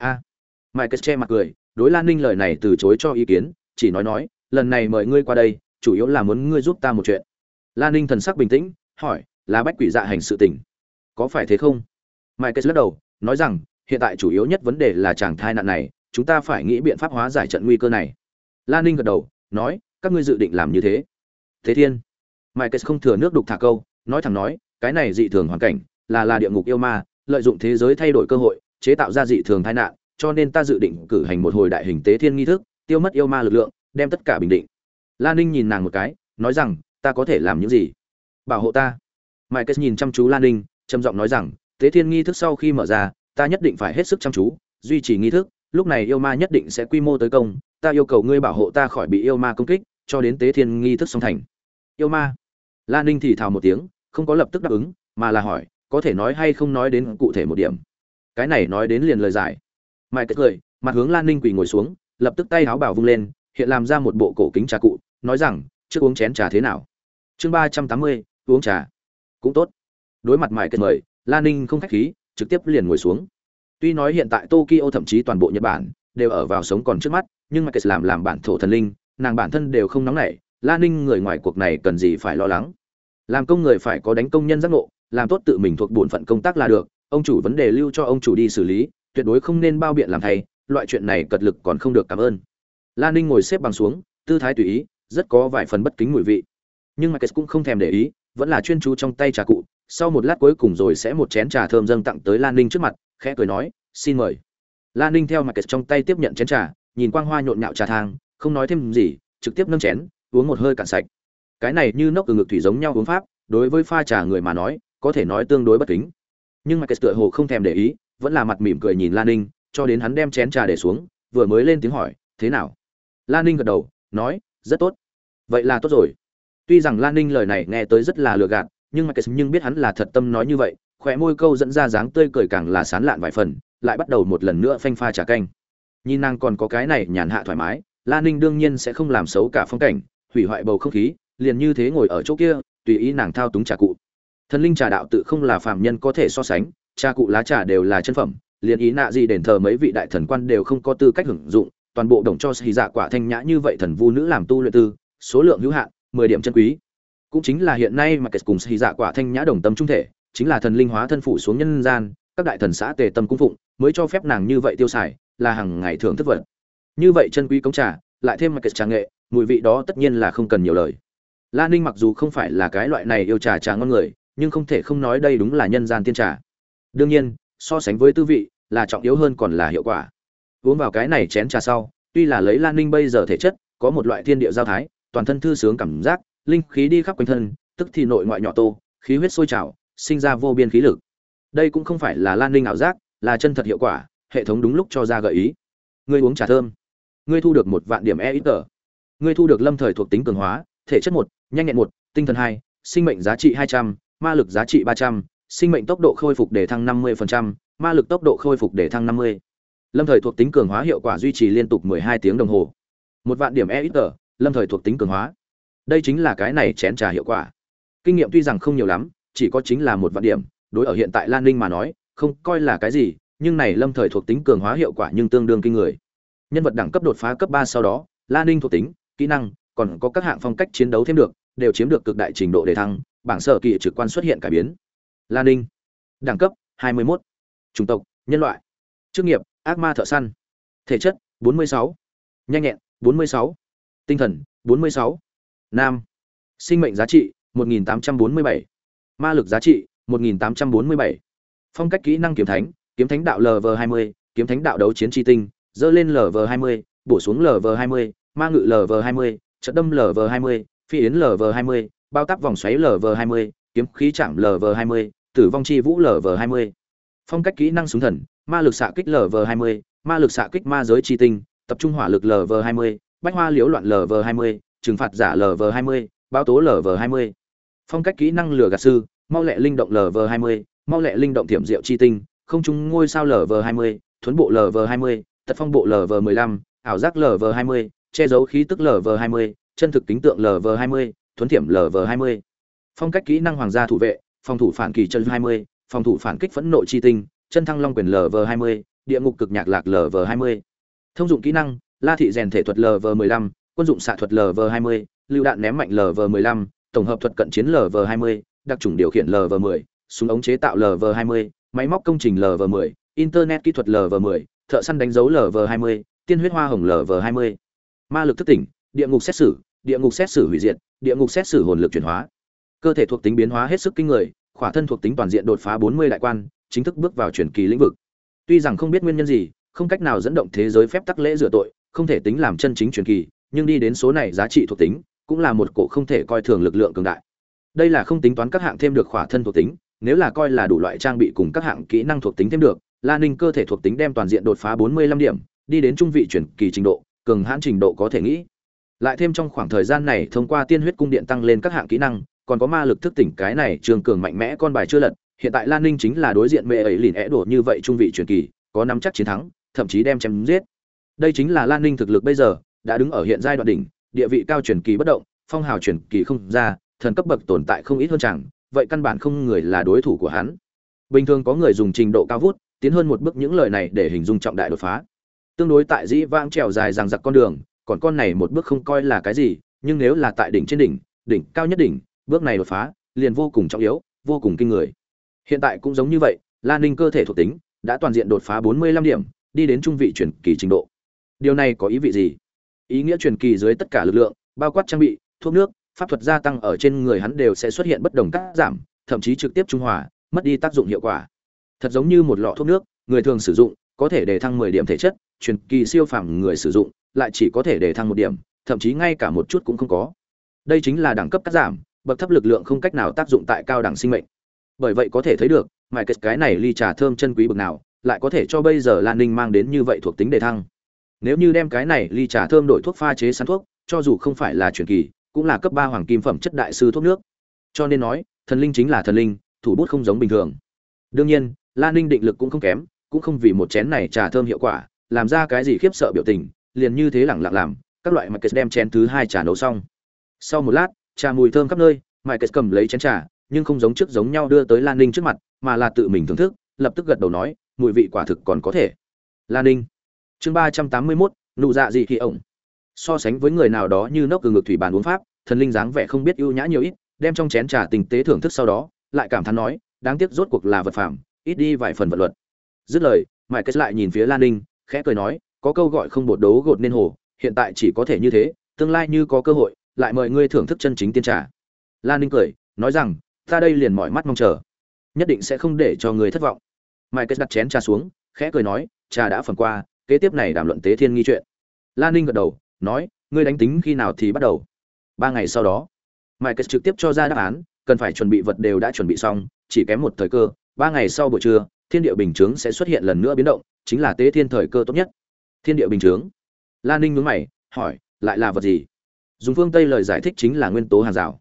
a. Mãi che mặt cười, đối lan ninh lời này từ chối cho ý kiến, chỉ nói nói, lần này mời ngươi qua đây, chủ yếu là muốn ngươi giúp ta một chuyện. Lan ninh thần sắc bình tĩnh, hỏi, là bách quỷ dạ hành sự tình, có phải thế không? Michael lắc đầu, nói rằng, hiện tại chủ yếu nhất vấn đề là chàng thai nạn này, chúng ta phải nghĩ biện pháp hóa giải trận nguy cơ này. Lan ninh gật đầu, nói, các ngươi dự định làm như thế? Thế thiên. Michael không thừa nước đục thả câu, nói thẳng nói, cái này dị thường hoàn cảnh, là là địa ngục yêu ma, lợi dụng thế giới thay đổi cơ hội chế tạo ra dị thường tai nạn, cho nên ta dự định cử hành một hồi đại hình tế thiên nghi thức, tiêu mất yêu ma lực lượng, đem tất cả bình định. Lan ninh nhìn nàng một cái, nói rằng, ta có thể làm những gì? Bảo hộ ta. Mãi nhìn chăm chú lan ninh, trầm giọng nói rằng, tế thiên nghi thức sau khi mở ra, ta nhất định phải hết sức chăm chú, duy trì nghi thức, lúc này yêu ma nhất định sẽ quy mô tới công, ta yêu cầu ngươi bảo hộ ta khỏi bị yêu ma công kích, cho đến tế thiên nghi thức xong thành. Yêu ma. Lan ninh thì thào một tiếng, không có lập tức đáp ứng, mà là hỏi, có thể nói hay không nói đến cụ thể một điểm? Cái này nói đến liền lời giải. Mãi kết cười, mặt hướng lan ninh quỳ ngồi xuống, lập tức tay áo bảo vung lên, hiện làm ra một bộ cổ kính trà cụ, nói rằng, trước uống chén trà thế nào? Chương ba trăm tám mươi, uống trà. Cũng tốt. Đối mặt mãi kết mời, lan ninh không khách khí, trực tiếp liền ngồi xuống. Tuy nói hiện tại tokyo thậm chí toàn bộ nhật bản đều ở vào sống còn trước mắt, nhưng mãi kết làm làm bản thổ thần linh, nàng bản thân đều không nóng nảy, lan ninh người ngoài cuộc này cần gì phải lo lắng. Làm công người phải có đánh công nhân giác ngộ, làm tốt tự mình thuộc bổn phận công tác là được ông chủ vấn đề lưu cho ông chủ đi xử lý, tuyệt đối không nên bao biện làm thay, loại chuyện này cật lực còn không được cảm ơn. Lan ninh ngồi xếp bằng xuống, tư thái tùy ý, rất có vài phần bất kính mùi vị. Nhưng mà cũng không thèm để ý, vẫn là chuyên chú trong tay trà cụ, sau một lát cuối cùng rồi sẽ một chén trà thơm dâng tặng tới lan ninh trước mặt, khẽ cười nói, xin mời. Lan ninh theo mặt trong tay tiếp nhận chén trà, nhìn quang hoa nhộn nhạo trà thang, không nói thêm gì, trực tiếp nâng chén, uống một hơi cạn sạch. Cái này như nốc từ ngực thủy giống nhau uống pháp, đối với pha trà người mà nói, có thể nói tương đối bất kính nhưng mà cái tựa hồ không thèm để ý, vẫn là mặt mỉm cười nhìn lan ninh, cho đến hắn đem chén trà để xuống, vừa mới lên tiếng hỏi, thế nào? Lan ninh gật đầu, nói, rất tốt. Vậy là tốt rồi. Tuy rằng lan ninh lời này nghe tới rất là lừa gạt, nhưng mà cái nhưng biết hắn là thật tâm nói như vậy khỏe môi câu dẫn ra dáng tươi cười càng là sán lạn vài phần, lại bắt đầu một lần nữa phanh pha trà canh. Nhìn nàng còn có cái này nhàn hạ thoải mái lan ninh đương nhiên sẽ không làm xấu cả phong cảnh, hủy hoại bầu không khí, liền như thế ngồi ở chỗ kia, tùy ý nàng thao túng trà cụ thần linh trà đạo tự không là phàm nhân có thể so sánh, trà cụ lá trà đều là chân phẩm, liền ý nạ gì đền thờ mấy vị đại thần quan đều không có tư cách hưởng dụng, toàn bộ đồng cho xì dạ quả thanh nhã như vậy thần vu nữ làm tu luyện tư, số lượng hữu hạn, mười điểm chân quý. Cũng chính là hiện nay mà kết cùng xì dạ quả thanh nhã đồng tâm trung thể, chính là thần linh hóa thân phụ xuống nhân gian, các đại thần xã tề tâm cung phụng, mới cho phép nàng như vậy tiêu xài, là hàng ngày thường thức vật. Như vậy chân quý cống trà, lại thêm mà kể trà nghệ, mùi vị đó tất nhiên là không cần nhiều lời. La ninh mặc dù không phải là cái loại này yêu trà trà ngon người nhưng không thể không nói đây đúng là nhân gian tiên trà. Đương nhiên, so sánh với tư vị, là trọng yếu hơn còn là hiệu quả. Uống vào cái này chén trà sau, tuy là lấy lan ninh bây giờ thể chất, có một loại thiên địa giao thái, toàn thân thư sướng cảm giác, linh khí đi khắp quanh thân, tức thì nội ngoại nhỏ tô, khí huyết sôi trào, sinh ra vô biên khí lực. Đây cũng không phải là lan ninh ảo giác, là chân thật hiệu quả, hệ thống đúng lúc cho ra gợi ý. Ngươi uống trà thơm. Ngươi thu được một vạn điểm e ít tờ ngươi thu được lâm thời thuộc tính cường hóa, thể chất một, nhanh nhẹn một, tinh thần hai, sinh mệnh giá trị hai trăm ma lực giá trị ba trăm sinh mệnh tốc độ khôi phục để thăng năm mươi ma lực tốc độ khôi phục để thăng năm mươi. Lâm thời thuộc tính cường hóa hiệu quả duy trì liên tục hai tiếng đồng hồ. Một vạn điểm EXP, lâm thời thuộc tính cường hóa. Đây chính là cái này chén trà hiệu quả. Kinh nghiệm tuy rằng không nhiều lắm chỉ có chính là một vạn điểm đối ở hiện tại lan ninh mà nói không coi là cái gì nhưng này lâm thời thuộc tính cường hóa hiệu quả nhưng tương đương kinh người. Nhân vật đẳng cấp đột phá cấp ba sau đó lan ninh thuộc tính kỹ năng còn có các hạng phong cách chiến đấu thêm được đều chiếm được cực đại trình độ đề thăng, bảng sở kỳ trực quan xuất hiện cải biến lan ninh, đẳng cấp 21. chủng tộc, nhân loại, chức nghiệp, ác ma thợ săn, thể chất 46. nhanh nhẹn 46. tinh thần 46. nam, sinh mệnh giá trị 1847. ma lực giá trị 1847. phong cách kỹ năng kiếm thánh kiếm thánh đạo lv 20 kiếm thánh đạo đấu chiến tri tinh, dơ lên lv 20 bổ xuống lv 20 ma ngự lv 20 trận đâm lv 20 phi yến lv 20 bao tắp vòng xoáy lv 20 kiếm khí chạm lv 20 tử vong chi vũ lv 20 phong cách kỹ năng súng thần ma lực xạ kích lv 20 ma lực xạ kích ma giới chi tinh tập trung hỏa lực lv 20 bách hoa liễu loạn lv 20 trừng phạt giả lv 20 bao tố lv 20 phong cách kỹ năng lửa gạt sư mau lẹ linh động lv 20 mau lẹ linh động thiểm diệu chi tinh không trung ngôi sao lv 20 thuấn bộ lv 20 tật phong bộ lv 15 ảo giác lv 20 che giấu khí tức lv 20 chân thực tính tượng lv 20 thuấn thiểm lv 20 phong cách kỹ năng hoàng gia thủ vệ phòng thủ phản kỳ chân 20 phòng thủ phản kích phẫn nộ chi tinh chân thăng long quyền lv 20 địa ngục cực nhạc lạc lv hai mươi thông dụng kỹ năng la thị rèn thể thuật lv mười lăm quân dụng xạ thuật lv 20, lưu đạn ném mạnh lv mười lăm tổng hợp thuật cận chiến lv hai mươi đặc trùng điều khiển lv mười súng ống chế tạo lv hai mươi máy móc công trình lv mười internet kỹ thuật lv mười thợ săn đánh dấu lv hai mươi tiên huyết hoa hồng lv hai mươi ma lực thức tỉnh địa ngục xét xử địa ngục xét xử hủy diệt, địa ngục xét xử hồn lực chuyển hóa. Cơ thể thuộc tính biến hóa hết sức kinh người, khỏa thân thuộc tính toàn diện đột phá 40 đại quan, chính thức bước vào truyền kỳ lĩnh vực. Tuy rằng không biết nguyên nhân gì, không cách nào dẫn động thế giới phép tắc lễ rửa tội, không thể tính làm chân chính truyền kỳ, nhưng đi đến số này giá trị thuộc tính, cũng là một cổ không thể coi thường lực lượng cường đại. Đây là không tính toán các hạng thêm được khỏa thân thuộc tính, nếu là coi là đủ loại trang bị cùng các hạng kỹ năng thuộc tính thêm được, la ninh cơ thể thuộc tính đem toàn diện đột phá 45 điểm, đi đến trung vị chuyển kỳ trình độ, cường hãn trình độ có thể nghĩ lại thêm trong khoảng thời gian này thông qua tiên huyết cung điện tăng lên các hạng kỹ năng, còn có ma lực thức tỉnh cái này trường cường mạnh mẽ con bài chưa lật, hiện tại lan ninh chính là đối diện mẹ ấy lìn é đổ như vậy trung vị truyền kỳ, có nắm chắc chiến thắng, thậm chí đem chém giết. Đây chính là lan ninh thực lực bây giờ, đã đứng ở hiện giai đoạn đỉnh, địa vị cao truyền kỳ bất động, phong hào truyền kỳ không ra, thần cấp bậc tồn tại không ít hơn chẳng, vậy căn bản không người là đối thủ của hắn. Bình thường có người dùng trình độ cao vút, tiến hơn một bước những lời này để hình dung trọng đại đột phá. Tương đối tại dĩ vãng trèo dài rằng giặc con đường còn con này một bước không coi là cái gì, nhưng nếu là tại đỉnh trên đỉnh đỉnh cao nhất đỉnh, bước này đột phá, liền vô cùng trọng yếu, vô cùng kinh người. Hiện tại cũng giống như vậy lan ninh cơ thể thuộc tính đã toàn diện đột phá 45 điểm, đi đến trung vị chuyển kỳ trình độ. Điều này có ý vị gì? Ý nghĩa chuyển kỳ dưới tất cả lực lượng, bao quát trang bị, thuốc nước, pháp thuật gia tăng ở trên người hắn đều sẽ xuất hiện bất đồng cắt giảm, thậm chí trực tiếp trung hòa, mất đi tác dụng hiệu quả. Thật giống như một lọ thuốc nước, người thường sử dụng có thể để thăng 10 điểm thể chất chuyển kỳ siêu phàm người sử dụng lại chỉ có thể để thăng một điểm, thậm chí ngay cả một chút cũng không có. Đây chính là đẳng cấp cắt giảm, bậc thấp lực lượng không cách nào tác dụng tại cao đẳng sinh mệnh. Bởi vậy có thể thấy được mãi cái cái này ly trà thơm chân quý bậc nào, lại có thể cho bây giờ lan ninh mang đến như vậy thuộc tính đề thăng. Nếu như đem cái này ly trà thơm đổi thuốc pha chế sắn thuốc, cho dù không phải là truyền kỳ, cũng là cấp ba hoàng kim phẩm chất đại sư thuốc nước. Cho nên nói, thần linh chính là thần linh, thủ bút không giống bình thường. Đương nhiên, lan ninh định lực cũng không kém, cũng không vì một chén này trà thơm hiệu quả, làm ra cái gì khiếp sợ biểu tình liền như thế lẳng lặng làm, các loại mặt đem chén thứ hai trà nấu xong. Sau một lát, trà mùi thơm khắp nơi mãi kết cầm lấy chén trà, nhưng không giống trước giống nhau đưa tới lan ninh trước mặt, mà là tự mình thưởng thức, lập tức gật đầu nói, mùi vị quả thực còn có thể. Lan ninh. Chương ba trăm tám mươi mốt, nụ dạ gì khi ổng. So sánh với người nào đó như nốc từ ngược thủy bàn uống pháp, thần linh dáng vẻ không biết ưu nhã nhiều ít, đem trong chén trà tình tế thưởng thức sau đó, lại cảm thán nói, đáng tiếc rốt cuộc là vật phẩm ít đi vài phần vật luật. Dứt lời mãi kết lại nhìn phía lan ninh, khẽ cười nói có câu gọi không bột đấu gột nên hồ, hiện tại chỉ có thể như thế, tương lai như có cơ hội, lại mời ngươi thưởng thức chân chính tiên trà. Lan ninh cười, nói rằng, ta đây liền mỏi mắt mong chờ, nhất định sẽ không để cho người thất vọng. Mai kết đặt chén trà xuống, khẽ cười nói, trà đã phần qua, kế tiếp này đàm luận tế thiên nghi chuyện. Lan ninh gật đầu, nói, ngươi đánh tính khi nào thì bắt đầu? Ba ngày sau đó mai kết trực tiếp cho ra đáp án, cần phải chuẩn bị vật đều đã chuẩn bị xong, chỉ kém một thời cơ, ba ngày sau buổi trưa, thiên địa bình chướng sẽ xuất hiện lần nữa biến động, chính là tế thiên thời cơ tốt nhất thiên địa bình chướng. Lan ninh nhướng mày, hỏi, lại là vật gì? Dùng phương tây lời giải thích chính là nguyên tố hàng rào.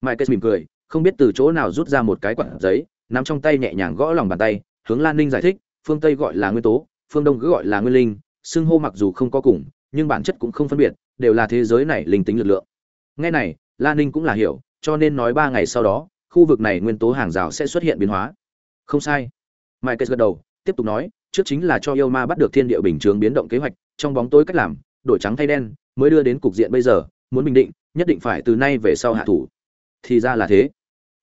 Mike mỉm cười, không biết từ chỗ nào rút ra một cái quặng giấy, nắm trong tay nhẹ nhàng gõ lòng bàn tay, hướng lan ninh giải thích, phương tây gọi là nguyên tố, phương đông cứ gọi là nguyên linh, xưng hô mặc dù không có cùng, nhưng bản chất cũng không phân biệt, đều là thế giới này linh tính lực lượng. Ngay này lan ninh cũng là hiểu, cho nên nói ba ngày sau đó, khu vực này nguyên tố hàng rào sẽ xuất hiện biến hóa. Không sai. Mike gật đầu, tiếp tục nói trước chính là cho yêu ma bắt được thiên địa bình chướng biến động kế hoạch, trong bóng tối cách làm, đổi trắng thay đen, mới đưa đến cục diện bây giờ, muốn bình định, nhất định phải từ nay về sau hạ thủ. Thì ra là thế.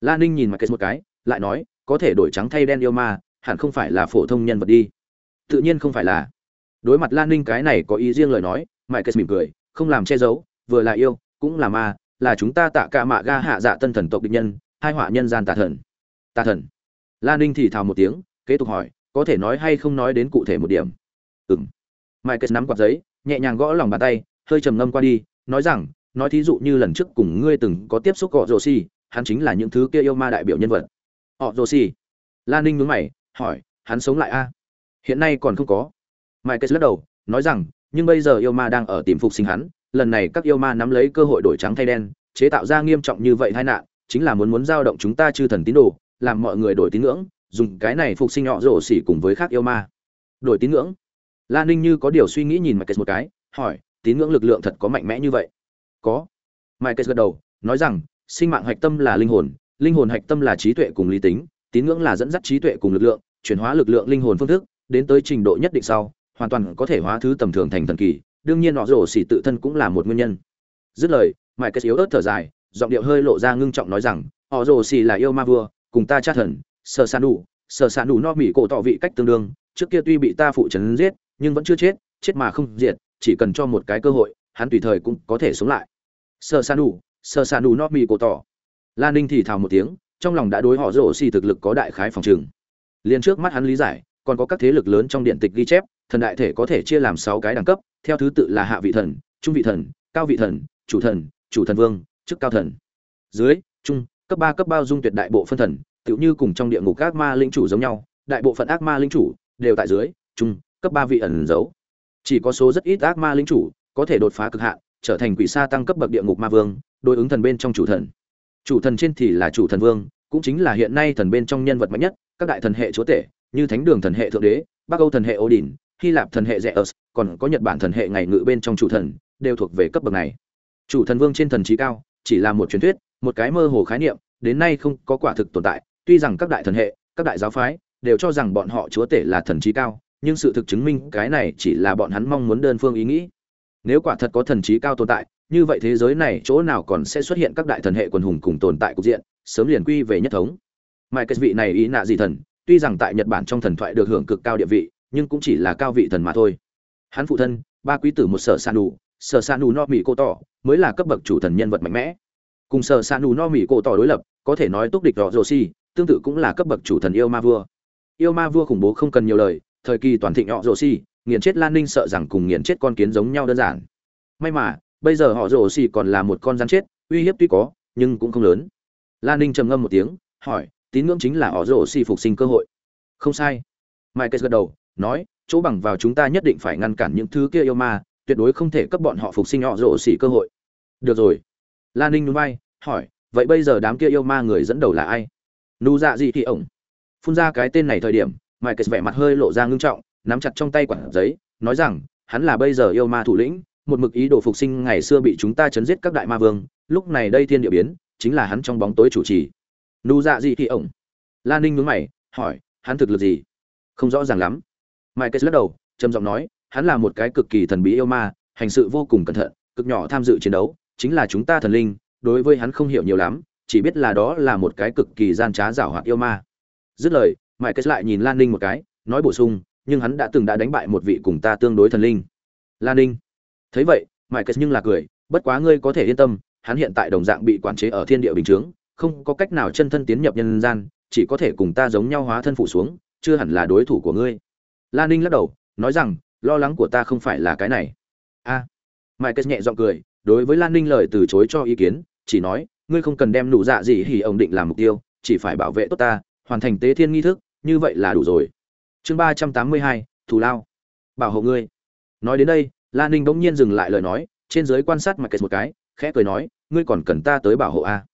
La ninh nhìn mặt kết một cái, lại nói, có thể đổi trắng thay đen yêu ma, hẳn không phải là phổ thông nhân vật đi. Tự nhiên không phải là. Đối mặt lan ninh cái này có ý riêng lời nói mãi kết mỉm cười, không làm che giấu, vừa là yêu, cũng là ma, là chúng ta tạ cả mạ ga hạ dạ tân thần tộc địch nhân, hai họa nhân gian tà thần. Tà thần. Lan ninh thì thào một tiếng, kế tục hỏi có thể nói hay không nói đến cụ thể một điểm. Ừng mãi kết nắm quạt giấy, nhẹ nhàng gõ lòng bàn tay, hơi trầm ngâm qua đi, nói rằng, nói thí dụ như lần trước cùng ngươi từng có tiếp xúc gọ rồ xì hắn chính là những thứ kia yêu ma đại biểu nhân vật. Họ rồ xì lan ninh nhướng mày, hỏi, hắn sống lại a? Hiện nay còn không có. Mai kết lắc đầu, nói rằng, nhưng bây giờ yêu ma đang ở tìm phục sinh hắn, lần này các yêu ma nắm lấy cơ hội đổi trắng thay đen, chế tạo ra nghiêm trọng như vậy tai nạn, chính là muốn muốn giao động chúng ta chư thần tín đồ, làm mọi người đổi tín ngưỡng dùng cái này phục sinh họ rồ xỉ cùng với khác yêu ma. Đổi tín ngưỡng. Lan ninh như có điều suy nghĩ nhìn mike kết một cái, hỏi, tín ngưỡng lực lượng thật có mạnh mẽ như vậy? Có. Mike gật đầu, nói rằng, sinh mạng hạch tâm là linh hồn linh hồn hạch tâm là trí tuệ cùng lý tính, tín ngưỡng là dẫn dắt trí tuệ cùng lực lượng, chuyển hóa lực lượng linh hồn phương thức, đến tới trình độ nhất định sau, hoàn toàn có thể hóa thứ tầm thường thành thần kỳ, đương nhiên họ rổ xỉ tự thân cũng là một nguyên nhân. Dứt lời mãi cái yếu ớt thở dài, giọng điệu hơi lộ ra ngưng trọng nói rằng họ rồ xỉ là yêu ma vua, cùng ta cha thần sở san đủ sở san đủ no mỹ cổ tỏ vị cách tương đương, trước kia tuy bị ta phụ trấn giết, nhưng vẫn chưa chết chết mà không diệt, chỉ cần cho một cái cơ hội, hắn tùy thời cũng có thể sống lại. Sở san đủ sở san đủ no mỹ cổ tỏ. Lan ninh thì thào một tiếng, trong lòng đã đối họ rổ xì thực lực có đại khái phòng trường liền trước mắt hắn lý giải, còn có các thế lực lớn trong điện tịch ghi chép, thần đại thể có thể chia làm sáu cái đẳng cấp, theo thứ tự là hạ vị thần, trung vị thần, cao vị thần, chủ thần chủ thần vương, chức cao thần. Dưới, trung, cấp ba cấp bao dung tuyệt đại bộ phân thần tựu như cùng trong địa ngục các ma linh chủ giống nhau đại bộ phận ác ma linh chủ đều tại dưới trung cấp ba vị ẩn giấu. Chỉ có số rất ít ác ma linh chủ có thể đột phá cực hạn trở thành quỷ sa tăng cấp bậc địa ngục ma vương đối ứng thần bên trong chủ thần. Chủ thần trên thì là chủ thần vương cũng chính là hiện nay thần bên trong nhân vật mạnh nhất các đại thần hệ chúa tể như thánh đường thần hệ thượng đế bắc âu thần hệ odin hy lạp thần hệ Zeus, còn có nhật bản thần hệ ngày ngự bên trong chủ thần đều thuộc về cấp bậc này. Chủ thần vương trên thần trí cao chỉ là một truyền thuyết một cái mơ hồ khái niệm đến nay không có quả thực tồn tại tuy rằng các đại thần hệ, các đại giáo phái đều cho rằng bọn họ chúa tể là thần trí cao, nhưng sự thực chứng minh cái này chỉ là bọn hắn mong muốn đơn phương ý nghĩ. Nếu quả thật có thần trí cao tồn tại, như vậy thế giới này chỗ nào còn sẽ xuất hiện các đại thần hệ quần hùng cùng tồn tại cục diện, sớm liền quy về nhất thống. Mai cái vị này ý nạ gì thần, tuy rằng tại nhật bản trong thần thoại được hưởng cực cao địa vị, nhưng cũng chỉ là cao vị thần mà thôi. Hắn phụ thân, ba quý tử một sở san đủ sở san đủ no mỹ cô tỏ, mới là cấp bậc chủ thần nhân vật mạnh mẽ. Cùng sở san đủ no mỹ cô tỏ đối lập, có thể nói túc địch rõ rồ si tương tự cũng là cấp bậc chủ thần yêu ma vua. Yêu ma vua khủng bố không cần nhiều lời, thời kỳ toàn thịnh họ rồ xì, nghiền chết lan ninh sợ rằng cùng nghiền chết con kiến giống nhau đơn giản. May mà, bây giờ họ rồ xì còn là một con rắn chết, uy hiếp tuy có, nhưng cũng không lớn. Lan ninh trầm ngâm một tiếng, hỏi, tín ngưỡng chính là họ rồ xì phục sinh cơ hội. Không sai. Michael gật đầu, nói, chỗ bằng vào chúng ta nhất định phải ngăn cản những thứ kia yêu ma, tuyệt đối không thể cấp bọn họ phục sinh họ rồ xì cơ hội. Được rồi. Lan ninh núi bay hỏi, vậy bây giờ đám kia yêu ma người dẫn đầu là ai? Nu dạ Dị thị ổng. Phun ra cái tên này thời điểm mãi kết vẻ mặt hơi lộ ra ngưng trọng, nắm chặt trong tay quản giấy, nói rằng, hắn là bây giờ yêu ma thủ lĩnh, một mực ý đồ phục sinh ngày xưa bị chúng ta chấn giết các đại ma vương, lúc này đây thiên địa biến, chính là hắn trong bóng tối chủ trì. Nu dạ Dị thị ổng. Lan ninh nhướng mày, hỏi, hắn thực lực gì? Không rõ ràng lắm. Mike lắc đầu, trầm giọng nói, hắn là một cái cực kỳ thần bí yêu ma, hành sự vô cùng cẩn thận, cực nhỏ tham dự chiến đấu, chính là chúng ta thần linh, đối với hắn không hiểu nhiều lắm chỉ biết là đó là một cái cực kỳ gian trá giảo hoạt yêu ma. Dứt lời mike lại nhìn lan ninh một cái nói bổ sung nhưng hắn đã từng đã đánh bại một vị cùng ta tương đối thần linh. Lan ninh. Thấy vậy mike nhưng là cười bất quá ngươi có thể yên tâm hắn hiện tại đồng dạng bị quản chế ở thiên địa bình chướng không có cách nào chân thân tiến nhập nhân gian chỉ có thể cùng ta giống nhau hóa thân phụ xuống chưa hẳn là đối thủ của ngươi. Lan ninh lắc đầu nói rằng lo lắng của ta không phải là cái này. A. À, mike kết nhẹ giọng cười đối với lan ninh lời từ chối cho ý kiến chỉ nói ngươi không cần đem nụ dạ gì hỉ ổng định làm mục tiêu, chỉ phải bảo vệ tốt ta, hoàn thành tế thiên nghi thức, như vậy là đủ rồi. Chương ba trăm tám mươi hai, thù lao. Bảo hộ ngươi. Nói đến đây lan ninh bỗng nhiên dừng lại lời nói, trên giới quan sát mike một cái, khẽ cười nói, ngươi còn cần ta tới bảo hộ a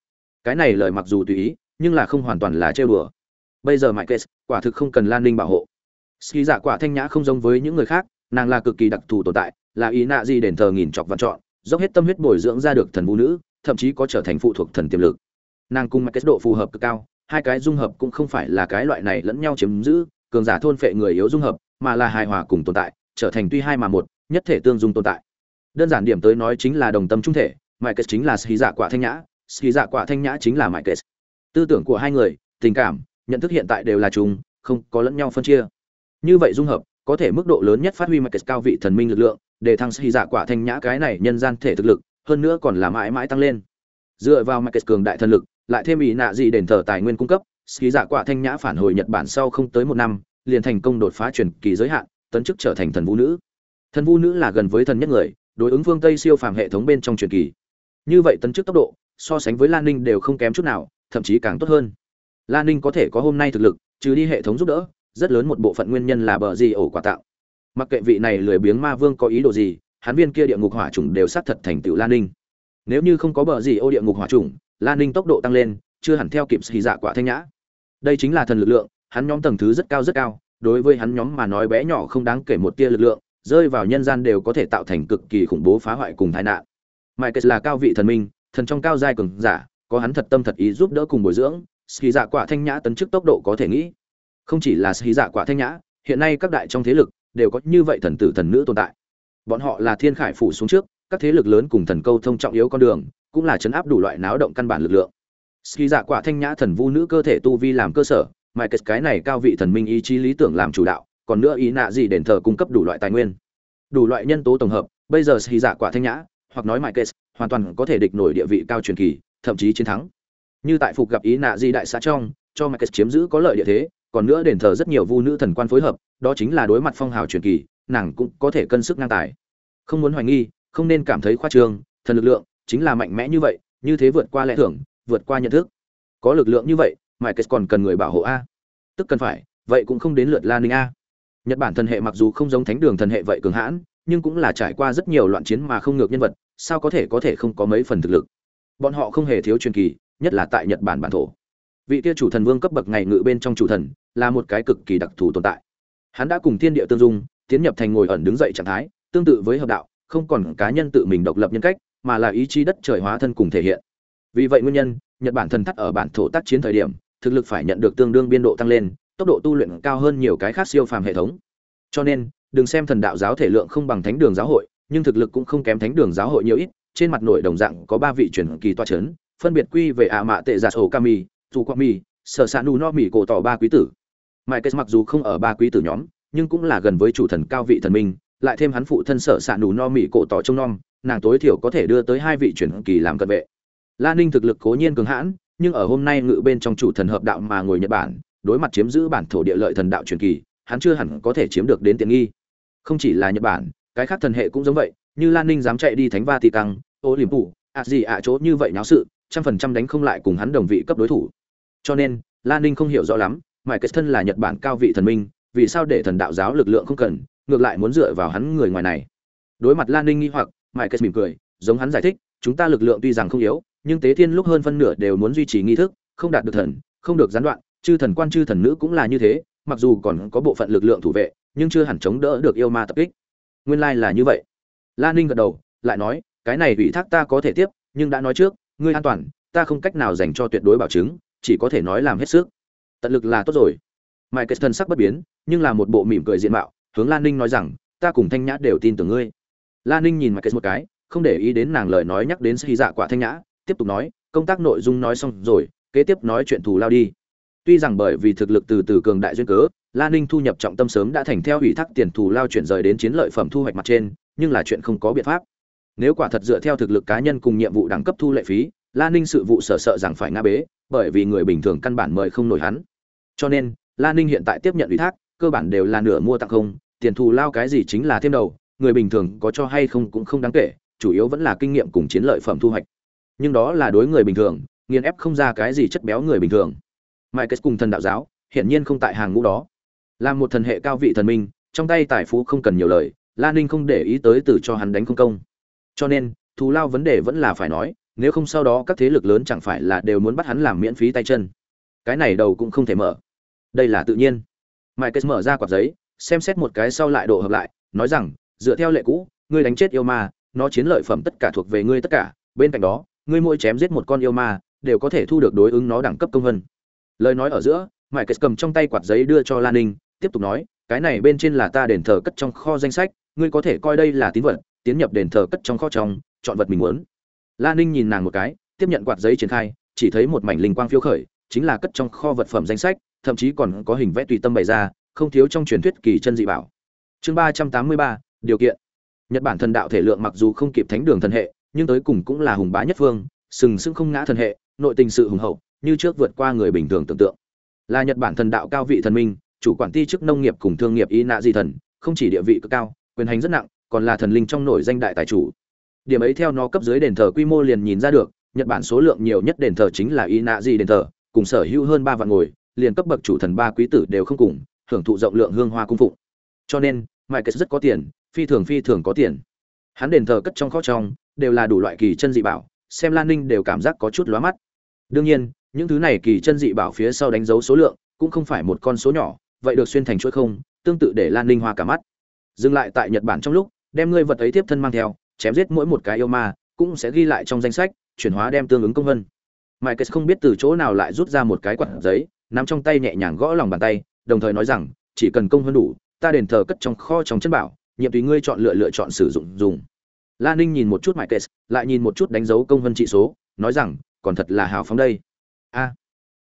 cái này lời mặc dù tùy ý, nhưng là không hoàn toàn là trêu đùa. Bây giờ mike quả thực không cần lan ninh bảo hộ. Ski giả dạ quả thanh nhã không giống với những người khác, nàng là cực kỳ đặc thù tồn tại, là ý nạ gì đền thờ nghìn chọc văn chọn dốc hết tâm huyết bồi dưỡng ra được thần vũ nữ thậm chí có trở thành phụ thuộc thần tiềm lực. Nàng cùng kết độ phù hợp cực cao, hai cái dung hợp cũng không phải là cái loại này lẫn nhau chiếm giữ, cường giả thôn phệ người yếu dung hợp, mà là hài hòa cùng tồn tại, trở thành tuy hai mà một, nhất thể tương dung tồn tại. Đơn giản điểm tới nói chính là đồng tâm trung thể mike chính là ski giả dạ quả thanh nhã ski giả dạ quả thanh nhã chính là mike tư tưởng của hai người, tình cảm, nhận thức hiện tại đều là chung, không có lẫn nhau phân chia. Như vậy dung hợp, có thể mức độ lớn nhất phát huy mặt cao vị thần minh lực lượng, để thăng sĩ giả dạ quả thanh nhã cái này nhân gian thể thực lực hơn nữa còn là mãi mãi tăng lên. Dựa vào mặt cường đại thần lực, lại thêm ý nạ gì đền thờ tài nguyên cung cấp sĩ giả quả thanh nhã phản hồi nhật bản sau không tới một năm, liền thành công đột phá truyền kỳ giới hạn, tấn chức trở thành thần vũ nữ. Thần vũ nữ là gần với thần nhất người, đối ứng phương tây siêu phàm hệ thống bên trong truyền kỳ. Như vậy tấn chức tốc độ, so sánh với lan ninh đều không kém chút nào, thậm chí càng tốt hơn. Lan ninh có thể có hôm nay thực lực, trừ đi hệ thống giúp đỡ, rất lớn một bộ phận nguyên nhân là bờ gì ổ quả tạo. Mặc kệ vị này lười biếng ma vương có ý đồ gì hắn viên kia địa ngục hỏa trùng đều sát thật thành tựu lan ninh. Nếu như không có bờ gì ô địa ngục hỏa trùng lan ninh tốc độ tăng lên, chưa hẳn theo kịp xì dạ quả thanh nhã. Đây chính là thần lực lượng, hắn nhóm tầng thứ rất cao rất cao, đối với hắn nhóm mà nói bé nhỏ không đáng kể một tia lực lượng, rơi vào nhân gian đều có thể tạo thành cực kỳ khủng bố phá hoại cùng tai nạn. Michael là cao vị thần minh, thần trong cao giai cường giả, có hắn thật tâm thật ý giúp đỡ cùng bồi dưỡng, xì dạ quả thanh nhã tấn chức tốc độ có thể nghĩ. Không chỉ là xì dạ quả thanh nhã, hiện nay các đại trong thế lực đều có như vậy thần tử thần nữ tồn tại bọn họ là thiên khải phủ xuống trước, các thế lực lớn cùng thần câu thông trọng yếu con đường, cũng là chấn áp đủ loại náo động căn bản lực lượng. Ski dạ quả thanh nhã thần vu nữ cơ thể tu vi làm cơ sở, mãi cái cái này cao vị thần minh ý chí lý tưởng làm chủ đạo, còn nữa ý nạ gì đền thờ cung cấp đủ loại tài nguyên. Đủ loại nhân tố tổng hợp, bây giờ ski dạ quả thanh nhã, hoặc nói mãi Kết hoàn toàn có thể địch nổi địa vị cao truyền kỳ, thậm chí chiến thắng. Như tại phục gặp ý nạ di đại xã trong, cho mãi Kết chiếm giữ có lợi địa thế, còn nữa đền thờ rất nhiều vu nữ thần quan phối hợp, đó chính là đối mặt phong hào truyền kỳ nàng cũng có thể cân sức ngang tài. Không muốn hoài nghi, không nên cảm thấy khoa trương, thần lực lượng chính là mạnh mẽ như vậy, như thế vượt qua lẽ thưởng vượt qua nhận thức. Có lực lượng như vậy, mãi kết còn cần người bảo hộ a. Tức cần phải, vậy cũng không đến lượt lan ninh a. Nhật bản thần hệ mặc dù không giống thánh đường thần hệ vậy cường hãn, nhưng cũng là trải qua rất nhiều loạn chiến mà không ngược nhân vật, sao có thể có thể không có mấy phần thực lực? Bọn họ không hề thiếu truyền kỳ, nhất là tại nhật bản bản thổ. Vị kia chủ thần vương cấp bậc ngày ngự bên trong chủ thần là một cái cực kỳ đặc thù tồn tại. Hắn đã cùng thiên địa tương dung tiến nhập thành ngồi ẩn đứng dậy trạng thái, tương tự với hợp đạo, không còn cá nhân tự mình độc lập nhân cách, mà là ý chí đất trời hóa thân cùng thể hiện. Vì vậy nguyên nhân, nhật bản thần thắt ở bản thổ tác chiến thời điểm, thực lực phải nhận được tương đương biên độ tăng lên, tốc độ tu luyện cao hơn nhiều cái khác siêu phàm hệ thống. Cho nên, đừng xem thần đạo giáo thể lượng không bằng thánh đường giáo hội, nhưng thực lực cũng không kém thánh đường giáo hội nhiều ít, trên mặt nội đồng dạng có ba vị truyền kỳ toa chấn, phân biệt quy về ạ mạ tệ giả sổ kami dù quang mi sở s ạ nù no mi cổ tỏ ba quý tử. Mãi kết mặc dù không ở ba quý tử nhóm nhưng cũng là gần với chủ thần cao vị thần minh, lại thêm hắn phụ thân sở s ạ nù no mỹ cổ tỏ trông nom, nàng tối thiểu có thể đưa tới hai vị truyền kỳ làm cận vệ. La ninh thực lực cố nhiên cường hãn, nhưng ở hôm nay ngự bên trong chủ thần hợp đạo mà ngồi nhật bản, đối mặt chiếm giữ bản thổ địa lợi thần đạo truyền kỳ, hắn chưa hẳn có thể chiếm được đến tiện nghi. Không chỉ là nhật bản, cái khác thần hệ cũng giống vậy, như lan ninh dám chạy đi thánh va tì căng ô liềm phủ, ạ gì ạ chỗ như vậy náo sự, trăm phần trăm đánh không lại cùng hắn đồng vị cấp đối thủ. Cho nên lan ninh không hiểu rõ lắm mãi cái thân là nhật bản cao vị thần minh vì sao để thần đạo giáo lực lượng không cần, ngược lại muốn dựa vào hắn người ngoài này. Đối mặt lan ninh nghi hoặc mãi kết mỉm cười, giống hắn giải thích, chúng ta lực lượng tuy rằng không yếu, nhưng tế thiên lúc hơn phân nửa đều muốn duy trì nghi thức, không đạt được thần, không được gián đoạn, chư thần quan chư thần nữ cũng là như thế, mặc dù còn có bộ phận lực lượng thủ vệ, nhưng chưa hẳn chống đỡ được yêu ma tập kích. Nguyên lai là như vậy. Lan ninh gật đầu, lại nói, cái này ủy thác ta có thể tiếp, nhưng đã nói trước, ngươi an toàn, ta không cách nào dành cho tuyệt đối bảo chứng, chỉ có thể nói làm hết sức. Tận lực là tốt rồi mike kết thân sắc bất biến, nhưng là một bộ mỉm cười diện mạo, hướng lan ninh nói rằng, ta cùng thanh nhã đều tin tưởng ngươi. Lan ninh nhìn mike kết một cái, không để ý đến nàng lời nói nhắc đến sĩ dạ quả thanh nhã, tiếp tục nói, công tác nội dung nói xong rồi, kế tiếp nói chuyện thù lao đi. Tuy rằng bởi vì thực lực từ từ cường đại duyên cớ, Lan ninh thu nhập trọng tâm sớm đã thành theo ủy thác tiền thù lao chuyển rời đến chiến lợi phẩm thu hoạch mặt trên, nhưng là chuyện không có biện pháp. Nếu quả thật dựa theo thực lực cá nhân cùng nhiệm vụ đẳng cấp thu lệ phí, Lan ninh sự vụ sở sợ rằng phải ngã bế, bởi vì người bình thường căn bản mời không nổi hắn. Cho nên la ninh hiện tại tiếp nhận ủy thác, cơ bản đều là nửa mua tặng không, tiền thù lao cái gì chính là thêm đầu, người bình thường có cho hay không cũng không đáng kể, chủ yếu vẫn là kinh nghiệm cùng chiến lợi phẩm thu hoạch. Nhưng đó là đối người bình thường, nghiền ép không ra cái gì chất béo người bình thường. Mãi kết cùng thần đạo giáo, hiển nhiên không tại hàng ngũ đó. Là một thần hệ cao vị thần minh, trong tay tài phú không cần nhiều lời, la ninh không để ý tới từ cho hắn đánh không công. Cho nên, thù lao vấn đề vẫn là phải nói, nếu không sau đó các thế lực lớn chẳng phải là đều muốn bắt hắn làm miễn phí tay chân. Cái này đầu cũng không thể mở đây là tự nhiên. Mãi mở ra quạt giấy, xem xét một cái sau lại độ hợp lại, nói rằng, dựa theo lệ cũ, ngươi đánh chết yêu ma, nó chiến lợi phẩm tất cả thuộc về ngươi tất cả, bên cạnh đó, ngươi mỗi chém giết một con yêu ma, đều có thể thu được đối ứng nó đẳng cấp công vân lời nói ở giữa mãi cầm trong tay quạt giấy đưa cho lan ninh, tiếp tục nói, cái này bên trên là ta đền thờ cất trong kho danh sách, ngươi có thể coi đây là tín vật, tiến nhập đền thờ cất trong kho trong, chọn vật mình muốn. Lan ninh nhìn nàng một cái, tiếp nhận quạt giấy triển khai, chỉ thấy một mảnh linh quang phiêu khởi, chính là cất trong kho vật phẩm danh sách thậm chí còn có hình vẽ tùy tâm bày ra, không thiếu trong truyền thuyết kỳ chân dị bảo. Chương ba trăm tám mươi ba, điều kiện. Nhật bản thần đạo thể lượng mặc dù không kịp thánh đường thần hệ, nhưng tới cùng cũng là hùng bá nhất phương, sừng sững không ngã thần hệ, nội tình sự hùng hậu, như trước vượt qua người bình thường tưởng tượng. Là nhật bản thần đạo cao vị thần minh, chủ quản ty chức nông nghiệp cùng thương nghiệp y nạ di thần, không chỉ địa vị cực cao, quyền hành rất nặng, còn là thần linh trong nổi danh đại tài chủ. Điểm ấy theo nó cấp dưới đền thờ quy mô liền nhìn ra được, nhật bản số lượng nhiều nhất đền thờ chính là y nạ di đền thờ, cùng sở hữu hơn ba vạn ngồi liền cấp bậc chủ thần ba quý tử đều không cùng, hưởng thụ rộng lượng hương hoa cung phụng. Cho nên mike rất có tiền, phi thường phi thường có tiền. Hắn đền thờ cất trong kho trong, đều là đủ loại kỳ chân dị bảo, xem lan ninh đều cảm giác có chút lóa mắt. Đương nhiên, những thứ này kỳ chân dị bảo phía sau đánh dấu số lượng, cũng không phải một con số nhỏ, vậy được xuyên thành chuỗi không, tương tự để lan ninh hoa cả mắt. Dừng lại tại nhật bản trong lúc, đem ngươi vật ấy tiếp thân mang theo, chém giết mỗi một cái yêu ma, cũng sẽ ghi lại trong danh sách, chuyển hóa đem tương ứng công vân. Mike không biết từ chỗ nào lại rút ra một cái quạt giấy nắm trong tay nhẹ nhàng gõ lòng bàn tay đồng thời nói rằng chỉ cần công hơn đủ ta đền thờ cất trong kho trong chân bảo nhiệm tùy ngươi chọn lựa lựa chọn sử dụng dùng. Lan ninh nhìn một chút Mại case lại nhìn một chút đánh dấu công hơn trị số nói rằng còn thật là hào phóng đây. A. À,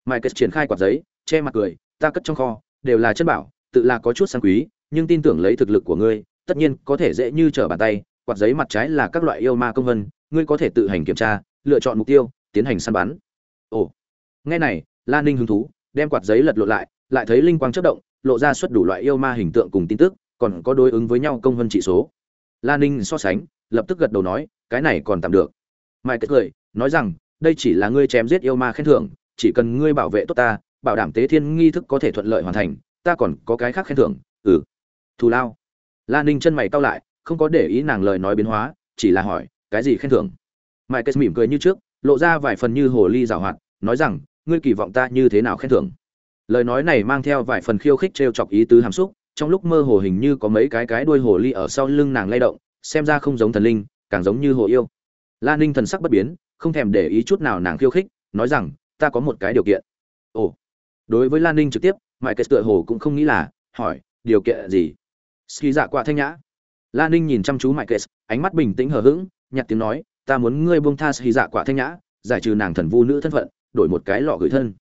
mãi triển khai quạt giấy che mặt cười ta cất trong kho đều là chân bảo tự là có chút sang quý nhưng tin tưởng lấy thực lực của ngươi tất nhiên có thể dễ như trở bàn tay quạt giấy mặt trái là các loại yêu ma công vân ngươi có thể tự hành kiểm tra lựa chọn mục tiêu tiến hành săn bắn. Ồ. Nghe này lan ninh hứng thú đem quạt giấy lật lộn lại lại thấy linh quang chớp động, lộ ra xuất đủ loại yêu ma hình tượng cùng tin tức, còn có đối ứng với nhau công vân trị số. Lan ninh so sánh, lập tức gật đầu nói, cái này còn tạm được. Mai kết cười, nói rằng, đây chỉ là ngươi chém giết yêu ma khen thưởng, chỉ cần ngươi bảo vệ tốt ta, bảo đảm tế thiên nghi thức có thể thuận lợi hoàn thành, ta còn có cái khác khen thưởng ừ. Thù lao. Lan ninh chân mày cau lại, không có để ý nàng lời nói biến hóa, chỉ là hỏi, cái gì khen thưởng? Mai kết mỉm cười như trước, lộ ra vài phần như hồ ly giảo hoạt, nói rằng ngươi kỳ vọng ta như thế nào khen thưởng? Lời nói này mang theo vài phần khiêu khích t chọc ý tứ hàm xúc, trong lúc mơ hồ hình như có mấy cái cái đuôi hồ ly ở sau lưng nàng lay động, xem ra không giống thần linh, càng giống như hồ yêu. Lan ninh thần sắc bất biến, không thèm để ý chút nào nàng khiêu khích, nói rằng, ta có một cái điều kiện. Ồ. Đối với lan ninh trực tiếp mãi cái tựa hồ cũng không nghĩ là, hỏi, điều kiện gì? Ski dạ quạ thanh nhã. Lan ninh nhìn chăm chú mãi cái ánh mắt bình tĩnh hờ hững, nhặt tiếng nói, ta muốn ngươi buông tha ski dạ quạ thanh nhã, giải trừ nàng thần vu nữ thân phận đổi một cái lọ gửi thân.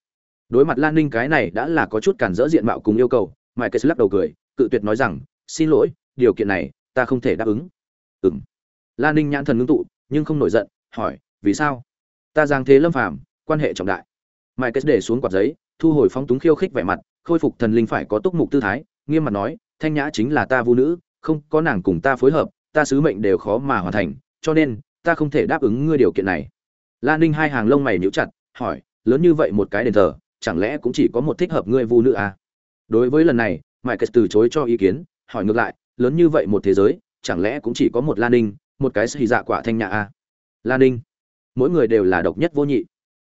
Đối mặt lan ninh cái này đã là có chút cản dỡ diện mạo cùng yêu cầu mãi kết lắc đầu cười, cự tuyệt nói rằng, xin lỗi, điều kiện này ta không thể đáp ứng. Ừng lan ninh nhãn thần ngưng tụ, nhưng không nổi giận, hỏi, vì sao? Ta giang thế lâm phàm, quan hệ trọng đại. Mãi kết để xuống quạt giấy, thu hồi phóng túng khiêu khích vẻ mặt, khôi phục thần linh phải có túc mục tư thái, nghiêm mặt nói, thanh nhã chính là ta vũ nữ, không có nàng cùng ta phối hợp, ta sứ mệnh đều khó mà hoàn thành, cho nên ta không thể đáp ứng ngươi điều kiện này. Lan ninh hai hàng lông mày nhíu chặt hỏi, lớn như vậy một cái đền thờ, chẳng lẽ cũng chỉ có một thích hợp ngươi vu nữ à? đối với lần này mãi kết từ chối cho ý kiến, hỏi ngược lại, lớn như vậy một thế giới, chẳng lẽ cũng chỉ có một lan ninh, một cái xì dạ quả thanh nhã à? lan ninh mỗi người đều là độc nhất vô nhị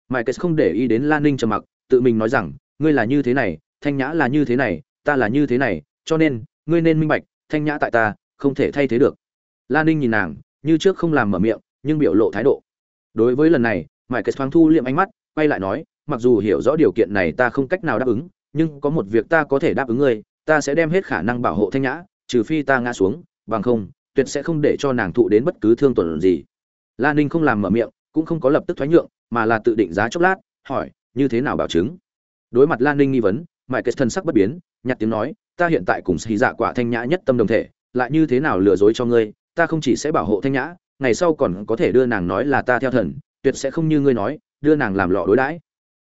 mãi kết không để ý đến lan ninh trầm mặc, tự mình nói rằng, ngươi là như thế này, thanh nhã là như thế này, ta là như thế này, cho nên, ngươi nên minh bạch, thanh nhã tại ta, không thể thay thế được lan ninh nhìn nàng, như trước không làm mở miệng, nhưng biểu lộ thái độ đối với lần này mãi kết thoáng thu liệm ánh mắt, quay lại nói, mặc dù hiểu rõ điều kiện này ta không cách nào đáp ứng, nhưng có một việc ta có thể đáp ứng ngươi, ta sẽ đem hết khả năng bảo hộ thanh nhã, trừ phi ta ngã xuống, bằng không, tuyệt sẽ không để cho nàng thụ đến bất cứ thương tổn gì. Lan ninh không làm mở miệng, cũng không có lập tức thoái nhượng, mà là tự định giá chốc lát, hỏi, như thế nào bảo chứng? Đối mặt lan ninh nghi vấn mãi kết thân sắc bất biến, nhặt tiếng nói, ta hiện tại cùng xì dạ quả thanh nhã nhất tâm đồng thể, lại như thế nào lừa dối cho ngươi, ta không chỉ sẽ bảo hộ thanh nhã, ngày sau còn có thể đưa nàng nói là ta theo thần tuyệt sẽ không như ngươi nói, đưa nàng làm lọ đối đãi.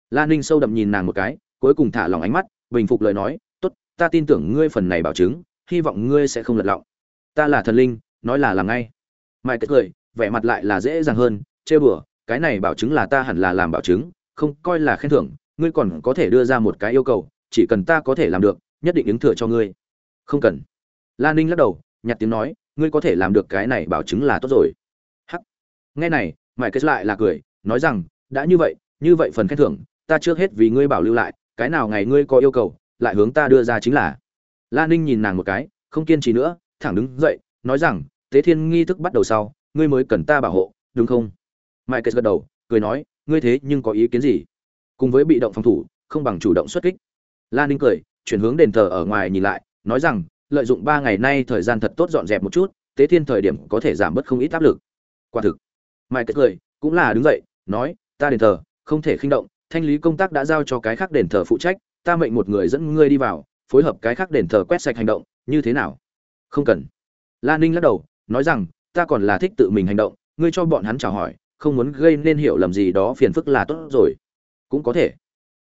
Lan ninh sâu đậm nhìn nàng một cái, cuối cùng thả lòng ánh mắt, bình phục lời nói, tốt, ta tin tưởng ngươi phần này bảo chứng, hy vọng ngươi sẽ không lật lọng. Ta là thần linh, nói là làm ngay. Mai Tất cười, vẻ mặt lại là dễ dàng hơn, chê bừa, cái này bảo chứng là ta hẳn là làm bảo chứng, không, coi là khen thưởng, ngươi còn có thể đưa ra một cái yêu cầu, chỉ cần ta có thể làm được, nhất định ứng thừa cho ngươi. Không cần. Lan ninh lắc đầu, nhặt tiếng nói, ngươi có thể làm được cái này bảo chứng là tốt rồi. Hắc. Nghe này mãi kết lại là cười, nói rằng, đã như vậy như vậy phần khen thưởng, ta trước hết vì ngươi bảo lưu lại, cái nào ngày ngươi có yêu cầu, lại hướng ta đưa ra chính là. Lan ninh nhìn nàng một cái, không kiên trì nữa, thẳng đứng dậy, nói rằng, tế thiên nghi thức bắt đầu sau, ngươi mới cần ta bảo hộ, đúng không? Mãi kết gật đầu, cười nói, ngươi thế nhưng có ý kiến gì? Cùng với bị động phòng thủ, không bằng chủ động xuất kích. Lan ninh cười, chuyển hướng đền thờ ở ngoài nhìn lại, nói rằng, lợi dụng ba ngày nay thời gian thật tốt dọn dẹp một chút, tế thiên thời điểm có thể giảm bớt không ít áp lực. Quả thực mai kết cười, cũng là đứng dậy, nói, ta đền thờ, không thể khinh động, thanh lý công tác đã giao cho cái khác đền thờ phụ trách, ta mệnh một người dẫn ngươi đi vào, phối hợp cái khác đền thờ quét sạch hành động, như thế nào? Không cần. Lan ninh lắc đầu, nói rằng, ta còn là thích tự mình hành động, ngươi cho bọn hắn chào hỏi, không muốn gây nên hiểu lầm gì đó phiền phức là tốt rồi. Cũng có thể.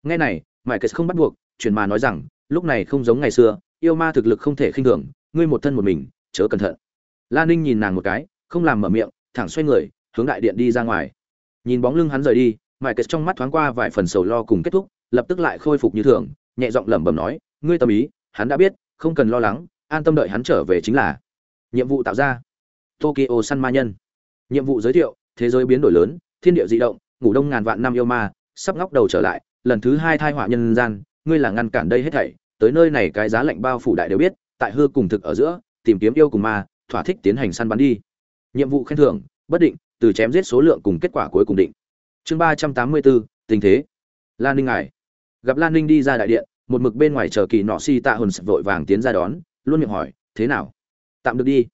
Nghe này, Mai kết không bắt buộc truyền mà nói rằng, lúc này không giống ngày xưa, yêu ma thực lực không thể khinh thường, ngươi một thân một mình, chớ cẩn thận. Lan ninh nhìn nàng một cái, không làm mở miệng, thẳng xoay người hướng đại điện đi ra ngoài. Nhìn bóng lưng hắn rời đi mãi kết trong mắt thoáng qua vài phần sầu lo cùng kết thúc, lập tức lại khôi phục như thường, nhẹ giọng lẩm bẩm nói, ngươi tâm ý, hắn đã biết, không cần lo lắng, an tâm đợi hắn trở về chính là nhiệm vụ tạo ra. Tokyo săn ma nhân. Nhiệm vụ giới thiệu, thế giới biến đổi lớn, thiên địa di động, ngủ đông ngàn vạn năm yêu ma, sắp ngóc đầu trở lại, lần thứ hai thai họa nhân gian, ngươi là ngăn cản đây hết thảy, tới nơi này cái giá lạnh bao phủ đại đều biết, tại hư cùng thực ở giữa, tìm kiếm yêu cùng ma, thỏa thích tiến hành săn bắn đi. Nhiệm vụ khen thưởng, bất định từ chém giết số lượng cùng kết quả cuối cùng định. Chương ba trăm tám mươi bốn, tình thế. Lan ninh ngài. Gặp lan ninh đi ra đại điện, một mực bên ngoài chờ kỳ nọ si tạ hồn vội vàng tiến ra đón, luôn miệng hỏi, thế nào? Tạm được đi.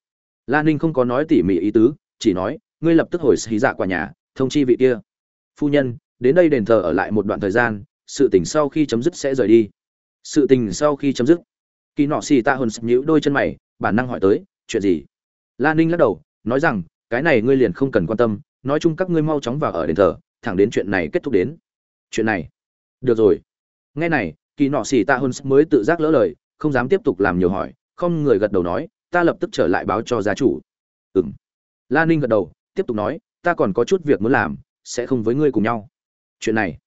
Lan ninh không có nói tỉ mỉ ý tứ, chỉ nói, ngươi lập tức hồi xí dạ qua nhà, thông chi vị kia. Phu nhân, đến đây đền thờ ở lại một đoạn thời gian, sự tình sau khi chấm dứt sẽ rời đi. Sự tình sau khi chấm dứt? Kỳ nọ xì tạ hồn nhíu đôi chân mày, bản năng hỏi tới, chuyện gì? Lan ninh lắc đầu, nói rằng cái này ngươi liền không cần quan tâm, nói chung các ngươi mau chóng vào ở đền thờ, thẳng đến chuyện này kết thúc đến. Chuyện này. Được rồi. Nghe này, kỳ nọ xì tạ hồn mới tự giác lỡ lời, không dám tiếp tục làm nhiều hỏi, không người gật đầu nói, ta lập tức trở lại báo cho gia chủ. Ừ m lan ninh gật đầu, tiếp tục nói, ta còn có chút việc muốn làm, sẽ không với ngươi cùng nhau. Chuyện này.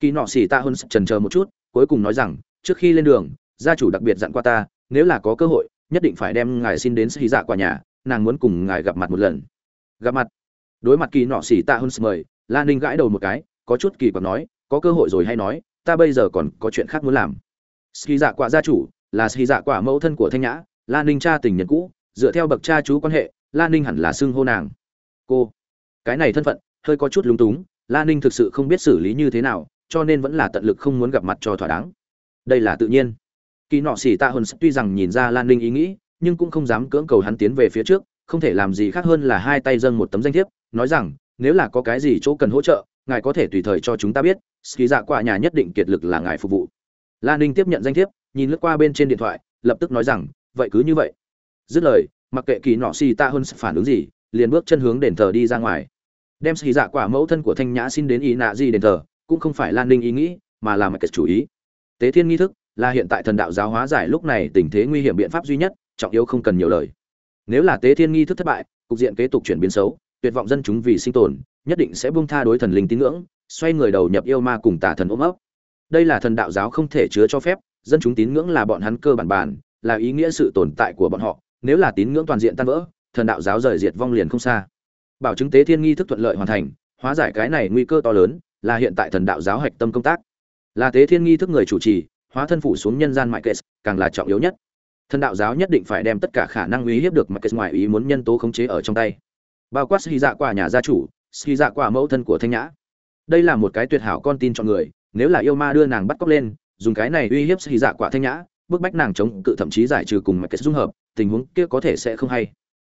Kỳ nọ xì tạ hồn trần chờ một chút, cuối cùng nói rằng, trước khi lên đường, gia chủ đặc biệt dặn qua ta, nếu là có cơ hội, nhất định phải đem ngài xin đến sĩ dạ qua nhà, nàng muốn cùng ngài gặp mặt một lần gặp mặt. Đối mặt kỳ nọ xỉ tạ hơn mời lan ninh gãi đầu một cái, có chút kỳ còn nói, có cơ hội rồi hay nói, ta bây giờ còn có chuyện khác muốn làm. Ski dạ quả gia chủ, là ski dạ quả mẫu thân của thanh nhã lan ninh cha tình nhân cũ, dựa theo bậc cha chú quan hệ lan ninh hẳn là xưng hô nàng. Cô, cái này thân phận, hơi có chút lúng túng lan ninh thực sự không biết xử lý như thế nào, cho nên vẫn là tận lực không muốn gặp mặt cho thỏa đáng. Đây là tự nhiên. Kỳ nọ xỉ tạ hơn tuy rằng nhìn ra lan ninh ý nghĩ, nhưng cũng không dám cưỡng cầu hắn tiến về phía trước không thể làm gì khác hơn là hai tay dâng một tấm danh thiếp, nói rằng, nếu là có cái gì chỗ cần hỗ trợ, ngài có thể tùy thời cho chúng ta biết ski dạ quả nhà nhất định kiệt lực là ngài phục vụ. Lan ninh tiếp nhận danh thiếp, nhìn lướt qua bên trên điện thoại, lập tức nói rằng, vậy cứ như vậy. Dứt lời, mặc kệ kỳ nọ xì ta hơn phản ứng gì, liền bước chân hướng đền thờ đi ra ngoài. Đem xì dạ quả mẫu thân của thanh nhã xin đến ý nạ gì đền thờ, cũng không phải lan ninh ý nghĩ, mà là mặc kệ chủ ý. Tế thiên nghi thức là hiện tại thần đạo giáo hóa giải lúc này tình thế nguy hiểm biện pháp duy nhất, trọng yếu không cần nhiều lời nếu là tế thiên nghi thức thất bại, cục diện kế tục chuyển biến xấu, tuyệt vọng dân chúng vì sinh tồn, nhất định sẽ buông tha đối thần linh tín ngưỡng, xoay người đầu nhập yêu ma cùng tà thần ôm ấp. Đây là thần đạo giáo không thể chứa cho phép, dân chúng tín ngưỡng là bọn hắn cơ bản bản, là ý nghĩa sự tồn tại của bọn họ. Nếu là tín ngưỡng toàn diện tan vỡ, thần đạo giáo rời diệt vong liền không xa. Bảo chứng tế thiên nghi thức thuận lợi hoàn thành, hóa giải cái này nguy cơ to lớn, là hiện tại thần đạo giáo hạch tâm công tác. Là tế thiên nghi thức người chủ trì, hóa thân phủ xuống nhân gian mại kệ, càng là trọng yếu nhất thần đạo giáo nhất định phải đem tất cả khả năng uy hiếp được mặc kệ ngoài ý muốn nhân tố khống chế ở trong tay. Bao quát xì dạ quả nhà gia chủ xì dạ quả mẫu thân của thanh nhã. Đây là một cái tuyệt hảo con tin chọn người, nếu là yêu ma đưa nàng bắt cóc lên, dùng cái này uy hiếp xì dạ quả thanh nhã, bức bách nàng chống cự thậm chí giải trừ cùng mặc kết dung hợp, tình huống kia có thể sẽ không hay.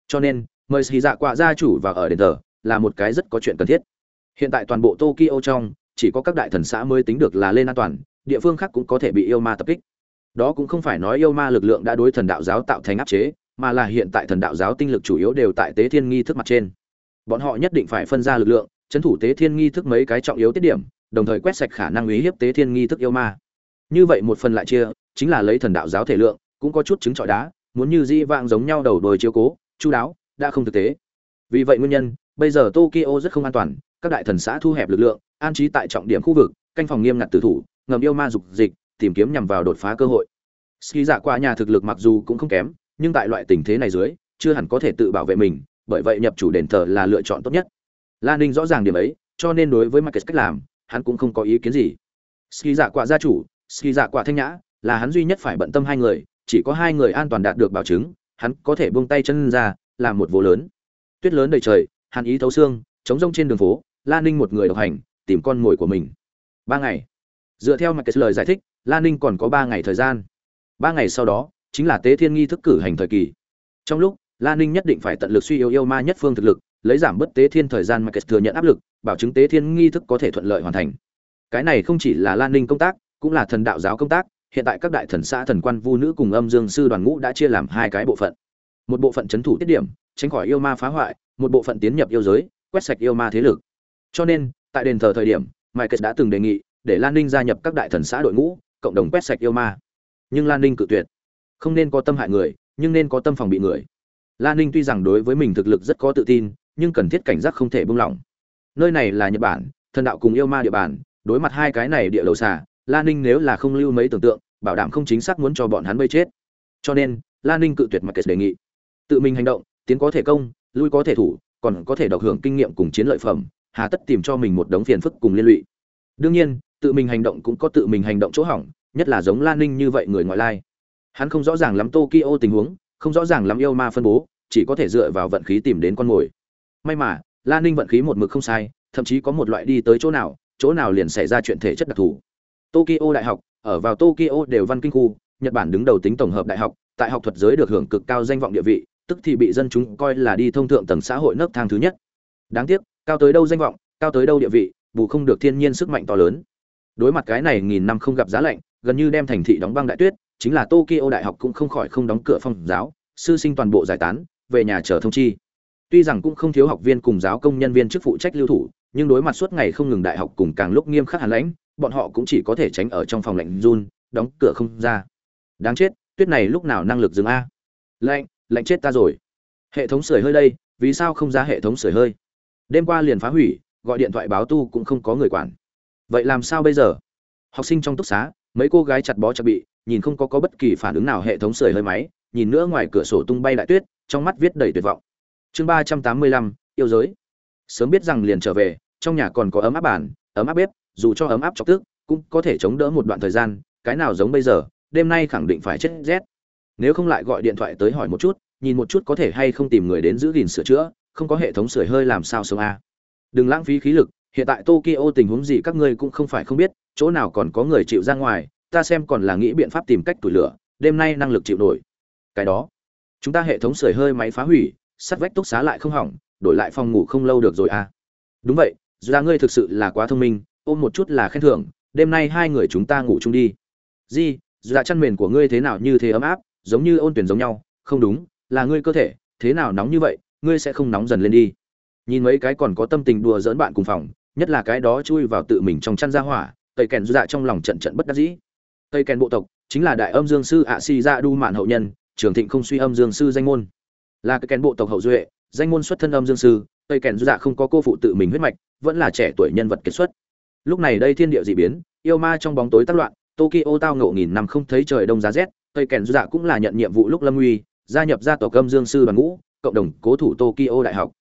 Cho nên, mời xì dạ quả gia chủ vào ở đền thờ, là một cái rất có chuyện cần thiết. Hiện tại toàn bộ tokyo trong, chỉ có các đại thần xã mới tính được là lên an toàn, địa phương khác cũng có thể bị yêu ma tập kích đó cũng không phải nói yêu ma lực lượng đã đối thần đạo giáo tạo thành áp chế, mà là hiện tại thần đạo giáo tinh lực chủ yếu đều tại tế thiên nghi thức mặt trên. Bọn họ nhất định phải phân ra lực lượng, chấn thủ tế thiên nghi thức mấy cái trọng yếu tiết điểm, đồng thời quét sạch khả năng uy hiếp tế thiên nghi thức yêu ma. Như vậy một phần lại chia, chính là lấy thần đạo giáo thể lượng, cũng có chút chứng trọi đá, muốn như di vạng giống nhau đầu đồi chiếu cố, chu đáo, đã không thực tế. Vì vậy nguyên nhân, bây giờ tokyo rất không an toàn, các đại thần xã thu hẹp lực lượng, an trí tại trọng điểm khu vực, canh phòng nghiêm ngặt tử thủ, ngầm yêu ma dục dịch tìm kiếm nhằm vào đột phá cơ hội. Ski dạ qua nhà thực lực mặc dù cũng không kém, nhưng tại loại tình thế này dưới, chưa hẳn có thể tự bảo vệ mình, bởi vậy nhập chủ đền thờ là lựa chọn tốt nhất. Lan ninh rõ ràng điểm ấy, cho nên đối với market cách làm, hắn cũng không có ý kiến gì. Ski dạ quả gia chủ, ski dạ quả thanh nhã, là hắn duy nhất phải bận tâm hai người, chỉ có hai người an toàn đạt được bảo chứng, hắn có thể buông tay chân ra làm một vô lớn. Tuyết lớn đầy trời hàn ý thấu xương chống rông trên đường phố lan ninh một người độc hành, tìm con mồi của mình. Ba ngày dựa theo mặt lời giải thích lan ninh còn có ba ngày thời gian. Ba ngày sau đó, chính là tế thiên nghi thức cử hành thời kỳ. Trong lúc lan ninh nhất định phải tận lực suy yếu yêu ma nhất phương thực lực, lấy giảm bớt tế thiên thời gian mà kết thừa nhận áp lực, bảo chứng tế thiên nghi thức có thể thuận lợi hoàn thành. Cái này không chỉ là lan ninh công tác, cũng là thần đạo giáo công tác. Hiện tại các đại thần xã, thần quan, vu nữ cùng âm dương sư đoàn ngũ đã chia làm hai cái bộ phận. Một bộ phận c h ấ n thủ tiết điểm, tránh khỏi yêu ma phá hoại, một bộ phận tiến nhập yêu giới, quét sạch yêu ma thế lực. Cho nên, tại đền thờ thời điểm mike đã từng đề nghị để Lan Ninh gia nhập các đại thần xã đội ngũ, cộng đồng quét sạch yêu ma. Nhưng Lan Ninh cự tuyệt. Không nên có tâm hại người, nhưng nên có tâm phòng bị người. Lan Ninh tuy rằng đối với mình thực lực rất có tự tin, nhưng cần thiết cảnh giác không thể buông lỏng. Nơi này là Nhật Bản, thần đạo cùng yêu ma địa bàn, đối mặt hai cái này địa đầu xà, Lan Ninh nếu là không lưu mấy tưởng tượng, bảo đảm không chính xác muốn cho bọn hắn bây chết. Cho nên, Lan Ninh cự tuyệt Marcus đề nghị. Tự mình hành động, tiến có thể công, lui có thể thủ, còn có thể độc hưởng kinh nghiệm cùng chiến lợi phẩm, hà tất tìm cho mình một đống phiền phức cùng liên lụy. Đương nhiên, tự mình hành động cũng có tự mình hành động chỗ hỏng, nhất là giống Lan Ninh như vậy người ngoại lai. Hắn không rõ ràng lắm Tokyo tình huống, không rõ ràng lắm yêu ma phân bố, chỉ có thể dựa vào vận khí tìm đến con mồi. May mà, Lan Ninh vận khí một mực không sai, thậm chí có một loại đi tới chỗ nào, chỗ nào liền xảy ra chuyện thể chất đặc thù. Tokyo đại học, ở vào tokyo đều văn kinh khu nhật bản đứng đầu tính tổng hợp đại học tại học thuật giới được hưởng cực cao danh vọng địa vị tức thì bị dân chúng coi là đi thông thượng tầng xã hội nấc thang thứ nhất đáng tiếc cao tới đâu danh vọng cao tới đâu địa vị bù không được thiên nhiên sức mạnh to lớn đối mặt cái này nghìn năm không gặp giá lạnh, gần như đem thành thị đóng băng đại tuyết, chính là tokyo đại học cũng không khỏi không đóng cửa phong giáo, sư sinh toàn bộ giải tán, về nhà chờ thông chi. Tuy rằng cũng không thiếu học viên cùng giáo công nhân viên chức phụ trách lưu thủ, nhưng đối mặt suốt ngày không ngừng đại học cùng càng lúc nghiêm khắc hàn lãnh, bọn họ cũng chỉ có thể tránh ở trong phòng lạnh run, đóng cửa không ra. Đáng chết, tuyết này lúc nào năng lực dừng a? Lạnh lạnh chết ta rồi. Hệ thống sưởi hơi đây, vì sao không ra hệ thống sưởi hơi? Đêm qua liền phá hủy, gọi điện thoại báo tu cũng không có người quản vậy làm sao bây giờ? Học sinh trong túc xá, mấy cô gái chặt bó chặt bị, nhìn không có có bất kỳ phản ứng nào, hệ thống sưởi hơi máy, nhìn nữa ngoài cửa sổ tung bay đại tuyết, trong mắt viết đầy tuyệt vọng. Chương ba trăm tám mươi lăm, yêu giới. Sớm biết rằng liền trở về, trong nhà còn có ấm áp bàn, ấm áp bếp, dù cho ấm áp chọc tức, cũng có thể chống đỡ một đoạn thời gian, cái nào giống bây giờ, đêm nay khẳng định phải chết rét. Nếu không lại gọi điện thoại tới hỏi một chút, nhìn một chút có thể hay không tìm người đến giữ gìn sửa chữa, không có hệ thống sưởi hơi làm sao sống a. Đừng lãng phí khí lực hiện tại tokyo tình huống gì các ngươi cũng không phải không biết, chỗ nào còn có người chịu ra ngoài, ta xem còn là nghĩ biện pháp tìm cách tủi lửa, đêm nay năng lực chịu nổi. Cái đó, chúng ta hệ thống sưởi hơi máy phá hủy, sắt vách túc xá lại không hỏng, đổi lại phòng ngủ không lâu được rồi à. Đúng vậy ra ngươi thực sự là quá thông minh, ôm một chút là khen thưởng, đêm nay hai người chúng ta ngủ chung đi. Di dạ chăn mền của ngươi thế nào như thế ấm áp, giống như ôn tuyển giống nhau, không đúng, là ngươi cơ thể, thế nào nóng như vậy, ngươi sẽ không nóng dần lên đi. Nhìn mấy cái còn có tâm tình đùa dỡn bạn cùng phòng nhất là cái đó chui vào tự mình trong chăn ra hỏa tây kèn dạ trong lòng trận trận bất đắc dĩ. Tây kèn bộ tộc chính là đại âm dương sư ạ si ra đu mạn hậu nhân, trường thịnh không suy âm dương sư danh môn. Là cái kèn bộ tộc hậu duệ, danh môn xuất thân âm dương sư tây kèn dạ không có cô phụ tự mình huyết mạch, vẫn là trẻ tuổi nhân vật kết xuất. Lúc này đây thiên địa dị biến, yêu ma trong bóng tối tác loạn, tokyo tao ngộ nghìn năm không thấy trời đông giá rét tây kèn dạ cũng là nhận nhiệm vụ lúc lâm uy gia nhập gia tộc âm dương sư đoàn ngũ, cộng đồng cố thủ tokyo đại học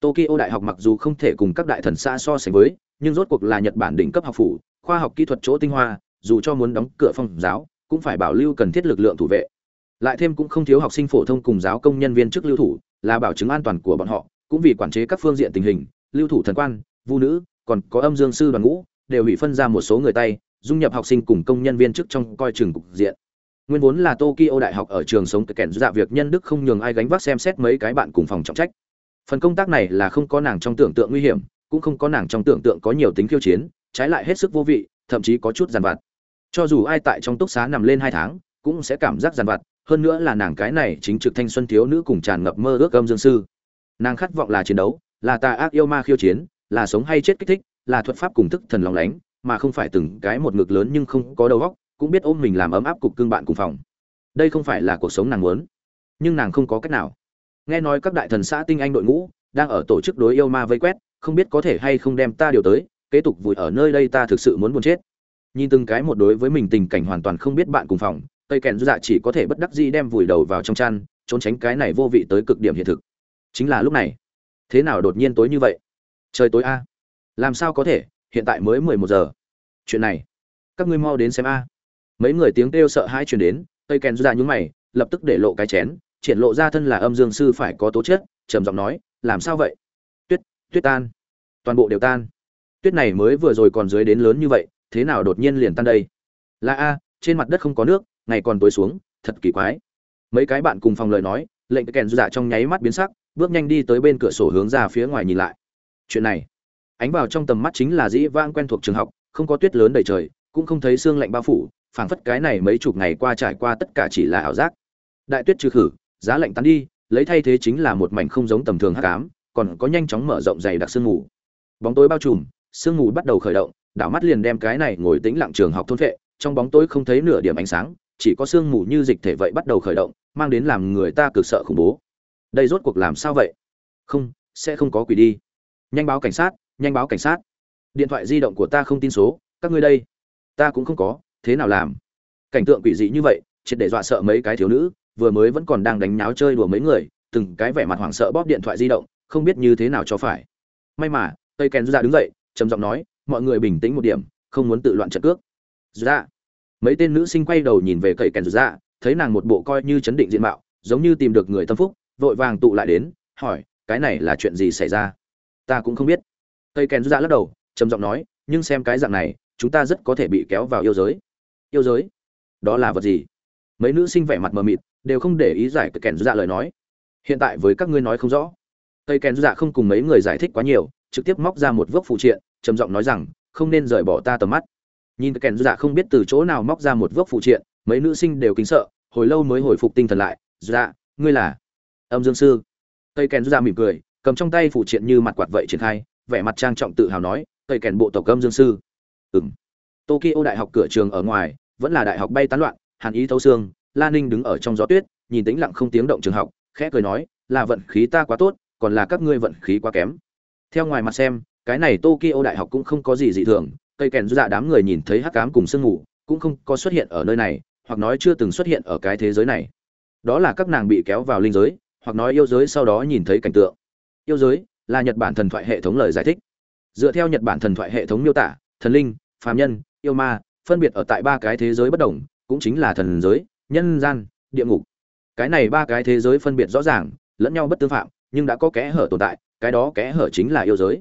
tokyo đại học mặc dù không thể cùng các đại thần xã so sánh với, nhưng rốt cuộc là nhật bản đỉnh cấp học phủ, khoa học kỹ thuật chỗ tinh hoa, dù cho muốn đóng cửa phòng giáo, cũng phải bảo lưu cần thiết lực lượng thủ vệ. Lại thêm cũng không thiếu học sinh phổ thông cùng giáo công nhân viên chức lưu thủ, là bảo chứng an toàn của bọn họ, cũng vì quản chế các phương diện tình hình, lưu thủ thần quan, vu nữ, còn có âm dương sư đoàn ngũ, đều bị phân ra một số người tay, dung nhập học sinh cùng công nhân viên chức trong coi trường cục diện. Nguyên vốn là tokyo đại học ở trường sống kẹn dạ việc nhân đức không nhường ai gánh vác xem xét mấy cái bạn cùng phòng trọng trách phần công tác này là không có nàng trong tưởng tượng nguy hiểm, cũng không có nàng trong tưởng tượng có nhiều tính khiêu chiến, trái lại hết sức vô vị, thậm chí có chút giàn vặt. Cho dù ai tại trong túc xá nằm lên hai tháng, cũng sẽ cảm giác giàn vặt, hơn nữa là nàng cái này chính trực thanh xuân thiếu nữ cùng tràn ngập mơ ước âm dương sư. Nàng khát vọng là chiến đấu, là tà ác yêu ma khiêu chiến, là sống hay chết kích thích, là thuật pháp cùng thức thần lòng lánh, mà không phải từng cái một ngực lớn nhưng không có đầu óc, cũng biết ôm mình làm ấm áp cục cưng bạn cùng phòng. Đây không phải là cuộc sống nàng muốn, nhưng nàng không có cách nào nghe nói các đại thần xã tinh anh đội ngũ đang ở tổ chức đối yêu ma vây quét, không biết có thể hay không đem ta điều tới, kế tục vùi ở nơi đây ta thực sự muốn buồn chết. Nhìn từng cái một đối với mình tình cảnh hoàn toàn không biết bạn cùng phòng, tây kèn dạ chỉ có thể bất đắc dĩ đem vùi đầu vào trong chăn, trốn tránh cái này vô vị tới cực điểm hiện thực. Chính là lúc này, thế nào đột nhiên tối như vậy? Trời tối a. Làm sao có thể? Hiện tại mới mười một giờ. Chuyện này, các ngươi mau đến xem a. Mấy người tiếng kêu sợ hãi truyền đến, tây kèn dạ nhúng mày, lập tức để lộ cái chén triển lộ ra thân là âm dương sư phải có tố chất, trầm giọng nói, làm sao vậy? Tuyết tuyết tan. Toàn bộ đều tan. Tuyết này mới vừa rồi còn dưới đến lớn như vậy, thế nào đột nhiên liền tan đây? Là a, trên mặt đất không có nước, ngày còn tối xuống, thật kỳ quái. Mấy cái bạn cùng phòng lời nói, lệnh kèn dạ trong nháy mắt biến sắc, bước nhanh đi tới bên cửa sổ hướng ra phía ngoài nhìn lại. Chuyện này, ánh vào trong tầm mắt chính là dĩ vang quen thuộc trường học, không có tuyết lớn đầy trời, cũng không thấy sương lạnh bao phủ, phảng phất cái này mấy chục ngày qua trải qua tất cả chỉ là ảo giác. Đại tuyết trừ khử giá lạnh tán đi, lấy thay thế chính là một mảnh không giống tầm thường hắc ám, còn có nhanh chóng mở rộng dày đặc sương mù. Bóng tối bao trùm, sương mù bắt đầu khởi động, đảo mắt liền đem cái này ngồi tĩnh lặng trường học thôn vệ, trong bóng tối không thấy nửa điểm ánh sáng, chỉ có sương mù như dịch thể vậy bắt đầu khởi động, mang đến làm người ta cực sợ khủng bố. Đây rốt cuộc làm sao vậy? Không, sẽ không có quỷ đi. Nhanh báo cảnh sát, nhanh báo cảnh sát. Điện thoại di động của ta không tin số, các ngươi đây. Ta cũng không có, thế nào làm? Cảnh tượng quỷ dị như vậy, triệt để dọa sợ mấy cái thiếu nữ vừa mới vẫn còn đang đánh nháo chơi đùa mấy người, từng cái vẻ mặt hoảng sợ bóp điện thoại di động, không biết như thế nào cho phải. May mà, tây kèn ra đứng dậy, trầm giọng nói, mọi người bình tĩnh một điểm, không muốn tự loạn trận cước. Ra mấy tên nữ sinh quay đầu nhìn về cậy kèn ra thấy nàng một bộ coi như chấn định diện mạo, giống như tìm được người tâm phúc, vội vàng tụ lại đến, hỏi, cái này là chuyện gì xảy ra? Ta cũng không biết. Tây kèn ra lắc đầu, trầm giọng nói, nhưng xem cái dạng này, chúng ta rất có thể bị kéo vào yêu giới. Yêu giới? Đó là vật gì? Mấy nữ sinh vẻ mặt mờ mịt đều không để ý giải kèn dạ lời nói. Hiện tại với các ngươi nói không rõ. Cây kèn dạ không cùng mấy người giải thích quá nhiều, trực tiếp móc ra một vốc phụ triện, trầm giọng nói rằng, không nên rời bỏ ta tầm mắt. Nhìn kèn dạ không biết từ chỗ nào móc ra một vốc phụ triện, mấy nữ sinh đều kính sợ, hồi lâu mới hồi phục tinh thần lại dạ ngươi là? Âm dương sư. Cây kèn dạ mỉm cười, cầm trong tay phụ triện như mặt quạt vậy triển khai, vẻ mặt trang trọng tự hào nói cây kèn bộ tộc âm dương sư. Ừm. Tokyo đại học cửa trường ở ngoài, vẫn là đại học bay tán loạn, hàn ý thấu xương la ninh đứng ở trong gió tuyết, nhìn tĩnh lặng không tiếng động trường học, khẽ cười nói, là vận khí ta quá tốt, còn là các ngươi vận khí quá kém. Theo ngoài mặt xem, cái này tokyo đại học cũng không có gì dị thường, cây kèn dạ đám người nhìn thấy hắc cám cùng sương mù, cũng không có xuất hiện ở nơi này, hoặc nói chưa từng xuất hiện ở cái thế giới này. Đó là các nàng bị kéo vào linh giới, hoặc nói yêu giới sau đó nhìn thấy cảnh tượng. Yêu giới là nhật bản thần thoại hệ thống lời giải thích. Dựa theo nhật bản thần thoại hệ thống miêu tả, thần linh, phàm nhân, yêu ma, phân biệt ở tại ba cái thế giới bất đồng, cũng chính là thần giới nhân gian, địa ngục. Cái này ba cái thế giới phân biệt rõ ràng, lẫn nhau bất tương phạm, nhưng đã có kẽ hở tồn tại, cái đó kẽ hở chính là yêu giới.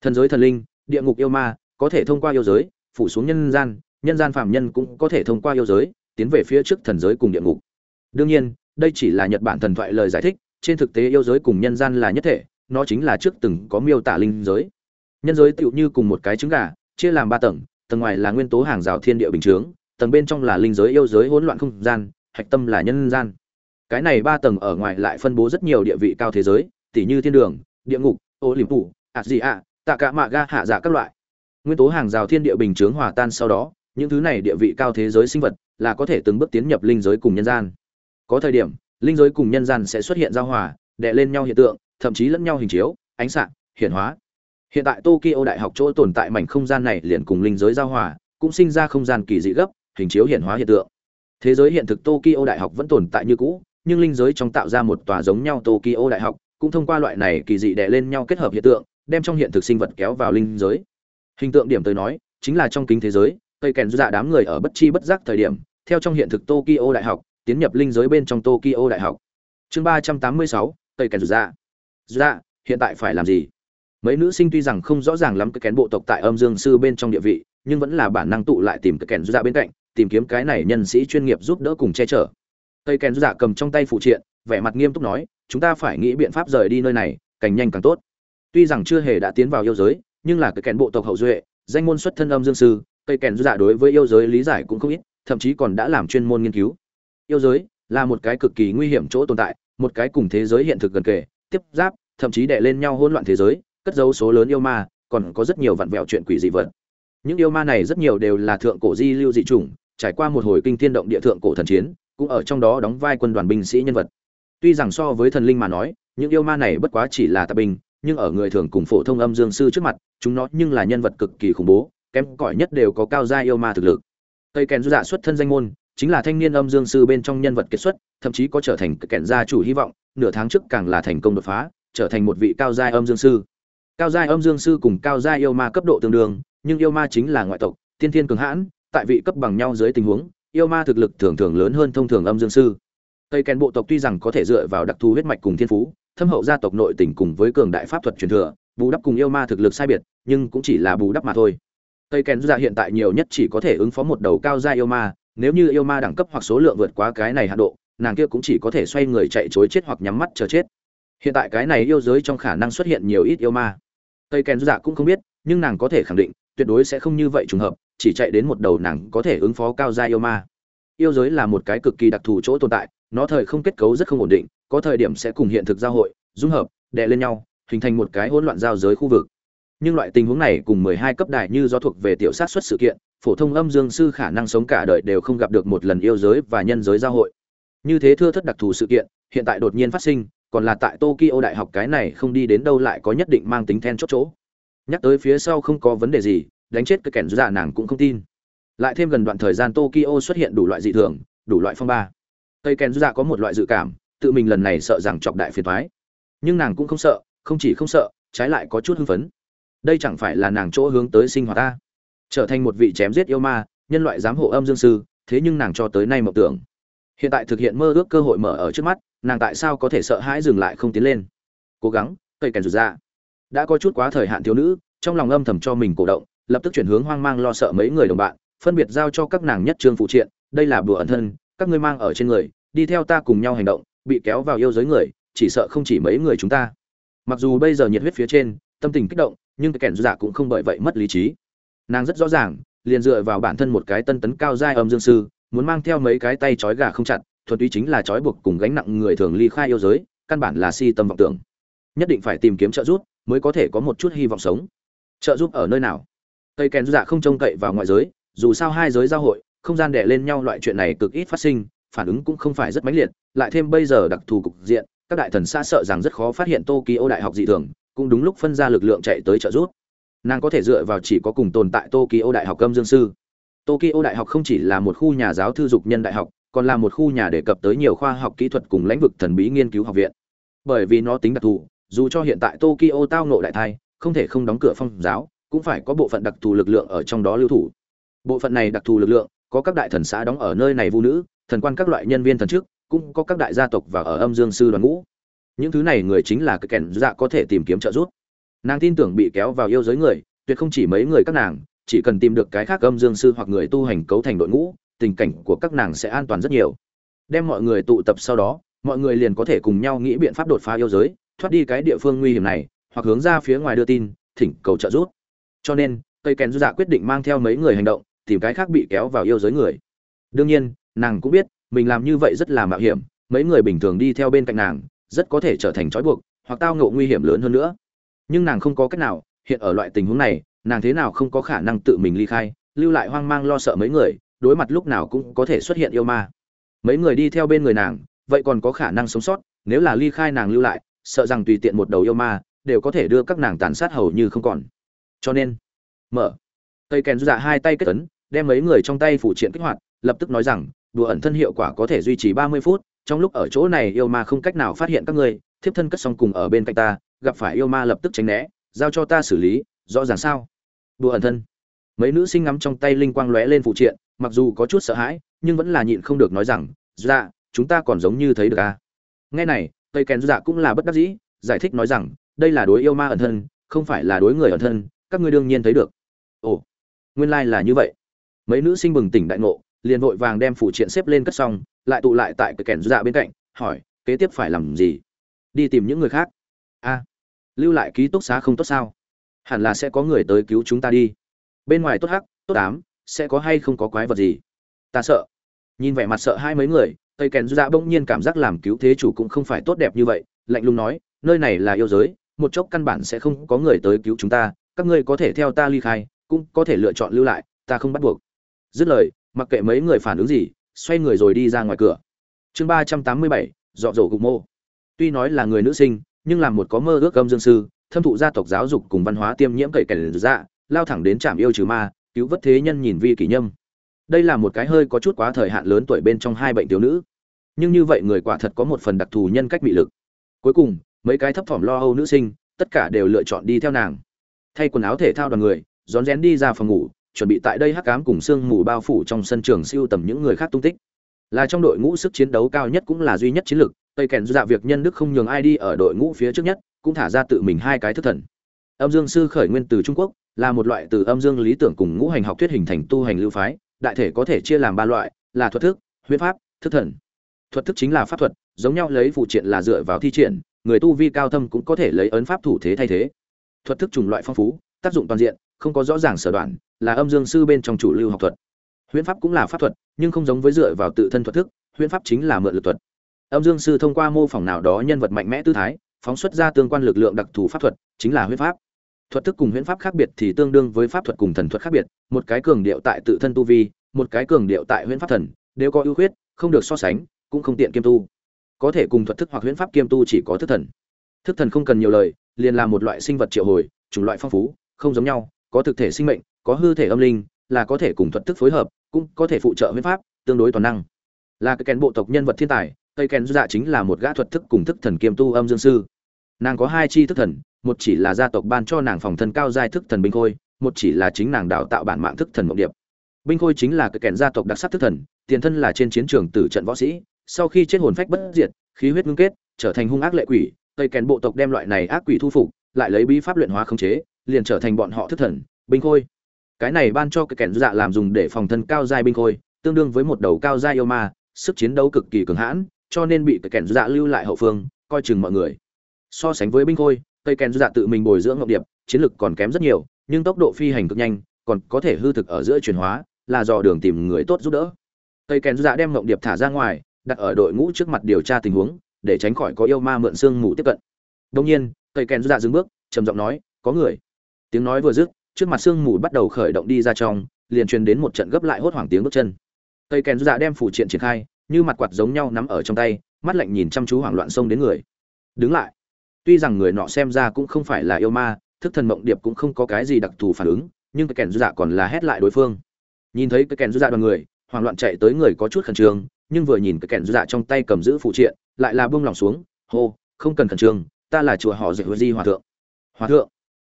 Thần giới thần linh, địa ngục yêu ma, có thể thông qua yêu giới, phủ xuống nhân gian nhân gian phạm nhân cũng có thể thông qua yêu giới, tiến về phía trước thần giới cùng địa ngục. Đương nhiên, đây chỉ là nhật bản thần thoại lời giải thích, trên thực tế yêu giới cùng nhân gian là nhất thể, nó chính là trước từng có miêu tả linh giới. Nhân giới tựu như cùng một cái trứng gà, chia làm ba tầng tầng ngoài là nguyên tố hàng rào thiên địa bình chướng tầng bên trong là linh giới yêu giới hỗn loạn không gian, hạch tâm là nhân gian. Cái này ba tầng ở ngoài lại phân bố rất nhiều địa vị cao thế giới tỷ như thiên đường, địa ngục ô liềm phủ ạt gì ạ tạ cả mạ ga hạ dạ các loại. Nguyên tố hàng rào thiên địa bình chướng hòa tan sau đó, những thứ này địa vị cao thế giới sinh vật là có thể từng bước tiến nhập linh giới cùng nhân gian. Có thời điểm, linh giới cùng nhân gian sẽ xuất hiện giao hòa, đè lên nhau hiện tượng, thậm chí lẫn nhau hình chiếu, ánh sáng hiển hóa. Hiện tại tokyo đại học chỗ tồn tại mảnh không gian này liền cùng linh giới giao hòa, cũng sinh ra không gian kỳ dị gấp hình chiếu hiện hóa hiện tượng. Thế giới hiện thực tokyo đại học vẫn tồn tại như cũ, nhưng linh giới trong tạo ra một tòa giống nhau tokyo đại học, cũng thông qua loại này kỳ dị đè lên nhau kết hợp hiện tượng, đem trong hiện thực sinh vật kéo vào linh giới. Hình tượng điểm tới nói, chính là trong kính thế giới, cây kèn dạ đám người ở bất chi bất giác thời điểm, theo trong hiện thực tokyo đại học, tiến nhập linh giới bên trong tokyo đại học. Chương ba trăm tám mươi sáu, cây kèn dạ. Dạ hiện tại phải làm gì? Mấy nữ sinh tuy rằng không rõ ràng lắm cái kén bộ tộc tại âm dương sư bên trong địa vị, nhưng vẫn là bản năng tụ lại tìm cái kèn dạ bên cạnh tìm kiếm cái này nhân sĩ chuyên nghiệp giúp đỡ cùng che chở. Cây kèn dạ cầm trong tay phụ triện, vẻ mặt nghiêm túc nói, chúng ta phải nghĩ biện pháp rời đi nơi này, càng nhanh càng tốt. Tuy rằng chưa hề đã tiến vào yêu giới, nhưng là cái kèn bộ tộc hậu duệ, danh môn xuất thân âm dương sư cây kèn dạ đối với yêu giới lý giải cũng không ít, thậm chí còn đã làm chuyên môn nghiên cứu. Yêu giới là một cái cực kỳ nguy hiểm chỗ tồn tại, một cái cùng thế giới hiện thực gần kề, tiếp giáp, thậm chí đè lên nhau hỗn loạn thế giới, cất dấu số lớn yêu ma, còn có rất nhiều vặn vẹo chuyện quỷ dị vật. Những yêu ma này rất nhiều đều là thượng cổ di lưu dị chủng trải qua một hồi kinh thiên động địa thượng cổ thần chiến, cũng ở trong đó đóng vai quân đoàn binh sĩ nhân vật. Tuy rằng so với thần linh mà nói, những yêu ma này bất quá chỉ là tạp binh, nhưng ở người thường cùng phổ thông âm dương sư trước mặt, chúng nó nhưng là nhân vật cực kỳ khủng bố, kém cỏi nhất đều có cao gia yêu ma thực lực. Tây kèn du dạ xuất thân danh môn, chính là thanh niên âm dương sư bên trong nhân vật kết xuất, thậm chí có trở thành kẹn gia chủ hy vọng, nửa tháng trước càng là thành công đột phá, trở thành một vị cao gia âm dương sư. Cao gia âm dương sư cùng cao gia yêu ma cấp độ tương đương, nhưng yêu ma chính là ngoại tộc, tiên thiên cường hãn tại vị cấp bằng nhau dưới tình huống, yêu ma thực lực thường thường lớn hơn thông thường âm dương sư. Tây kèn bộ tộc tuy rằng có thể dựa vào đặc thù huyết mạch cùng thiên phú, thâm hậu gia tộc nội tình cùng với cường đại pháp thuật truyền thừa, bù đắp cùng yêu ma thực lực sai biệt, nhưng cũng chỉ là bù đắp mà thôi. Tây kèn gia hiện tại nhiều nhất chỉ có thể ứng phó một đầu cao gia yêu ma, nếu như yêu ma đẳng cấp hoặc số lượng vượt quá cái này hạ độ, nàng kia cũng chỉ có thể xoay người chạy chối chết hoặc nhắm mắt chờ chết. Hiện tại cái này yêu giới trong khả năng xuất hiện nhiều ít yêu ma. Tây kèn dạ cũng không biết, nhưng nàng có thể khẳng định, tuyệt đối sẽ không như vậy trùng hợp chỉ chạy đến một đầu nàng có thể ứng phó cao gia yêu ma. Yêu giới là một cái cực kỳ đặc thù chỗ tồn tại nó thời không kết cấu rất không ổn định có thời điểm sẽ cùng hiện thực giao hội dung hợp đè lên nhau hình thành một cái hỗn loạn giao giới khu vực. Nhưng loại tình huống này cùng mười hai cấp đại như do thuộc về tiểu sát xuất sự kiện phổ thông âm dương sư khả năng sống cả đời đều không gặp được một lần yêu giới và nhân giới giao hội. Như thế thưa thất đặc thù sự kiện hiện tại đột nhiên phát sinh còn là tại Tokyo đại học cái này không đi đến đâu lại có nhất định mang tính then chốt chỗ. Nhắc tới phía sau không có vấn đề gì, đánh chết cái kẻn dạ nàng cũng không tin. Lại thêm gần đoạn thời gian Tokyo xuất hiện đủ loại dị thường, đủ loại phong ba. Tây kẻn dạ có một loại dự cảm, tự mình lần này sợ rằng chọc đại phiền toái. Nhưng nàng cũng không sợ, không chỉ không sợ, trái lại có chút hưng phấn. Đây chẳng phải là nàng chỗ hướng tới sinh hoạt ta. Trở thành một vị chém giết yêu ma, nhân loại giám hộ âm dương sư, thế nhưng nàng cho tới nay mộng tưởng. Hiện tại thực hiện mơ ước cơ hội mở ở trước mắt, nàng tại sao có thể sợ hãi dừng lại không tiến lên cố gắng cây kèn rụt dạ. ra đã có chút quá thời hạn thiếu nữ trong lòng âm thầm cho mình cổ động lập tức chuyển hướng hoang mang lo sợ mấy người đồng bạn, phân biệt giao cho các nàng nhất trương phụ triện, đây là bùa ẩn thân, các ngươi mang ở trên người, đi theo ta cùng nhau hành động, bị kéo vào yêu giới người, chỉ sợ không chỉ mấy người chúng ta. Mặc dù bây giờ nhiệt huyết phía trên, tâm tình kích động, nhưng cái kẻn giả cũng không bởi vậy mất lý trí. Nàng rất rõ ràng, liền dựa vào bản thân một cái tân tấn cao giai âm dương sư, muốn mang theo mấy cái tay trói gà không chặt, thuần túy chính là trói buộc cùng gánh nặng người thường ly khai yêu giới, căn bản là si tâm vọng tưởng. Nhất định phải tìm kiếm trợ giúp, mới có thể có một chút hy vọng sống. Trợ giúp ở nơi nào? Tây kèn dạ không trông cậy vào ngoại giới, dù sao hai giới giao hội, không gian đè lên nhau loại chuyện này cực ít phát sinh, phản ứng cũng không phải rất mãnh liệt, lại thêm bây giờ đặc thù cục diện, các đại thần xa sợ rằng rất khó phát hiện tokyo đại học dị thường, cũng đúng lúc phân ra lực lượng chạy tới trợ giúp. Nàng có thể dựa vào chỉ có cùng tồn tại tokyo đại học Câm dương sư. Tokyo đại học không chỉ là một khu nhà giáo thư dục nhân đại học, còn là một khu nhà đề cập tới nhiều khoa học kỹ thuật cùng lĩnh vực thần bí nghiên cứu học viện. Bởi vì nó tính đặc thù, dù cho hiện tại tokyo tao ngộ đại thai, không thể không đóng cửa phong giáo cũng phải có bộ phận đặc thù lực lượng ở trong đó lưu thủ. Bộ phận này đặc thù lực lượng, có các đại thần xã đóng ở nơi này vu nữ, thần quan các loại nhân viên thần trước cũng có các đại gia tộc và ở âm dương sư đoàn ngũ. Những thứ này người chính là cái kèn dạ có thể tìm kiếm trợ giúp. Nàng tin tưởng bị kéo vào yêu giới người, tuyệt không chỉ mấy người các nàng, chỉ cần tìm được cái khác âm dương sư hoặc người tu hành cấu thành đội ngũ, tình cảnh của các nàng sẽ an toàn rất nhiều. Đem mọi người tụ tập sau đó, mọi người liền có thể cùng nhau nghĩ biện pháp đột phá yêu giới, thoát đi cái địa phương nguy hiểm này, hoặc hướng ra phía ngoài đưa tin, thỉnh cầu trợ giúp cho nên, cây kèn du dạ quyết định mang theo mấy người hành động, tìm cái khác bị kéo vào yêu giới người. Đương nhiên, nàng cũng biết, mình làm như vậy rất là mạo hiểm, mấy người bình thường đi theo bên cạnh nàng, rất có thể trở thành trói buộc, hoặc tao ngộ nguy hiểm lớn hơn nữa. Nhưng nàng không có cách nào, hiện ở loại tình huống này, nàng thế nào không có khả năng tự mình ly khai, lưu lại hoang mang lo sợ mấy người, đối mặt lúc nào cũng có thể xuất hiện yêu ma. Mấy người đi theo bên người nàng, vậy còn có khả năng sống sót, nếu là ly khai nàng lưu lại, sợ rằng tùy tiện một đầu yêu ma, đều có thể đưa các nàng tàn sát hầu như không còn cho nên, mở. Cây kèn dạ hai tay kết ấn, đem mấy người trong tay phủ triện kích hoạt, lập tức nói rằng, đùa ẩn thân hiệu quả có thể duy trì ba mươi phút, trong lúc ở chỗ này yêu ma không cách nào phát hiện các ngươi, thiếp thân cất xong cùng ở bên cạnh ta, gặp phải yêu ma lập tức tránh né, giao cho ta xử lý, rõ ràng sao? Đùa ẩn thân. Mấy nữ sinh ngắm trong tay linh quang lóe lên phụ triện, mặc dù có chút sợ hãi, nhưng vẫn là nhịn không được nói rằng dạ chúng ta còn giống như thấy được à. nghe này tây kèn dạ cũng là bất đắc dĩ, giải thích nói rằng, đây là đối yêu ma ẩn thân, không phải là đối người ẩn thân các ngươi đương nhiên thấy được. Ồ, nguyên lai là như vậy. Mấy nữ sinh bừng tỉnh đại ngộ, liền vội vàng đem phụ triện xếp lên cất xong, lại tụ lại tại cái kèn dạ bên cạnh, hỏi, kế tiếp phải làm gì? Đi tìm những người khác. A, lưu lại ký túc xá không tốt sao? Hẳn là sẽ có người tới cứu chúng ta đi. Bên ngoài tốt hắc, tốt ám, sẽ có hay không có quái vật gì? Ta sợ. Nhìn vẻ mặt sợ hai mấy người tây kèn dạ bỗng nhiên cảm giác làm cứu thế chủ cũng không phải tốt đẹp như vậy, lạnh lùng nói, nơi này là yêu giới, một chốc căn bản sẽ không có người tới cứu chúng ta các ngươi có thể theo ta ly khai, cũng có thể lựa chọn lưu lại, ta không bắt buộc. Dứt lời, mặc kệ mấy người phản ứng gì, xoay người rồi đi ra ngoài cửa. Chương ba trăm tám mươi bảy, dọ dỗ gục mô. Tuy nói là người nữ sinh, nhưng làm một có mơ ước gâm dương sư, thâm thụ gia tộc giáo dục cùng văn hóa tiêm nhiễm cậy cảnh dạ lao thẳng đến trạm yêu trừ ma, cứu vớt thế nhân nhìn vi kỷ nhâm. Đây là một cái hơi có chút quá thời hạn lớn tuổi bên trong hai bệnh thiếu nữ. Nhưng như vậy người quả thật có một phần đặc thù nhân cách bị lực. Cuối cùng, mấy cái thấp thỏm lo âu nữ sinh, tất cả đều lựa chọn đi theo nàng thay quần áo thể thao đoàn người, rón rén đi ra phòng ngủ, chuẩn bị tại đây hắc cám cùng sương mù bao phủ trong sân trường siêu tầm những người khác tung tích. Là trong đội ngũ sức chiến đấu cao nhất cũng là duy nhất chiến lược, tây kèn dạ việc nhân đức không nhường ai đi ở đội ngũ phía trước nhất, cũng thả ra tự mình hai cái thức thần. Âm dương sư khởi nguyên từ trung quốc, là một loại từ âm dương lý tưởng cùng ngũ hành học thuyết hình thành tu hành lưu phái, đại thể có thể chia làm ba loại, là thuật thức, huyết pháp, thức thần. Thuật thức chính là pháp thuật, giống nhau lấy phụ triện là dựa vào thi triển, người tu vi cao thâm cũng có thể lấy ấn pháp thủ thế thay thế thuật thức chủng loại phong phú, tác dụng toàn diện, không có rõ ràng sở đoạn, là âm dương sư bên trong chủ lưu học thuật. Huyễn pháp cũng là pháp thuật, nhưng không giống với dựa vào tự thân thuật thức, huyễn pháp chính là mượn lực thuật. Âm dương sư thông qua mô phỏng nào đó nhân vật mạnh mẽ tư thái, phóng xuất ra tương quan lực lượng đặc thù pháp thuật, chính là huyễn pháp. Thuật thức cùng huyễn pháp khác biệt thì tương đương với pháp thuật cùng thần thuật khác biệt, một cái cường điệu tại tự thân tu vi, một cái cường điệu tại huyễn pháp thần đều có ưu khuyết, không được so sánh, cũng không tiện kiêm tu. Có thể cùng thuật thức hoặc huyễn pháp kiêm tu chỉ có thức thần. Thức thần không cần nhiều lời liền là một loại sinh vật triệu hồi, chủng loại phong phú, không giống nhau, có thực thể sinh mệnh, có hư thể âm linh, là có thể cùng thuật thức phối hợp, cũng có thể phụ trợ huyết pháp, tương đối toàn năng. Là cái kèn bộ tộc nhân vật thiên tài, cây kèn dạ chính là một gã thuật thức cùng thức thần kiêm tu âm dương sư. Nàng có hai chi thức thần, một chỉ là gia tộc ban cho nàng phòng thân cao giai thức thần binh khôi, một chỉ là chính nàng đào tạo bản mạng thức thần mộng điệp. Binh khôi chính là cái kèn gia tộc đặc sắc thức thần, tiền thân là trên chiến trường tử trận võ sĩ, sau khi chết hồn phách bất diệt, khí huyết ngưng kết, trở thành hung ác lệ quỷ Tây kèn bộ tộc đem loại này ác quỷ thu phục, lại lấy bí pháp luyện hóa khống chế, liền trở thành bọn họ thức thần, binh khôi. Cái này ban cho cái kèn dạ làm dùng để phòng thân cao giai binh khôi, tương đương với một đầu cao giai yêu ma, sức chiến đấu cực kỳ cường hãn, cho nên bị cái kèn dạ lưu lại hậu phương, coi chừng mọi người. So sánh với binh khôi cây kèn dạ tự mình bồi dưỡng ngọc điệp, chiến lực còn kém rất nhiều, nhưng tốc độ phi hành cực nhanh, còn có thể hư thực ở giữa chuyển hóa, là dò đường tìm người tốt giúp đỡ. Cây kèn dạ đem ngọc điệp thả ra ngoài, đặt ở đội ngũ trước mặt điều tra tình huống để tránh khỏi có yêu ma mượn xương ngủ tiếp cận. Đông nhiên, cây kèn dạ dừng bước, trầm giọng nói, có người. Tiếng nói vừa dứt, trước mặt xương mù bắt đầu khởi động đi ra trong, liền truyền đến một trận gấp lại hốt hoảng tiếng bước chân. Cây kèn dạ đem phủ triện triển khai, như mặt quạt giống nhau nắm ở trong tay, mắt lạnh nhìn chăm chú hoảng loạn xông đến người. Đứng lại. Tuy rằng người nọ xem ra cũng không phải là yêu ma, thức thần mộng điệp cũng không có cái gì đặc thù phản ứng, nhưng cái kèn dạ còn là hét lại đối phương. Nhìn thấy cái kèn dạ đoàn người, hoảng loạn chạy tới người có chút khẩn trương nhưng vừa nhìn cái kẹn dạ trong tay cầm giữ phụ triện lại là buông lòng xuống hô không cần khẩn trương ta là chùa họ dạy di hòa thượng. Hòa thượng?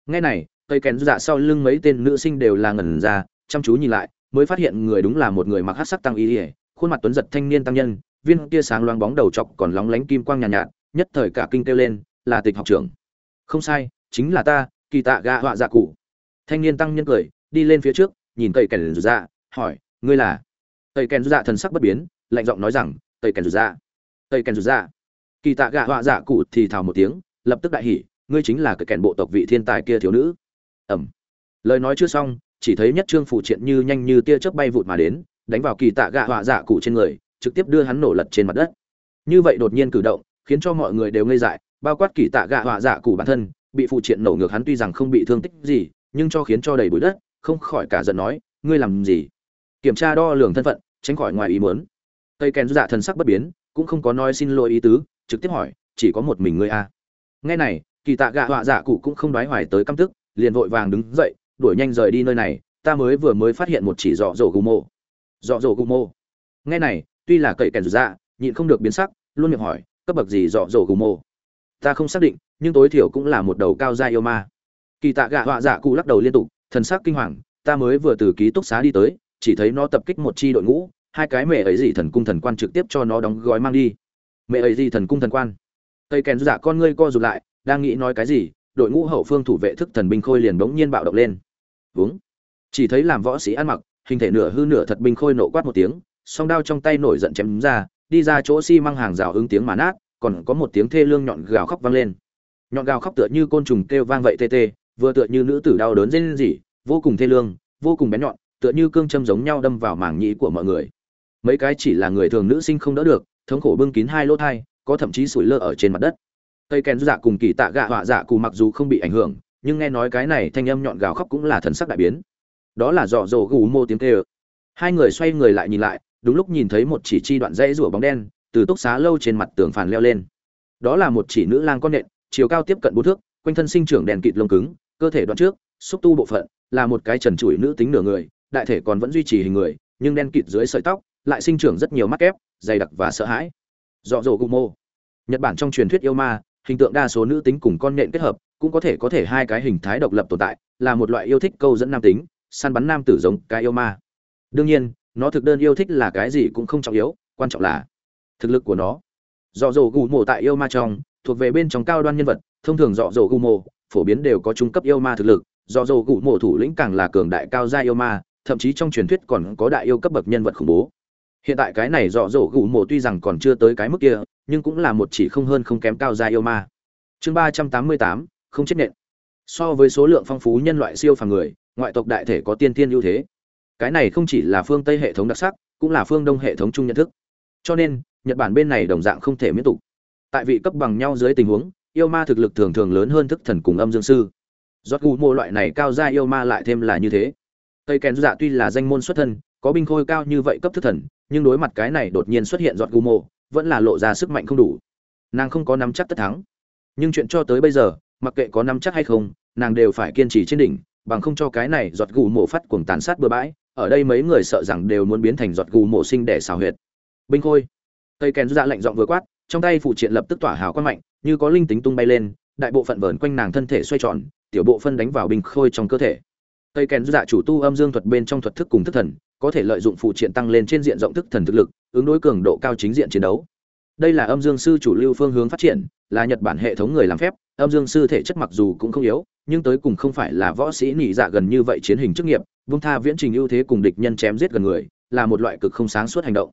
Nghe này cây kẹn dạ sau lưng mấy tên nữ sinh đều là ngẩn ra chăm chú nhìn lại mới phát hiện người đúng là một người mặc hát sắc tăng y ỉa khuôn mặt tuấn giật thanh niên tăng nhân viên kia sáng loáng bóng đầu chọc còn lóng lánh kim quang nhàn nhạt, nhạt nhất thời cả kinh kêu lên là tịch học trưởng. Không sai chính là ta kỳ tạ gạ họa dạ cụ. Thanh niên tăng nhân cười đi lên phía trước nhìn cây kèn dạ hỏi ngươi là? Cây kèn dạ thần sắc bất biến lạnh giọng nói rằng, tây kèn rụt ra tây kèn rụt ra kỳ tạ gạ họa dạ cụ thì thào một tiếng, lập tức đại hỉ, ngươi chính là cái kèn bộ tộc vị thiên tài kia thiếu nữ. Ẩm. Lời nói chưa xong, chỉ thấy nhất trương phụ triện như nhanh như tia chớp bay vụt mà đến, đánh vào kỳ tạ gạ họa dạ cụ trên người, trực tiếp đưa hắn nổ lật trên mặt đất. Như vậy đột nhiên cử động, khiến cho mọi người đều ngây dại, bao quát kỳ tạ gạ họa dạ cụ bản thân, bị phụ triện nổ ngược hắn tuy rằng không bị thương tích gì, nhưng cho khiến cho đầy bụi đất, không khỏi cả giận nói, ngươi làm gì? Kiểm tra đo lường thân phận, tránh khỏi ngoài ý muốn tây kèn dạ thần sắc bất biến, cũng không có nói xin lỗi ý tứ, trực tiếp hỏi, chỉ có một mình ngươi a à. nghe này, kỳ tạ gạ họa dạ cụ cũng không đoái hoài tới căm tức, liền vội vàng đứng dậy, đuổi nhanh rời đi nơi này, ta mới vừa mới phát hiện một chỉ dọ dỗ gù mô. Dọ dỗ gù mô. Nghe này, tuy là cậy kèn dạ nhịn không được biến sắc, luôn miệng hỏi, cấp bậc gì dọ dỗ gù mô? Ta không xác định, nhưng tối thiểu cũng là một đầu cao gia yêu ma. Kỳ tạ gạ họa dạ cụ lắc đầu liên tục, thần sắc kinh hoàng, ta mới vừa từ ký túc xá đi tới, chỉ thấy nó tập kích một chi đội ngũ hai cái mẹ ấy gì thần cung thần quan trực tiếp cho nó đóng gói mang đi. Mẹ ấy gì thần cung thần quan? Tây kèn giả con ngươi co rụt lại, đang nghĩ nói cái gì, đội ngũ hậu phương thủ vệ thức thần binh khôi liền bỗng nhiên bạo động lên. Vướng chỉ thấy làm võ sĩ ăn mặc, hình thể nửa hư nửa thật binh khôi nộ quát một tiếng, song đao trong tay nổi giận chém ra, đi ra chỗ xi măng hàng rào ứng tiếng mà nát, còn có một tiếng thê lương nhọn gào khóc vang lên. Nhọn gào khóc tựa như côn trùng kêu vang vậy tê tê, vừa tựa như nữ tử đau đớn rên rỉ, vô cùng thê lương, vô cùng bén nhọn, tựa như cương châm giống nhau đâm vào màng nhĩ của mọi người mấy cái chỉ là người thường nữ sinh không đỡ được, thống khổ bưng kín hai lỗ thai, có thậm chí sủi lơ ở trên mặt đất. Cây kèn dạ cùng kỳ tạ gạ họa dạ cù mặc dù không bị ảnh hưởng, nhưng nghe nói cái này thanh âm nhọn gào khóc cũng là thần sắc đại biến. Đó là dọ dỗ gù mô tiếng tê ơ hai người xoay người lại nhìn lại, đúng lúc nhìn thấy một chỉ chi đoạn dãy rủa bóng đen, từ túc xá lâu trên mặt tường phản leo lên. Đó là một chỉ nữ lang con nện, chiều cao tiếp cận bốn thước, quanh thân sinh trưởng đèn kịt lông cứng, cơ thể đoạn trước, xúc tu bộ phận, là một cái trần trụi nữ tính nửa người, đại thể còn vẫn duy trì hình người, nhưng đen kịt dưới sợi tóc lại sinh trưởng rất nhiều mắt kép, dày đặc và sợ hãi. Dọ dỗ gumo. Nhật bản trong truyền thuyết yêu ma, hình tượng đa số nữ tính cùng con nhện kết hợp, cũng có thể có thể hai cái hình thái độc lập tồn tại, là một loại yêu thích câu dẫn nam tính, săn bắn nam tử giống cái yêu ma. Đương nhiên, nó thực đơn yêu thích là cái gì cũng không trọng yếu, quan trọng là thực lực của nó. Dọ dỗ gù mộ tại yêu ma trong, thuộc về bên trong cao đoan nhân vật, thông thường dọ dỗ gù mộ phổ biến đều có trung cấp yêu ma thực lực, dọ dỗ gù mộ thủ lĩnh càng là cường đại cao gia yêu ma, thậm chí trong truyền thuyết còn có đại yêu cấp bậc nhân vật khủng bố hiện tại cái này dọ dỗ gù mộ tuy rằng còn chưa tới cái mức kia, nhưng cũng là một chỉ không hơn không kém cao gia yêu ma. Chương ba trăm tám mươi tám, không chết nện. So với số lượng phong phú nhân loại siêu phàm người, ngoại tộc đại thể có tiên tiên ưu thế. Cái này không chỉ là phương tây hệ thống đặc sắc, cũng là phương đông hệ thống chung nhận thức. Cho nên, nhật bản bên này đồng dạng không thể miễn tục tại vị cấp bằng nhau dưới tình huống, yêu ma thực lực thường thường lớn hơn thức thần cùng âm dương sư. Giót gù mô loại này cao ra yêu ma lại thêm là như thế. Tây kèn dạ tuy là danh môn xuất thân, có binh khôi cao như vậy cấp thức thần nhưng đối mặt cái này đột nhiên xuất hiện giọt gù vẫn là lộ ra sức mạnh không đủ. Nàng không có nắm chắc tất thắng. Nhưng chuyện cho tới bây giờ, mặc kệ có nắm chắc hay không, nàng đều phải kiên trì trên đỉnh, bằng không cho cái này giọt gù mộ phát cuồng tàn sát bừa bãi, ở đây mấy người sợ rằng đều muốn biến thành giọt gù mộ sinh để xào huyệt. Binh khôi. Tây kèn dạ ra lệnh giọng vừa quát, trong tay phụ triện lập tức tỏa hào quang mạnh, như có linh tính tung bay lên, đại bộ phận vờn quanh nàng thân thể xoay tròn, tiểu bộ phân đánh vào bình khôi trong cơ thể. Tây kèn dạ chủ tu âm dương thuật bên trong thuật thức cùng thức thần có thể lợi dụng phụ triện tăng lên trên diện rộng thức thần thực lực, ứng đối cường độ cao chính diện chiến đấu. Đây là âm dương sư chủ lưu phương hướng phát triển, là nhật bản hệ thống người làm phép, âm dương sư thể chất mặc dù cũng không yếu, nhưng tới cùng không phải là võ sĩ nhị dạ gần như vậy chiến hình chức nghiệp, vung tha viễn trình ưu thế cùng địch nhân chém giết gần người, là một loại cực không sáng suốt hành động.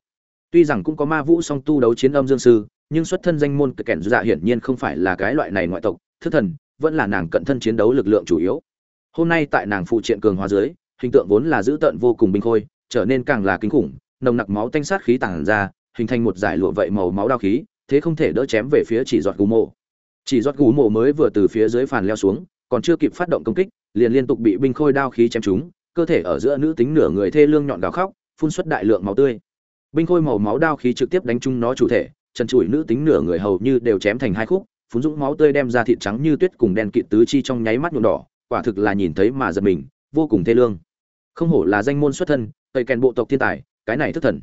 Tuy rằng cũng có ma vũ song tu đấu chiến âm dương sư, nhưng xuất thân danh môn kẻn dạ hiển nhiên không phải là cái loại này ngoại tộc, thức thần, vẫn là nàng cận thân chiến đấu lực lượng chủ yếu. Hôm nay tại nàng phụ triện cường hóa dưới, hình tượng vốn là dữ tợn vô cùng binh khôi trở nên càng là kinh khủng, nồng nặc máu tanh sát khí tản ra, hình thành một giải lụa vậy màu máu đao khí, thế không thể đỡ chém về phía chỉ giọt gù mộ. Chỉ giọt gù mộ mới vừa từ phía dưới phàn leo xuống, còn chưa kịp phát động công kích, liền liên tục bị binh khôi đao khí chém trúng, cơ thể ở giữa nữ tính nửa người thê lương nhọn gào khóc, phun xuất đại lượng máu tươi. Binh khôi màu máu đao khí trực tiếp đánh trúng nó chủ thể chân trụi nữ tính nửa người hầu như đều chém thành hai khúc, phun dũng máu tươi đem ra thịt trắng như tuyết cùng đen kịt tứ chi trong nháy mắt nhuộm đỏ, quả thực là nhìn thấy mà giật mình, vô cùng thê lương. Không hổ là danh môn xuất thân tây kèn bộ tộc thiên tài, cái này thất thần.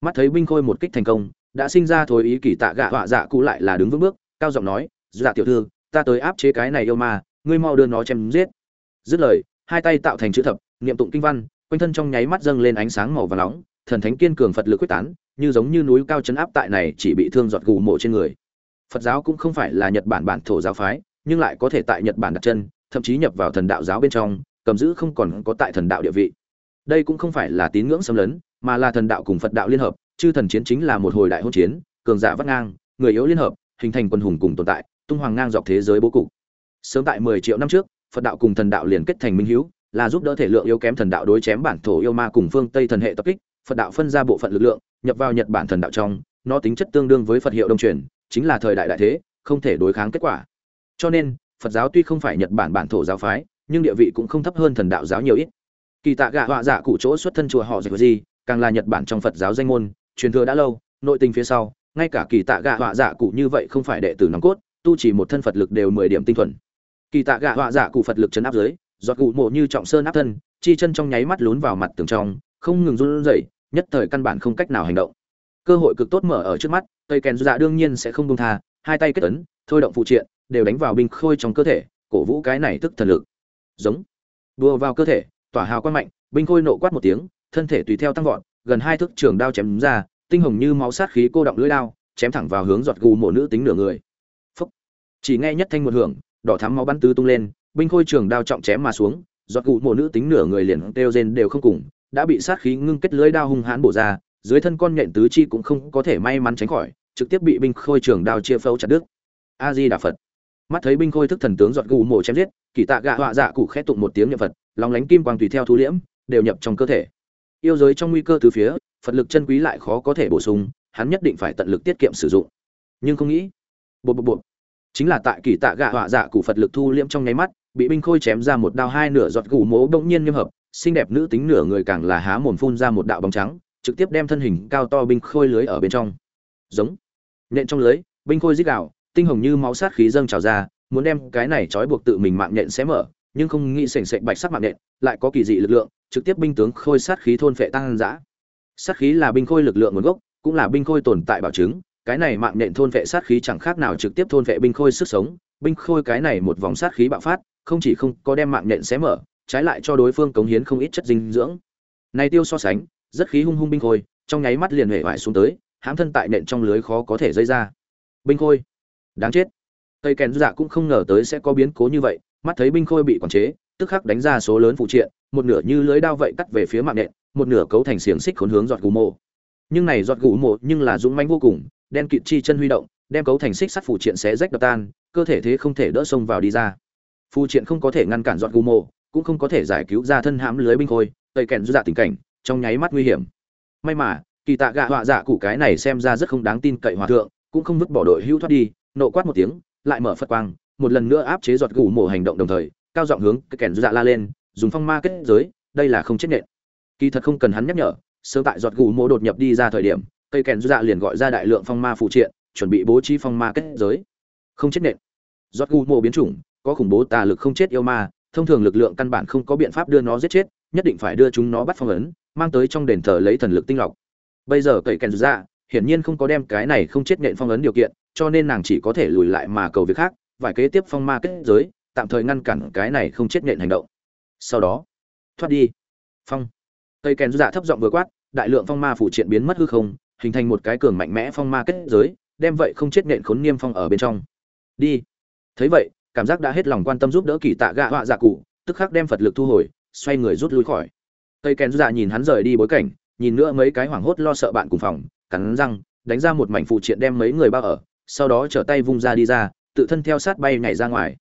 Mắt thấy binh khôi một kích thành công, đã sinh ra thối ý kỳ tạ gạ họa dạ cụ lại là đứng vững bước, cao giọng nói dạ tiểu thư, ta tới áp chế cái này yêu ma, ngươi mau đưa nó chém giết. Dứt lời, hai tay tạo thành chữ thập, niệm tụng kinh văn, quanh thân trong nháy mắt dâng lên ánh sáng màu và nóng, thần thánh kiên cường phật lực quyết tán, như giống như núi cao chấn áp tại này chỉ bị thương giọt gù mộ trên người. Phật giáo cũng không phải là nhật bản bản thổ giáo phái, nhưng lại có thể tại nhật bản đặt chân, thậm chí nhập vào thần đạo giáo bên trong, cầm giữ không còn có tại thần đạo địa vị đây cũng không phải là tín ngưỡng xâm lấn, mà là thần đạo cùng phật đạo liên hợp, chư thần chiến chính là một hồi đại hôn chiến, cường giả vắt ngang, người yếu liên hợp, hình thành quân hùng cùng tồn tại, tung hoàng ngang dọc thế giới bố cục. Sớm tại 10 triệu năm trước, phật đạo cùng thần đạo liền kết thành minh hiếu, là giúp đỡ thể lượng yếu kém thần đạo đối chém bản thổ yêu ma cùng phương tây thần hệ tập kích, phật đạo phân ra bộ phận lực lượng, nhập vào nhật bản thần đạo trong, nó tính chất tương đương với phật hiệu đông truyền, chính là thời đại đại thế, không thể đối kháng kết quả. Cho nên, phật giáo tuy không phải nhật bản bản thổ giáo phái, nhưng địa vị cũng không thấp hơn thần đạo giáo nhiều ít kỳ tạ gạ họa dạ cụ chỗ xuất thân chùa họ dịch gì càng là nhật bản trong phật giáo danh môn, truyền thừa đã lâu, nội tình phía sau, ngay cả kỳ tạ gạ họa dạ cụ như vậy không phải đệ tử nòng cốt, tu chỉ một thân phật lực đều mười điểm tinh thuần. Kỳ tạ gạ họa dạ cụ phật lực chấn áp dưới giọt cụ mộ như trọng sơn áp thân, chi chân trong nháy mắt lún vào mặt tường trong, không ngừng run rẩy, nhất thời căn bản không cách nào hành động. Cơ hội cực tốt mở ở trước mắt, tây kèn dạ đương nhiên sẽ không buông tha, hai tay kết ấn, thôi động phụ triện, đều đánh vào binh khôi trong cơ thể, cổ vũ cái này tức thần lực. Giống. Đùa vào cơ thể tỏa hào quang mạnh, binh khôi nộ quát một tiếng, thân thể tùy theo tăng vọt, gần hai thước trường đao chém ra, tinh hồng như máu sát khí cô động lưỡi đao, chém thẳng vào hướng giọt gù mộ nữ tính nửa người. Phúc. chỉ nghe nhất thanh một hưởng, đỏ thắm máu bắn tứ tung lên, binh khôi trường đao trọng chém mà xuống, giọt gù mộ nữ tính nửa người liền kêu rên đều không cùng, đã bị sát khí ngưng kết lưỡi đao hung hãn bổ ra, dưới thân con nhện tứ chi cũng không có thể may mắn tránh khỏi, trực tiếp bị binh khôi trường đao chia phẫu chặt đứt. A di đà phật. Mắt thấy binh khôi thức thần tướng giọt gù mổ chém giết, kỳ tạ gạ họa dạ cụ khẽ tụng một tiếng niệm phật lòng lánh kim quang tùy theo thu liễm, đều nhập trong cơ thể. Yêu giới trong nguy cơ từ phía, phật lực chân quý lại khó có thể bổ sung, hắn nhất định phải tận lực tiết kiệm sử dụng. Nhưng không nghĩ bộ bộ bộ chính là tại kỳ tạ gạ họa dạ cụ phật lực thu liễm trong nháy mắt, bị binh khôi chém ra một đao hai nửa giọt gù mố bỗng nhiên nghiêm hợp, xinh đẹp nữ tính nửa người càng là há mồm phun ra một đạo bóng trắng, trực tiếp đem thân hình cao to binh khôi lưới ở bên trong. Giống. Nện trong lưới, binh khôi dích đạo tinh hồng như máu sát khí dâng trào ra, muốn đem cái này trói buộc tự mình mạng nhện xé mở nhưng không nghĩ sảnh sệt bạch sắc mạng nện, lại có kỳ dị lực lượng, trực tiếp binh tướng khôi sát khí thôn phệ tăng dã sát khí là binh khôi lực lượng nguồn gốc, cũng là binh khôi tồn tại bảo chứng, cái này mạng nện thôn phệ sát khí chẳng khác nào trực tiếp thôn phệ binh khôi sức sống, binh khôi cái này một vòng sát khí bạo phát, không chỉ không có đem mạng nện xé mở, trái lại cho đối phương cống hiến không ít chất dinh dưỡng. Này tiêu so sánh, rất khí hung hung binh khôi, trong nháy mắt liền hể vải xuống tới, hãm thân tại nện trong lưới khó có thể dây ra. Binh khôi, đáng chết. Tây kèn dạ cũng không ngờ tới sẽ có biến cố như vậy mắt thấy binh khôi bị quản chế, tức khắc đánh ra số lớn phụ triện, một nửa như lưới đao vậy cắt về phía mạng nện, một nửa cấu thành xiềng xích khốn hướng giọt gù mộ. Nhưng này giọt gù mộ nhưng là dũng mãnh vô cùng, đen kịt chi chân huy động, đem cấu thành xích sắt phụ triện xé rách đập tan, cơ thể thế không thể đỡ xông vào đi ra. Phụ triện không có thể ngăn cản giọt gù mộ, cũng không có thể giải cứu ra thân hãm lưới binh khôi tây kèn dạ tình cảnh, trong nháy mắt nguy hiểm. May mà, kỳ tạ gạ họa dạ cụ cái này xem ra rất không đáng tin cậy hòa thượng, cũng không vứt bỏ đội hưu thoát đi, nộ quát một tiếng, lại mở phật quang một lần nữa áp chế giọt gù mổ hành động đồng thời, cao giọng hướng cái kèn dạ la lên, dùng phong ma kết giới, đây là không chết nện. Kỳ thật không cần hắn nhắc nhở, sớm tại giọt gù mổ đột nhập đi ra thời điểm, cây kèn dạ liền gọi ra đại lượng phong ma phụ triện, chuẩn bị bố trí phong ma kết giới. Không chết nện. Giọt gù mổ biến chủng, có khủng bố tà lực không chết yêu ma, thông thường lực lượng căn bản không có biện pháp đưa nó giết chết, nhất định phải đưa chúng nó bắt phong ấn, mang tới trong đền thờ lấy thần lực tinh lọc. Bây giờ cậy kèn dạ hiển nhiên không có đem cái này không chết nện phong ấn điều kiện, cho nên nàng chỉ có thể lùi lại mà cầu việc khác vài kế tiếp phong ma kết giới, tạm thời ngăn cản cái này không chết nện hành động. Sau đó, thoát đi. Phong. Cây kèn dạ thấp giọng vừa quát, đại lượng phong ma phủ triện biến mất hư không, hình thành một cái cường mạnh mẽ phong ma kết giới, đem vậy không chết nện khốn niêm phong ở bên trong. Đi. Thấy vậy, cảm giác đã hết lòng quan tâm giúp đỡ kỳ tạ gạ họa dạ cụ, tức khắc đem phật lực thu hồi, xoay người rút lui khỏi. Cây kèn dạ nhìn hắn rời đi bối cảnh, nhìn nữa mấy cái hoảng hốt lo sợ bạn cùng phòng, cắn răng, đánh ra một mảnh phụ triện đem mấy người bao ở, sau đó trở tay vung ra đi ra tự thân theo sát bay nhảy ra ngoài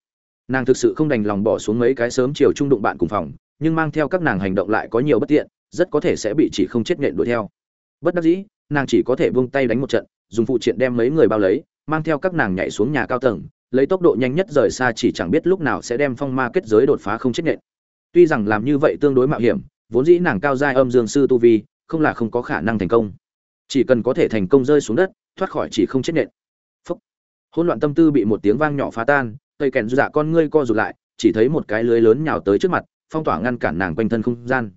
nàng thực sự không đành lòng bỏ xuống mấy cái sớm chiều trung đụng bạn cùng phòng, nhưng mang theo các nàng hành động lại có nhiều bất tiện, rất có thể sẽ bị chỉ không chết nện đuổi theo bất đắc dĩ, nàng chỉ có thể buông tay đánh một trận, dùng phụ triện đem mấy người bao lấy, mang theo các nàng nhảy xuống nhà cao tầng, lấy tốc độ nhanh nhất rời xa chỉ chẳng biết lúc nào sẽ đem phong ma kết giới đột phá không chết nện. tuy rằng làm như vậy tương đối mạo hiểm, vốn dĩ nàng cao giai âm dương sư tu vi, không là không có khả năng thành công chỉ cần có thể thành công rơi xuống đất, thoát khỏi chỉ không chết nện hỗn loạn tâm tư bị một tiếng vang nhỏ phá tan, cây kèn dạ con ngươi co rụt lại, chỉ thấy một cái lưới lớn nhào tới trước mặt, phong tỏa ngăn cản nàng quanh thân không gian.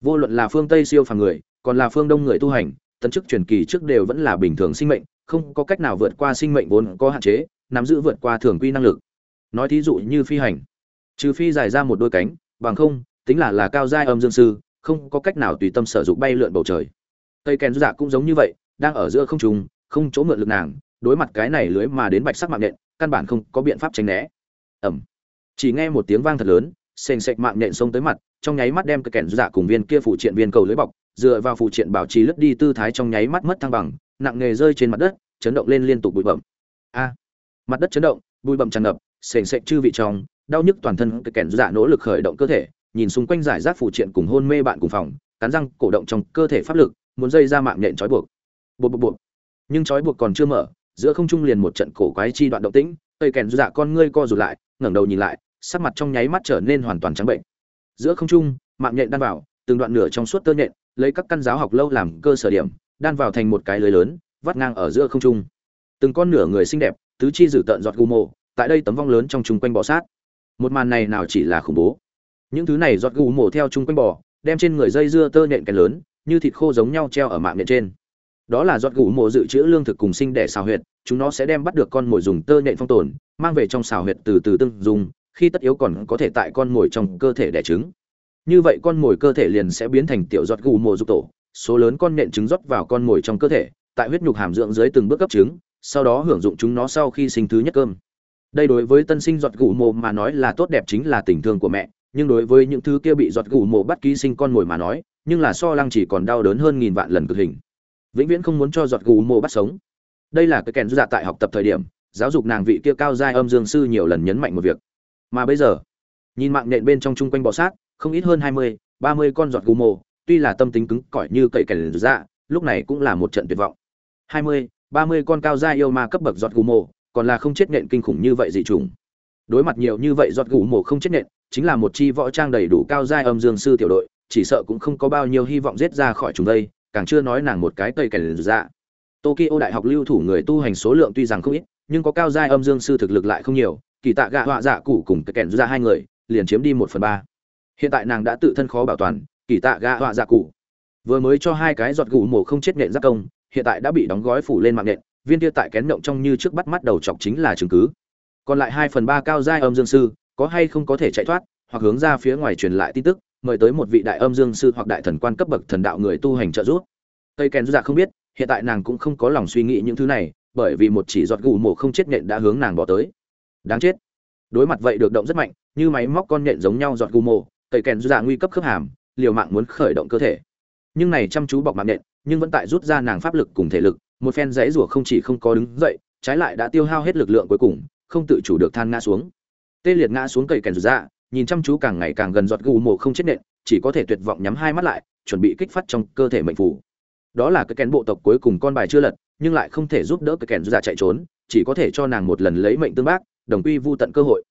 Vô luận là phương tây siêu phàm người, còn là phương đông người tu hành, tấn chức truyền kỳ trước đều vẫn là bình thường sinh mệnh, không có cách nào vượt qua sinh mệnh vốn có hạn chế, nắm giữ vượt qua thường quy năng lực. Nói thí dụ như phi hành, trừ phi dài ra một đôi cánh, bằng không, tính là là cao giai âm dương sư, không có cách nào tùy tâm sở dụng bay lượn bầu trời. Tây kèn dạ cũng giống như vậy, đang ở giữa không trùng không chỗ mượn lực nàng đối mặt cái này lưới mà đến bạch sắc mạng nhện, căn bản không có biện pháp tránh né. Ẩm chỉ nghe một tiếng vang thật lớn, sền sệt mạng nhện xông tới mặt, trong nháy mắt đem cái kẻn giả cùng viên kia phụ triện viên cầu lưới bọc, dựa vào phụ triện bảo trì lướt đi tư thái trong nháy mắt mất thăng bằng, nặng nghề rơi trên mặt đất, chấn động lên liên tục bụi bẩm a. Mặt đất chấn động, bụi bẩm tràn ngập, sền sệt chư vị trong, đau nhức toàn thân cái kẻn giả nỗ lực khởi động cơ thể, nhìn xung quanh giải rác phụ triện cùng hôn mê bạn cùng phòng, cắn răng cổ động trong cơ thể pháp lực, muốn dây ra mạng nhện trói buộc. Buộc buộc buộc. Nhưng trói buộc còn chưa mở giữa không trung liền một trận cổ quái chi đoạn động tĩnh, cây kèn dạ con ngươi co rụt lại, ngẩng đầu nhìn lại, sắc mặt trong nháy mắt trở nên hoàn toàn trắng bệnh. Giữa không trung, mạng nhện đan vào, từng đoạn nửa trong suốt tơ nhện, lấy các căn giáo học lâu làm cơ sở điểm, đan vào thành một cái lưới lớn, vắt ngang ở giữa không trung. Từng con nửa người xinh đẹp, tứ chi dự tợn giọt gù mộ, tại đây tấm vong lớn trong chung quanh bò sát. Một màn này nào chỉ là khủng bố. Những thứ này giọt gù mộ theo chung quanh bò, đem trên người dây dưa tơ nhện cái lớn, như thịt khô giống nhau treo ở mạng nhện trên đó là giọt gủ mộ dự trữ lương thực cùng sinh để xào huyệt, chúng nó sẽ đem bắt được con mồi dùng tơ nhện phong tồn, mang về trong xào huyệt từ từ tương dùng, khi tất yếu còn có thể tại con mồi trong cơ thể đẻ trứng. Như vậy con mồi cơ thể liền sẽ biến thành tiểu giọt gù mộ dục tổ, số lớn con nhện trứng rót vào con mồi trong cơ thể, tại huyết nhục hàm dưỡng dưới từng bước cấp trứng, sau đó hưởng dụng chúng nó sau khi sinh thứ nhất cơm. Đây đối với tân sinh giọt gù mộ mà nói là tốt đẹp chính là tình thương của mẹ, nhưng đối với những thứ kia bị giọt gù mộ bắt ký sinh con mồi mà nói, nhưng là so lăng chỉ còn đau đớn hơn nghìn vạn lần cực hình vĩnh viễn không muốn cho giọt gù mộ bắt sống. Đây là cái kèn dạ tại học tập thời điểm giáo dục nàng vị kia cao giai âm dương sư nhiều lần nhấn mạnh một việc. Mà bây giờ nhìn mạng nhện bên trong chung quanh bọ sát không ít hơn hai mươi ba mươi con giọt gù mộ tuy là tâm tính cứng cỏi như cậy kèn dạ lúc này cũng là một trận tuyệt vọng. Hai mươi ba mươi con cao giai yêu ma cấp bậc giọt gù mộ còn là không chết nện kinh khủng như vậy dị trùng đối mặt nhiều như vậy giọt gù mộ không chết nện, chính là một chi võ trang đầy đủ cao giai âm dương sư tiểu đội chỉ sợ cũng không có bao nhiêu hy vọng giết ra khỏi chúng đây càng chưa nói nàng một cái cây kèn dạ. Tokyo đại học lưu thủ người tu hành số lượng tuy rằng không ít, nhưng có cao giai âm dương sư thực lực lại không nhiều, kỳ tạ gạ họa dạ cụ cùng cái kèn dạ hai người, liền chiếm đi một phần ba. Hiện tại nàng đã tự thân khó bảo toàn, kỳ tạ gạ họa dạ cụ. Vừa mới cho hai cái giọt gù mổ không chết nện giáp công, hiện tại đã bị đóng gói phủ lên mạng nện viên kia tại kén động trong như trước bắt mắt đầu chọc chính là chứng cứ. Còn lại hai phần ba cao giai âm dương sư, có hay không có thể chạy thoát, hoặc hướng ra phía ngoài truyền lại tin tức mời tới một vị đại âm dương sư hoặc đại thần quan cấp bậc thần đạo người tu hành trợ giúp. Tây kèn dạ không biết hiện tại nàng cũng không có lòng suy nghĩ những thứ này bởi vì một chỉ giọt gù mổ không chết nện đã hướng nàng bỏ tới. Đáng chết. Đối mặt vậy được động rất mạnh như máy móc con nhện giống nhau giọt gù mổ Tây kèn dạ nguy cấp khớp hàm liều mạng muốn khởi động cơ thể. Nhưng này chăm chú bọc mạng nện, nhưng vẫn tại rút ra nàng pháp lực cùng thể lực một phen dãy rủa không chỉ không có đứng dậy trái lại đã tiêu hao hết lực lượng cuối cùng không tự chủ được than ngã xuống. Tê liệt ngã xuống cây kèn dạ nhìn chăm chú càng ngày càng gần giọt gù mồ không chết nện, chỉ có thể tuyệt vọng nhắm hai mắt lại, chuẩn bị kích phát trong cơ thể mệnh phủ đó là cái kén bộ tộc cuối cùng con bài chưa lật, nhưng lại không thể giúp đỡ cái kén giả chạy trốn, chỉ có thể cho nàng một lần lấy mệnh tương bác, đồng quy vu tận cơ hội.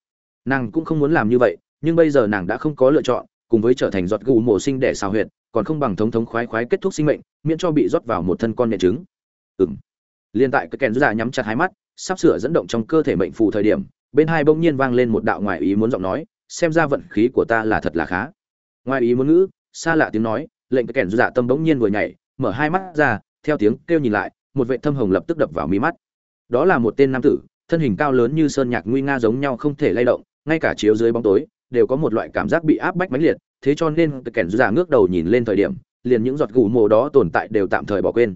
Nàng cũng không muốn làm như vậy, nhưng bây giờ nàng đã không có lựa chọn, cùng với trở thành giọt gù mồ sinh để xào huyệt, còn không bằng thống thống khoái khoái kết thúc sinh mệnh, miễn cho bị rót vào một thân con nhện trứng. Ừng liên tại cái kèn giả nhắm chặt hai mắt, sắp sửa dẫn động trong cơ thể mệnh phù thời điểm, bên hai bỗng nhiên vang lên một đạo ngoại ý muốn giọng nói xem ra vận khí của ta là thật là khá. Ngoài ý muốn ngữ, xa lạ tiếng nói, lệnh cái kẻn dạ tâm bỗng nhiên vừa nhảy, mở hai mắt ra, theo tiếng kêu nhìn lại, một vệ thâm hồng lập tức đập vào mí mắt. Đó là một tên nam tử, thân hình cao lớn như sơn nhạc nguy nga giống nhau không thể lay động, ngay cả chiếu dưới bóng tối, đều có một loại cảm giác bị áp bách mãnh liệt, thế cho nên cái kẻn dạ ngước đầu nhìn lên thời điểm, liền những giọt gù mồ đó tồn tại đều tạm thời bỏ quên.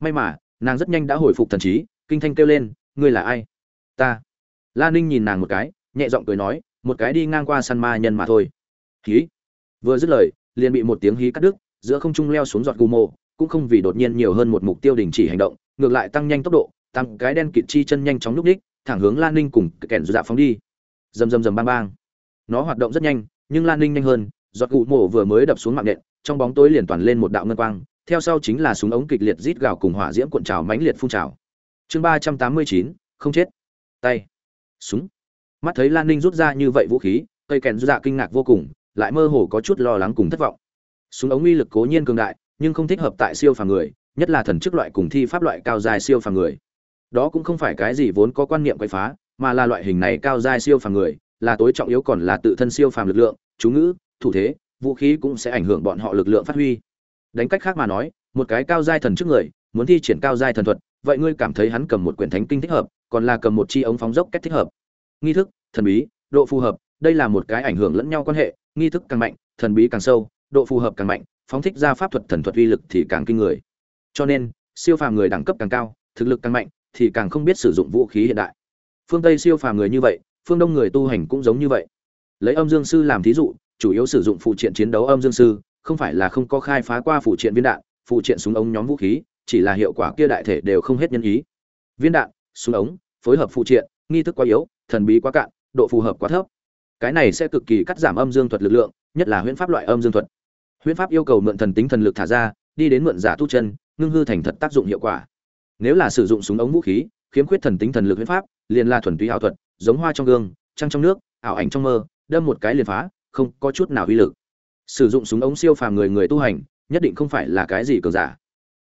May mà, nàng rất nhanh đã hồi phục thần trí, kinh thanh kêu lên, ngươi là ai? Ta. La ninh nhìn nàng một cái, nhẹ giọng cười nói một cái đi ngang qua săn ma nhân mà thôi. Hí. Vừa dứt lời, liền bị một tiếng hí cắt đứt, giữa không trung leo xuống giọt gù mộ, cũng không vì đột nhiên nhiều hơn một mục tiêu đình chỉ hành động, ngược lại tăng nhanh tốc độ, tăng cái đen kịt chi chân nhanh chóng lúc đích, thẳng hướng lan ninh cùng kẻn dạ phóng đi. Rầm rầm rầm bang bang. Nó hoạt động rất nhanh, nhưng lan ninh nhanh hơn, giọt gù mộ vừa mới đập xuống mạng nện, trong bóng tối liền toàn lên một đạo ngân quang, theo sau chính là súng ống kịch liệt rít gào cùng hỏa diễm cuộn trào mãnh liệt phun trào. Chương ba trăm tám mươi chín, không chết. Tay. Súng mắt thấy lan ninh rút ra như vậy vũ khí, cây kèn dạ kinh ngạc vô cùng, lại mơ hồ có chút lo lắng cùng thất vọng. Súng ống uy lực cố nhiên cường đại, nhưng không thích hợp tại siêu phàm người, nhất là thần chức loại cùng thi pháp loại cao dài siêu phàm người. Đó cũng không phải cái gì vốn có quan niệm quậy phá, mà là loại hình này cao dài siêu phàm người, là tối trọng yếu còn là tự thân siêu phàm lực lượng, chú ngữ, thủ thế, vũ khí cũng sẽ ảnh hưởng bọn họ lực lượng phát huy. Đánh cách khác mà nói, một cái cao giai thần trước người, muốn thi triển cao giai thần thuật, vậy ngươi cảm thấy hắn cầm một quyển thánh kinh thích hợp, còn là cầm một chi ống phóng dốc kết thích hợp? Nghi thức, thần bí, độ phù hợp, đây là một cái ảnh hưởng lẫn nhau quan hệ, nghi thức càng mạnh, thần bí càng sâu, độ phù hợp càng mạnh, phóng thích ra pháp thuật thần thuật uy lực thì càng kinh người. Cho nên, siêu phàm người đẳng cấp càng cao, thực lực càng mạnh, thì càng không biết sử dụng vũ khí hiện đại. Phương tây siêu phàm người như vậy, phương đông người tu hành cũng giống như vậy. Lấy âm dương sư làm thí dụ, chủ yếu sử dụng phụ triện chiến đấu âm dương sư, không phải là không có khai phá qua phụ triện viên đạn, phụ triện súng ống nhóm vũ khí, chỉ là hiệu quả kia đại thể đều không hết nhân ý. Viên đạn, súng ống, phối hợp phụ triện, nghi thức quá yếu thần bí quá cạn, độ phù hợp quá thấp. Cái này sẽ cực kỳ cắt giảm âm dương thuật lực lượng, nhất là huyễn pháp loại âm dương thuật. Huyễn pháp yêu cầu mượn thần tính thần lực thả ra, đi đến mượn giả tu chân, ngưng hư thành thật tác dụng hiệu quả. Nếu là sử dụng súng ống vũ khí, khiếm khuyết thần tính thần lực huyễn pháp, liền là thuần túy ảo thuật, giống hoa trong gương, trăng trong nước, ảo ảnh trong mơ, đâm một cái liền phá, không có chút nào uy lực. Sử dụng súng ống siêu phàm người người tu hành, nhất định không phải là cái gì cường giả.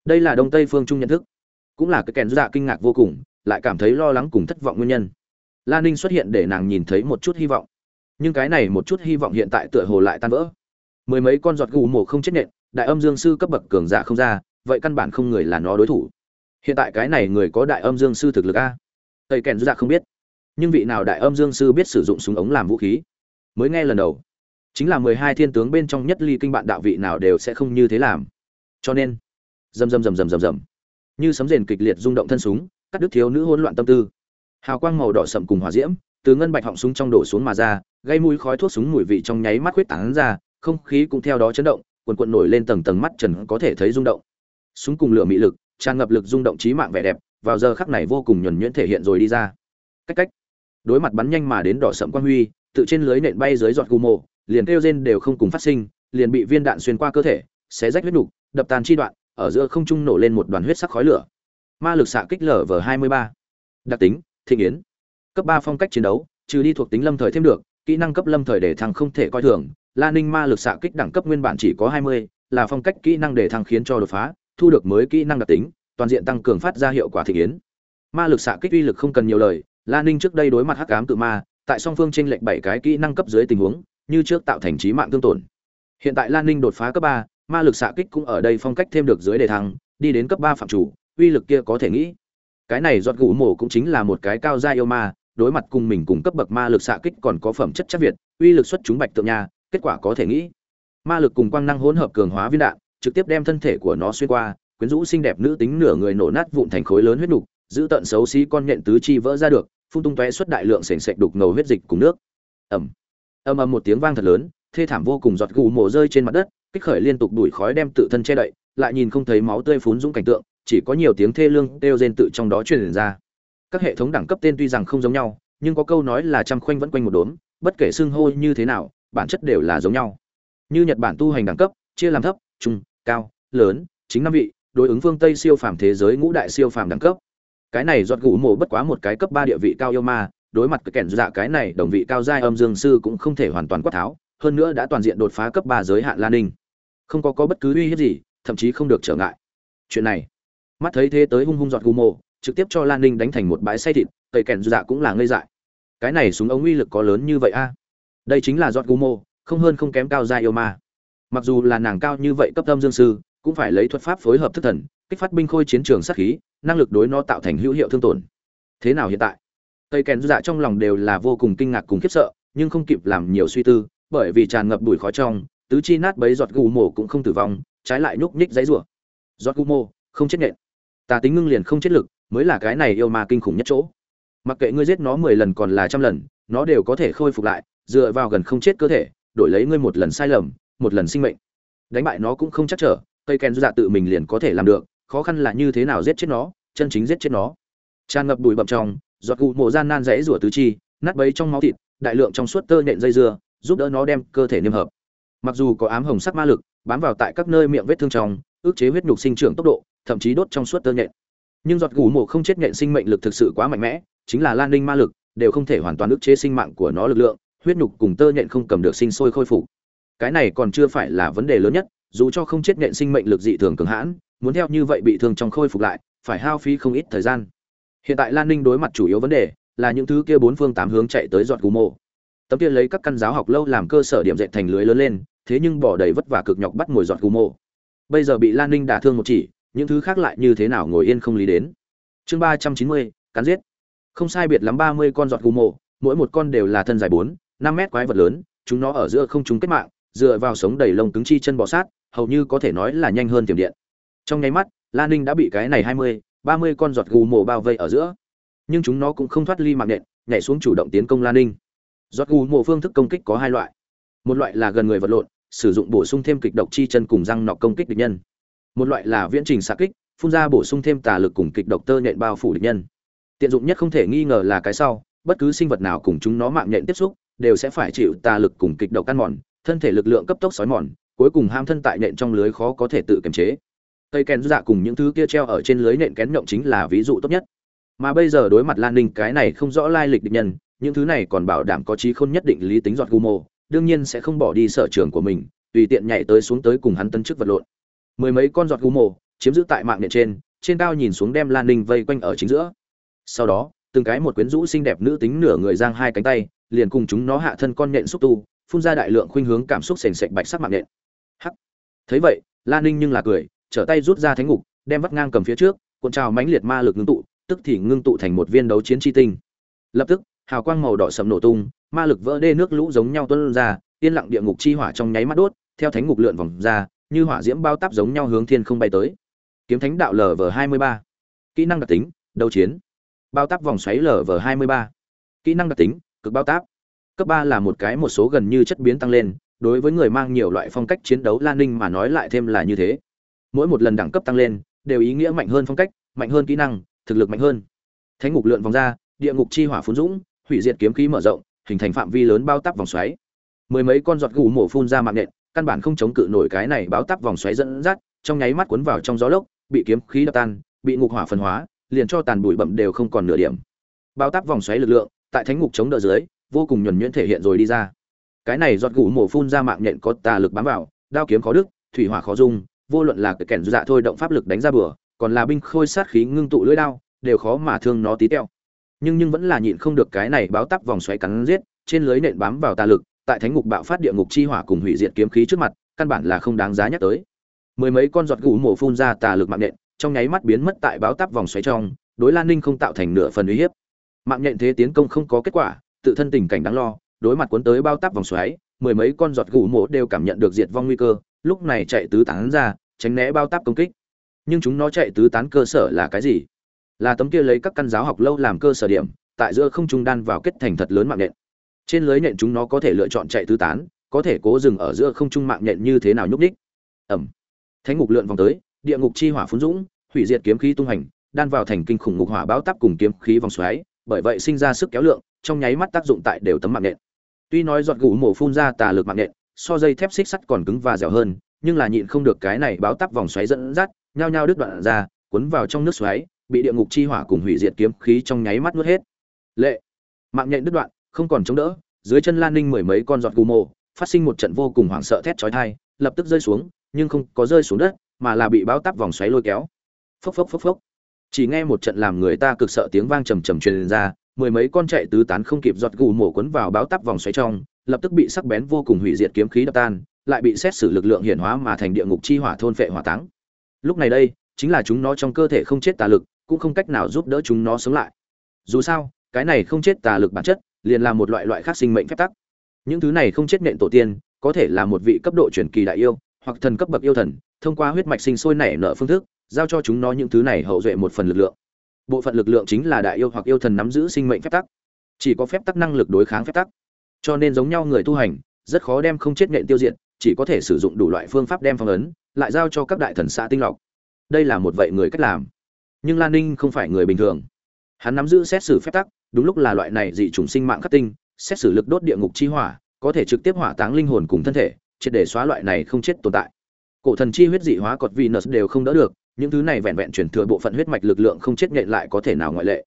Đây là đông tây phương trung nhận thức. Cũng là cái kèn dạ kinh ngạc vô cùng, lại cảm thấy lo lắng cùng thất vọng nguyên nhân lan ninh xuất hiện để nàng nhìn thấy một chút hy vọng. Nhưng cái này một chút hy vọng hiện tại tựa hồ lại tan vỡ. Mười mấy con giọt gù mổ không chết nện đại âm dương sư cấp bậc cường giả không ra, vậy căn bản không người là nó đối thủ. Hiện tại cái này người có đại âm dương sư thực lực a. Tây kèn dạ không biết. Nhưng vị nào đại âm dương sư biết sử dụng súng ống làm vũ khí? Mới nghe lần đầu. Chính là mười hai thiên tướng bên trong nhất ly kinh bạn đạo vị nào đều sẽ không như thế làm. Cho nên rầm rầm rầm rầm rầm rầm như sấm rền kịch liệt rung động thân súng, cắt đứt thiếu nữ hỗn loạn tâm tư hào quang màu đỏ sậm cùng hỏa diễm, từ ngân bạch họng súng trong đổ xuống mà ra, gây mũi khói thuốc súng mùi vị trong nháy mắt huyết tán ra, không khí cũng theo đó chấn động quần quần nổi lên tầng tầng mắt trần có thể thấy rung động. Súng cùng lửa mị lực, tràn ngập lực rung động trí mạng vẻ đẹp, vào giờ khắc này vô cùng nhuẩn nhuyễn thể hiện rồi đi ra. Cách cách. Đối mặt bắn nhanh mà đến đỏ sậm quang huy, tự trên lưới nện bay dưới giọt gù mộ, liền kêu rên đều không cùng phát sinh, liền bị viên đạn xuyên qua cơ thể, xé rách huyết nục, đập tàn chi đoạn, ở giữa không trung nổ lên một đoàn huyết sắc khói lửa. Ma lực xạ kích lở vở 23. đặc tính thịnh yến. Cấp ba phong cách chiến đấu trừ đi thuộc tính lâm thời thêm được kỹ năng cấp lâm thời để thăng không thể coi thường la ninh ma lực xạ kích đẳng cấp nguyên bản chỉ có 20, là phong cách kỹ năng để thăng khiến cho đột phá thu được mới kỹ năng đặc tính toàn diện tăng cường phát ra hiệu quả thịnh yến. Ma lực xạ kích uy lực không cần nhiều lời la ninh trước đây đối mặt hắc cám tự ma tại song phương tranh lệch bảy cái kỹ năng cấp dưới tình huống như trước tạo thành trí mạng tương tổn. Hiện tại lan ninh đột phá cấp ba ma lực xạ kích cũng ở đây phong cách thêm được dưới đề thăng đi đến cấp ba phạm chủ uy lực kia có thể nghĩ cái này giọt gỗ mổ cũng chính là một cái cao gia yêu ma, đối mặt cùng mình cùng cấp bậc ma lực xạ kích còn có phẩm chất chất việt, uy lực xuất chúng bạch tượng nha, kết quả có thể nghĩ. Ma lực cùng quang năng hỗn hợp cường hóa viên đạn, trực tiếp đem thân thể của nó xuyên qua, quyến rũ xinh đẹp nữ tính nửa người nổ nát vụn thành khối lớn huyết đục giữ tận xấu xí con nhện tứ chi vỡ ra được, phun tung tóe xuất đại lượng sền sệt đục ngầu huyết dịch cùng nước. Ẩm ầm ầm một tiếng vang thật lớn, thê thảm vô cùng giọt gù mổ rơi trên mặt đất, kích khởi liên tục đuổi khói đem tự thân che đậy, lại nhìn không thấy máu tươi phún dũng cảnh tượng chỉ có nhiều tiếng thê lương kêu rên tự trong đó truyền ra. Các hệ thống đẳng cấp tên tuy rằng không giống nhau, nhưng có câu nói là trăm khoanh vẫn quanh một đốm, bất kể xưng hô như thế nào, bản chất đều là giống nhau. Như nhật bản tu hành đẳng cấp, chia làm thấp, trung, cao, lớn, chính năm vị, đối ứng phương tây siêu phàm thế giới ngũ đại siêu phàm đẳng cấp. Cái này giọt gũ mộ bất quá một cái cấp ba địa vị cao yêu ma, đối mặt cái kèn dạ cái này đồng vị cao giai âm dương sư cũng không thể hoàn toàn quát tháo, hơn nữa đã toàn diện đột phá cấp ba giới hạn lan ninh. Không có có bất cứ uy hiếp gì, thậm chí không được trở ngại. Chuyện này mắt thấy thế tới hung hung giọt gù mộ trực tiếp cho lan ninh đánh thành một bãi say thịt cây kèn dạ cũng là ngây dại. Cái này súng ống uy lực có lớn như vậy a? Đây chính là giọt gù mộ không hơn không kém cao giai yêu ma. Mặc dù là nàng cao như vậy cấp tâm dương sư cũng phải lấy thuật pháp phối hợp thức thần kích phát binh khôi chiến trường sát khí năng lực đối nó tạo thành hữu hiệu thương tổn. Thế nào hiện tại? Cây kèn dạ trong lòng đều là vô cùng kinh ngạc cùng khiếp sợ, nhưng không kịp làm nhiều suy tư, bởi vì tràn ngập bụi khói trong, tứ chi nát bấy giọt gù mổ cũng không tử vong, trái lại nhúc nhích giấy rủa. Giọt gù mổ, không chết nện. Ta tính ngưng liền không chết lực, mới là cái này yêu ma kinh khủng nhất chỗ. Mặc kệ ngươi giết nó 10 lần còn là trăm lần, nó đều có thể khôi phục lại dựa vào gần không chết cơ thể đổi lấy ngươi một lần sai lầm một lần sinh mệnh. Đánh bại nó cũng không chắc trở cây ken dạ tự mình liền có thể làm được khó khăn là như thế nào giết chết nó chân chính giết chết nó. Tràn ngập bụi bậm trong giọt cụ mộ gian nan rẽ rủa tứ chi nát bấy trong máu thịt đại lượng trong suốt tơ nhện dây dưa giúp đỡ nó đem cơ thể niêm hợp. Mặc dù có ám hồng sắc ma lực bám vào tại các nơi miệng vết thương trong ức chế huyết nhục sinh trưởng tốc độ thậm chí đốt trong suốt tơ nhện. Nhưng giọt gù mộ không chết nhện sinh mệnh lực thực sự quá mạnh mẽ, chính là lan linh ma lực, đều không thể hoàn toàn ức chế sinh mạng của nó lực lượng, huyết nhục cùng tơ nhện không cầm được sinh sôi khôi phục. Cái này còn chưa phải là vấn đề lớn nhất, dù cho không chết nhện sinh mệnh lực dị thường cường hãn, muốn theo như vậy bị thương trong khôi phục lại, phải hao phí không ít thời gian. Hiện tại lan ninh đối mặt chủ yếu vấn đề là những thứ kia bốn phương tám hướng chạy tới giọt gù mộ tấm kia lấy các căn giáo học lâu làm cơ sở điểm dệt thành lưới lớn lên, thế nhưng bỏ đầy vất vả cực nhọc bắt ngồi giọt gù mộ bây giờ bị lan ninh đả thương một chỉ những thứ khác lại như thế nào ngồi yên không lý đến. Chương ba trăm chín mươi, cắn giết. Không sai biệt lắm ba mươi con giọt gù mộ, mỗi một con đều là thân dài bốn, năm mét quái vật lớn, chúng nó ở giữa không chúng kết mạng, dựa vào sống đầy lông cứng chi chân bò sát, hầu như có thể nói là nhanh hơn tiềm điện. Trong nháy mắt, lan ninh đã bị cái này hai mươi, ba mươi con giọt gù mộ bao vây ở giữa. Nhưng chúng nó cũng không thoát ly mạng nện, nhảy xuống chủ động tiến công lan ninh. Giọt gù mộ phương thức công kích có hai loại. Một loại là gần người vật lộn, sử dụng bổ sung thêm kịch độc chi chân cùng răng nọc công kích địch nhân một loại là viễn trình xạ kích, phun ra bổ sung thêm tà lực cùng kịch độc tơ nhện bao phủ địch nhân. Tiện dụng nhất không thể nghi ngờ là cái sau, bất cứ sinh vật nào cùng chúng nó mạng nhện tiếp xúc, đều sẽ phải chịu tà lực cùng kịch độc ăn mòn, thân thể lực lượng cấp tốc xói mòn, cuối cùng ham thân tại nhện trong lưới khó có thể tự kiềm chế. Cây kén dạ cùng những thứ kia treo ở trên lưới nện kén nhộng chính là ví dụ tốt nhất. Mà bây giờ đối mặt lan ninh, cái này không rõ lai lịch địch nhân, những thứ này còn bảo đảm có trí khôn nhất định lý tính giọt gu mô, đương nhiên sẽ không bỏ đi sở trường của mình, tùy tiện nhảy tới xuống tới cùng hắn tân chức vật lộn mười mấy con giọt gù mô chiếm giữ tại mạng điện trên trên cao nhìn xuống đem lan ninh vây quanh ở chính giữa. Sau đó, từng cái một quyến rũ xinh đẹp nữ tính nửa người giang hai cánh tay, liền cùng chúng nó hạ thân con nhện xúc tu, phun ra đại lượng khuynh hướng cảm xúc sền sệt bạch sắc mạng nhện. Hắc. Thấy vậy, lan ninh nhưng là cười, trở tay rút ra thánh ngục, đem vắt ngang cầm phía trước, cuộn trào mãnh liệt ma lực ngưng tụ, tức thì ngưng tụ thành một viên đấu chiến chi tinh. Lập tức, hào quang màu đỏ sầm nổ tung, ma lực vỡ đê nước lũ giống nhau tuôn ra, yên lặng địa ngục chi hỏa trong nháy mắt đốt, theo thánh ngục lượn vòng ra như hỏa diễm bao táp giống nhau hướng thiên không bay tới. Kiếm thánh đạo lv hai mươi ba. Kỹ năng đặc tính, đấu chiến. Bao táp vòng xoáy lv hai mươi ba. Kỹ năng đặc tính, cực bao táp. Cấp ba là một cái một số gần như chất biến tăng lên, đối với người mang nhiều loại phong cách chiến đấu lan ninh mà nói lại thêm là như thế. Mỗi một lần đẳng cấp tăng lên, đều ý nghĩa mạnh hơn phong cách, mạnh hơn kỹ năng, thực lực mạnh hơn. Thánh ngục lượn vòng ra, địa ngục chi hỏa phun dũng, hủy diệt kiếm khí mở rộng, hình thành phạm vi lớn bao tắp vòng xoáy. Mười mấy con giọt gù mổ phun ra mạng nện căn bản không chống cự nổi cái này báo tắp vòng xoáy dẫn dắt, trong nháy mắt cuốn vào trong gió lốc, bị kiếm khí đập tan, bị ngục hỏa phân hóa, liền cho tàn bụi bậm đều không còn nửa điểm. Báo tắp vòng xoáy lực lượng, tại thánh ngục chống đỡ dưới, vô cùng nhuần nhuyễn thể hiện rồi đi ra. Cái này giọt gủ mổ phun ra mạng nhện có tà lực bám vào, đao kiếm khó đức thủy hỏa khó dung, vô luận là cái kẻn dạ thôi động pháp lực đánh ra bừa, còn là binh khôi sát khí ngưng tụ lưỡi đao, đều khó mà thương nó tí teo. Nhưng nhưng vẫn là nhịn không được cái này báo tắp vòng xoáy cắn giết, trên lưới nện bám vào tà lực tại thánh ngục bạo phát địa ngục chi hỏa cùng hủy diệt kiếm khí trước mặt căn bản là không đáng giá nhắc tới. Mười mấy con giọt gù mổ phun ra tà lực mạng nhện, trong nháy mắt biến mất tại báo táp vòng xoáy trong đối lan ninh không tạo thành nửa phần uy hiếp. Mạng nhện thế tiến công không có kết quả tự thân tình cảnh đáng lo đối mặt cuốn tới bao táp vòng xoáy mười mấy con giọt gù mổ đều cảm nhận được diệt vong nguy cơ lúc này chạy tứ tán ra tránh né bao táp công kích. Nhưng chúng nó chạy tứ tán cơ sở là cái gì? Là tấm kia lấy các căn giáo học lâu làm cơ sở điểm tại giữa không trung đan vào kết thành thật lớn mạng nhện trên lưới nhện chúng nó có thể lựa chọn chạy tứ tán, có thể cố dừng ở giữa không trung mạng nhện như thế nào nhúc ních ẩm. Thánh ngục lượn vòng tới, địa ngục chi hỏa phun dũng, hủy diệt kiếm khí tung hành, đan vào thành kinh khủng ngục hỏa báo táp cùng kiếm khí vòng xoáy, bởi vậy sinh ra sức kéo lượng, trong nháy mắt tác dụng tại đều tấm mạng nhện. Tuy nói giọt gù mổ phun ra tà lực mạng nhện, so dây thép xích sắt còn cứng và dẻo hơn, nhưng là nhịn không được cái này báo tắp vòng xoáy dẫn dắt, nhao nhao đứt đoạn ra, cuốn vào trong nước xoáy, bị địa ngục chi hỏa cùng hủy diệt kiếm khí trong nháy mắt nuốt hết. Lệ. Mạng nhện đứt đoạn không còn chống đỡ, dưới chân lan ninh mười mấy con giọt gù mộ, phát sinh một trận vô cùng hoảng sợ thét chói tai, lập tức rơi xuống, nhưng không có rơi xuống đất, mà là bị bão tắp vòng xoáy lôi kéo. Phốc phốc phốc phốc. Chỉ nghe một trận làm người ta cực sợ tiếng vang trầm trầm truyền ra, mười mấy con chạy tứ tán không kịp giọt gù mổ cuốn vào báo tắp vòng xoáy trong, lập tức bị sắc bén vô cùng hủy diệt kiếm khí đập tan, lại bị xét xử lực lượng hiển hóa mà thành địa ngục chi hỏa thôn phệ hỏa táng. Lúc này đây, chính là chúng nó trong cơ thể không chết tà lực, cũng không cách nào giúp đỡ chúng nó sống lại. Dù sao, cái này không chết tà lực bản chất liền là một loại loại khác sinh mệnh phép tắc. Những thứ này không chết nện tổ tiên, có thể là một vị cấp độ truyền kỳ đại yêu, hoặc thần cấp bậc yêu thần, thông qua huyết mạch sinh sôi nảy nở phương thức, giao cho chúng nó những thứ này hậu duệ một phần lực lượng. Bộ phận lực lượng chính là đại yêu hoặc yêu thần nắm giữ sinh mệnh phép tắc. Chỉ có phép tắc năng lực đối kháng phép tắc. Cho nên giống nhau người tu hành, rất khó đem không chết nện tiêu diệt, chỉ có thể sử dụng đủ loại phương pháp đem phong ấn, lại giao cho các đại thần xã tinh lọc. Đây là một vậy người cách làm. Nhưng lan ninh không phải người bình thường. Hắn nắm giữ xét xử phép tắc đúng lúc là loại này dị chủng sinh mạng khắc tinh, xét xử lực đốt địa ngục chi hỏa, có thể trực tiếp hỏa táng linh hồn cùng thân thể, triệt để xóa loại này không chết tồn tại. Cổ thần chi huyết dị hóa cột venus đều không đỡ được, những thứ này vẹn vẹn chuyển thừa bộ phận huyết mạch lực lượng không chết nhện lại có thể nào ngoại lệ.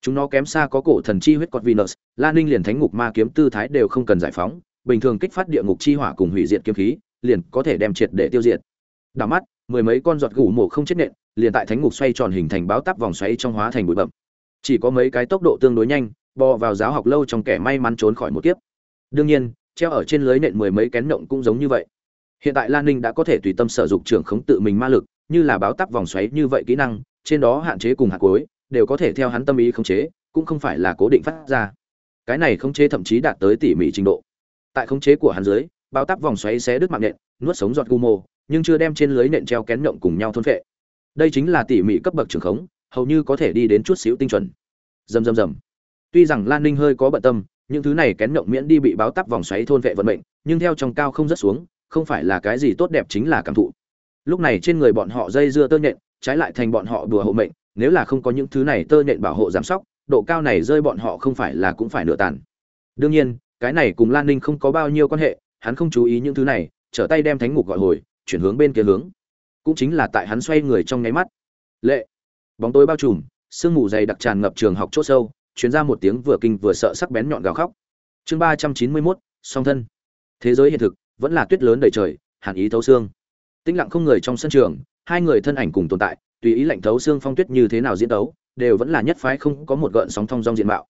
Chúng nó kém xa có cổ thần chi huyết cột venus lan ninh liền thánh ngục ma kiếm tư thái đều không cần giải phóng, bình thường kích phát địa ngục chi hỏa cùng hủy diệt kiếm khí, liền có thể đem triệt để tiêu diệt. Đảo mắt, mười mấy con giọt gù mổ không chết nện liền tại thánh ngục xoay tròn hình thành báo táp vòng xoáy trong hóa thành bụi bậm chỉ có mấy cái tốc độ tương đối nhanh, bò vào giáo học lâu trong kẻ may mắn trốn khỏi một kiếp. Đương nhiên, treo ở trên lưới nện mười mấy kén động cũng giống như vậy. Hiện tại lan ninh đã có thể tùy tâm sở dụng trưởng khống tự mình ma lực, như là báo tắp vòng xoáy như vậy kỹ năng, trên đó hạn chế cùng hạt cuối đều có thể theo hắn tâm ý khống chế, cũng không phải là cố định phát ra. Cái này khống chế thậm chí đạt tới tỉ mỉ trình độ. Tại khống chế của hắn dưới, báo tắp vòng xoáy xé đứt mạng nện, nuốt sống giọt gumo nhưng chưa đem trên lưới nện treo kén động cùng nhau thôn phệ. Đây chính là tỉ mỉ cấp bậc trường khống hầu như có thể đi đến chút xíu tinh chuẩn. Rầm rầm rầm. Tuy rằng lan ninh hơi có bận tâm, những thứ này kén nhộng miễn đi bị báo tắp vòng xoáy thôn vệ vận mệnh, nhưng theo trong cao không rất xuống, không phải là cái gì tốt đẹp chính là cảm thụ. Lúc này trên người bọn họ dây dưa tơ nhện, trái lại thành bọn họ đùa hộ mệnh, nếu là không có những thứ này tơ nhện bảo hộ giám sóc, độ cao này rơi bọn họ không phải là cũng phải nửa tàn. Đương nhiên, cái này cùng lan ninh không có bao nhiêu quan hệ, hắn không chú ý những thứ này, trở tay đem thánh ngục gọi hồi, chuyển hướng bên kia hướng. Cũng chính là tại hắn xoay người trong nháy mắt. Lệ bóng tối bao trùm, sương mù dày đặc tràn ngập trường học chỗ sâu chuyến ra một tiếng vừa kinh vừa sợ sắc bén nhọn gào khóc. Chương ba trăm chín mươi mốt, song thân. Thế giới hiện thực, vẫn là tuyết lớn đầy trời, hàn ý thấu xương. Tĩnh lặng không người trong sân trường, hai người thân ảnh cùng tồn tại, tùy ý lạnh thấu xương phong tuyết như thế nào diễn tấu, đều vẫn là nhất phái không có một gợn sóng thong dong diện mạo.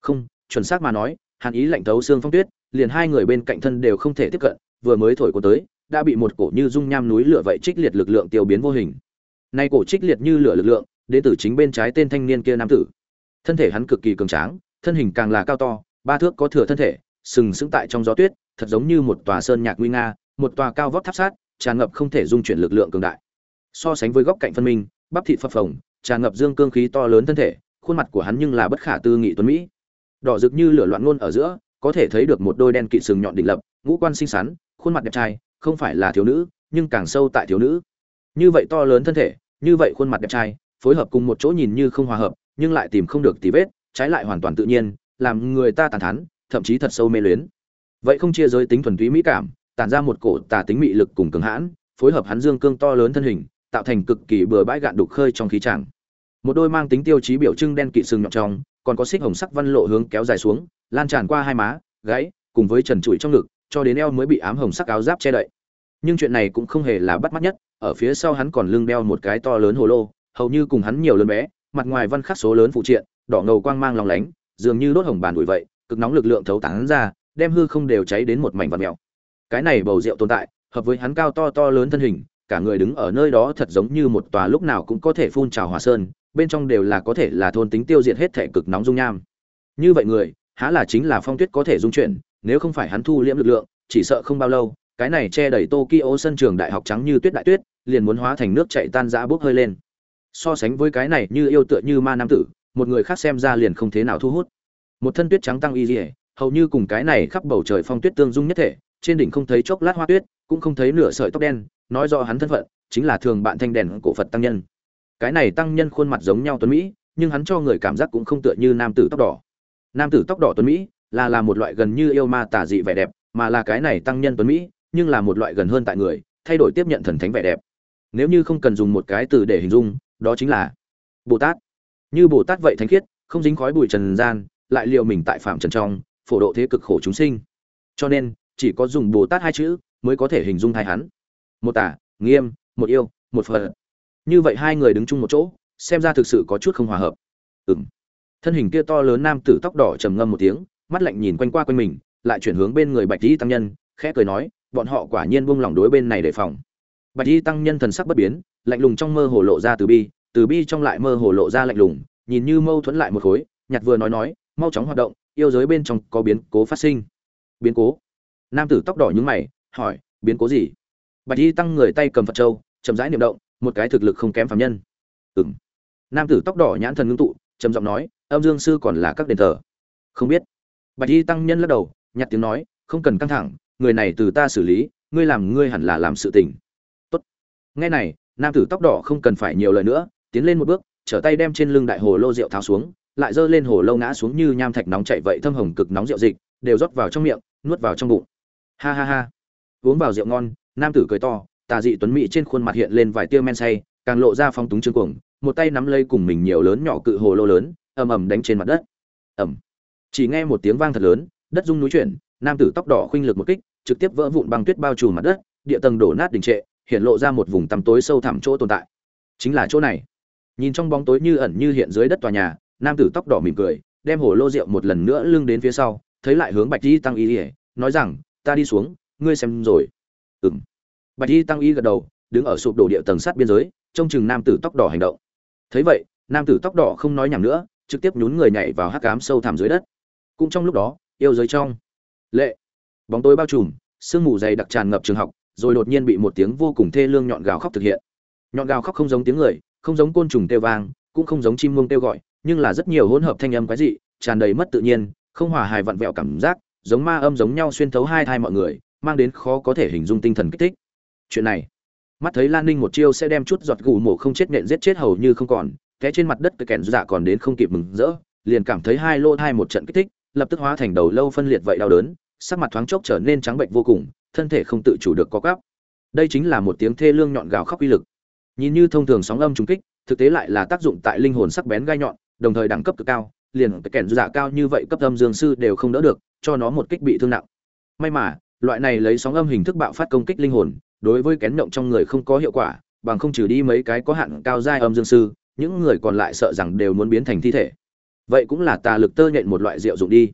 Không, chuẩn xác mà nói, hàn ý lạnh thấu xương phong tuyết, liền hai người bên cạnh thân đều không thể tiếp cận, vừa mới thổi cô tới, đã bị một cổ như dung nham núi lửa vậy trích liệt lực lượng tiêu biến vô hình. Nay cổ trích liệt như lửa lực lượng đến từ chính bên trái tên thanh niên kia nam tử. Thân thể hắn cực kỳ cường tráng, thân hình càng là cao to, ba thước có thừa thân thể, sừng sững tại trong gió tuyết, thật giống như một tòa sơn nhạc nguy nga, một tòa cao vóc tháp sát, tràn ngập không thể dung chuyển lực lượng cường đại. So sánh với góc cạnh phân minh, bắp thịt phập phồng, tràn ngập dương cương khí to lớn thân thể, khuôn mặt của hắn nhưng là bất khả tư nghị tuấn mỹ. Đỏ rực như lửa loạn ngôn ở giữa, có thể thấy được một đôi đen kịt sừng nhọn đỉnh lập, ngũ quan xinh xắn, khuôn mặt đẹp trai, không phải là thiếu nữ, nhưng càng sâu tại thiếu nữ. Như vậy to lớn thân thể, như vậy khuôn mặt đẹp trai phối hợp cùng một chỗ nhìn như không hòa hợp, nhưng lại tìm không được tì vết, trái lại hoàn toàn tự nhiên, làm người ta tàn thán, thậm chí thật sâu mê luyến. Vậy không chia giới tính thuần túy mỹ cảm, tản ra một cổ tà tính mị lực cùng cường hãn, phối hợp hắn dương cương to lớn thân hình, tạo thành cực kỳ bừa bãi gạn đục khơi trong khí tràng. Một đôi mang tính tiêu chí biểu trưng đen kỵ sừng nhọn trong, còn có xích hồng sắc văn lộ hướng kéo dài xuống, lan tràn qua hai má, gáy, cùng với trần trụi trong ngực, cho đến eo mới bị ám hồng sắc áo giáp che đậy. Nhưng chuyện này cũng không hề là bắt mắt nhất, ở phía sau hắn còn lưng đeo một cái to lớn hồ lô hầu như cùng hắn nhiều lớn bé, mặt ngoài văn khắc số lớn phụ triện, đỏ ngầu quang mang lòng lánh, dường như đốt hồng bàn đuổi vậy, cực nóng lực lượng thấu tán ra, đem hư không đều cháy đến một mảnh vạt mèo. Cái này bầu rượu tồn tại, hợp với hắn cao to to lớn thân hình, cả người đứng ở nơi đó thật giống như một tòa lúc nào cũng có thể phun trào hỏa sơn, bên trong đều là có thể là thôn tính tiêu diệt hết thể cực nóng dung nham. Như vậy người, há là chính là phong tuyết có thể dung chuyển, nếu không phải hắn thu liễm lực lượng, chỉ sợ không bao lâu, cái này che đẩy tokyo sân trường đại học trắng như tuyết đại tuyết, liền muốn hóa thành nước chảy tan rã bốc hơi lên so sánh với cái này như yêu tựa như ma nam tử, một người khác xem ra liền không thế nào thu hút. Một thân tuyết trắng tăng y dỉa hầu như cùng cái này khắp bầu trời phong tuyết tương dung nhất thể, trên đỉnh không thấy chốc lát hoa tuyết, cũng không thấy nửa sợi tóc đen, nói rõ hắn thân phận, chính là thường bạn thanh đèn cổ phật tăng nhân. Cái này tăng nhân khuôn mặt giống nhau tuấn mỹ, nhưng hắn cho người cảm giác cũng không tựa như nam tử tóc đỏ. Nam tử tóc đỏ tuấn mỹ, là là một loại gần như yêu ma tả dị vẻ đẹp, mà là cái này tăng nhân tuấn mỹ, nhưng là một loại gần hơn tại người, thay đổi tiếp nhận thần thánh vẻ đẹp. Nếu như không cần dùng một cái từ để hình dung đó chính là bồ tát. Như bồ tát vậy thánh khiết, không dính khói bụi trần gian, lại liệu mình tại phạm trần trong, phổ độ thế cực khổ chúng sinh. Cho nên, chỉ có dùng bồ tát hai chữ mới có thể hình dung thay hắn. Một tả nghiêm, một yêu, một phật. Như vậy hai người đứng chung một chỗ, xem ra thực sự có chút không hòa hợp. Ừng thân hình kia to lớn nam tử tóc đỏ trầm ngâm một tiếng, mắt lạnh nhìn quanh qua quanh mình, lại chuyển hướng bên người bạch y tăng nhân, khẽ cười nói, bọn họ quả nhiên buông lỏng đối bên này đề phòng. Bạch y tăng nhân thần sắc bất biến lạnh lùng trong mơ hồ lộ ra từ bi từ bi trong lại mơ hồ lộ ra lạnh lùng, nhìn như mâu thuẫn lại một khối nhặt vừa nói nói, mau chóng hoạt động, yêu giới bên trong có biến cố phát sinh. Biến cố? Nam tử tóc đỏ nhướng mày, hỏi, biến cố gì? Bạch y tăng người tay cầm phật châu, chậm rãi niệm động, một cái thực lực không kém phạm nhân. Ừng nam tử tóc đỏ nhãn thần ngưng tụ, trầm giọng nói, âm dương sư còn là các đền thờ. Không biết. Bạch y tăng nhân lắc đầu nhặt tiếng nói, không cần căng thẳng, người này từ ta xử lý, ngươi làm ngươi hẳn là làm sự tình. Tốt. Nghe này nam tử tóc đỏ không cần phải nhiều lời nữa, tiến lên một bước, trở tay đem trên lưng đại hồ lô rượu tháo xuống, lại giơ lên hồ lô ngã xuống như nham thạch nóng chảy vậy thâm hồng cực nóng rượu dịch, đều rót vào trong miệng, nuốt vào trong bụng. Ha ha ha. Uống vào rượu ngon, nam tử cười to, tà dị tuấn mỹ trên khuôn mặt hiện lên vài tia men say, càng lộ ra phong túng trương cuồng, một tay nắm lây cùng mình nhiều lớn nhỏ cự hồ lô lớn, ầm ầm đánh trên mặt đất. Ầm. Chỉ nghe một tiếng vang thật lớn, đất rung núi chuyển, nam tử tóc đỏ khuynh lực một kích, trực tiếp vỡ vụn băng tuyết bao trùm mặt đất, địa tầng đổ nát đình trệ hiện lộ ra một vùng tăm tối sâu thẳm chỗ tồn tại. Chính là chỗ này. Nhìn trong bóng tối như ẩn như hiện dưới đất tòa nhà, nam tử tóc đỏ mỉm cười, đem hồ lô rượu một lần nữa lưng đến phía sau, thấy lại hướng bạch di tăng y ỉa nói rằng, ta đi xuống, ngươi xem rồi. Ừm. bạch di tăng y gật đầu, đứng ở sụp đổ địa tầng sát biên giới, trông chừng nam tử tóc đỏ hành động. Thấy vậy, nam tử tóc đỏ không nói nhảm nữa, trực tiếp nhún người nhảy vào hắc cám sâu thẳm dưới đất. Cũng trong lúc đó, yêu giới trong. Lệ. Bóng tối bao trùm, sương mù dày đặc tràn ngập trường học rồi đột nhiên bị một tiếng vô cùng thê lương nhọn gào khóc thực hiện. Nhọn gào khóc không giống tiếng người, không giống côn trùng kêu vang, cũng không giống chim muông kêu gọi, nhưng là rất nhiều hỗn hợp thanh âm quái dị, tràn đầy mất tự nhiên, không hòa hài vặn vẹo cảm giác, giống ma âm giống nhau xuyên thấu hai thai mọi người, mang đến khó có thể hình dung tinh thần kích thích. Chuyện này, mắt thấy lan ninh một chiêu sẽ đem chút giọt gù mổ không chết nện giết chết hầu như không còn, té trên mặt đất cái kèn dạ còn đến không kịp mừng rỡ, liền cảm thấy hai lô thai một trận kích thích, lập tức hóa thành đầu lâu phân liệt vậy đau đớn, sắc mặt thoáng chốc trở nên trắng bệnh vô cùng thân thể không tự chủ được có gắp đây chính là một tiếng thê lương nhọn gào khóc uy lực. Nhìn như thông thường sóng âm trùng kích, thực tế lại là tác dụng tại linh hồn sắc bén gai nhọn, đồng thời đẳng cấp cực cao, liền cái kèn dạ cao như vậy cấp âm dương sư đều không đỡ được, cho nó một kích bị thương nặng. May mà, loại này lấy sóng âm hình thức bạo phát công kích linh hồn, đối với kén động trong người không có hiệu quả, bằng không trừ đi mấy cái có hạn cao giai âm dương sư, những người còn lại sợ rằng đều muốn biến thành thi thể. Vậy cũng là tà lực tơ nhện một loại rượu dụng đi.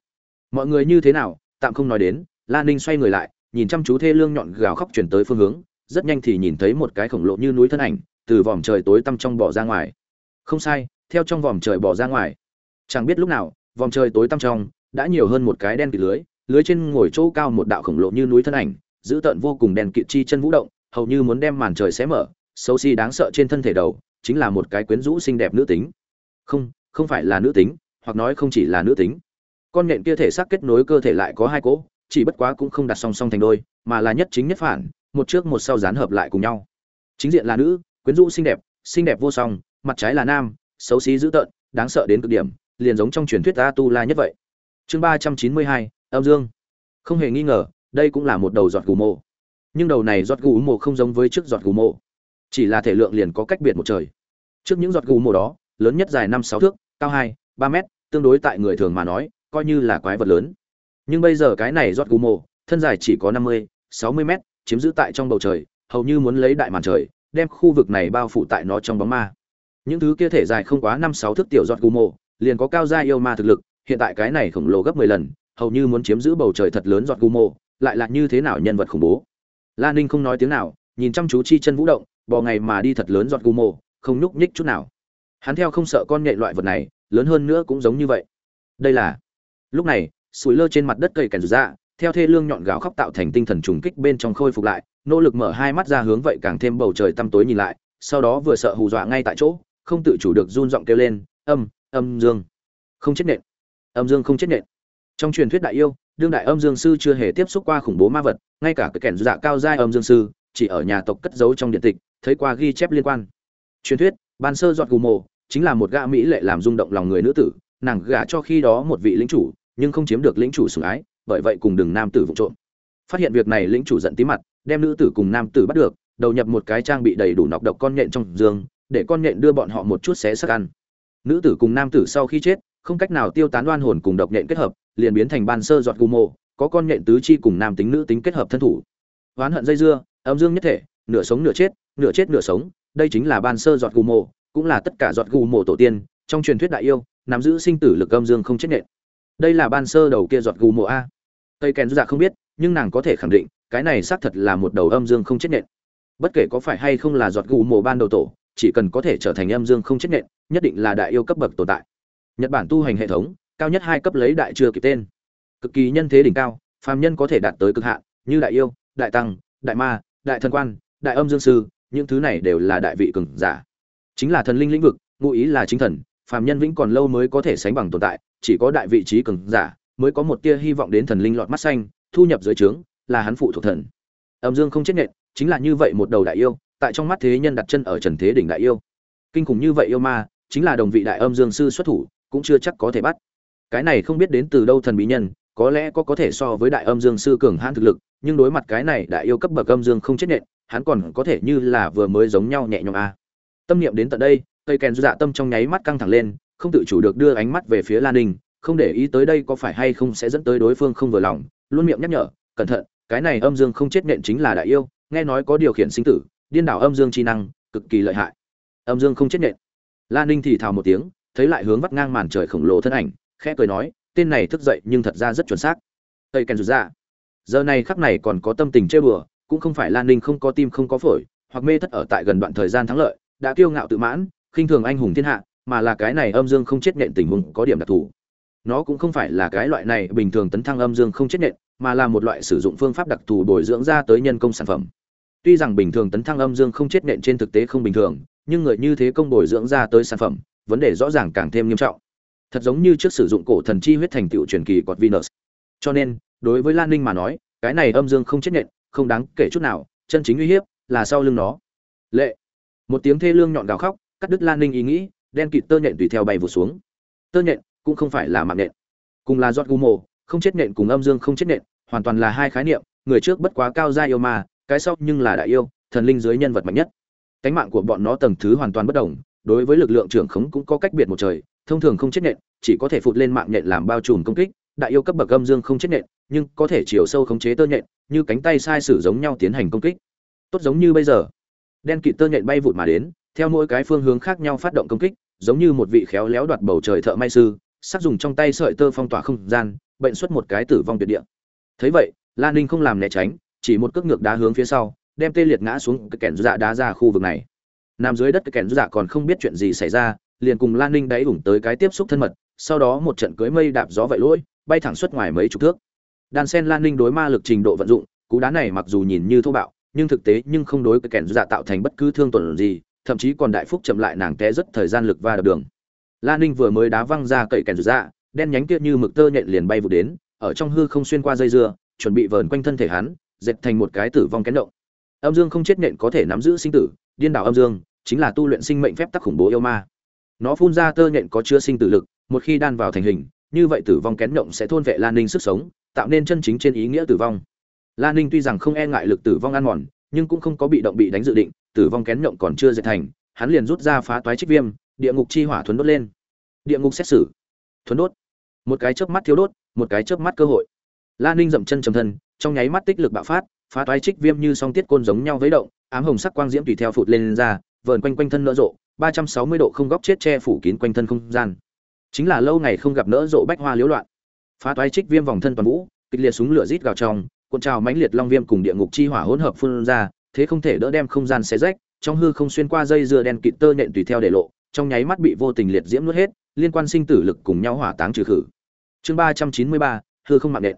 Mọi người như thế nào, tạm không nói đến lan ninh xoay người lại nhìn chăm chú thê lương nhọn gào khóc chuyển tới phương hướng, rất nhanh thì nhìn thấy một cái khổng lồ như núi thân ảnh, từ vòm trời tối tăm trong bỏ ra ngoài. Không sai, theo trong vòm trời bỏ ra ngoài. Chẳng biết lúc nào, vòm trời tối tăm trong đã nhiều hơn một cái đen kịt lưới lưới trên ngồi chỗ cao một đạo khổng lồ như núi thân ảnh, giữ tợn vô cùng đen kịt chi chân vũ động, hầu như muốn đem màn trời xé mở, xấu si đáng sợ trên thân thể đầu, chính là một cái quyến rũ xinh đẹp nữ tính. Không không phải là nữ tính, hoặc nói không chỉ là nữ tính. Con nhện kia thể xác kết nối cơ thể lại có hai cỗ chỉ bất quá cũng không đặt song song thành đôi, mà là nhất chính nhất phản, một trước một sau dán hợp lại cùng nhau. Chính diện là nữ, quyến rũ xinh đẹp xinh đẹp vô song, mặt trái là nam, xấu xí dữ tợn, đáng sợ đến cực điểm, liền giống trong truyền thuyết a tu la nhất vậy. Chương ba trăm chín mươi hai, âm dương. Không hề nghi ngờ, đây cũng là một đầu giọt gù mộ. Nhưng đầu này giọt gù mộ không giống với trước giọt gù mộ. Chỉ là thể lượng liền có cách biệt một trời. Trước những giọt gù mộ đó, lớn nhất dài năm sáu thước, cao hai, ba mét, tương đối tại người thường mà nói, coi như là quái vật lớn nhưng bây giờ cái này giọt gù mộ thân dài chỉ có năm mươi, sáu mươi mét, chiếm giữ tại trong bầu trời, hầu như muốn lấy đại màn trời, đem khu vực này bao phủ tại nó trong bóng ma. Những thứ kia thể dài không quá năm sáu thước tiểu giọt gù mộ liền có cao gia yêu ma thực lực, hiện tại cái này khổng lồ gấp mười lần, hầu như muốn chiếm giữ bầu trời thật lớn giọt gù mộ lại là như thế nào nhân vật khủng bố. La ninh không nói tiếng nào, nhìn chăm chú chi chân vũ động, bò ngày mà đi thật lớn giọt gù mộ không nhúc nhích chút nào. Hắn theo không sợ con nhện loại vật này, lớn hơn nữa cũng giống như vậy. Đây là, lúc này sủi lơ trên mặt đất cây kèn ra theo thê lương nhọn gào khóc tạo thành tinh thần trùng kích bên trong khôi phục lại, nỗ lực mở hai mắt ra hướng vậy càng thêm bầu trời tăm tối nhìn lại, sau đó vừa sợ hù dọa ngay tại chỗ, không tự chủ được run giọng kêu lên, âm âm dương. Không chết nện. Âm dương không chết nện. Trong truyền thuyết đại yêu, đương đại âm dương sư chưa hề tiếp xúc qua khủng bố ma vật, ngay cả cái kẻn dạ cao giai âm dương sư, chỉ ở nhà tộc cất giấu trong điện tịch, thấy qua ghi chép liên quan. Truyền thuyết, ban sơ giọt gù mồ, chính là một gã mỹ lệ làm rung động lòng người nữ tử, nàng gả cho khi đó một vị lính chủ nhưng không chiếm được lĩnh chủ sủng ái, bởi vậy cùng đừng nam tử vụ trộm. Phát hiện việc này, lĩnh chủ giận tí mặt, đem nữ tử cùng nam tử bắt được, đầu nhập một cái trang bị đầy đủ nọc độc con nhện trong giường, để con nhện đưa bọn họ một chút xé xác ăn. Nữ tử cùng nam tử sau khi chết, không cách nào tiêu tán đoan hồn cùng độc nhện kết hợp, liền biến thành ban sơ giọt gù có con nhện tứ chi cùng nam tính nữ tính kết hợp thân thủ. Oán hận dây dưa, âm dương nhất thể, nửa sống nửa chết nửa chết nửa sống, đây chính là ban sơ giọt gù cũng là tất cả giọt gù tổ tiên, trong truyền thuyết đại yêu, nắm giữ sinh tử lực âm dương không chết nện đây là ban sơ đầu kia giọt gù mộ a. Tây kèn dạ không biết, nhưng nàng có thể khẳng định, cái này xác thật là một đầu âm dương không chết nện. Bất kể có phải hay không là giọt gù mộ ban đầu tổ, chỉ cần có thể trở thành âm dương không chết nện, nhất định là đại yêu cấp bậc tồn tại. Nhật bản tu hành hệ thống, cao nhất hai cấp lấy đại chưa kịp tên. Cực kỳ nhân thế đỉnh cao, phàm nhân có thể đạt tới cực hạn, như đại yêu, đại tăng, đại ma, đại thần quan, đại âm dương sư, những thứ này đều là đại vị cường giả. Chính là thần linh lĩnh vực, ngụ ý là chính thần, phàm nhân vĩnh còn lâu mới có thể sánh bằng tồn tại chỉ có đại vị trí cường giả mới có một tia hy vọng đến thần linh lọt mắt xanh, thu nhập dưới trướng, là hắn phụ thuộc thần. Âm dương không chết nện, chính là như vậy một đầu đại yêu, tại trong mắt thế nhân đặt chân ở trần thế đỉnh đại yêu. Kinh khủng như vậy yêu ma, chính là đồng vị đại âm dương sư xuất thủ, cũng chưa chắc có thể bắt. Cái này không biết đến từ đâu thần bí nhân, có lẽ có có thể so với đại âm dương sư cường hãn thực lực, nhưng đối mặt cái này đại yêu cấp bậc âm dương không chết nện, hắn còn có thể như là vừa mới giống nhau nhẹ nhõm a. Tâm niệm đến tận đây cây kèn dạ tâm trong nháy mắt căng thẳng lên không tự chủ được đưa ánh mắt về phía lan ninh, không để ý tới đây có phải hay không sẽ dẫn tới đối phương không vừa lòng, luôn miệng nhắc nhở, cẩn thận, cái này âm dương không chết nện chính là đại yêu, nghe nói có điều khiển sinh tử, điên đảo âm dương chi năng, cực kỳ lợi hại. Âm dương không chết nện. Lan ninh thì thào một tiếng, thấy lại hướng vắt ngang màn trời khổng lồ thân ảnh, khẽ cười nói, tên này thức dậy nhưng thật ra rất chuẩn xác. Tây kèn rụt ra giờ này khắc này còn có tâm tình chơi bừa, cũng không phải lan ninh không có tim không có phổi, hoặc mê thất ở tại gần đoạn thời gian thắng lợi, đã kiêu ngạo tự mãn, khinh thường anh hùng thiên hạ mà là cái này âm dương không chết nện tình huống có điểm đặc thù. Nó cũng không phải là cái loại này bình thường tấn thăng âm dương không chết nện mà là một loại sử dụng phương pháp đặc thù bồi dưỡng ra tới nhân công sản phẩm. Tuy rằng bình thường tấn thăng âm dương không chết nện trên thực tế không bình thường, nhưng người như thế công bồi dưỡng ra tới sản phẩm, vấn đề rõ ràng càng thêm nghiêm trọng. Thật giống như trước sử dụng cổ thần chi huyết thành tựu truyền kỳ cọt venus. Cho nên, đối với lan ninh mà nói, cái này âm dương không chết nện không đáng kể chút nào, chân chính uy hiếp là sau lưng nó. Lệ. Một tiếng thê lương nhọn gào khóc, cắt đứt lan ninh ý nghĩ đen kịt tơ nhện tùy theo bay vụt xuống. Tơ nhện cũng không phải là mạng nhện, cùng là giọt gu mồ, không chết nhện cùng âm dương không chết nhện, hoàn toàn là hai khái niệm, người trước bất quá cao gia yêu mà cái sau nhưng là đại yêu, thần linh dưới nhân vật mạnh nhất. Cánh mạng của bọn nó tầng thứ hoàn toàn bất đồng, đối với lực lượng trưởng khống cũng có cách biệt một trời, thông thường không chết nhện, chỉ có thể phụt lên mạng nhện làm bao trùm công kích, đại yêu cấp bậc âm dương không chết nhện, nhưng có thể chiều sâu khống chế tơ nhện, như cánh tay sai sử giống nhau tiến hành công kích. Tốt giống như bây giờ, đen kịt tơ nhện bay vụt mà đến theo mỗi cái phương hướng khác nhau phát động công kích, giống như một vị khéo léo đoạt bầu trời thợ may sư sắc dùng trong tay sợi tơ phong tỏa không gian, bệnh xuất một cái tử vong tuyệt địa. Thấy vậy lan ninh không làm né tránh, chỉ một cước ngược đá hướng phía sau, đem tê liệt ngã xuống cái kẻn dạ đá ra khu vực này. Nằm dưới đất cái kẻn dạ còn không biết chuyện gì xảy ra, liền cùng lan ninh đáy ủng tới cái tiếp xúc thân mật, sau đó một trận cưới mây đạp gió vậy lỗi, bay thẳng xuất ngoài mấy chục thước. Đàn sen lan ninh đối ma lực trình độ vận dụng, cú đá này mặc dù nhìn như thô bạo, nhưng thực tế nhưng không đối cái kẻn dạ tạo thành bất cứ thương tổn gì thậm chí còn đại phúc chậm lại nàng té rất thời gian lực va đập đường. Lan ninh vừa mới đá văng ra cậy kèn ra, dạ, đen nhánh kia như mực tơ nhện liền bay vụt đến ở trong hư không xuyên qua dây dưa chuẩn bị vờn quanh thân thể hắn dệt thành một cái tử vong kén động. Âm dương không chết nện có thể nắm giữ sinh tử điên đảo âm dương chính là tu luyện sinh mệnh phép tắc khủng bố yêu ma. Nó phun ra tơ nhện có chứa sinh tử lực một khi đan vào thành hình như vậy tử vong kén động sẽ thôn vệ lan ninh sức sống tạo nên chân chính trên ý nghĩa tử vong. Lan ninh tuy rằng không e ngại lực tử vong ăn mòn nhưng cũng không có bị động bị đánh dự định tử vong kén nhộng còn chưa dệt thành hắn liền rút ra phá toái trích viêm địa ngục chi hỏa thuấn đốt lên. Địa ngục xét xử. Thuấn đốt. Một cái chớp mắt thiếu đốt một cái chớp mắt cơ hội. Lan ninh dậm chân trầm thân trong nháy mắt tích lực bạo phát phá toái trích viêm như song tiết côn giống nhau với động ám hồng sắc quang diễm tùy theo phụt lên, lên ra vờn quanh quanh thân nỡ rộ ba trăm sáu mươi độ không góc chết che phủ kín quanh thân không gian. Chính là lâu ngày không gặp nỡ rộ bách hoa liễu loạn. Phá toái trích viêm vòng thân toàn vũ kịch liệt súng lửa rít gào trong cuộn trào mãnh liệt long viêm cùng địa ngục chi hỏa hỗn hợp phun ra thế không thể đỡ đem không gian xé rách, trong hư không xuyên qua dây dưa đen kịt tơ nện tùy theo để lộ, trong nháy mắt bị vô tình liệt diễm nuốt hết, liên quan sinh tử lực cùng nhau hỏa táng trừ khử. Chương ba trăm chín mươi ba, hư không mạng nện.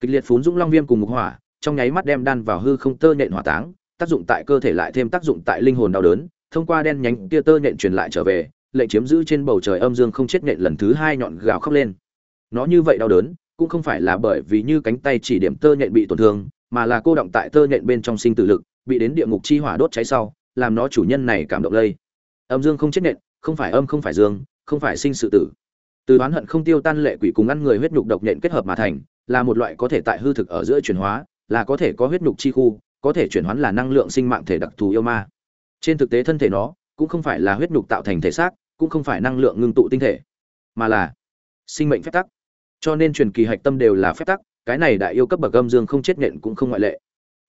Kịch liệt phún dũng long viêm cùng mục hỏa, trong nháy mắt đem đan vào hư không tơ nện hỏa táng, tác dụng tại cơ thể lại thêm tác dụng tại linh hồn đau đớn, thông qua đen nhánh tia tơ nện truyền lại trở về, lệnh chiếm giữ trên bầu trời âm dương không chết nện lần thứ hai nhọn gào khóc lên. Nó như vậy đau đớn, cũng không phải là bởi vì như cánh tay chỉ điểm tơ nện bị tổn thương, mà là cô động tại tơ nện bên trong sinh tử lực bị đến địa ngục chi hỏa đốt cháy sau, làm nó chủ nhân này cảm động lây. Âm dương không chết nện, không phải âm không phải dương, không phải sinh sự tử. Từ oán hận không tiêu tan lệ quỷ cùng ăn người huyết nhục độc nện kết hợp mà thành, là một loại có thể tại hư thực ở giữa chuyển hóa, là có thể có huyết nhục chi khu, có thể chuyển hóa là năng lượng sinh mạng thể đặc thù yêu ma. Trên thực tế thân thể nó cũng không phải là huyết nhục tạo thành thể xác, cũng không phải năng lượng ngưng tụ tinh thể, mà là sinh mệnh phép tắc. Cho nên truyền kỳ hạch tâm đều là phép tắc, cái này đại yêu cấp bậc âm dương không chết nện cũng không ngoại lệ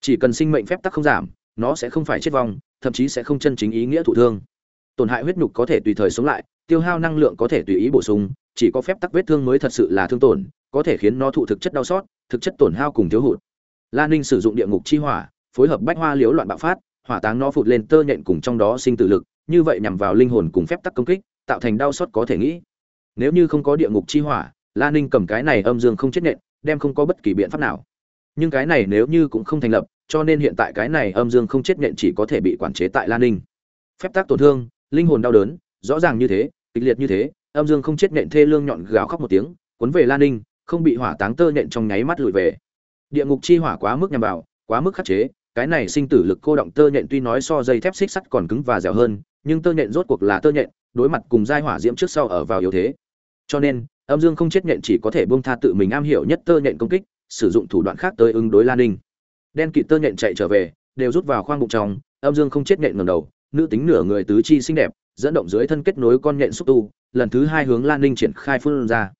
chỉ cần sinh mệnh phép tắc không giảm, nó sẽ không phải chết vong, thậm chí sẽ không chân chính ý nghĩa thụ thương. Tổn hại huyết nhục có thể tùy thời sống lại, tiêu hao năng lượng có thể tùy ý bổ sung, chỉ có phép tắc vết thương mới thật sự là thương tổn, có thể khiến nó thụ thực chất đau xót, thực chất tổn hao cùng thiếu hụt. Lan ninh sử dụng địa ngục chi hỏa, phối hợp bách hoa liếu loạn bạo phát, hỏa táng nó phụt lên tơ nhện cùng trong đó sinh tử lực, như vậy nhằm vào linh hồn cùng phép tắc công kích, tạo thành đau xót có thể nghĩ. Nếu như không có địa ngục chi hỏa lan ninh cầm cái này âm dương không chết nhện, đem không có bất kỳ biện pháp nào nhưng cái này nếu như cũng không thành lập, cho nên hiện tại cái này âm dương không chết nhện chỉ có thể bị quản chế tại lan ninh. Phép tác tổn thương, linh hồn đau đớn, rõ ràng như thế, kịch liệt như thế, âm dương không chết nện thê lương nhọn gào khóc một tiếng, cuốn về lan ninh, không bị hỏa táng tơ nện trong nháy mắt lùi về. Địa ngục chi hỏa quá mức nhằm vào, quá mức khắc chế, cái này sinh tử lực cô động tơ nhện tuy nói so dây thép xích sắt còn cứng và dẻo hơn, nhưng tơ nhện rốt cuộc là tơ nhện, đối mặt cùng giai hỏa diễm trước sau ở vào yếu thế. Cho nên, âm dương không chết nhện chỉ có thể buông tha tự mình am hiểu nhất tơ nhện công kích sử dụng thủ đoạn khác tới ứng đối lan ninh. Đen kịt tơ nhện chạy trở về, đều rút vào khoang bụng trong, âm dương không chết nhện ngầm đầu, nữ tính nửa người tứ chi xinh đẹp, dẫn động dưới thân kết nối con nhện xúc tu, lần thứ hai hướng lan ninh triển khai phun ra.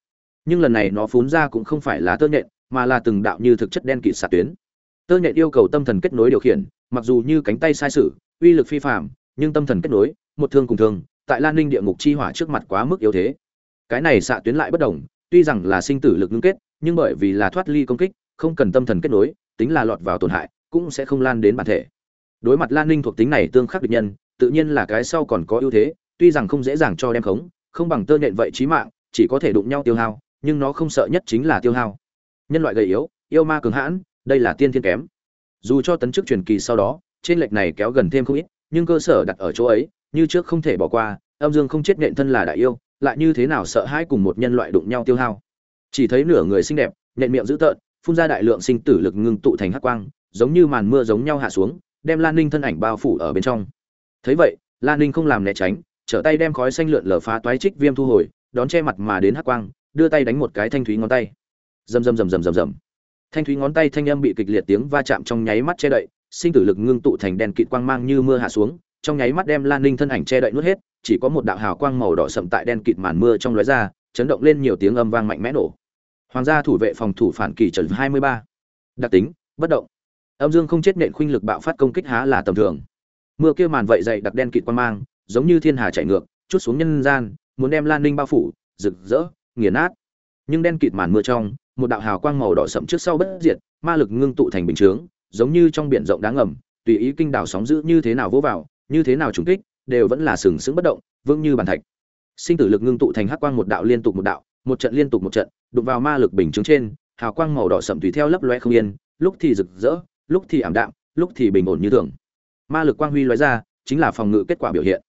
Nhưng lần này nó phun ra cũng không phải là tơ nhện, mà là từng đạo như thực chất đen kịt xạ tuyến. Tơ nhện yêu cầu tâm thần kết nối điều khiển, mặc dù như cánh tay sai sử uy lực phi phạm nhưng tâm thần kết nối, một thương cùng thương, tại lan ninh địa ngục chi hỏa trước mặt quá mức yếu thế. Cái này xạ tuyến lại bất đồng, tuy rằng là sinh tử lực ngưng kết nhưng bởi vì là thoát ly công kích, không cần tâm thần kết nối, tính là lọt vào tổn hại, cũng sẽ không lan đến bản thể. Đối mặt lan ninh thuộc tính này tương khắc địch nhân, tự nhiên là cái sau còn có ưu thế, tuy rằng không dễ dàng cho đem khống, không bằng tơ nhện vậy trí mạng, chỉ có thể đụng nhau tiêu hao, nhưng nó không sợ nhất chính là tiêu hao. Nhân loại gầy yếu, yêu ma cường hãn, đây là tiên thiên kém. Dù cho tấn chức truyền kỳ sau đó, trên lệch này kéo gần thêm không ít, nhưng cơ sở đặt ở chỗ ấy, như trước không thể bỏ qua, âm dương không chết nện thân là đại yêu, lại như thế nào sợ hãi cùng một nhân loại đụng nhau tiêu hao? Chỉ thấy nửa người xinh đẹp nhện miệng dữ tợn, phun ra đại lượng sinh tử lực ngưng tụ thành hắc quang, giống như màn mưa giống nhau hạ xuống, đem lan ninh thân ảnh bao phủ ở bên trong. Thấy vậy, lan ninh không làm né tránh, trở tay đem khói xanh lượn lờ phá toái trích viêm thu hồi, đón che mặt mà đến hắc quang, đưa tay đánh một cái thanh thúy ngón tay. Rầm rầm rầm rầm rầm rầm. Thanh thúy ngón tay thanh âm bị kịch liệt tiếng va chạm trong nháy mắt che đậy, sinh tử lực ngưng tụ thành đèn kịt quang mang như mưa hạ xuống, trong nháy mắt đem lan ninh thân ảnh che đậy nuốt hết, chỉ có một đạo hào quang màu đỏ sậm tại đen kịt màn mưa trong lóe ra, chấn động lên nhiều tiếng âm vang mạnh mẽ nổ hoàng gia thủ vệ phòng thủ phản kỳ trần hai mươi ba. Đặc tính, bất động. Âm dương không chết nện khuynh lực bạo phát công kích há là tầm thường. Mưa kia màn vậy dậy đặc đen kịt quang mang, giống như thiên hà chạy ngược, chút xuống nhân gian, muốn đem lan ninh bao phủ, rực rỡ, nghiền nát. Nhưng đen kịt màn mưa trong, một đạo hào quang màu đỏ sậm trước sau bất diệt, ma lực ngưng tụ thành bình chướng, giống như trong biển rộng đáng ngầm, tùy ý kinh đảo sóng dữ như thế nào vỗ vào, như thế nào trùng kích, đều vẫn là sừng sững bất động, vững như bàn thạch. Sinh tử lực ngưng tụ thành hắc quang một đạo liên tục một đạo một trận liên tục một trận, đụng vào ma lực bình chứng trên, hào quang màu đỏ sậm tùy theo lấp loe không yên, lúc thì rực rỡ, lúc thì ảm đạm, lúc thì bình ổn như thường. Ma lực quang huy lóe ra, chính là phòng ngự kết quả biểu hiện.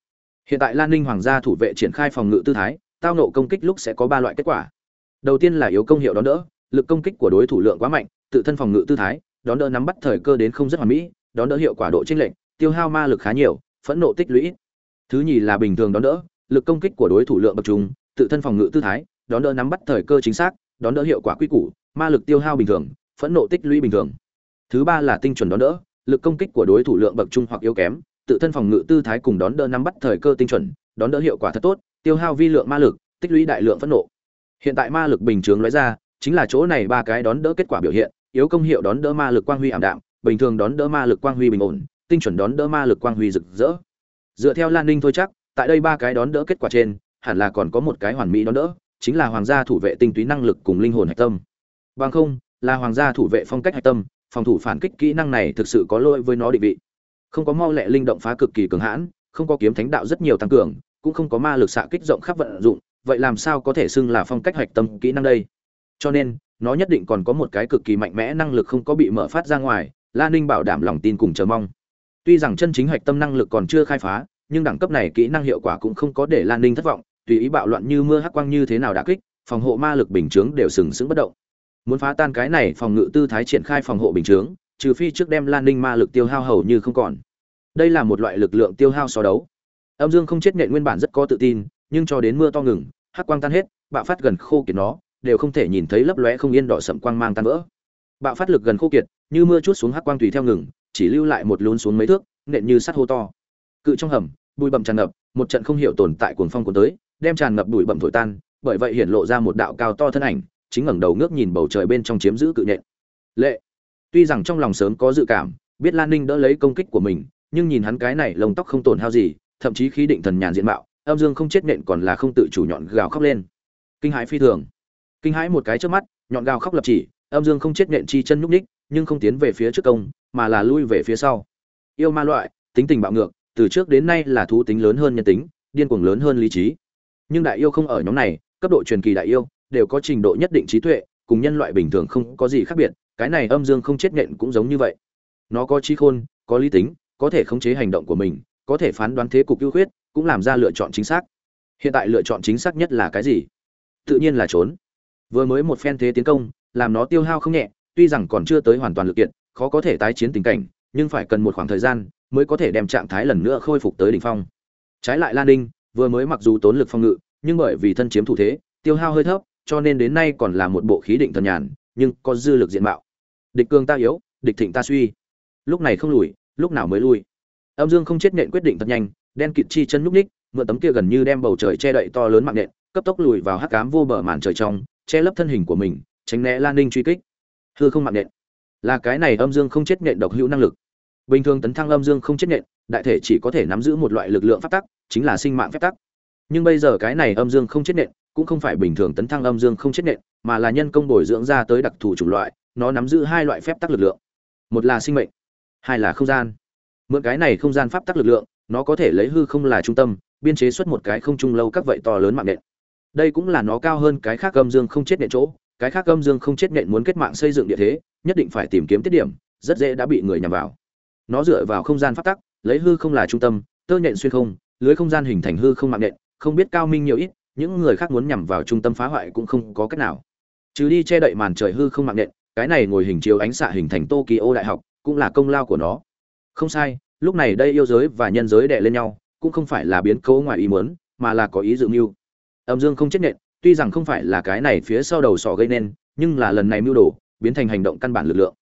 Hiện tại lan ninh hoàng gia thủ vệ triển khai phòng ngự tư thái, tao nộ công kích lúc sẽ có ba loại kết quả. Đầu tiên là yếu công hiệu đón đỡ, lực công kích của đối thủ lượng quá mạnh, tự thân phòng ngự tư thái, đón đỡ nắm bắt thời cơ đến không rất hoàn mỹ, đón đỡ hiệu quả độ chênh lệch, tiêu hao ma lực khá nhiều, phẫn nộ tích lũy. Thứ nhì là bình thường đón đỡ, lực công kích của đối thủ lượng bậc trung, tự thân phòng ngự tư thái đón đỡ nắm bắt thời cơ chính xác, đón đỡ hiệu quả quy củ, ma lực tiêu hao bình thường, phẫn nộ tích lũy bình thường. Thứ ba là tinh chuẩn đón đỡ, lực công kích của đối thủ lượng bậc trung hoặc yếu kém, tự thân phòng ngự tư thái cùng đón đỡ nắm bắt thời cơ tinh chuẩn, đón đỡ hiệu quả thật tốt, tiêu hao vi lượng ma lực, tích lũy đại lượng phẫn nộ. Hiện tại ma lực bình thường nói ra, chính là chỗ này ba cái đón đỡ kết quả biểu hiện, yếu công hiệu đón đỡ ma lực quang huy ảm đạm, bình thường đón đỡ ma lực quang huy bình ổn, tinh chuẩn đón đỡ ma lực quang huy rực rỡ. Dựa theo lan ninh thôi chắc, tại đây ba cái đón đỡ kết quả trên, hẳn là còn có một cái hoàn mỹ đón đỡ chính là hoàng gia thủ vệ tinh túy năng lực cùng linh hồn hạch tâm. Bằng không, là hoàng gia thủ vệ phong cách hạch tâm, phòng thủ phản kích kỹ năng này thực sự có lỗi với nó định vị. Không có mau lẹ linh động phá cực kỳ cường hãn, không có kiếm thánh đạo rất nhiều tăng cường, cũng không có ma lực xạ kích rộng khắp vận dụng, vậy làm sao có thể xưng là phong cách hạch tâm kỹ năng đây? Cho nên, nó nhất định còn có một cái cực kỳ mạnh mẽ năng lực không có bị mở phát ra ngoài, la ninh bảo đảm lòng tin cùng chờ mong. Tuy rằng chân chính hạch tâm năng lực còn chưa khai phá, nhưng đẳng cấp này kỹ năng hiệu quả cũng không có để lan ninh thất vọng tùy ý bạo loạn như mưa hắc quang như thế nào đã kích, phòng hộ ma lực bình chướng đều sừng sững bất động. Muốn phá tan cái này phòng ngự tư thái triển khai phòng hộ bình chướng, trừ phi trước đem lan ninh ma lực tiêu hao hầu như không còn. Đây là một loại lực lượng tiêu hao so đấu. Âm dương không chết nện nguyên bản rất có tự tin, nhưng cho đến mưa to ngừng, hắc quang tan hết, bạo phát gần khô kiệt nó, đều không thể nhìn thấy lấp lóe không yên đỏ sẫm quang mang tan vỡ. Bạo phát lực gần khô kiệt, như mưa chút xuống hắc quang tùy theo ngừng, chỉ lưu lại một lún xuống mấy thước, nện như sắt hô to. Cự trong hầm, bụi bậm tràn ngập, một trận không hiểu tồn tại cuồng phong cuốn tới đem tràn ngập bụi bậm thổi tan, bởi vậy hiện lộ ra một đạo cao to thân ảnh, chính ngẩng đầu ngước nhìn bầu trời bên trong chiếm giữ cự nhện. Lệ, tuy rằng trong lòng sớm có dự cảm, biết lan ninh đỡ lấy công kích của mình, nhưng nhìn hắn cái này lông tóc không tổn hao gì, thậm chí khí định thần nhàn diện mạo, âm dương không chết nện còn là không tự chủ nhọn gào khóc lên. Kinh hãi phi thường. Kinh hãi một cái trước mắt, nhọn gào khóc lập chỉ, âm dương không chết nện chi chân nhúc ních nhưng không tiến về phía trước công, mà là lui về phía sau. Yêu ma loại, tính tình bạo ngược, từ trước đến nay là thú tính lớn hơn nhân tính, điên cuồng lớn hơn lý trí nhưng đại yêu không ở nhóm này, cấp độ truyền kỳ đại yêu đều có trình độ nhất định trí tuệ, cùng nhân loại bình thường không có gì khác biệt, cái này âm dương không chết nện cũng giống như vậy. Nó có trí khôn, có lý tính, có thể khống chế hành động của mình, có thể phán đoán thế cục ưu khuyết, cũng làm ra lựa chọn chính xác. Hiện tại lựa chọn chính xác nhất là cái gì? Tự nhiên là trốn. Vừa mới một phen thế tiến công, làm nó tiêu hao không nhẹ, tuy rằng còn chưa tới hoàn toàn lực kiện, khó có thể tái chiến tình cảnh, nhưng phải cần một khoảng thời gian mới có thể đem trạng thái lần nữa khôi phục tới đỉnh phong. Trái lại lan ninh vừa mới mặc dù tốn lực phong ngự, nhưng bởi vì thân chiếm thủ thế, tiêu hao hơi thấp, cho nên đến nay còn là một bộ khí định thần nhàn, nhưng có dư lực diện mạo. Địch cường ta yếu, địch thịnh ta suy. Lúc này không lùi, lúc nào mới lui? Âm dương không chết nện quyết định thật nhanh, đen kịt chi chân nhúc ních mượn tấm kia gần như đem bầu trời che đậy to lớn mạng nện cấp tốc lùi vào hắc cám vô bờ màn trời trong, che lấp thân hình của mình, tránh né lan ninh truy kích. Hư không mạng nện là cái này âm dương không chết nện độc hữu năng lực. Bình thường tấn thăng âm dương không chết nện đại thể chỉ có thể nắm giữ một loại lực lượng phát tắc chính là sinh mạng phép tắc. Nhưng bây giờ cái này âm dương không chết nện, cũng không phải bình thường tấn thăng âm dương không chết nện, mà là nhân công bồi dưỡng ra tới đặc thù chủng loại, nó nắm giữ hai loại phép tắc lực lượng. Một là sinh mệnh, hai là không gian. Mượn cái này không gian pháp tắc lực lượng, nó có thể lấy hư không là trung tâm, biên chế xuất một cái không trung lâu các vậy to lớn mạng nện. Đây cũng là nó cao hơn cái khác âm dương không chết nện chỗ, cái khác âm dương không chết nện muốn kết mạng xây dựng địa thế, nhất định phải tìm kiếm tiết điểm, rất dễ đã bị người nhằm vào. Nó dựa vào không gian pháp tắc, lấy hư không là trung tâm, tơ nhện xuyên không lưới không gian hình thành hư không mạng nện, không biết cao minh nhiều ít, những người khác muốn nhằm vào trung tâm phá hoại cũng không có cách nào. Trừ đi che đậy màn trời hư không mạng nện, cái này ngồi hình chiếu ánh xạ hình thành tokyo đại học cũng là công lao của nó. Không sai, lúc này đây yêu giới và nhân giới đè lên nhau, cũng không phải là biến cố ngoài ý muốn, mà là có ý dự mưu. Âm dương không chết nện, tuy rằng không phải là cái này phía sau đầu sỏ gây nên, nhưng là lần này mưu đồ, biến thành hành động căn bản lực lượng.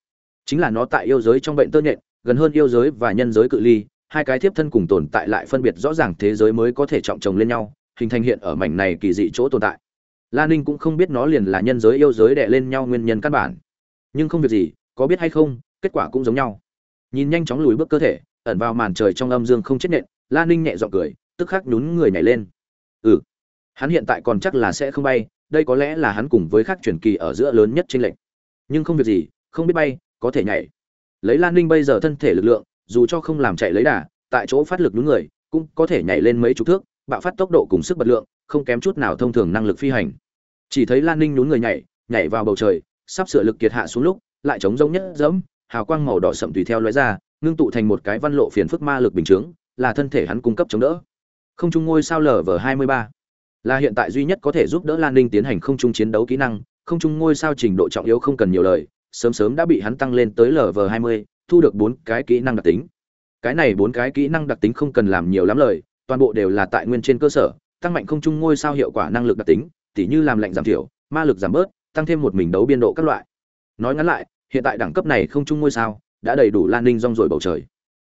Chính là nó tại yêu giới trong bệnh tơ nhện gần hơn yêu giới và nhân giới cự ly hai cái tiếp thân cùng tồn tại lại phân biệt rõ ràng thế giới mới có thể trọng chồng lên nhau, hình thành hiện ở mảnh này kỳ dị chỗ tồn tại. Lan ninh cũng không biết nó liền là nhân giới yêu giới đè lên nhau nguyên nhân căn bản. Nhưng không việc gì, có biết hay không, kết quả cũng giống nhau. Nhìn nhanh chóng lùi bước cơ thể, ẩn vào màn trời trong âm dương không chết nện Lan ninh nhẹ giọng cười, tức khắc nhún người nhảy lên. Ừ hắn hiện tại còn chắc là sẽ không bay, đây có lẽ là hắn cùng với khác truyền kỳ ở giữa lớn nhất trên lệnh nhưng không việc gì, không biết bay, có thể nhảy. Lấy lan ninh bây giờ thân thể lực lượng dù cho không làm chạy lấy đà tại chỗ phát lực đúng người cũng có thể nhảy lên mấy chục thước bạo phát tốc độ cùng sức bật lượng không kém chút nào thông thường năng lực phi hành. Chỉ thấy lan ninh nhún người nhảy nhảy vào bầu trời sắp sửa lực kiệt hạ xuống lúc lại chống giống nhất dẫm hào quang màu đỏ sậm tùy theo lóe ra ngưng tụ thành một cái văn lộ phiền phức ma lực bình chứng, là thân thể hắn cung cấp chống đỡ. Không trung ngôi sao lv hai mươi ba là hiện tại duy nhất có thể giúp đỡ lan ninh tiến hành không trung chiến đấu kỹ năng không trung ngôi sao trình độ trọng yếu không cần nhiều lời sớm sớm đã bị hắn tăng lên tới lv hai mươi thu được bốn cái kỹ năng đặc tính. Cái này bốn cái kỹ năng đặc tính không cần làm nhiều lắm lời, toàn bộ đều là tại nguyên trên cơ sở, tăng mạnh không trung ngôi sao hiệu quả năng lực đặc tính, tỉ như làm lạnh giảm thiểu, ma lực giảm bớt, tăng thêm một mình đấu biên độ các loại. Nói ngắn lại, hiện tại đẳng cấp này không trung ngôi sao, đã đầy đủ lan ninh rong rồi bầu trời.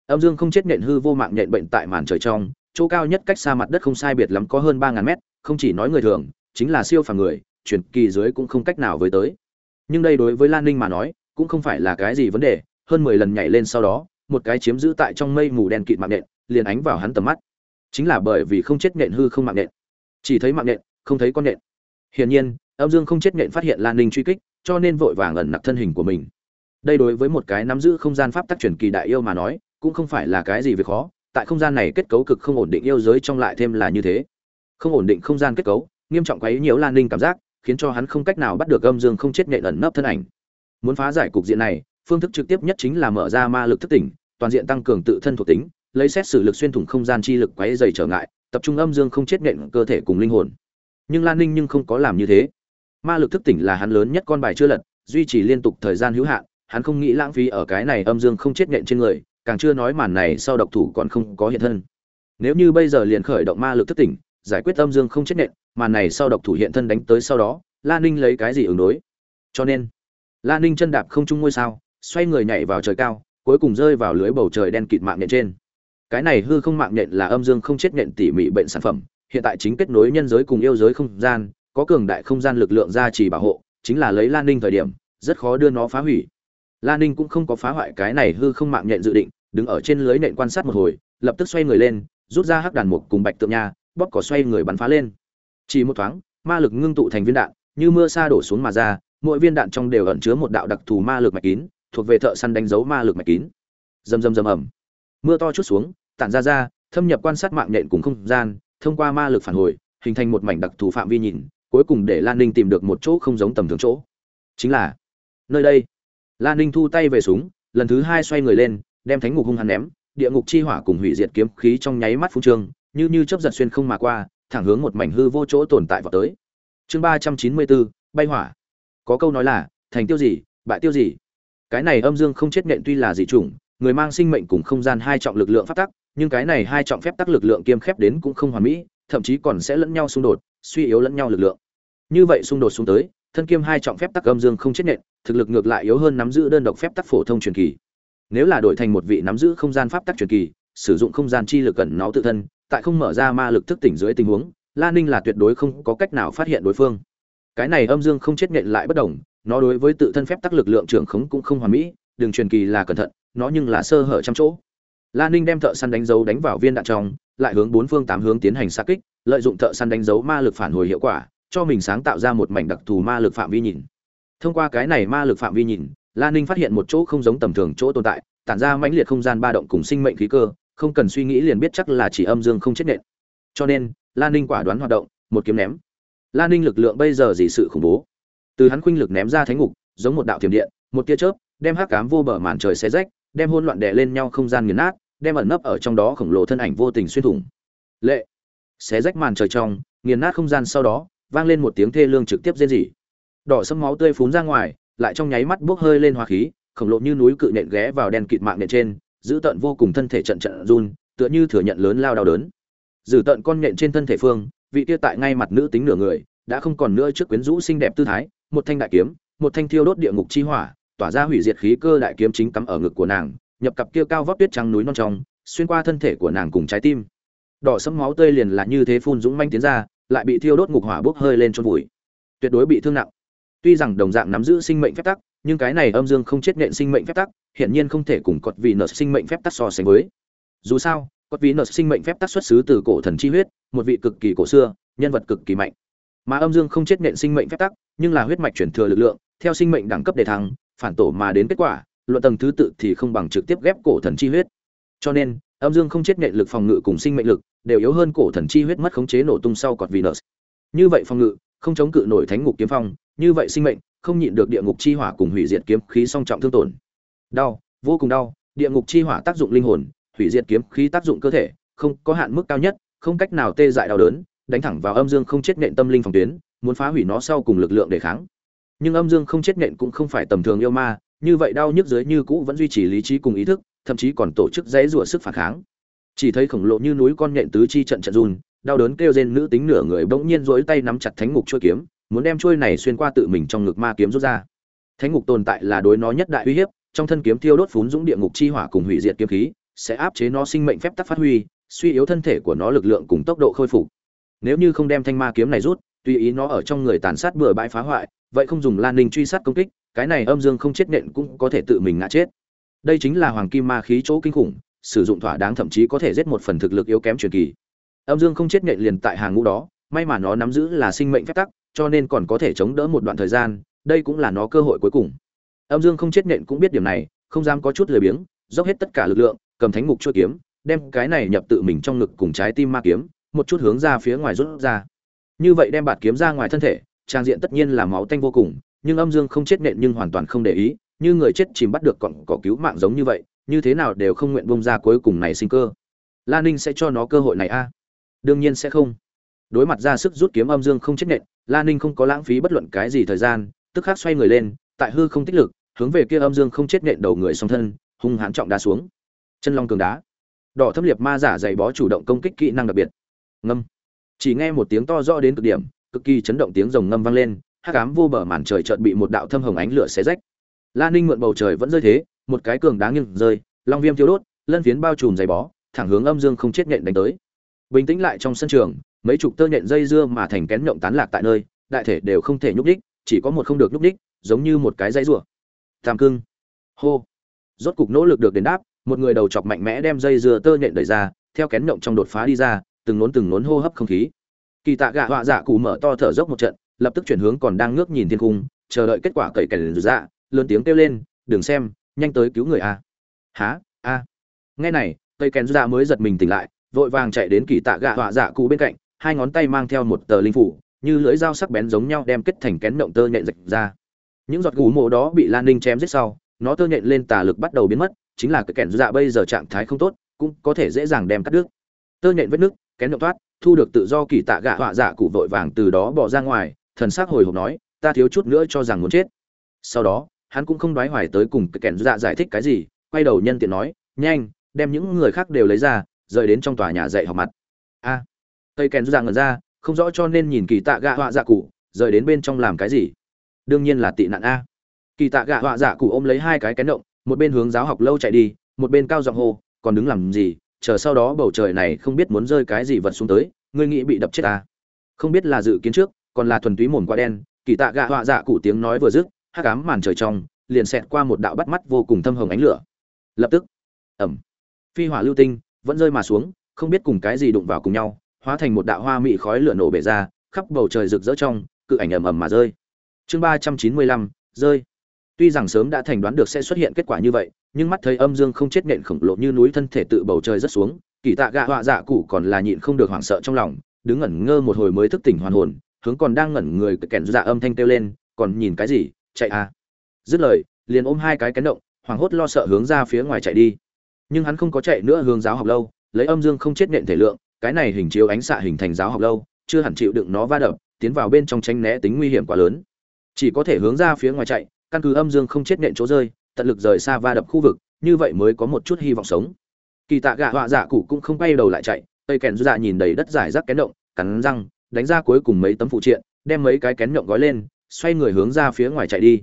Âm dương không chết nện hư vô mạng nhện bệnh tại màn trời trong, chỗ cao nhất cách xa mặt đất không sai biệt lắm có hơn ba ngàn mét, không chỉ nói người thường, chính là siêu phàm người chuyển kỳ dưới cũng không cách nào với tới. Nhưng đây đối với lan ninh mà nói, cũng không phải là cái gì vấn đề hơn mười lần nhảy lên sau đó một cái chiếm giữ tại trong mây mù đen kịt mạng nện, liền ánh vào hắn tầm mắt chính là bởi vì không chết nện hư không mạng nện. chỉ thấy mạng nện, không thấy con nện. hiển nhiên âm dương không chết nện phát hiện lan ninh truy kích cho nên vội vàng ẩn nặc thân hình của mình đây đối với một cái nắm giữ không gian pháp tắc truyền kỳ đại yêu mà nói cũng không phải là cái gì việc khó tại không gian này kết cấu cực không ổn định yêu giới trong lại thêm là như thế không ổn định không gian kết cấu nghiêm trọng quấy nhiễu lan ninh cảm giác khiến cho hắn không cách nào bắt được âm dương không chết nện ẩn nấp thân ảnh muốn phá giải cục diện này phương thức trực tiếp nhất chính là mở ra ma lực thức tỉnh toàn diện tăng cường tự thân thuộc tính lấy xét xử lực xuyên thủng không gian chi lực quấy dày trở ngại tập trung âm dương không chết nện cơ thể cùng linh hồn. Nhưng lan ninh nhưng không có làm như thế. Ma lực thức tỉnh là hắn lớn nhất con bài chưa lật duy trì liên tục thời gian hữu hạn hắn không nghĩ lãng phí ở cái này âm dương không chết nện trên người càng chưa nói màn này sau độc thủ còn không có hiện thân. Nếu như bây giờ liền khởi động ma lực thức tỉnh giải quyết âm dương không chết nện, màn này sau độc thủ hiện thân đánh tới sau đó lan ninh lấy cái gì ứng đối? Cho nên lan ninh chân đạp không trung ngôi sao xoay người nhảy vào trời cao, cuối cùng rơi vào lưới bầu trời đen kịt mạng nhện trên. Cái này hư không mạng nhện là âm dương không chết nhện tỉ mỉ bệnh sản phẩm, hiện tại chính kết nối nhân giới cùng yêu giới không gian, có cường đại không gian lực lượng gia trì bảo hộ, chính là lấy lan ninh thời điểm, rất khó đưa nó phá hủy. Lan ninh cũng không có phá hoại cái này hư không mạng nhện dự định, đứng ở trên lưới nện quan sát một hồi, lập tức xoay người lên, rút ra hắc đàn mục cùng bạch tượng nha, bóp cỏ xoay người bắn phá lên. Chỉ một thoáng, ma lực ngưng tụ thành viên đạn, như mưa sa đổ xuống mà ra, mỗi viên đạn trong đều ẩn chứa một đạo đặc thù ma lực mạch kín thuộc về thợ săn đánh dấu ma lực mạch kín. Rầm rầm rầm ẩm mưa to chút xuống, tản ra ra, thâm nhập quan sát mạng nhện cùng không gian, thông qua ma lực phản hồi, hình thành một mảnh đặc thù phạm vi nhìn, cuối cùng để lan ninh tìm được một chỗ không giống tầm thường chỗ. Chính là, nơi đây, lan ninh thu tay về súng, lần thứ hai xoay người lên, đem thánh ngục hung hăng ném, địa ngục chi hỏa cùng hủy diệt kiếm khí trong nháy mắt phun trương, như như chớp giật xuyên không mà qua, thẳng hướng một mảnh hư vô chỗ tồn tại vào tới. Chương ba trăm chín mươi bốn, bay hỏa. Có câu nói là, thành tiêu gì, bại tiêu gì cái này âm dương không chết nện tuy là dị chủng, người mang sinh mệnh cùng không gian hai trọng lực lượng phát tắc, nhưng cái này hai trọng phép tắc lực lượng kiêm khép đến cũng không hoàn mỹ, thậm chí còn sẽ lẫn nhau xung đột, suy yếu lẫn nhau lực lượng. Như vậy xung đột xuống tới, thân kiêm hai trọng phép tắc âm dương không chết nện, thực lực ngược lại yếu hơn nắm giữ đơn độc phép tắc phổ thông truyền kỳ. Nếu là đổi thành một vị nắm giữ không gian pháp tắc truyền kỳ, sử dụng không gian chi lực cẩn nó tự thân, tại không mở ra ma lực thức tỉnh dưới tình huống, la ninh là tuyệt đối không có cách nào phát hiện đối phương. Cái này âm dương không chết nện lại bất đồng nó đối với tự thân phép tắc lực lượng trưởng khống cũng không hoàn mỹ đường truyền kỳ là cẩn thận, nó nhưng là sơ hở trăm chỗ. La ninh đem thợ săn đánh dấu đánh vào viên đạn trong, lại hướng bốn phương tám hướng tiến hành xa kích, lợi dụng thợ săn đánh dấu ma lực phản hồi hiệu quả, cho mình sáng tạo ra một mảnh đặc thù ma lực phạm vi nhìn. Thông qua cái này ma lực phạm vi nhìn, la ninh phát hiện một chỗ không giống tầm thường chỗ tồn tại, tản ra mãnh liệt không gian ba động cùng sinh mệnh khí cơ, không cần suy nghĩ liền biết chắc là chỉ âm dương không chết nện. Cho nên, la ninh quả đoán hoạt động, một kiếm ném. La ninh lực lượng bây giờ dị sự khủng bố? Từ hắn khuynh lực ném ra thánh ngục, giống một đạo thiểm điện, một tia chớp, đem hắc cám vô bờ màn trời xé rách, đem hôn loạn đè lên nhau không gian nghiền nát, đem ẩn nấp ở trong đó khổng lồ thân ảnh vô tình xuyên thủng. Lệ! Xé rách màn trời trong, nghiền nát không gian sau đó, vang lên một tiếng thê lương trực tiếp rên rỉ. Đỏ sẫm máu tươi phún ra ngoài, lại trong nháy mắt bốc hơi lên hoa khí, khổng lồ như núi cự nện ghé vào đen kịt mạng nện trên, giữ tận vô cùng thân thể trận trận run, tựa như thừa nhận lớn lao đau đớn. Giữ tận con nện trên thân thể phương, vị tia tại ngay mặt nữ tính nửa người, đã không còn nữa trước quyến rũ xinh đẹp tư thái một thanh đại kiếm, một thanh thiêu đốt địa ngục chi hỏa, tỏa ra hủy diệt khí cơ đại kiếm chính cắm ở ngực của nàng, nhập cặp kia cao vóc tuyết trắng núi non trong, xuyên qua thân thể của nàng cùng trái tim. Đỏ sẫm máu tươi liền là như thế phun dũng manh tiến ra, lại bị thiêu đốt ngục hỏa bốc hơi lên chôn vùi. Tuyệt đối bị thương nặng. Tuy rằng đồng dạng nắm giữ sinh mệnh phép tắc, nhưng cái này âm dương không chết nện sinh mệnh phép tắc, hiển nhiên không thể cùng cột vị nợ sinh mệnh phép tắc so sánh với. Dù sao, cột vị nợ sinh mệnh phép tắc xuất xứ từ cổ thần chi huyết, một vị cực kỳ cổ xưa, nhân vật cực kỳ mạnh mà âm dương không chết nện sinh mệnh phép tắc, nhưng là huyết mạch chuyển thừa lực lượng, theo sinh mệnh đẳng cấp đề thăng, phản tổ mà đến kết quả, luận tầng thứ tự thì không bằng trực tiếp ghép cổ thần chi huyết. Cho nên, âm dương không chết nện lực phòng ngự cùng sinh mệnh lực đều yếu hơn cổ thần chi huyết mất khống chế nổ tung sau cọt venus. Như vậy phòng ngự, không chống cự nổi thánh ngục kiếm phong, như vậy sinh mệnh, không nhịn được địa ngục chi hỏa cùng hủy diệt kiếm khí song trọng thương tổn. Đau, vô cùng đau, địa ngục chi hỏa tác dụng linh hồn, hủy diệt kiếm khí tác dụng cơ thể, không có hạn mức cao nhất, không cách nào tê dại đau đớn đánh thẳng vào âm dương không chết nện tâm linh phòng tuyến, muốn phá hủy nó sau cùng lực lượng để kháng. Nhưng âm dương không chết nện cũng không phải tầm thường yêu ma, như vậy đau nhức dưới như cũ vẫn duy trì lý trí cùng ý thức, thậm chí còn tổ chức dãy rủa sức phản kháng. Chỉ thấy khổng lồ như núi con nhện tứ chi trận trận run, đau đớn kêu rên nữ tính nửa người bỗng nhiên rỗi tay nắm chặt thánh ngục chuôi kiếm, muốn đem chuôi này xuyên qua tự mình trong ngực ma kiếm rút ra. Thánh ngục tồn tại là đối nó nhất đại uy hiếp, trong thân kiếm thiêu đốt phún dũng địa ngục chi hỏa cùng hủy diệt kiếm khí, sẽ áp chế nó sinh mệnh phép tắc phát huy, suy yếu thân thể của nó lực lượng cùng tốc độ khôi phục nếu như không đem thanh ma kiếm này rút, tùy ý nó ở trong người tàn sát bừa bãi phá hoại, vậy không dùng lan ninh truy sát công kích, cái này âm dương không chết nện cũng có thể tự mình ngã chết. Đây chính là hoàng kim ma khí chỗ kinh khủng, sử dụng thỏa đáng thậm chí có thể giết một phần thực lực yếu kém truyền kỳ. Âm dương không chết nện liền tại hàng ngũ đó, may mà nó nắm giữ là sinh mệnh phép tắc, cho nên còn có thể chống đỡ một đoạn thời gian, đây cũng là nó cơ hội cuối cùng. Âm dương không chết nện cũng biết điểm này, không dám có chút lười biếng, dốc hết tất cả lực lượng, cầm thánh ngục chuôi kiếm, đem cái này nhập tự mình trong ngực cùng trái tim ma kiếm một chút hướng ra phía ngoài rút ra. Như vậy đem bạt kiếm ra ngoài thân thể, trang diện tất nhiên là máu tanh vô cùng, nhưng âm dương không chết nện nhưng hoàn toàn không để ý, như người chết chìm bắt được còn cỏ cứu mạng giống như vậy, như thế nào đều không nguyện bông ra cuối cùng này sinh cơ. La ninh sẽ cho nó cơ hội này a? À? đương nhiên sẽ không. Đối mặt ra sức rút kiếm âm dương không chết nện, la ninh không có lãng phí bất luận cái gì thời gian, tức khắc xoay người lên, tại hư không tích lực, hướng về kia âm dương không chết nện đầu người song thân, hung hãn trọng đá xuống. Chân long cường đá. Đỏ thâm liệt ma giả dày bó chủ động công kích kỹ năng đặc biệt ngâm. Chỉ nghe một tiếng to rõ đến cực điểm, cực kỳ chấn động tiếng rồng ngâm vang lên, hắc ám vô bờ màn trời chợt bị một đạo thâm hồng ánh lửa xé rách. La ninh mượn bầu trời vẫn rơi thế, một cái cường đáng nghiêng rơi, long viêm thiếu đốt, lân phiến bao trùm dày bó, thẳng hướng âm dương không chết nhện đánh tới. Bình tĩnh lại trong sân trường, mấy chục tơ nhện dây dưa mà thành kén nhộng tán lạc tại nơi, đại thể đều không thể nhúc đích chỉ có một không được nhúc đích giống như một cái dây rùa tam cưng hô. Rốt cục nỗ lực được đền đáp, một người đầu chọc mạnh mẽ đem dây dưa tơ nhện đẩy ra, theo kén nhộng trong đột phá đi ra từng nốn từng nốn hô hấp không khí. Kỳ tạ gạ họa dạ cụ mở to thở dốc một trận, lập tức chuyển hướng còn đang ngước nhìn thiên cung, chờ đợi kết quả cậy cảnh dạ lớn tiếng kêu lên, đừng xem, nhanh tới cứu người a. Há a? Nghe này cây kèn dạ mới giật mình tỉnh lại, vội vàng chạy đến kỳ tạ gạ họa dạ cụ bên cạnh, hai ngón tay mang theo một tờ linh phủ, như lưỡi dao sắc bén giống nhau đem kết thành kén động tơ nhện rạch ra. Những giọt gù mộ đó bị lan ninh chém giết sau, nó tơ nhện lên tà lực bắt đầu biến mất, chính là cái kèn dạ bây giờ trạng thái không tốt, cũng có thể dễ dàng đem cắt đứt. Tơ nhện vết nước kén động thoát thu được tự do kỳ tạ gạ họa dạ cụ vội vàng từ đó bỏ ra ngoài thần s ắ c hồi hộp nói ta thiếu chút nữa cho rằng muốn chết. Sau đó hắn cũng không đoái hoài tới cùng kẻn dạ giải thích cái gì quay đầu nhân tiện nói nhanh đem những người khác đều lấy ra rời đến trong tòa nhà dạy học mặt. A à, cây kèn dạ ngẩn ra không rõ cho nên nhìn kỳ tạ gạ họa dạ cụ rời đến bên trong làm cái gì? Đương nhiên là tị nạn a. Kỳ tạ gạ họa dạ cụ ôm lấy hai cái kén động một bên hướng giáo học lâu chạy đi một bên cao giọng hô còn đứng làm gì? Chờ sau đó bầu trời này không biết muốn rơi cái gì vật xuống tới, ngươi nghĩ bị đập chết à? không biết là dự kiến trước, còn là thuần túy mồm quá đen, kỳ tạ gạ họa dạ cụ tiếng nói vừa dứt, hắc ám màn trời trong, liền xẹt qua một đạo bắt mắt vô cùng thâm hồng ánh lửa. Lập tức ẩm phi hỏa lưu tinh, vẫn rơi mà xuống, không biết cùng cái gì đụng vào cùng nhau, hóa thành một đạo hoa mị khói lửa nổ bể ra, khắp bầu trời rực rỡ trong, cự ảnh ầm ầm mà rơi. Chương ba trăm chín mươi lăm, rơi tuy rằng sớm đã thành đoán được sẽ xuất hiện kết quả như vậy, nhưng mắt thấy âm dương không chết nện khổng lồ như núi thân thể tự bầu trời rất xuống, kỳ tạ gạ họa dạ cụ còn là nhịn không được hoảng sợ trong lòng, đứng ngẩn ngơ một hồi mới thức tỉnh hoàn hồn, hướng còn đang ngẩn người kèn dạ âm thanh kêu lên, còn nhìn cái gì? Chạy à? Dứt lời, liền ôm hai cái cánh động, hoảng hốt lo sợ hướng ra phía ngoài chạy đi. Nhưng hắn không có chạy nữa hướng giáo học lâu, lấy âm dương không chết nện thể lượng, cái này hình chiếu ánh xạ hình thành giáo học lâu, chưa hẳn chịu đựng nó va đập, tiến vào bên trong tranh né tính nguy hiểm quá lớn. Chỉ có thể hướng ra phía ngoài chạy căn cứ âm dương không chết nện chỗ rơi, tận lực rời xa va đập khu vực, như vậy mới có một chút hy vọng sống. Kỳ tạ gạ họa dạ cụ cũng không quay đầu lại chạy, tây kèn dạ nhìn đầy đất giải rác kén động, cắn răng, đánh ra cuối cùng mấy tấm phụ triện, đem mấy cái kén nhộng gói lên, xoay người hướng ra phía ngoài chạy đi.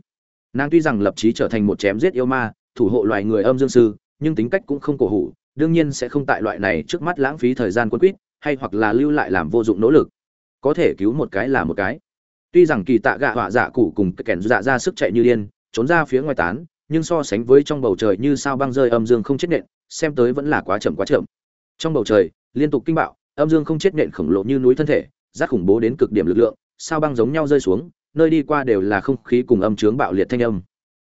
Nàng tuy rằng lập chí trở thành một chém giết yêu ma, thủ hộ loài người âm dương sư, nhưng tính cách cũng không cổ hủ, đương nhiên sẽ không tại loại này trước mắt lãng phí thời gian quân quýt, hay hoặc là lưu lại làm vô dụng nỗ lực. Có thể cứu một cái là một cái tuy rằng kỳ tạ gạ họa dạ cụ cùng kẻn dạ ra sức chạy như điên, trốn ra phía ngoài tán, nhưng so sánh với trong bầu trời như sao băng rơi âm dương không chết nện, xem tới vẫn là quá chậm quá chậm. Trong bầu trời, liên tục kinh bạo, âm dương không chết nện khổng lồ như núi thân thể rác khủng bố đến cực điểm lực lượng, sao băng giống nhau rơi xuống, nơi đi qua đều là không khí cùng âm chướng bạo liệt thanh âm.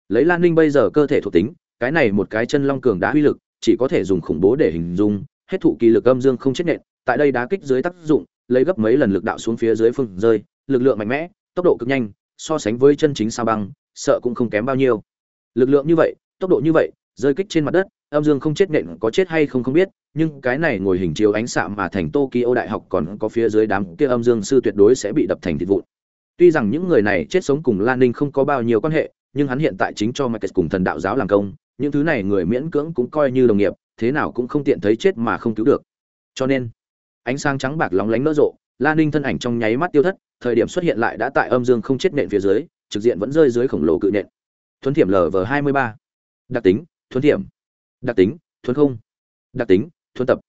Lấy lan ninh bây giờ cơ thể thuộc tính, cái này một cái chân long cường đã uy lực, chỉ có thể dùng khủng bố để hình dung, hết thụ kỳ lực âm dương không chết nện, tại đây đá kích dưới tác dụng, lấy gấp mấy lần lực đạo xuống phía dưới phương rơi lực lượng mạnh mẽ, tốc độ cực nhanh, so sánh với chân chính sao băng, sợ cũng không kém bao nhiêu. Lực lượng như vậy, tốc độ như vậy, rơi kích trên mặt đất, âm dương không chết nện có chết hay không không biết, nhưng cái này ngồi hình chiếu ánh xạ mà thành tokyo đại học còn có phía dưới đám kia âm dương sư tuyệt đối sẽ bị đập thành thịt vụn. Tuy rằng những người này chết sống cùng lan ninh không có bao nhiêu quan hệ, nhưng hắn hiện tại chính cho mike cùng thần đạo giáo làm công, những thứ này người miễn cưỡng cũng coi như đồng nghiệp, thế nào cũng không tiện thấy chết mà không cứu được. Cho nên, ánh sáng trắng bạc lóng lánh nở rộ, lan ninh thân ảnh trong nháy mắt tiêu thất thời điểm xuất hiện lại đã tại âm dương không chết nện phía dưới, trực diện vẫn rơi dưới khổng lồ cự nện. Thuấn thiểm lv hai mươi ba. Đặc tính, thuấn thiểm. Đặc tính, thuấn không. Đặc tính, thuấn tập.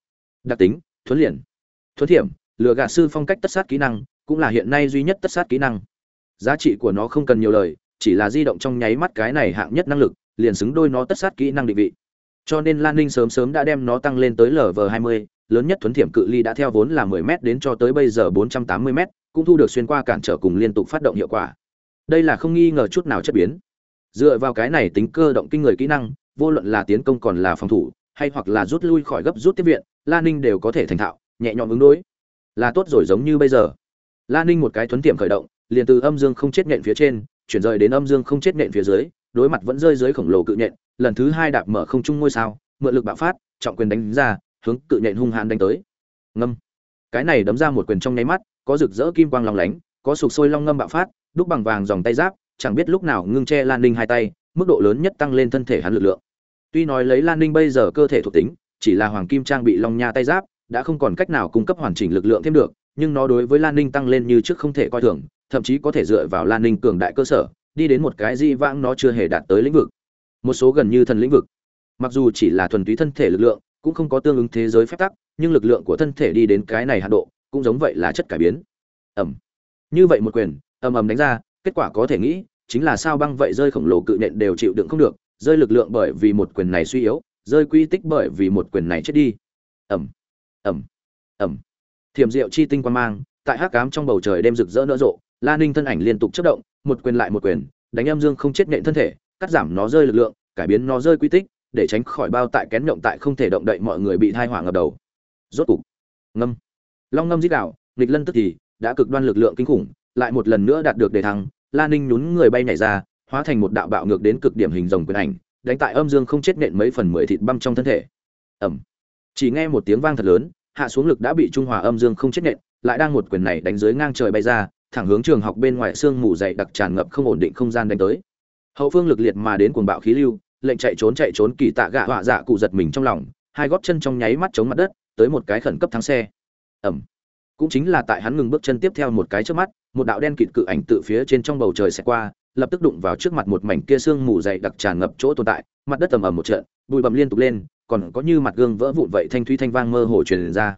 Đặc tính, thuấn liền. Thuấn thiểm, lừa gạt sư phong cách tất sát kỹ năng, cũng là hiện nay duy nhất tất sát kỹ năng. Giá trị của nó không cần nhiều lời, chỉ là di động trong nháy mắt cái này hạng nhất năng lực, liền xứng đôi nó tất sát kỹ năng định vị. Cho nên lan ninh sớm sớm đã đem nó tăng lên tới lv hai mươi, lớn nhất thuấn thiểm cự ly đã theo vốn là 10 m đến cho tới bây giờ 480 m cũng thu được xuyên qua cản trở cùng liên tục phát động hiệu quả. Đây là không nghi ngờ chút nào chất biến. Dựa vào cái này tính cơ động kinh người kỹ năng, vô luận là tiến công còn là phòng thủ, hay hoặc là rút lui khỏi gấp rút tiếp viện lan ninh đều có thể thành thạo, nhẹ nhõm ứng đối. Là tốt rồi giống như bây giờ. Lan ninh một cái thuấn tiệm khởi động, liền từ âm dương không chết nhện phía trên, chuyển rời đến âm dương không chết nhện phía dưới, đối mặt vẫn rơi dưới khổng lồ cự nhện lần thứ hai đạp mở không trung ngôi sao, mượn lực bạo phát, trọng quyền đánh ra, hướng cự nhện hung hãn đánh tới. Ngâm. Cái này đấm ra một quyền trong nháy mắt có rực rỡ kim quang long lánh, có sục sôi long ngâm bạo phát, đúc bằng vàng dòng tay giáp, chẳng biết lúc nào ngưng che lan ninh hai tay, mức độ lớn nhất tăng lên thân thể hắn lực lượng. Tuy nói lấy lan ninh bây giờ cơ thể thuộc tính, chỉ là hoàng kim trang bị long nha tay giáp, đã không còn cách nào cung cấp hoàn chỉnh lực lượng thêm được, nhưng nó đối với lan ninh tăng lên như trước không thể coi thường, thậm chí có thể dựa vào lan ninh cường đại cơ sở, đi đến một cái di vãng nó chưa hề đạt tới lĩnh vực. Một số gần như thần lĩnh vực. Mặc dù chỉ là thuần túy thân thể lực lượng, cũng không có tương ứng thế giới phép tắc, nhưng lực lượng của thân thể đi đến cái này hạ độ cũng giống vậy là chất cải biến. Ẩm như vậy một quyền, ầm ầm đánh ra, kết quả có thể nghĩ, chính là sao băng vậy rơi khổng lồ cự nện đều chịu đựng không được, rơi lực lượng bởi vì một quyền này suy yếu, rơi quy tích bởi vì một quyền này chết đi. Ẩm ẩm ẩm thiểm diệu chi tinh quan mang, tại hắc cám trong bầu trời đêm rực rỡ nở rộ, la ninh thân ảnh liên tục chất động, một quyền lại một quyền, đánh âm dương không chết nện thân thể, cắt giảm nó rơi lực lượng, cải biến nó rơi quy tích, để tránh khỏi bao tại kén động tại không thể động đậy mọi người bị thai hỏa ngập đầu. Rốt cục. Ngâm long ngâm dít đạo nghịch lân tức thì đã cực đoan lực lượng kinh khủng, lại một lần nữa đạt được đề thăng, la ninh nhún người bay nhảy ra, hóa thành một đạo bạo ngược đến cực điểm hình rồng quyền ảnh, đánh tại âm dương không chết nện mấy phần mười thịt băm trong thân thể. Ẩm chỉ nghe một tiếng vang thật lớn, hạ xuống lực đã bị trung hòa âm dương không chết nện, lại đang một quyền này đánh dưới ngang trời bay ra, thẳng hướng trường học bên ngoài xương mù dày đặc tràn ngập không ổn định không gian đánh tới. Hậu phương lực liệt mà đến cuồng bạo khí lưu, lệnh chạy trốn chạy trốn kỳ tạ gạ họa dạ cụ giật mình trong lòng, hai gót chân trong nháy mắt chống mặt đất, tới một cái khẩn cấp thắng xe ẩm. Cũng chính là tại hắn ngừng bước chân tiếp theo một cái trước mắt, một đạo đen kịt cự ảnh tự phía trên trong bầu trời sẽ qua, lập tức đụng vào trước mặt một mảnh kia xương mù dày đặc tràn ngập chỗ tồn tại, mặt đất ầm ầm một trận, bụi bầm liên tục lên, còn có như mặt gương vỡ vụn vậy thanh thúy thanh vang mơ hồ truyền ra.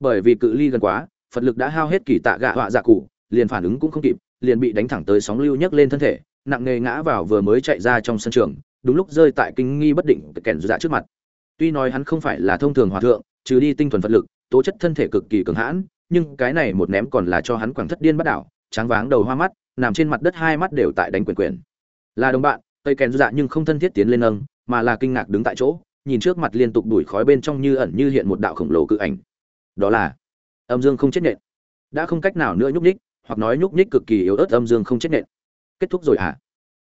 Bởi vì cự ly gần quá, phật lực đã hao hết kỳ tạ gạ họa dạ cụ, liền phản ứng cũng không kịp, liền bị đánh thẳng tới sóng lưu nhấc lên thân thể, nặng nề ngã vào vừa mới chạy ra trong sân trường, đúng lúc rơi tại kinh nghi bất định kèn dạ trước mặt. Tuy nói hắn không phải là thông thường hòa thượng, trừ đi tinh thuần phật lực tố chất thân thể cực kỳ cường hãn, nhưng cái này một ném còn là cho hắn quẳng thất điên bắt đảo, tráng váng đầu hoa mắt, nằm trên mặt đất hai mắt đều tại đánh quyền quyền. Là đồng bạn, tây kèn dạ nhưng không thân thiết tiến lên nâng, mà là kinh ngạc đứng tại chỗ, nhìn trước mặt liên tục đuổi khói bên trong như ẩn như hiện một đạo khổng lồ cự ảnh. Đó là âm dương không chết nện. Đã không cách nào nữa nhúc nhích, hoặc nói nhúc nhích cực kỳ yếu ớt âm dương không chết nện. Kết thúc rồi à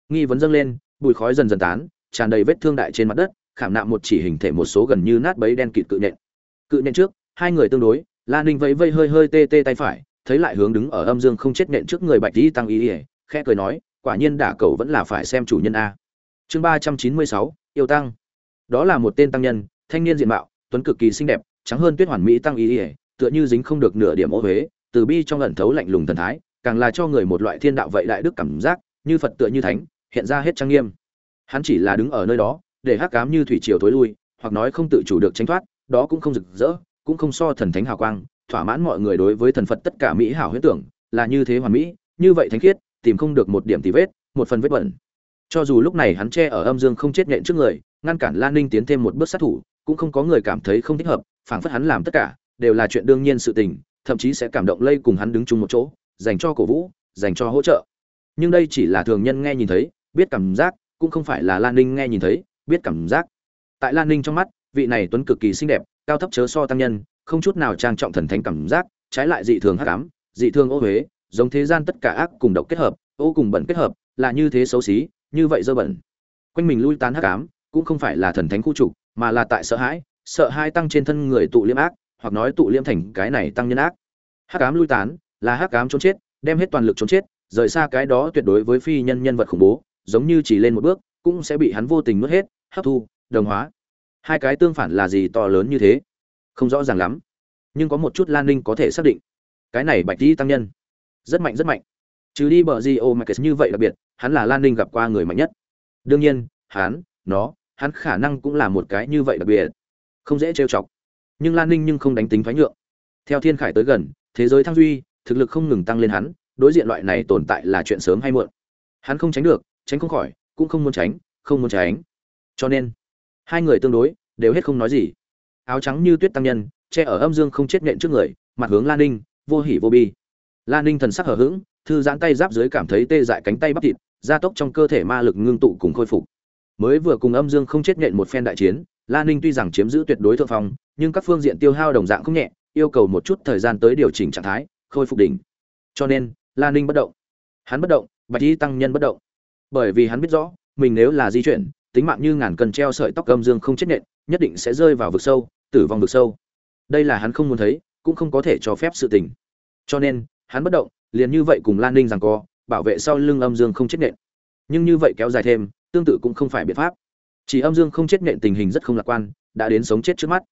nghi vấn dâng lên, bụi khói dần dần tán, tràn đầy vết thương đại trên mặt đất, khảm nạm một chỉ hình thể một số gần như nát bấy đen kịt cự nện. Cự nện trước hai người tương đối, la ninh vẫy vây hơi hơi tê tê tay phải, thấy lại hướng đứng ở âm dương không chết nện trước người bạch dĩ tăng ý ỉa khẽ cười nói, quả nhiên đả cầu vẫn là phải xem chủ nhân a. Chương ba trăm chín mươi sáu, yêu tăng. Đó là một tên tăng nhân, thanh niên diện mạo, tuấn cực kỳ xinh đẹp, trắng hơn tuyết hoàn mỹ tăng ý ỉa tựa như dính không được nửa điểm ô huế, từ bi trong ẩn thấu lạnh lùng thần thái, càng là cho người một loại thiên đạo vậy đại đức cảm giác, như phật tựa như thánh, hiện ra hết trang nghiêm. Hắn chỉ là đứng ở nơi đó, để hắc cám như thủy triều thối lui, hoặc nói không tự chủ được tránh thoát, đó cũng không rực rỡ cũng không so thần thánh hào quang, thỏa mãn mọi người đối với thần phật tất cả mỹ hảo huyễn tưởng, là như thế hoàn mỹ, như vậy thánh khiết, tìm không được một điểm tì vết, một phần vết bẩn. Cho dù lúc này hắn che ở âm dương không chết nhện trước người, ngăn cản lan ninh tiến thêm một bước sát thủ, cũng không có người cảm thấy không thích hợp, phảng phất hắn làm tất cả, đều là chuyện đương nhiên sự tình, thậm chí sẽ cảm động lây cùng hắn đứng chung một chỗ, dành cho cổ vũ, dành cho hỗ trợ. Nhưng đây chỉ là thường nhân nghe nhìn thấy, biết cảm giác, cũng không phải là lan ninh nghe nhìn thấy, biết cảm giác. Tại lan ninh trong mắt, vị này tuấn cực kỳ xinh đẹp cao thấp chớ so tăng nhân, không chút nào trang trọng thần thánh cảm giác, trái lại dị thường hắc ám, dị thường ô huế giống thế gian tất cả ác cùng độc kết hợp, ô cùng bẩn kết hợp, là như thế xấu xí, như vậy dơ bẩn. Quanh mình lui tán hắc ám, cũng không phải là thần thánh khu trục, mà là tại sợ hãi, sợ hai tăng trên thân người tụ liêm ác, hoặc nói tụ liêm thành cái này tăng nhân ác. Hắc ám lui tán, là hắc ám trốn chết, đem hết toàn lực trốn chết, rời xa cái đó tuyệt đối với phi nhân nhân vật khủng bố, giống như chỉ lên một bước, cũng sẽ bị hắn vô tình nuốt hết, hấp thu, đồng hóa hai cái tương phản là gì to lớn như thế? Không rõ ràng lắm. Nhưng có một chút lan ninh có thể xác định. Cái này bạch di tăng nhân. Rất mạnh rất mạnh. Trừ đi bờ di ô mạch như vậy đặc biệt, hắn là lan ninh gặp qua người mạnh nhất. Đương nhiên, hắn, nó, hắn khả năng cũng là một cái như vậy đặc biệt. Không dễ trêu chọc. Nhưng lan ninh nhưng không đánh tính thoái nhượng. Theo thiên khải tới gần, thế giới thăng duy, thực lực không ngừng tăng lên hắn, đối diện loại này tồn tại là chuyện sớm hay muộn. Hắn không tránh được, tránh không khỏi, cũng không muốn tránh, không muốn tránh. Cho nên, hai người tương đối đều hết không nói gì. Áo trắng như tuyết tăng nhân, che ở âm dương không chết nện trước người, mặt hướng lan ninh, vô hỉ vô bi. Lan ninh thần sắc hở h ữ g thư giãn tay giáp dưới cảm thấy tê dại cánh tay bắp thịt, gia tốc trong cơ thể ma lực ngưng tụ cùng khôi phục. Mới vừa cùng âm dương không chết nện một phen đại chiến lan ninh tuy rằng chiếm giữ tuyệt đối thượng phong, nhưng các phương diện tiêu hao đồng dạng không nhẹ, yêu cầu một chút thời gian tới điều chỉnh trạng thái, khôi phục đỉnh. Cho nên lan ninh bất động. Hắn bất động, bạch y tăng nhân bất động. Bởi vì hắn biết rõ, mình nếu là di chuyển tính mạng như ngàn cân treo sợi tóc âm dương không chết nện, nhất định sẽ rơi vào vực sâu, tử vong vực sâu. Đây là hắn không muốn thấy, cũng không có thể cho phép sự tình. Cho nên, hắn bất động, liền như vậy cùng lan ninh rằng co, bảo vệ sau lưng âm dương không chết nện. Nhưng như vậy kéo dài thêm, tương tự cũng không phải biện pháp. Chỉ âm dương không chết nện tình hình rất không lạc quan, đã đến sống chết trước mắt.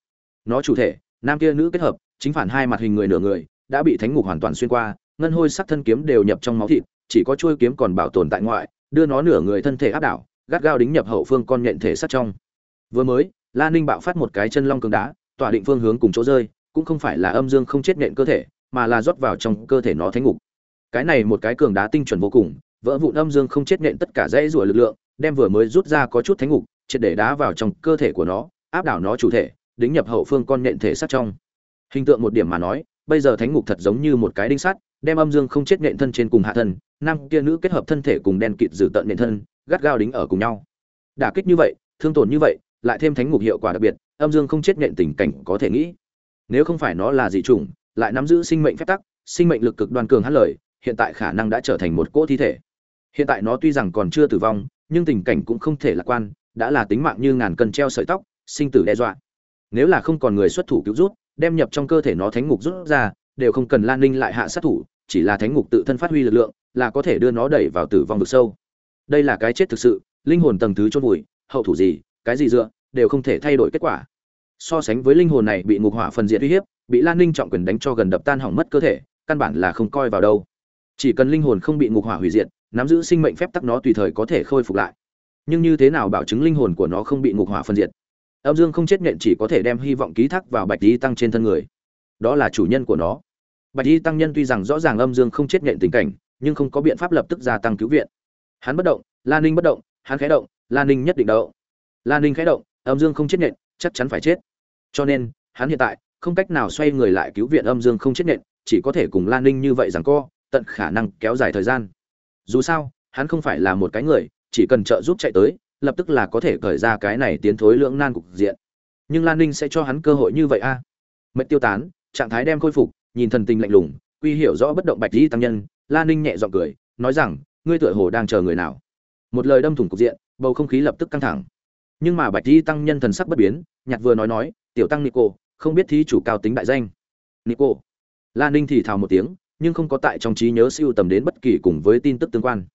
Nó chủ thể, nam kia nữ kết hợp, chính phản hai mặt hình người nửa người, đã bị thánh ngục hoàn toàn xuyên qua, ngân hôi sắc thân kiếm đều nhập trong máu thịt, chỉ có chuôi kiếm còn bảo tồn tại ngoại, đưa nó nửa người thân thể áp đảo gắt gao đính nhập hậu phương con nhện thể sắt trong. Vừa mới, la ninh bạo phát một cái chân long cường đá, tỏa định phương hướng cùng chỗ rơi, cũng không phải là âm dương không chết nhện cơ thể, mà là rót vào trong cơ thể nó thánh ngục. Cái này một cái cường đá tinh chuẩn vô cùng, vỡ vụn âm dương không chết nhện tất cả dãy rủa lực lượng, đem vừa mới rút ra có chút thánh ngục, triệt để đá vào trong cơ thể của nó, áp đảo nó chủ thể, đính nhập hậu phương con nhện thể sắt trong. Hình tượng một điểm mà nói, bây giờ thánh ngục thật giống như một cái đinh sắt, đem âm dương không chết nhện thân trên cùng hạ thân nam kia nữ kết hợp thân thể cùng đen kịt giữ tận nhện thân gắt gao đính ở cùng nhau. Đả kích như vậy, thương tổn như vậy, lại thêm thánh ngục hiệu quả đặc biệt, âm dương không chết nhện tình cảnh có thể nghĩ. Nếu không phải nó là dị chủng, lại nắm giữ sinh mệnh phép tắc, sinh mệnh lực cực đoan cường hát lời, hiện tại khả năng đã trở thành một cỗ thi thể. Hiện tại nó tuy rằng còn chưa tử vong, nhưng tình cảnh cũng không thể lạc quan, đã là tính mạng như ngàn cân treo sợi tóc, sinh tử đe dọa. Nếu là không còn người xuất thủ cứu rút, đem nhập trong cơ thể nó thánh ngục rút ra, đều không cần lan ninh lại hạ sát thủ, chỉ là thánh ngục tự thân phát huy lực lượng, là có thể đưa nó đẩy vào tử vong vực sâu đây là cái chết thực sự, linh hồn tầng thứ chôn vùi, hậu thủ gì, cái gì dựa, đều không thể thay đổi kết quả. So sánh với linh hồn này bị ngục hỏa phần diện uy hiếp, bị lan ninh trọng quyền đánh cho gần đập tan hỏng mất cơ thể, căn bản là không coi vào đâu. Chỉ cần linh hồn không bị ngục hỏa hủy diệt, nắm giữ sinh mệnh phép tắc nó tùy thời có thể khôi phục lại. Nhưng như thế nào bảo chứng linh hồn của nó không bị ngục hỏa phân diệt? Âm dương không chết nhện chỉ có thể đem hy vọng ký thác vào bạch lý tăng trên thân người. Đó là chủ nhân của nó. Bạch lý tăng nhân tuy rằng rõ ràng âm dương không chết nhện tình cảnh, nhưng không có biện pháp lập tức gia tăng cứu viện hắn bất động lan ninh bất động, hắn khẽ động lan ninh nhất định đậu. Lan ninh khẽ động, âm dương không chết nhện, chắc chắn phải chết. Cho nên, hắn hiện tại, không cách nào xoay người lại cứu viện âm dương không chết nhện, chỉ có thể cùng lan ninh như vậy rằng co, tận khả năng kéo dài thời gian. Dù sao, hắn không phải là một cái người, chỉ cần trợ giúp chạy tới, lập tức là có thể cởi ra cái này tiến thối lưỡng nan cục diện. Nhưng lan ninh sẽ cho hắn cơ hội như vậy a à? mệnh tiêu tán, trạng thái đem khôi phục, nhìn thần tình lạnh lùng, quy hiểu rõ bất động bạch di tăng nhân lan ninh nhẹ g i ọ n g cười, nói rằng ngươi tựa hồ đang chờ người nào. Một lời đâm thủng cục diện bầu không khí lập tức căng thẳng. Nhưng mà bạch di tăng nhân thần sắc bất biến nhạc vừa nói nói tiểu tăng nico không biết thí chủ cao tính đại danh. Nico? Lan ninh thì thào một tiếng nhưng không có tại trong trí nhớ siêu tầm đến bất kỳ cùng với tin tức tương quan.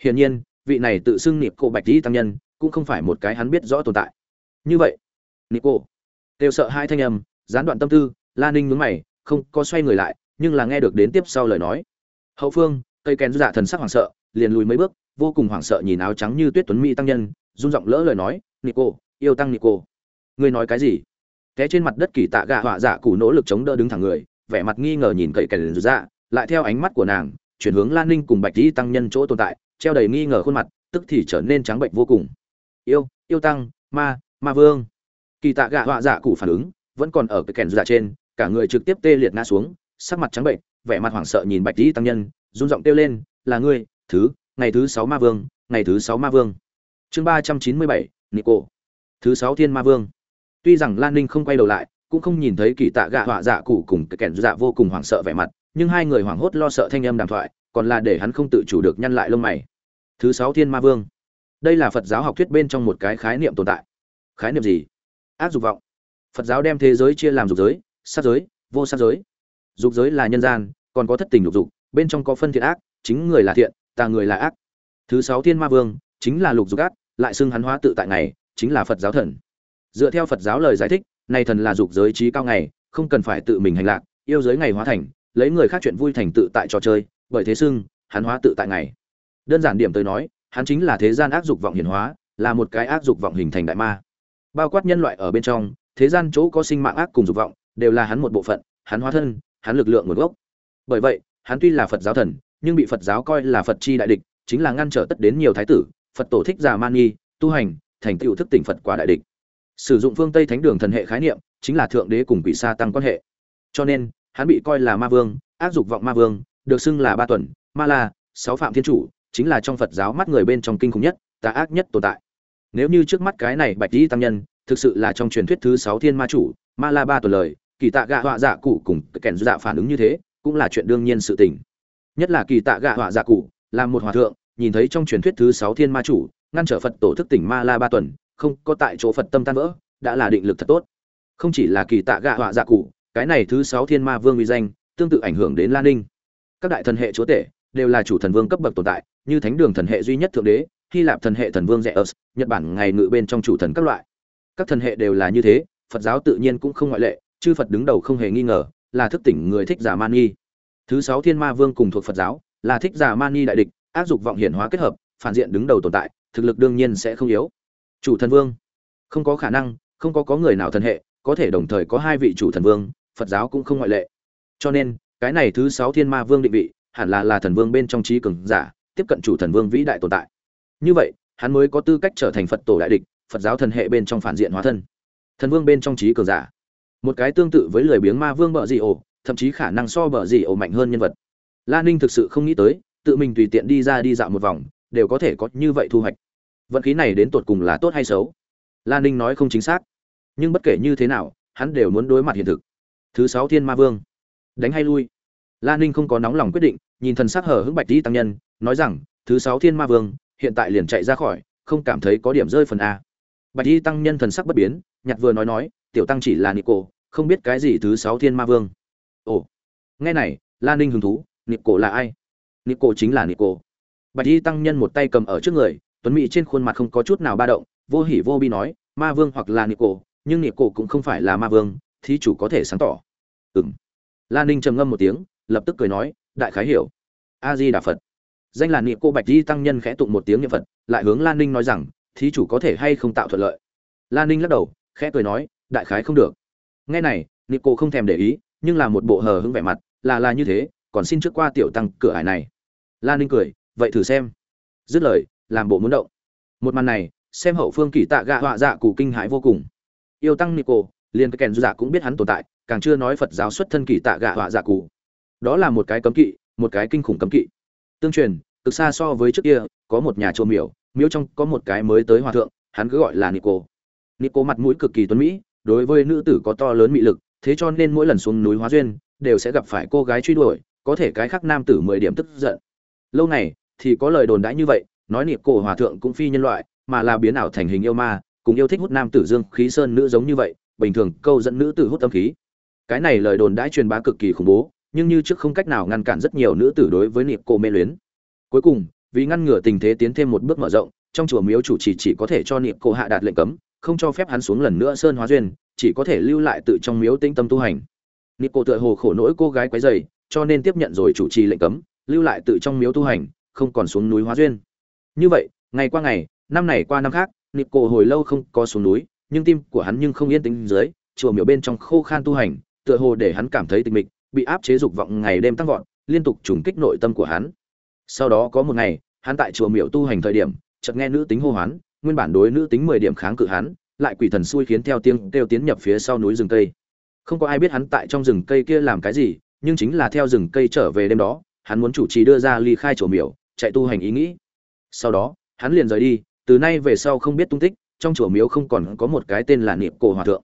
Hiển nhiên, vị này tự xưng niệm cổ bạch di tăng nhân, cũng không phải một cái hắn biết rõ tồn tại. Như vậy, Nico. Đều sợ hai thanh âm, gián đoạn tâm tư, La Ninh nhướng mày, không có xoay người lại, nhưng là nghe được đến tiếp sau lời nói. Hậu phương, cây kèn dạ thần sắc hoảng sợ, liền lùi mấy bước, vô cùng hoảng sợ nhìn áo trắng như tuyết tuấn mỹ tăng nhân, run giọng lỡ lời nói, "Nico, yêu tăng Nico." Ngươi nói cái gì? Té trên mặt đất kỳ tạ gạ họa dạ củ nỗ lực chống đỡ đứng thẳng người, vẻ mặt nghi ngờ nhìn cậy kèn dạ, lại theo ánh mắt của nàng chuyển hướng lan ninh cùng bạch di tăng nhân chỗ tồn tại treo đầy nghi ngờ khuôn mặt tức thì trở nên trắng bệnh vô cùng yêu yêu tăng ma ma vương kỳ tạ gạ họa dạ cụ phản ứng vẫn còn ở cái kèn dạ trên cả người trực tiếp tê liệt ngã xuống sắc mặt trắng bệnh vẻ mặt hoảng sợ nhìn bạch di tăng nhân run giọng kêu lên là ngươi thứ, ngày thứ sáu ma vương, ngày thứ sáu ma vương. Chương ba trăm chín mươi bảy, nico. Thứ sáu thiên ma vương. Tuy rằng lan ninh không quay đầu lại, cũng không nhìn thấy kỳ tạ gạ họa dạ cụ cùng cái kèn dạ vô cùng hoảng sợ vẻ mặt, nhưng hai người hoảng hốt lo sợ thanh âm đàm thoại, còn là để hắn không tự chủ được nhăn lại lông mày. Thứ sáu thiên ma vương. Đây là phật giáo học thuyết bên trong một cái khái niệm tồn tại. Khái niệm gì? Ác dục vọng. Phật giáo đem thế giới chia làm dục giới, sát giới, vô sát giới. Dục giới là nhân gian, còn có thất tình lục dục, bên trong có phân thiện ác, chính người là thiện Ta người là ác. Thứ sáu thiên ma vương, chính là lục dục ác, lại xưng hắn hóa tự tại ngày, chính là phật giáo thần. Dựa theo phật giáo lời giải thích này thần là dục giới trí cao ngày, không cần phải tự mình hành lạc, yêu giới ngày hóa thành, lấy người khác chuyện vui thành tự tại trò chơi, bởi thế xưng, hắn hóa tự tại ngày. Đơn giản điểm tới nói, hắn chính là thế gian ác dục vọng hiển hóa, là một cái ác dục vọng hình thành đại ma. Bao quát nhân loại ở bên trong, thế gian chỗ có sinh mạng ác cùng dục vọng, đều là hắn một bộ phận, hắn hóa thân, hắn lực lượng nguồn gốc. Bởi vậy, hắn tuy là phật giáo thần nhưng bị phật giáo coi là phật chi đại địch, chính là ngăn trở tất đến nhiều thái tử, phật tổ thích già man nghi tu hành, thành tựu thức tỉnh phật quả đại địch. Sử dụng phương tây thánh đường thần hệ khái niệm, chính là thượng đế cùng quỷ sa tăng quan hệ. Cho nên, hắn bị coi là ma vương ác dục vọng ma vương, được xưng là ba tuần, ma la, sáu phạm thiên chủ, chính là trong phật giáo mắt người bên trong kinh khủng nhất, tà ác nhất tồn tại. Nếu như trước mắt cái này bạch di tăng nhân, thực sự là trong truyền thuyết thứ sáu thiên ma chủ, ma la ba tuần lời, kỳ tạ gạ họa dạ cụ cùng kèn dạ phản ứng như thế, cũng là chuyện đương nhiên sự tình nhất là kỳ tạ gạ họa dạ cụ, là một hòa thượng, nhìn thấy trong truyền thuyết thứ sáu thiên ma chủ, ngăn trở phật tổ thức tỉnh ma la ba tuần, không có tại chỗ phật tâm tan vỡ, đã là định lực thật tốt. Không chỉ là kỳ tạ gạ họa dạ cụ, cái này thứ sáu thiên ma vương uy danh, tương tự ảnh hưởng đến lan ninh. Các đại thần hệ chúa tể, đều là chủ thần vương cấp bậc tồn tại, như thánh đường thần hệ duy nhất thượng đế, hy lạp thần hệ thần vương rẻ ớt nhật bản ngày ngự bên trong chủ thần các loại. Các thần hệ đều là như thế, phật giáo tự nhiên cũng không ngoại lệ, chư phật đứng đầu không hề nghi ngờ, là thức tỉnh người thích giả man nghi thứ sáu thiên ma vương cùng thuộc phật giáo, là thích giả Mani đại địch áp dụng vọng hiển hóa kết hợp, phản diện đứng đầu tồn tại, thực lực đương nhiên sẽ không yếu. Chủ thần vương. Không có khả năng, không có có người nào thần hệ, có thể đồng thời có hai vị chủ thần vương, phật giáo cũng không ngoại lệ. Cho nên, cái này thứ sáu thiên ma vương định vị, hẳn là là thần vương bên trong trí cường giả, tiếp cận chủ thần vương vĩ đại tồn tại. Như vậy, hắn mới có tư cách trở thành phật tổ đại địch, phật giáo thần hệ bên trong phản diện hóa thân. Thần vương bên trong trí cường giả. Một cái tương tự với lười biếng ma vương bợ dị ổ thậm chí khả năng so bờ gì ổ mạnh hơn nhân vật. La ninh thực sự không nghĩ tới, tự mình tùy tiện đi ra đi dạo một vòng, đều có thể có như vậy thu hoạch. Vận khí này đến tột cùng là tốt hay xấu? La ninh nói không chính xác. Nhưng bất kể như thế nào, hắn đều muốn đối mặt hiện thực. Thứ sáu thiên ma vương. Đánh hay lui? La ninh không có nóng lòng quyết định, nhìn thần sắc hở hững bạch Tỷ tăng nhân, nói rằng, thứ sáu thiên ma vương, hiện tại liền chạy ra khỏi, không cảm thấy có điểm rơi phần a. Bạch Tỷ tăng nhân thần sắc bất biến, nhặt vừa nói nói, tiểu tăng chỉ là nico không biết cái gì thứ sáu thiên ma vương ồ, nghe này lan ninh hứng thú nịp cổ là ai? Nịp cổ chính là nịp cổ. Bạch y tăng nhân một tay cầm ở trước người, tuấn mỹ trên khuôn mặt không có chút nào ba động, vô hỉ vô bi nói, ma vương hoặc là nịp cổ, nhưng nịp cổ cũng không phải là ma vương, thí chủ có thể sáng tỏ. Ừng lan ninh trầm ngâm một tiếng, lập tức cười nói, đại khái hiểu. A di đà phật. Danh là niệm cô bạch di tăng nhân khẽ tụng một tiếng niệm phật, lại hướng lan ninh nói rằng, thí chủ có thể hay không tạo thuận lợi? Lan ninh lắc đầu, khẽ cười nói, đại khái không được. Nghe này niệm cô không thèm để ý nhưng là một bộ hờ hững vẻ mặt, là là như thế, còn xin trước qua tiểu tăng cửa ải này. Lan ninh cười, vậy thử xem. Dứt lời, làm bộ muốn động. Một màn này, xem hậu phương kỳ tạ gạ họa dạ cụ kinh hãi vô cùng. Yêu tăng nico cô liền cái kèn dạ cũng biết hắn tồn tại, càng chưa nói phật giáo xuất thân kỳ tạ gạ họa dạ cụ. Đó là một cái cấm kỵ, một cái kinh khủng cấm kỵ. Tương truyền, cực xa so với trước kia, có một nhà chùa miểu, miếu trong có một cái mới tới hòa thượng, hắn cứ gọi là nico. Nico mặt mũi cực kỳ tuấn mỹ, đối với nữ tử có to lớn mị lực thế cho nên mỗi lần xuống núi hóa duyên, đều sẽ gặp phải cô gái truy đuổi, có thể cái khác nam tử mười điểm tức giận. Lâu này thì có lời đồn đãi như vậy, nói niệm cổ hòa thượng cũng phi nhân loại, mà là biến ảo thành hình yêu ma, cùng yêu thích hút nam tử dương khí sơn nữ giống như vậy, bình thường câu dẫn nữ tử hút tâm khí. Cái này lời đồn đãi truyền bá cực kỳ khủng bố, nhưng như trước không cách nào ngăn cản rất nhiều nữ tử đối với niệm cổ mê luyến. Cuối cùng, vì ngăn ngừa tình thế tiến thêm một bước mở rộng, trong chùa miếu chủ chỉ chỉ có thể cho niệm cổ hạ đạt lệnh cấm, không cho phép hắn xuống lần nữa sơn hóa duyên chỉ có thể lưu lại tự trong miếu tĩnh tâm tu hành. Niệm cô tựa hồ khổ nỗi cô gái quấy dày cho nên tiếp nhận rồi chủ trì lệnh cấm, lưu lại tự trong miếu tu hành, không còn xuống núi hóa duyên. Như vậy, ngày qua ngày, năm này qua năm khác niệm cô hồi lâu không có xuống núi, nhưng tim của hắn nhưng không yên tĩnh dưới, chùa miếu bên trong khô khan tu hành, tựa hồ để hắn cảm thấy tịch mịch, bị áp chế dục vọng ngày đêm tăng vọt, liên tục trùng kích nội tâm của hắn. Sau đó có một ngày, hắn tại chùa miếu tu hành thời điểm, chợt nghe nữ tính hô hoán, nguyên bản đối nữ tính mười điểm kháng cự hắn lại quỷ thần xui khiến theo tiếng kêu tiến nhập phía sau núi rừng cây. Không có ai biết hắn tại trong rừng cây kia làm cái gì, nhưng chính là theo rừng cây trở về đêm đó, hắn muốn chủ trì đưa ra ly khai chùa miểu, chạy tu hành ý nghĩ. Sau đó, hắn liền rời đi, từ nay về sau không biết tung tích, trong chùa miếu không còn có một cái tên là niệm cổ hòa thượng.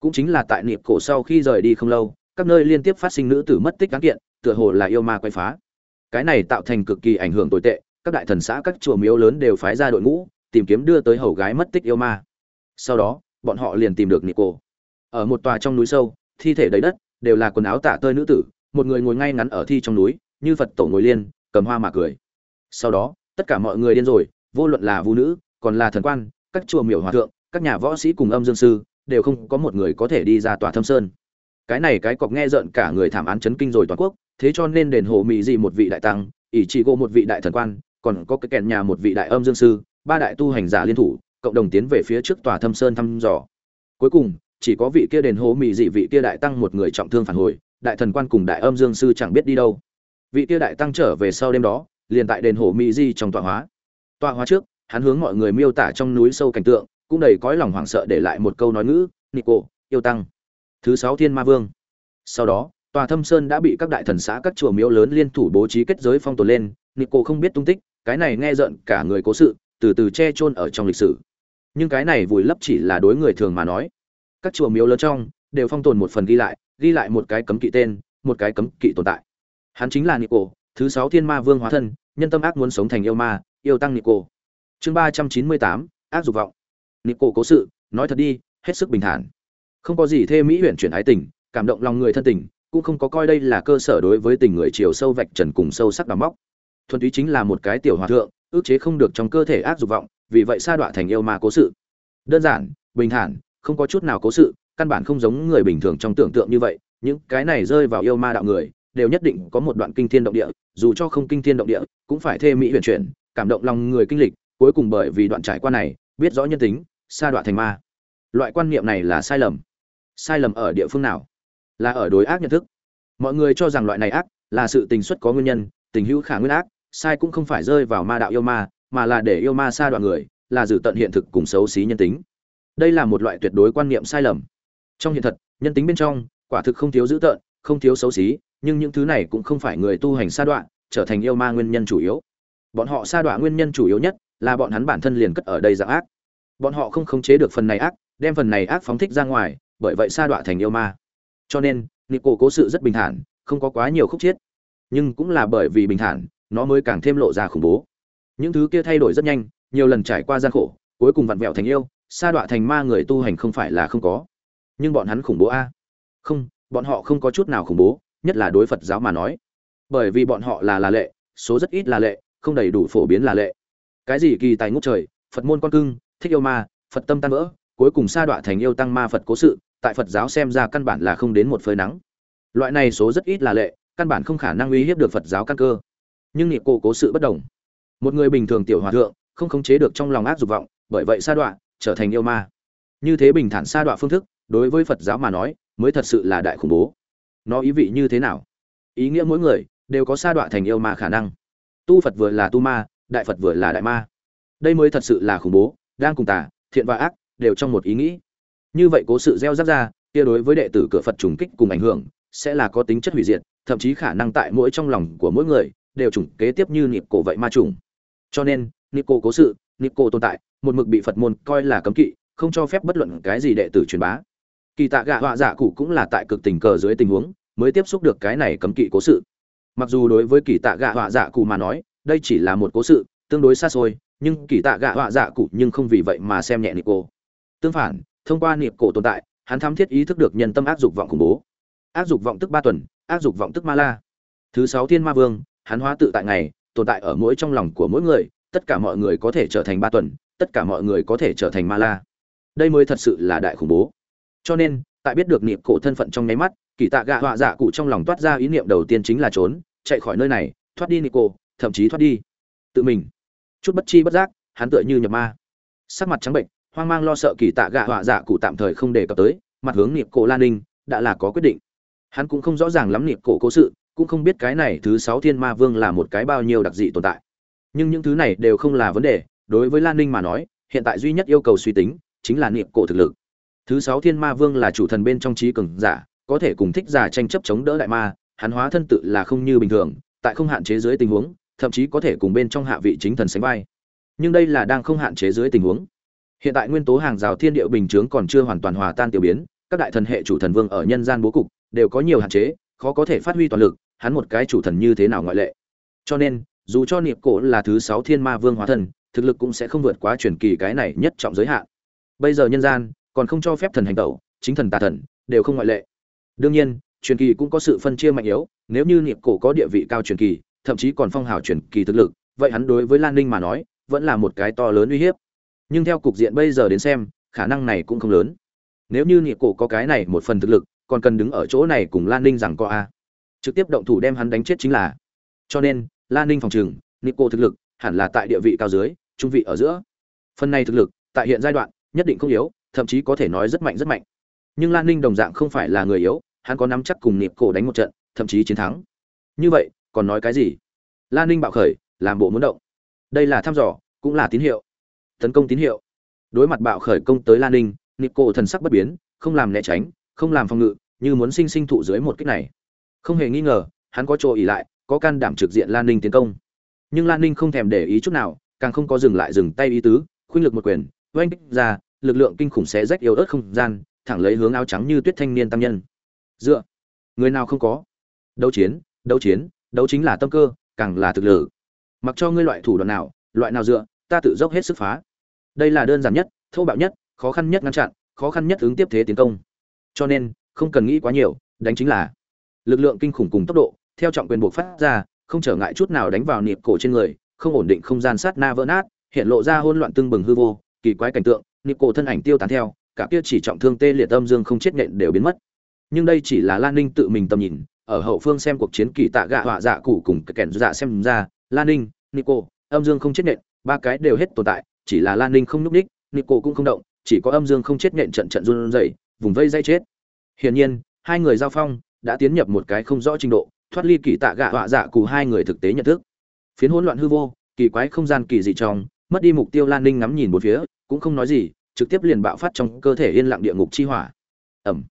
Cũng chính là tại niệm cổ sau khi rời đi không lâu, các nơi liên tiếp phát sinh nữ tử mất tích cán kiện, tựa hồ là yêu ma quay phá. Cái này tạo thành cực kỳ ảnh hưởng tồi tệ, các đại thần xã, các chùa miếu lớn đều phái ra đội ngũ, tìm kiếm đưa tới hầu gái mất tích yêu ma sau đó, bọn họ liền tìm được nico. Ở một tòa trong núi sâu, thi thể đầy đất, đều là quần áo tả tơi nữ tử, một người ngồi ngay ngắn ở thi trong núi, như phật tổ ngồi liên, cầm hoa mà cười. Sau đó, tất cả mọi người điên rồi, vô luận là vũ nữ, còn là thần quan, các chùa miểu hòa thượng, các nhà võ sĩ cùng âm dương sư, đều không có một người có thể đi ra tòa thâm sơn. Cái này cái cọc nghe rợn cả người thảm án chấn kinh rồi toàn quốc, thế cho nên đền hồ mỹ dị một vị đại tăng, ỷ trị gỗ một vị đại thần quan, còn có cái kèn nhà một vị đại âm dương sư, ba đại tu hành giả liên thủ cộng đồng tiến về phía trước tòa thâm sơn thăm dò. Cuối cùng, chỉ có vị kia đền hố mị dị vị kia đại tăng một người trọng thương phản hồi, đại thần quan cùng đại âm dương sư chẳng biết đi đâu. Vị kia đại tăng trở về sau đêm đó, liền tại đền hồ mị di trong tọa hóa. Tọa hóa trước, hắn hướng mọi người miêu tả trong núi sâu cảnh tượng, cũng đầy cõi lòng hoảng sợ để lại một câu nói ngữ nico yêu tăng. Thứ sáu thiên ma vương. Sau đó, tòa thâm sơn đã bị các đại thần xã, các chùa miếu lớn liên thủ bố trí kết giới phong tồn lên nico không biết tung tích, cái này nghe rợn cả người cố sự, từ từ che chôn ở trong lịch sử nhưng cái này vùi lấp chỉ là đối người thường mà nói. Các chùa miếu lớn trong đều phong tồn một phần ghi lại ghi lại một cái cấm kỵ tên, một cái cấm kỵ tồn tại. Hắn chính là nico, thứ sáu thiên ma vương hóa thân, nhân tâm ác muốn sống thành yêu ma, yêu tăng nico. Chương ba trăm chín mươi tám, ác dục vọng. Nico cố sự, nói thật đi, hết sức bình thản. Không có gì thê mỹ huyện chuyển ái tình, cảm động lòng người thân tình, cũng không có coi đây là cơ sở đối với tình người chiều sâu vạch trần cùng sâu sắc đào móc. Thuần túy chính là một cái tiểu hòa thượng, ước chế không được trong cơ thể ác dục vọng vì vậy sa đọa thành yêu ma cố sự. Đơn giản, bình thản, không có chút nào cố sự, căn bản không giống người bình thường trong tưởng tượng như vậy. Những cái này rơi vào yêu ma đạo người, đều nhất định có một đoạn kinh thiên động địa, dù cho không kinh thiên động địa, cũng phải thê mỹ huyền chuyển, cảm động lòng người kinh lịch. Cuối cùng bởi vì đoạn trải qua này, biết rõ nhân tính, sa đọa thành ma. Loại quan niệm này là sai lầm. Sai lầm ở địa phương nào? Là ở đối ác nhận thức. Mọi người cho rằng loại này ác là sự tình xuất có nguyên nhân, tình hữu khả nguyên ác, sai cũng không phải rơi vào ma đạo yêu ma mà là để yêu ma xa đoạn người, là giữ tận hiện thực cùng xấu xí nhân tính. Đây là một loại tuyệt đối quan niệm sai lầm. Trong hiện thật, nhân tính bên trong, quả thực không thiếu dữ tợn, không thiếu xấu xí, nhưng những thứ này cũng không phải người tu hành sa đoạn, trở thành yêu ma nguyên nhân chủ yếu. Bọn họ sa đoạn nguyên nhân chủ yếu nhất là bọn hắn bản thân liền cất ở đây dạng ác. Bọn họ không khống chế được phần này ác, đem phần này ác phóng thích ra ngoài, bởi vậy sa đoạn thành yêu ma. Cho nên nịp cổ cố sự rất bình thản, không có quá nhiều khúc chiết. Nhưng cũng là bởi vì bình thản, nó mới càng thêm lộ ra khủng bố những thứ kia thay đổi rất nhanh, nhiều lần trải qua gian khổ, cuối cùng vặn vẹo thành yêu, sa đọa thành ma người tu hành không phải là không có. Nhưng bọn hắn khủng bố a. Không, bọn họ không có chút nào khủng bố, nhất là đối phật giáo mà nói. Bởi vì bọn họ là là lệ, số rất ít là lệ, không đầy đủ phổ biến là lệ. Cái gì kỳ tài ngút trời, phật môn con cưng, thích yêu ma, phật tâm tan vỡ, cuối cùng sa đọa thành yêu tăng ma phật cố sự, tại phật giáo xem ra căn bản là không đến một phơi nắng. Loại này số rất ít là lệ, căn bản không khả năng uy hiếp được phật giáo căn cơ. Nhưng nghị cổ cố sự bất đồng một người bình thường tiểu hòa thượng, không khống chế được trong lòng ác dục vọng, bởi vậy sa đọa trở thành yêu ma. Như thế bình thản sa đọa phương thức, đối với phật giáo mà nói, mới thật sự là đại khủng bố. Nó ý vị như thế nào? Ý nghĩa mỗi người đều có sa đọa thành yêu ma khả năng. Tu phật vừa là tu ma, đại phật vừa là đại ma. Đây mới thật sự là khủng bố, đang cùng tà, thiện và ác đều trong một ý nghĩ. Như vậy cố sự gieo rắc ra, kia đối với đệ tử cửa phật trùng kích cùng ảnh hưởng, sẽ là có tính chất hủy diệt, thậm chí khả năng tại mỗi trong lòng của mỗi người đều trùng kế tiếp như nghiệp cổ vậy ma trùng cho nên niệm cổ cố sự niệm cổ tồn tại, một mực bị phật môn coi là cấm kỵ, không cho phép bất luận cái gì đệ tử truyền bá. Kỳ tạ gạ họa giả cụ cũng là tại cực tình cờ dưới tình huống, mới tiếp xúc được cái này cấm kỵ cố sự. Mặc dù đối với kỳ tạ gạ họa giả cụ mà nói, đây chỉ là một cố sự, tương đối xa xôi, nhưng kỳ tạ gạ họa giả cụ nhưng không vì vậy mà xem nhẹ niệm cổ tương phản, thông qua niệm cổ tồn tại, hắn thám thiết ý thức được nhân tâm áp dục vọng khủng bố. Áp dục vọng tức ba tuần áp dục vọng tức ma la. Thứ sáu thiên ma vương, hắn hóa tự tại ngày tồn tại ở mỗi trong lòng của mỗi người, tất cả mọi người có thể trở thành ba tuần, tất cả mọi người có thể trở thành ma la. Đây mới thật sự là đại khủng bố. Cho nên, tại biết được niệm cổ thân phận trong nháy mắt, kỳ tạ gạ họa dạ cụ trong lòng toát ra ý niệm đầu tiên chính là trốn, chạy khỏi nơi này, thoát đi niệm cổ, thậm chí thoát đi tự mình. Chút bất chi bất giác, hắn tựa như nhập ma. Sắc mặt trắng bệnh, hoang mang lo sợ kỳ tạ gạ họa dạ cụ tạm thời không đề cập tới, mặt hướng niệm cổ lan ninh đã là có quyết định. Hắn cũng không rõ ràng lắm niệm cổ cố sự cũng không biết cái này thứ sáu thiên ma vương là một cái bao nhiêu đặc dị tồn tại. Nhưng những thứ này đều không là vấn đề, đối với lan ninh mà nói, hiện tại duy nhất yêu cầu suy tính, chính là niệm cổ thực lực. Thứ sáu thiên ma vương là chủ thần bên trong trí cường giả, có thể cùng thích giả tranh chấp chống đỡ đại ma, hắn hóa thân tự là không như bình thường, tại không hạn chế dưới tình huống, thậm chí có thể cùng bên trong hạ vị chính thần sánh vai. Nhưng đây là đang không hạn chế dưới tình huống. Hiện tại nguyên tố hàng rào thiên địa bình chướng còn chưa hoàn toàn hòa tan tiểu biến, các đại thần hệ chủ thần vương ở nhân gian bố cục, đều có nhiều hạn chế khó có thể phát huy toàn lực, hắn một cái chủ thần như thế nào ngoại lệ. Cho nên, dù cho niệm cổ là thứ sáu thiên ma vương hóa thần, thực lực cũng sẽ không vượt quá truyền kỳ cái này nhất trọng giới hạn. Bây giờ nhân gian, còn không cho phép thần hành tẩu, chính thần tà thần, đều không ngoại lệ. Đương nhiên, truyền kỳ cũng có sự phân chia mạnh yếu, nếu như niệm cổ có địa vị cao truyền kỳ, thậm chí còn phong hào truyền kỳ thực lực, vậy hắn đối với lan ninh mà nói, vẫn là một cái to lớn uy hiếp. Nhưng theo cục diện bây giờ đến xem, khả năng này cũng không lớn. Nếu như niệm cổ có cái này một phần thực lực còn cần đứng ở chỗ này cùng lan ninh rằng co a trực tiếp động thủ đem hắn đánh chết chính là. Cho nên lan ninh phòng trừng niệm cổ thực lực, hẳn là tại địa vị cao dưới, trung vị ở giữa. Phần này thực lực, tại hiện giai đoạn, nhất định không yếu, thậm chí có thể nói rất mạnh rất mạnh. Nhưng lan ninh đồng dạng không phải là người yếu, hắn có nắm chắc cùng niệm cổ đánh một trận, thậm chí chiến thắng. Như vậy, còn nói cái gì? Lan ninh bạo khởi, làm bộ muốn động. Đây là thăm dò, cũng là tín hiệu. Tấn công tín hiệu. Đối mặt bạo khởi công tới lan ninh niệm cổ thần sắc bất biến, không làm né tránh, không làm phòng ngự như muốn sinh sinh thụ dưới một kích này. Không hề nghi ngờ, hắn có chỗ ỉ lại, có can đảm trực diện lan ninh tiến công. Nhưng lan ninh không thèm để ý chút nào, càng không có dừng lại dừng tay ý tứ, khuynh lực một quyền, oanh kích ra, lực lượng kinh khủng xé rách yếu ớt không gian, thẳng lấy hướng áo trắng như tuyết thanh niên tam nhân. Dựa, người nào không có? Đấu chiến đấu chiến, đấu chính là tâm cơ, càng là thực lực. Mặc cho ngươi loại thủ đoạn nào, loại nào dựa, ta tự dốc hết sức phá. Đây là đơn giản nhất, thô bạo nhất, khó khăn nhất ngăn chặn, khó khăn nhất ứng tiếp thế tiến công. Cho nên không cần nghĩ quá nhiều đánh chính là lực lượng kinh khủng cùng tốc độ theo trọng quyền buộc phát ra không trở ngại chút nào đánh vào niệm cổ trên người không ổn định không gian sát na vỡ nát hiện lộ ra hỗn loạn tương bừng hư vô kỳ quái cảnh tượng niệm cổ thân ảnh tiêu tán theo cả kia chỉ trọng thương tê liệt âm dương không chết nện đều biến mất. Nhưng đây chỉ là lan ninh tự mình tầm nhìn ở hậu phương xem cuộc chiến kỳ tạ gạ họa dạ cụ cùng kẻn dạ xem ra lan ninh nico âm dương không chết nện, ba cái đều hết tồn tại chỉ là lan ninh không nhúc ních nico cũng không động chỉ có âm dương không chết nện trận trận run rẩy vùng vây dây chết hiển nhiên, hai người giao phong đã tiến nhập một cái không rõ trình độ, thoát ly kỳ tạ gạ họa dạ cụ hai người thực tế nhận thức. Phiến hỗn loạn hư vô, kỳ quái không gian kỳ dị trong, mất đi mục tiêu lan ninh ngắm nhìn một phía, cũng không nói gì, trực tiếp liền bạo phát trong cơ thể yên lặng địa ngục chi hỏa. Ẩm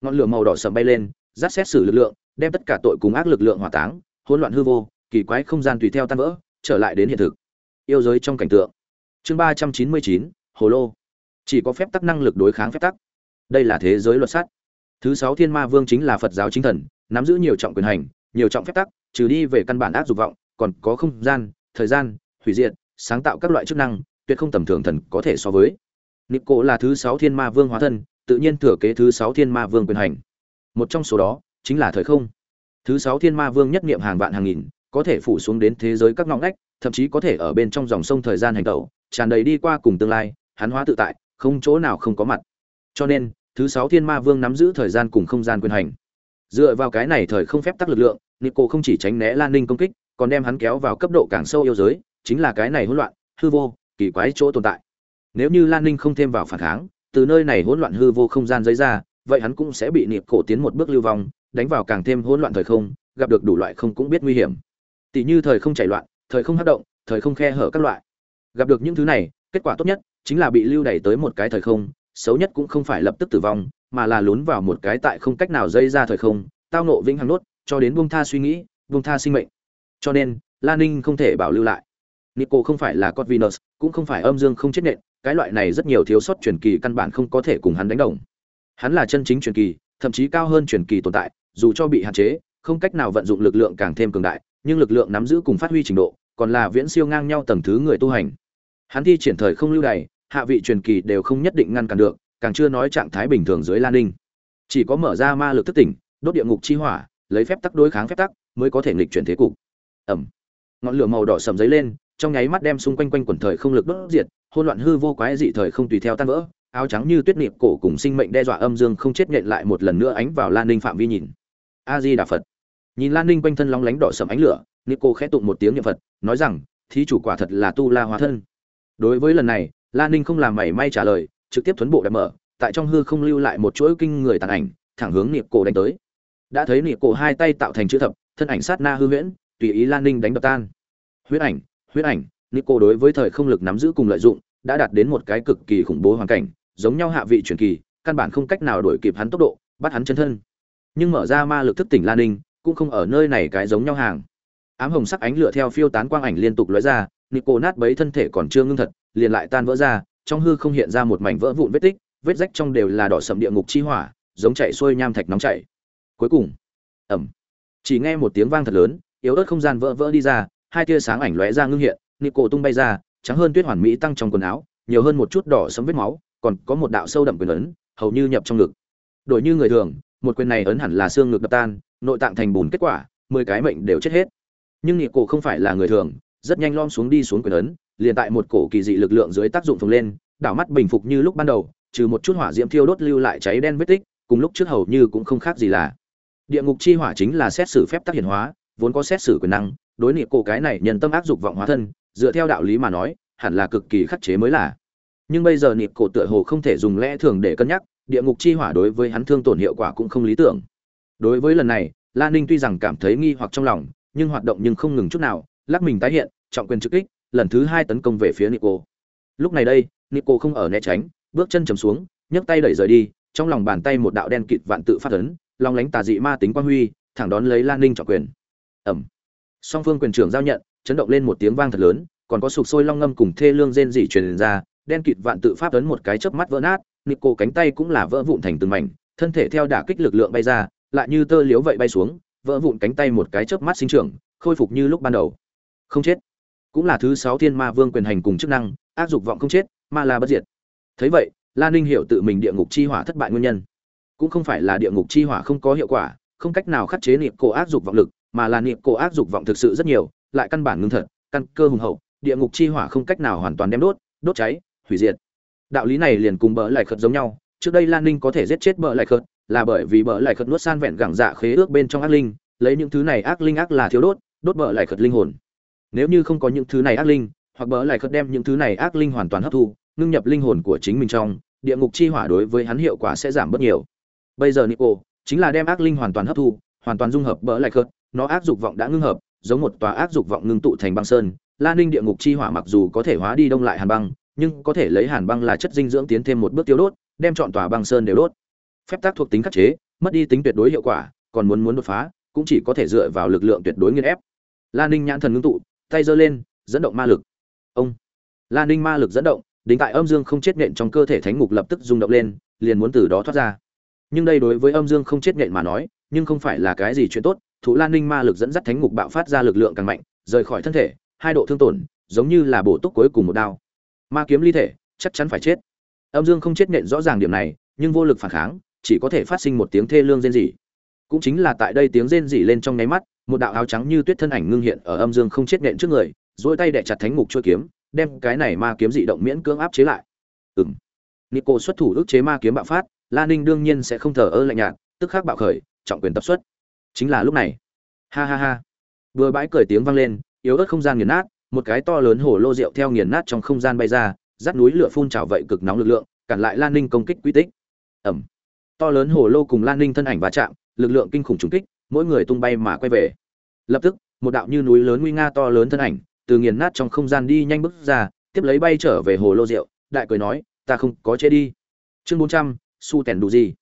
ngọn lửa màu đỏ sẫm bay lên, rát xét xử lực lượng, đem tất cả tội cùng ác lực lượng hỏa táng, hỗn loạn hư vô, kỳ quái không gian tùy theo tan vỡ, trở lại đến hiện thực. Yêu giới trong cảnh tượng. Chương ba trăm chín mươi chín, hồ lô. Chỉ có phép tắc năng lực đối kháng phép tắc. Đây là thế giới luật sắt thứ sáu thiên ma vương chính là phật giáo chính thần nắm giữ nhiều trọng quyền hành nhiều trọng phép tắc trừ đi về căn bản ác dục vọng còn có không gian thời gian hủy diệt sáng tạo các loại chức năng tuyệt không tầm thường thần có thể so với. Nico là thứ sáu thiên ma vương hóa thân, tự nhiên thừa kế thứ sáu thiên ma vương quyền hành. một trong số đó chính là thời không. Thứ sáu thiên ma vương nhất niệm hàng vạn hàng nghìn có thể phủ xuống đến thế giới các ngõ ngách thậm chí có thể ở bên trong dòng sông thời gian hành tẩu tràn đầy đi qua cùng tương lai hắn hóa tự tại không chỗ nào không có mặt. Cho nên thứ sáu thiên ma vương nắm giữ thời gian cùng không gian quyền hành. Dựa vào cái này thời không phép tắc lực lượng, nico không chỉ tránh né lan ninh công kích, còn đem hắn kéo vào cấp độ càng sâu yêu giới, chính là cái này hỗn loạn, hư vô, kỳ quái chỗ tồn tại. Nếu như lan ninh không thêm vào phản kháng, từ nơi này hỗn loạn hư vô không gian giấy ra, vậy hắn cũng sẽ bị niệm cổ tiến một bước lưu vong, đánh vào càng thêm hỗn loạn thời không, gặp được đủ loại không cũng biết nguy hiểm. Tỷ như thời không chảy loạn, thời không hấp động, thời không khe hở các loại. Gặp được những thứ này, kết quả tốt nhất chính là bị lưu đẩy tới một cái thời không xấu nhất cũng không phải lập tức tử vong, mà là lún vào một cái tại không cách nào dây ra thời không, tao nộ vĩnh hằng nốt, cho đến buông tha suy nghĩ, buông tha sinh mệnh. Cho nên, lan ninh không thể bảo lưu lại. Nico không phải là con venus, cũng không phải âm dương không chết nện, cái loại này rất nhiều thiếu sót truyền kỳ căn bản không có thể cùng hắn đánh đồng. Hắn là chân chính truyền kỳ, thậm chí cao hơn truyền kỳ tồn tại, dù cho bị hạn chế, không cách nào vận dụng lực lượng càng thêm cường đại, nhưng lực lượng nắm giữ cùng phát huy trình độ, còn là viễn siêu ngang nhau tầng thứ người tu hành. Hắn thi triển thời không lưu đày hạ vị truyền kỳ đều không nhất định ngăn cản được, càng chưa nói trạng thái bình thường dưới lan ninh. Chỉ có mở ra ma lực thức tỉnh, đốt địa ngục chi hỏa, lấy phép tắc đối kháng phép tắc, mới có thể nghịch chuyển thế cục. Ẩm ngọn lửa màu đỏ sầm giấy lên, trong nháy mắt đem xung quanh quanh quần thời không lực đốt diệt hôn loạn hư vô quái dị thời không tùy theo tan vỡ, áo trắng như tuyết niệm cổ cùng sinh mệnh đe dọa âm dương không chết nhện lại một lần nữa ánh vào lan ninh phạm vi nhìn. A di đà phật. Nhìn lan ninh quanh thân long lánh đỏ sầm ánh lửa niệm cổ khẽ tụng một tiếng niệm phật, nói rằng, thí chủ quả thật là tu la hóa thân. Đối với lần này lan ninh không làm mảy may trả lời, trực tiếp thuấn bộ đẹp mở, tại trong hư không lưu lại một chuỗi kinh người tàn ảnh, thẳng hướng niệm cổ đánh tới. Đã thấy niệm cổ hai tay tạo thành chữ thập, thân ảnh sát na hư huyễn, tùy ý lan ninh đánh đập tan. Huyết ảnh huyết ảnh nico đối với thời không lực nắm giữ cùng lợi dụng, đã đạt đến một cái cực kỳ khủng bố hoàn cảnh, giống nhau hạ vị truyền kỳ, căn bản không cách nào đuổi kịp hắn tốc độ, bắt hắn chân thân. Nhưng mở ra ma lực thức tỉnh lan ninh, cũng không ở nơi này cái giống nhau hàng. Ám hồng sắc ánh lửa theo phiêu tán quang ảnh liên tục lóe ra nico nát bấy thân thể còn chưa ngưng thật liền lại tan vỡ ra trong hư không hiện ra một mảnh vỡ vụn vết tích vết rách trong đều là đỏ sậm địa ngục chi hỏa giống chạy xuôi nham thạch nóng chảy. Cuối cùng ầm, chỉ nghe một tiếng vang thật lớn yếu ớt không gian vỡ vỡ đi ra hai tia sáng ảnh lóe ra ngưng hiện nico tung bay ra trắng hơn tuyết hoàn mỹ tăng trong quần áo nhiều hơn một chút đỏ sẫm vết máu còn có một đạo sâu đậm quyền ấn hầu như nhập trong ngực. Đổi như người thường một quyền này ấn hẳn là xương ngực đập tan nội tạng thành bùn kết quả mười cái mệnh đều chết hết. Nhưng nico không phải là người thường rất nhanh lom xuống đi xuống quyền ấn liền tại một cổ kỳ dị lực lượng dưới tác dụng phồng lên, đảo mắt bình phục như lúc ban đầu, trừ một chút hỏa diễm thiêu đốt lưu lại cháy đen vết tích, cùng lúc trước hầu như cũng không khác gì là. Địa ngục chi hỏa chính là xét xử phép tác hiển hóa, vốn có xét xử quyền năng, đối niệm cổ cái này nhân tâm áp dục vọng hóa thân, dựa theo đạo lý mà nói, hẳn là cực kỳ khắc chế mới là. Nhưng bây giờ niệm cổ tựa hồ không thể dùng lẽ thường để cân nhắc, địa ngục chi hỏa đối với hắn thương tổn hiệu quả cũng không lý tưởng. Đối với lần này La ninh tuy rằng cảm thấy nghi hoặc trong lòng, nhưng hoạt động nhưng không ngừng chút nào, lắc mình tái hiện, trọng quyền trực kích lần thứ hai tấn công về phía Nico. lúc này đây Nico không ở né tránh bước chân chầm xuống nhấc tay đẩy rời đi trong lòng bàn tay một đạo đen kịt vạn tự phát ấn long lánh tà dị ma tính quang huy thẳng đón lấy lan ninh trọng quyền. Ầm, song phương quyền trưởng giao nhận chấn động lên một tiếng vang thật lớn còn có sục sôi long ngâm cùng thê lương rên rỉ truyền ra đen kịt vạn tự pháp ấn một cái chớp mắt vỡ nát Nico cánh tay cũng là vỡ vụn thành từng mảnh thân thể theo đả kích lực lượng bay ra lại như tơ liếu vậy bay xuống vỡ vụn cánh tay một cái chớp mắt sinh trưởng khôi phục như lúc ban đầu. Không chết cũng là thứ sáu thiên ma vương quyền hành cùng chức năng, ác dục vọng không chết, ma là bất diệt. Thấy vậy lan ninh hiểu tự mình địa ngục chi hỏa thất bại nguyên nhân. Cũng không phải là địa ngục chi hỏa không có hiệu quả, không cách nào khắc chế niệm cổ ác dục vọng lực, mà là niệm cổ ác dục vọng thực sự rất nhiều, lại căn bản ngưng thật, căn cơ hùng hậu, địa ngục chi hỏa không cách nào hoàn toàn đem đốt đốt cháy, hủy diệt. Đạo lý này liền cùng bỡ lại khật giống nhau. Trước đây lan ninh có thể giết chết bỡ lại khật là bởi vì bỡ lại khật nuốt san vẹn gẳng dạ khế ước bên trong ác linh, lấy những thứ này ác linh ác là thiếu đốt đốt bỡ lại khật linh hồn nếu như không có những thứ này ác linh, hoặc bỡ lại khất đem những thứ này ác linh hoàn toàn hấp thu, ngưng nhập linh hồn của chính mình trong, địa ngục chi hỏa đối với hắn hiệu quả sẽ giảm bớt nhiều. Bây giờ nico chính là đem ác linh hoàn toàn hấp thu, hoàn toàn dung hợp bỡ lại khất nó ác dục vọng đã ngưng hợp, giống một tòa ác dục vọng ngưng tụ thành băng sơn lan ninh địa ngục chi hỏa mặc dù có thể hóa đi đông lại hàn băng, nhưng có thể lấy hàn băng là chất dinh dưỡng tiến thêm một bước tiêu đốt, đem chọn tòa băng sơn đều đốt. Phép tác thuộc tính khắc chế, mất đi tính tuyệt đối hiệu quả, còn muốn muốn đột phá, cũng chỉ có thể dựa vào lực lượng tuyệt đối nghiên ép. Lan ninh nhãn thần ngưng tụ tay giơ lên, dẫn động ma lực. Ông. Lan ninh ma lực dẫn động, đính tại âm dương không chết nện trong cơ thể thánh ngục lập tức rung động lên, liền muốn từ đó thoát ra. Nhưng đây đối với âm dương không chết nện mà nói, nhưng không phải là cái gì chuyện tốt, thụ lan ninh ma lực dẫn dắt thánh ngục bạo phát ra lực lượng càng mạnh, rời khỏi thân thể, hai độ thương tổn, giống như là bổ túc cuối cùng một đao. Ma kiếm ly thể, chắc chắn phải chết. Âm dương không chết nện rõ ràng điểm này, nhưng vô lực phản kháng, chỉ có thể phát sinh một tiếng thê lương rên rỉ. Cũng chính là tại đây tiếng rên rỉ lên trong nháy mắt một đạo áo trắng như tuyết thân ảnh ngưng hiện ở âm dương không chết nện trước người, duỗi tay đẻ chặt thánh ngục chuôi kiếm, đem cái này ma kiếm dị động miễn cưỡng áp chế lại. Ừm. Nico xuất thủ ức chế ma kiếm bạo phát, la ninh đương nhiên sẽ không thờ ơ lạnh nhạt, tức khắc bạo khởi, trọng quyền tập xuất. Chính là lúc này. Ha ha ha. Vừa bãi cười tiếng vang lên, yếu ớt không gian nghiền nát, một cái to lớn hồ lô rượu theo nghiền nát trong không gian bay ra dắt núi lửa phun trào vậy cực nóng lực lượng, cản lại lan ninh công kích quy tích. Ẩm to lớn hồ lô cùng lan ninh thân ảnh va chạm, lực lượng kinh khủng trùng kích mỗi người tung bay mà quay về. Lập tức, một đạo như núi lớn nguy nga to lớn thân ảnh, từ nghiền nát trong không gian đi nhanh bước ra, tiếp lấy bay trở về hồ lô rượu, đại cười nói, ta không có chế đi. Chương bốn trăm, su tèn đủ gì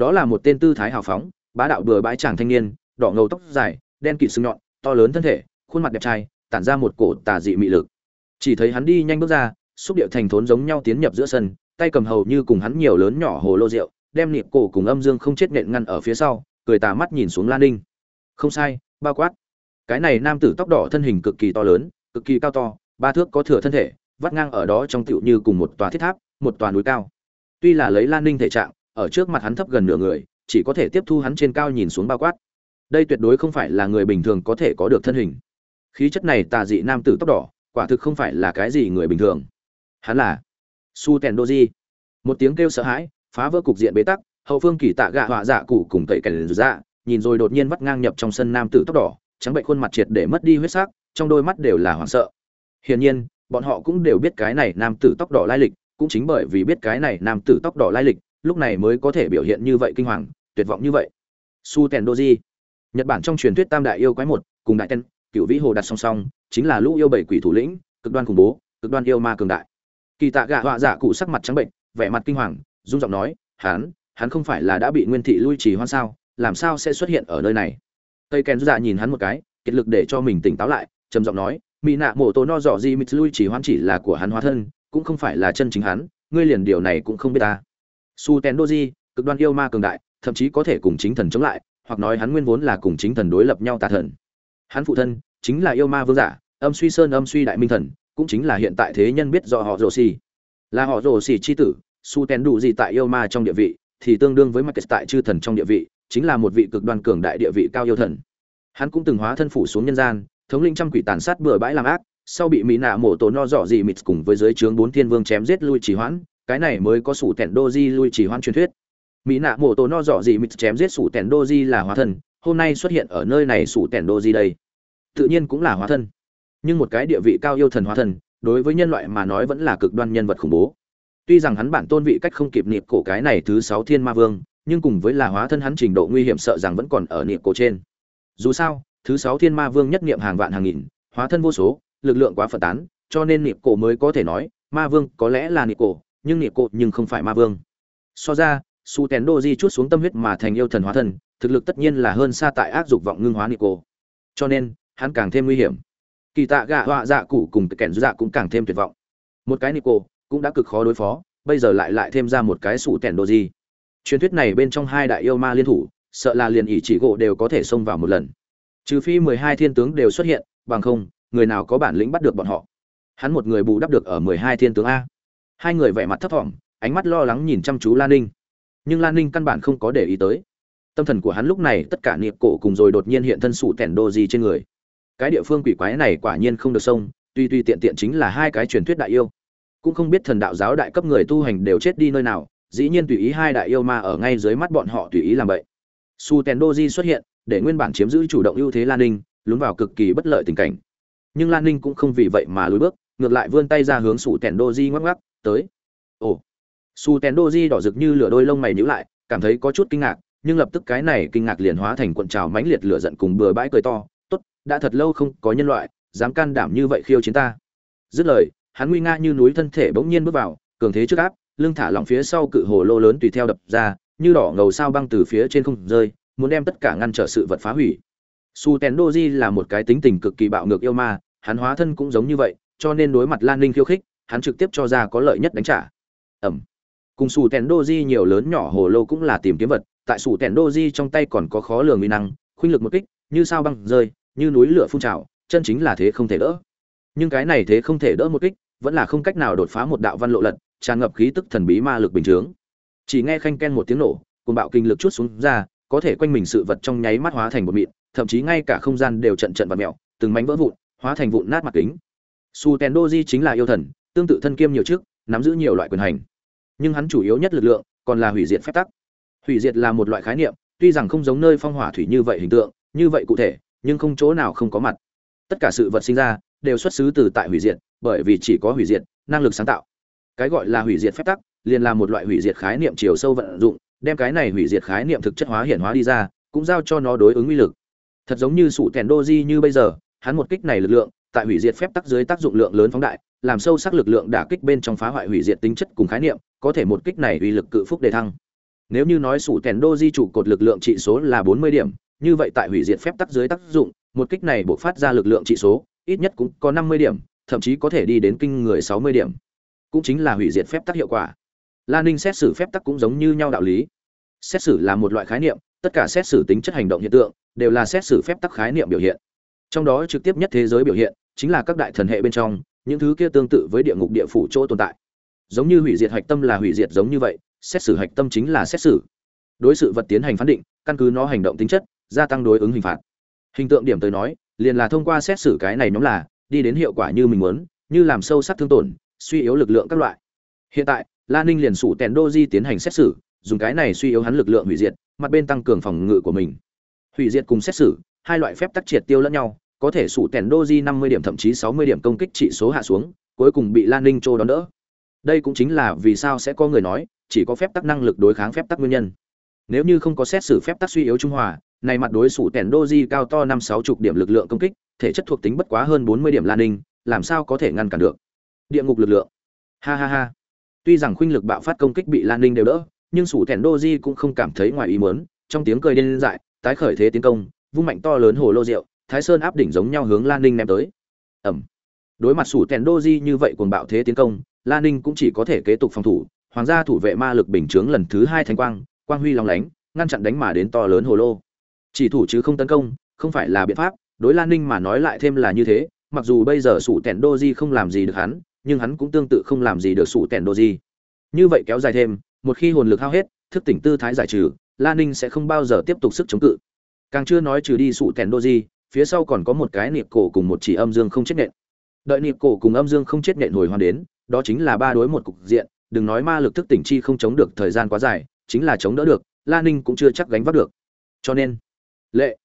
đó là một tên tư thái hào phóng, bá đạo bừa bãi chàng thanh niên, đỏ ngầu tóc dài, đen kịt sừng nhọn, to lớn thân thể, khuôn mặt đẹp trai, tản ra một cổ tà dị mị lực. Chỉ thấy hắn đi nhanh bước ra, xúc điệu thành thốn giống nhau tiến nhập giữa sân, tay cầm hầu như cùng hắn nhiều lớn nhỏ hồ lô rượu, đem niệm cổ cùng âm dương không chết nện ngăn ở phía sau cười tà mắt nhìn xuống lan ninh. Không sai, bao quát. Cái này nam tử tóc đỏ thân hình cực kỳ to lớn, cực kỳ cao to, ba thước có thừa thân thể, vắt ngang ở đó trong tựu như cùng một tòa thiết tháp, một tòa núi cao. Tuy là lấy lan ninh thể trạng, ở trước mặt hắn thấp gần nửa người, chỉ có thể tiếp thu hắn trên cao nhìn xuống bao quát. Đây tuyệt đối không phải là người bình thường có thể có được thân hình. Khí chất này tà dị nam tử tóc đỏ, quả thực không phải là cái gì người bình thường. Hắn là su tèn đô di một tiếng kêu sợ hãi, phá vỡ cục diện bế tắc hậu phương kỳ tạ gạ họa dạ cụ cùng tẩy cảnh dạ nhìn rồi đột nhiên vắt ngang nhập trong sân nam tử tóc đỏ, trắng bệnh khuôn mặt triệt để mất đi huyết sắc, trong đôi mắt đều là hoảng sợ. Hiển nhiên, bọn họ cũng đều biết cái này nam tử tóc đỏ lai lịch, cũng chính bởi vì biết cái này nam tử tóc đỏ lai lịch, lúc này mới có thể biểu hiện như vậy kinh hoàng, tuyệt vọng như vậy. Su tèn doji, nhật bản trong truyền thuyết tam đại yêu quái một, cùng đại tên, cựu vĩ hồ đặt song song, chính là lũ yêu bảy quỷ thủ lĩnh, cực đoan khủng bố, cực đoan yêu ma cường đại. Kỳ tạ gạ họa dạ cụ sắc mặt trắng bệnh, vẻ mặt kinh hoàng run giọng nói hắn hắn không phải là đã bị nguyên thị lui trì hoan sao, làm sao sẽ xuất hiện ở nơi này? Tây kèn dạ nhìn hắn một cái, kiệt lực để cho mình tỉnh táo lại, trầm giọng nói mỹ nạ mổ tổ no dọ gì mít lui Chỉ hoan chỉ là của hắn hóa thân, cũng không phải là chân chính hắn, ngươi liền điều này cũng không biết ta. Su ten doji, cực đoan yêu ma cường đại, thậm chí có thể cùng chính thần chống lại, hoặc nói hắn nguyên vốn là cùng chính thần đối lập nhau tà thần. Hắn phụ thân chính là yêu ma vương giả, âm suy sơn âm suy đại minh thần, cũng chính là hiện tại thế nhân biết do họ rồ xì. Là họ rồ xì chi tử, su ten đủ gì tại yêu ma trong địa vị thì tương đương với Marcus tại chư thần trong địa vị, chính là một vị cực đoan cường đại địa vị cao yêu thần. Hắn cũng từng hóa thân phủ xuống nhân gian, thống lĩnh trăm quỷ tàn sát bừa bãi làm ác, sau bị mỹ nạ mổ tổ no dọ gì mịt cùng với dưới trướng bốn thiên vương chém giết lui chỉ hoãn, cái này mới có sủ tẹn đô di lui chỉ hoãn truyền thuyết. Mỹ nạ mổ tổ no dọ gì mịt chém giết sủ tẹn đô di là hóa thân, hôm nay xuất hiện ở nơi này sủ tẹn đô di đây, tự nhiên cũng là hóa thân. Nhưng một cái địa vị cao yêu thần hóa thân, đối với nhân loại mà nói vẫn là cực đoan nhân vật khủng bố Tuy rằng hắn bản tôn vị cách không kịp niệm cổ cái này thứ sáu thiên ma vương, nhưng cùng với là hóa thân hắn trình độ nguy hiểm sợ rằng vẫn còn ở niệm cổ trên. Dù sao, thứ sáu thiên ma vương nhất niệm hàng vạn hàng nghìn, hóa thân vô số, lực lượng quá phân tán, cho nên niệm cổ mới có thể nói, ma vương có lẽ là niệm cổ, nhưng niệm cổ nhưng không phải ma vương. So ra, su tén đô di chút xuống tâm huyết mà thành yêu thần hóa thân, thực lực tất nhiên là hơn xa tại ác dục vọng ngưng hóa niệm cổ. Cho nên, hắn càng thêm nguy hiểm. Kỳ tạ gạ họa dạ cụ cùng kẻn dạ cũng càng thêm tuyệt vọng. Một cái niệm cổ, cũng đã cực khó đối phó, bây giờ lại lại thêm ra một cái sủ tẻn đồ gì. Truyền thuyết này bên trong hai đại yêu ma liên thủ, sợ là liền ỷ chỉ gỗ đều có thể xông vào một lần. Trừ phi mười hai thiên tướng đều xuất hiện, bằng không, người nào có bản lĩnh bắt được bọn họ? Hắn một người bù đắp được ở mười hai thiên tướng a. Hai người vẻ mặt thấp thỏm, ánh mắt lo lắng nhìn chăm chú lan ninh. Nhưng lan ninh căn bản không có để ý tới. Tâm thần của hắn lúc này tất cả niệm cổ cùng rồi đột nhiên hiện thân sủ tẻn đồ gì trên người. Cái địa phương quỷ quái này quả nhiên không được xông, tuy tuy tiện tiện chính là hai cái truyền thuyết đại yêu cũng không biết thần đạo giáo đại cấp người tu hành đều chết đi nơi nào, dĩ nhiên tùy ý hai đại yêu ma ở ngay dưới mắt bọn họ tùy ý làm vậy. Su tèn doji xuất hiện, để nguyên bản chiếm giữ chủ động ưu thế lan ninh, lún vào cực kỳ bất lợi tình cảnh. Nhưng lan ninh cũng không vì vậy mà lùi bước, ngược lại vươn tay ra hướng su tèn doji ngoắc ngoắc, tới. Ồ. Su tèn doji đỏ rực như lửa đôi lông mày nhíu lại, cảm thấy có chút kinh ngạc, nhưng lập tức cái này kinh ngạc liền hóa thành cuộn trào mãnh liệt lửa giận cùng bừa bãi cười to, tốt, đã thật lâu không có nhân loại, dám can đảm như vậy khiêu chiến ta. Dứt lời hắn nguy nga như núi thân thể bỗng nhiên bước vào, cường thế trước áp, lưng thả lỏng phía sau cự hồ lô lớn tùy theo đập ra, như đỏ ngầu sao băng từ phía trên không rơi, muốn đem tất cả ngăn trở sự vật phá hủy. Su Tendoji là một cái tính tình cực kỳ bạo ngược yêu ma, hắn hóa thân cũng giống như vậy, cho nên đối mặt Lan Ninh khiêu khích, hắn trực tiếp cho ra có lợi nhất đánh trả. Ẩm. Cùng Su Tendoji nhiều lớn nhỏ hồ lô cũng là tìm kiếm vật, tại Su Tendoji trong tay còn có khó lường uy năng, khuynh lực một kích, như sao băng rơi, như núi lửa phun trào, chân chính là thế không thể đỡ. Nhưng cái này thế không thể đỡ một kích, vẫn là không cách nào đột phá một đạo văn lộ lật tràn ngập khí tức thần bí ma lực bình chướng. Chỉ nghe khanh ken một tiếng nổ cùng bạo kinh lực chút xuống ra có thể quanh mình sự vật trong nháy mắt hóa thành bột mịn thậm chí ngay cả không gian đều trận trận vật mẹo từng mảnh vỡ vụn hóa thành vụn nát mặt kính. Su tèn chính là yêu thần tương tự thân kiêm nhiều trước nắm giữ nhiều loại quyền hành. Nhưng hắn chủ yếu nhất lực lượng còn là hủy diệt phép tắc. Hủy diệt là một loại khái niệm tuy rằng không giống nơi phong hỏa thủy như vậy hình tượng như vậy cụ thể nhưng không chỗ nào không có mặt. Tất cả sự vật sinh ra đều xuất xứ từ tại hủy diệt, bởi vì chỉ có hủy diệt, năng lực sáng tạo. Cái gọi là hủy diệt phép tắc, liền là một loại hủy diệt khái niệm chiều sâu vận dụng, đem cái này hủy diệt khái niệm thực chất hóa hiện hóa đi ra, cũng giao cho nó đối ứng uy lực. Thật giống như sụ kèn doji như bây giờ, hắn một kích này lực lượng, tại hủy diệt phép tắc dưới tác dụng lượng lớn phóng đại, làm sâu sắc lực lượng đả kích bên trong phá hoại hủy diệt tính chất cùng khái niệm, có thể một kích này uy lực cự phúc đề thăng. Nếu như nói sủ kèn đô di trụ cột lực lượng trị số là bốn mươi điểm, như vậy tại hủy diệt phép tắc dưới tác dụng, một kích này bộc phát ra lực lượng trị số ít nhất cũng có năm mươi điểm, thậm chí có thể đi đến kinh người sáu mươi điểm. Cũng chính là hủy diệt phép tắc hiệu quả. Lan ninh xét xử phép tắc cũng giống như nhau đạo lý. Xét xử là một loại khái niệm, tất cả xét xử tính chất hành động hiện tượng, đều là xét xử phép tắc khái niệm biểu hiện. Trong đó trực tiếp nhất thế giới biểu hiện, chính là các đại thần hệ bên trong, những thứ kia tương tự với địa ngục địa phủ chỗ tồn tại. Giống như hủy diệt hạch tâm là hủy diệt giống như vậy, xét xử hạch tâm chính là xét xử. Đối sự vật tiến hành phán định, căn cứ nó hành động tính chất, gia tăng đối ứng hình phạt. Hình tượng điểm tới nói liền là thông qua xét xử cái này nhóm là, đi đến hiệu quả như mình muốn, như làm sâu sắc thương tổn, suy yếu lực lượng các loại. Hiện tại, la ninh liền sủ tèn đô di tiến hành xét xử, dùng cái này suy yếu hắn lực lượng hủy diệt, mặt bên tăng cường phòng ngự của mình. Hủy diệt cùng xét xử, hai loại phép tắc triệt tiêu lẫn nhau, có thể sủ tèn đô di năm mươi điểm thậm chí sáu mươi điểm công kích trị số hạ xuống, cuối cùng bị lan ninh trô đón đỡ. Đây cũng chính là vì sao sẽ có người nói, chỉ có phép tắc năng lực đối kháng phép tắc nguyên nhân. Nếu như không có xét xử phép tắc suy yếu trung hòa này mặt đối sủ tèn doji cao to năm sáu chục điểm lực lượng công kích, thể chất thuộc tính bất quá hơn bốn mươi điểm lan ninh, làm sao có thể ngăn cản được? Địa ngục lực lượng. Ha ha ha. Tuy rằng khuynh lực bạo phát công kích bị lan ninh đều đỡ, nhưng sủ tèn doji cũng không cảm thấy ngoài ý mớn trong tiếng cười điên dại, tái khởi thế tiến công, vung mạnh to lớn hồ lô rượu, thái sơn áp đỉnh giống nhau hướng lan ninh ném tới. Ẩm đối mặt sủ tèn doji như vậy cuồng bạo thế tiến công, lan ninh cũng chỉ có thể kế tục phòng thủ, hoàng gia thủ vệ ma lực bình chướng lần thứ hai thành quang quang huy long lánh, ngăn chặn đánh mà đến to lớn hồ lô chỉ thủ chứ không tấn công, không phải là biện pháp, đối lan ninh mà nói lại thêm là như thế, mặc dù bây giờ sủ tẻn đô di không làm gì được hắn, nhưng hắn cũng tương tự không làm gì được sủ tẻn đô di như vậy kéo dài thêm, một khi hồn lực hao hết, thức tỉnh tư thái giải trừ, lan ninh sẽ không bao giờ tiếp tục sức chống cự. Càng chưa nói trừ đi sủ tẻn đô di phía sau còn có một cái niệm cổ cùng một chỉ âm dương không chết nện. Đợi niệm cổ cùng âm dương không chết nện hồi hoàn đến, đó chính là ba đối một cục diện, đừng nói ma lực thức tỉnh chi không chống được thời gian quá dài, chính là chống đỡ được, Lan ninh cũng chưa chắc gánh vác được. Cho nên lệ.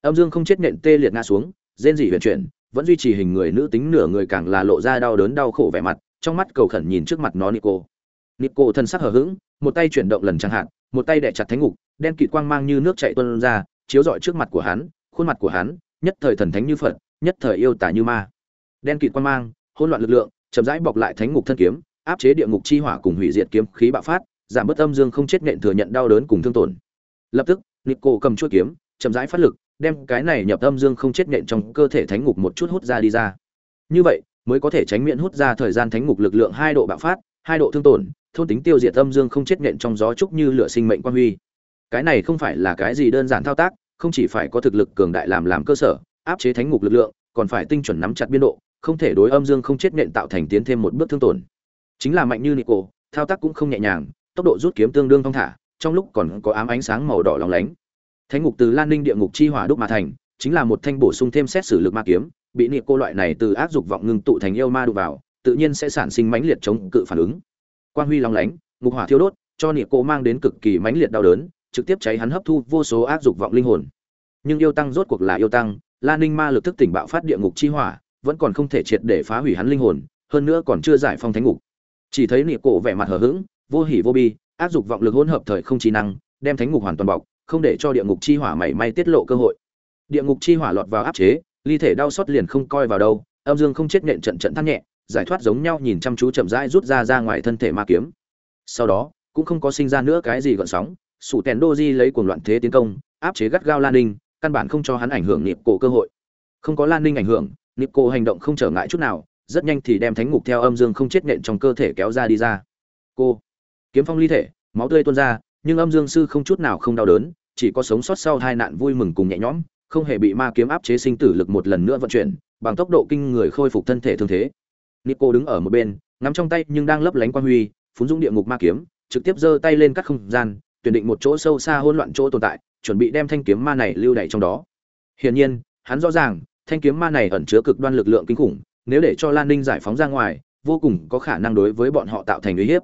Âm dương không chết nện tê liệt ngã xuống, rên rỉ huyền chuyển, vẫn duy trì hình người nữ tính nửa người càng là lộ ra đau đớn đau khổ vẻ mặt, trong mắt cầu khẩn nhìn trước mặt nó nico. Nico thân sắc hờ hững, một tay chuyển động lần chẳng hạn, một tay đẻ chặt thánh ngục, đen kịt quang mang như nước chạy tuôn ra, chiếu rọi trước mặt của hắn, khuôn mặt của hắn, nhất thời thần thánh như phật, nhất thời yêu tả như ma. Đen kịt quang mang, hỗn loạn lực lượng, chậm rãi bọc lại thánh ngục thân kiếm, áp chế địa ngục chi hỏa cùng hủy diệt kiếm khí bạo phát, giảm bớt âm dương không chết nện thừa nhận đau đớn cùng thương tổn. Lập tức, nico cầm chuôi kiếm chậm rãi phát lực, đem cái này nhập âm dương không chết nện trong cơ thể thánh ngục một chút hút ra đi ra. Như vậy, mới có thể tránh miễn hút ra thời gian thánh ngục lực lượng hai độ bạo phát, hai độ thương tổn, thôn tính tiêu diệt âm dương không chết nện trong gió trúc như lửa sinh mệnh quan huy. Cái này không phải là cái gì đơn giản thao tác, không chỉ phải có thực lực cường đại làm làm cơ sở, áp chế thánh ngục lực lượng, còn phải tinh chuẩn nắm chặt biên độ, không thể đối âm dương không chết nện tạo thành tiến thêm một bước thương tổn. Chính là mạnh như nico, thao tác cũng không nhẹ nhàng, tốc độ rút kiếm tương đương thong thả, trong lúc còn có ám ánh sáng màu đỏ lóng lánh thánh ngục từ lan ninh địa ngục chi hỏa đúc mà thành, chính là một thanh bổ sung thêm xét xử lực ma kiếm, bị niệm cô loại này từ áp dục vọng ngưng tụ thành yêu ma đụng vào, tự nhiên sẽ sản sinh mãnh liệt chống cự phản ứng. Quang huy lóng lánh, ngục hỏa thiêu đốt, cho niệm cô mang đến cực kỳ mãnh liệt đau đớn, trực tiếp cháy hắn hấp thu vô số áp dục vọng linh hồn. Nhưng yêu tăng rốt cuộc là yêu tăng, lan ninh ma lực thức tỉnh bạo phát địa ngục chi hỏa, vẫn còn không thể triệt để phá hủy hắn linh hồn, hơn nữa còn chưa giải phong thánh ngục. Chỉ thấy niệm cổ vẻ mặt hờ hững, vô hỉ vô bi áp dục vọng lực hỗn hợp thời không trí năng, đem thánh ngục hoàn toàn bọc không để cho địa ngục chi hỏa mảy may tiết lộ cơ hội. Địa ngục chi hỏa lọt vào áp chế, ly thể đau xót liền không coi vào đâu, âm dương không chết nện trận trận thắt nhẹ, giải thoát giống nhau nhìn chăm chú chậm rãi rút ra ra ngoài thân thể ma kiếm. Sau đó, cũng không có sinh ra nữa cái gì gợn sóng, sủ tèn đô di lấy cuồng loạn thế tiến công, áp chế gắt gao lan ninh, căn bản không cho hắn ảnh hưởng niệm cổ cơ hội. Không có lan ninh ảnh hưởng, niệm cổ hành động không trở ngại chút nào, rất nhanh thì đem thánh ngục theo âm dương không chết nện trong cơ thể kéo ra đi ra. Cô, kiếm phong ly thể, máu tươi tuôn ra nhưng âm dương sư không chút nào không đau đớn, chỉ có sống sót sau hai nạn vui mừng cùng nhẹ nhõm, không hề bị ma kiếm áp chế sinh tử lực một lần nữa vận chuyển, bằng tốc độ kinh người khôi phục thân thể thương thế. Nico đứng ở một bên, ngắm trong tay nhưng đang lấp lánh quan huy phúng dũng địa ngục ma kiếm, trực tiếp giơ tay lên các không gian, tuyển định một chỗ sâu xa hỗn loạn chỗ tồn tại, chuẩn bị đem thanh kiếm ma này lưu đày trong đó. Hiển nhiên, hắn rõ ràng, thanh kiếm ma này ẩn chứa cực đoan lực lượng kinh khủng, nếu để cho lan ninh giải phóng ra ngoài, vô cùng có khả năng đối với bọn họ tạo thành uy hiếp.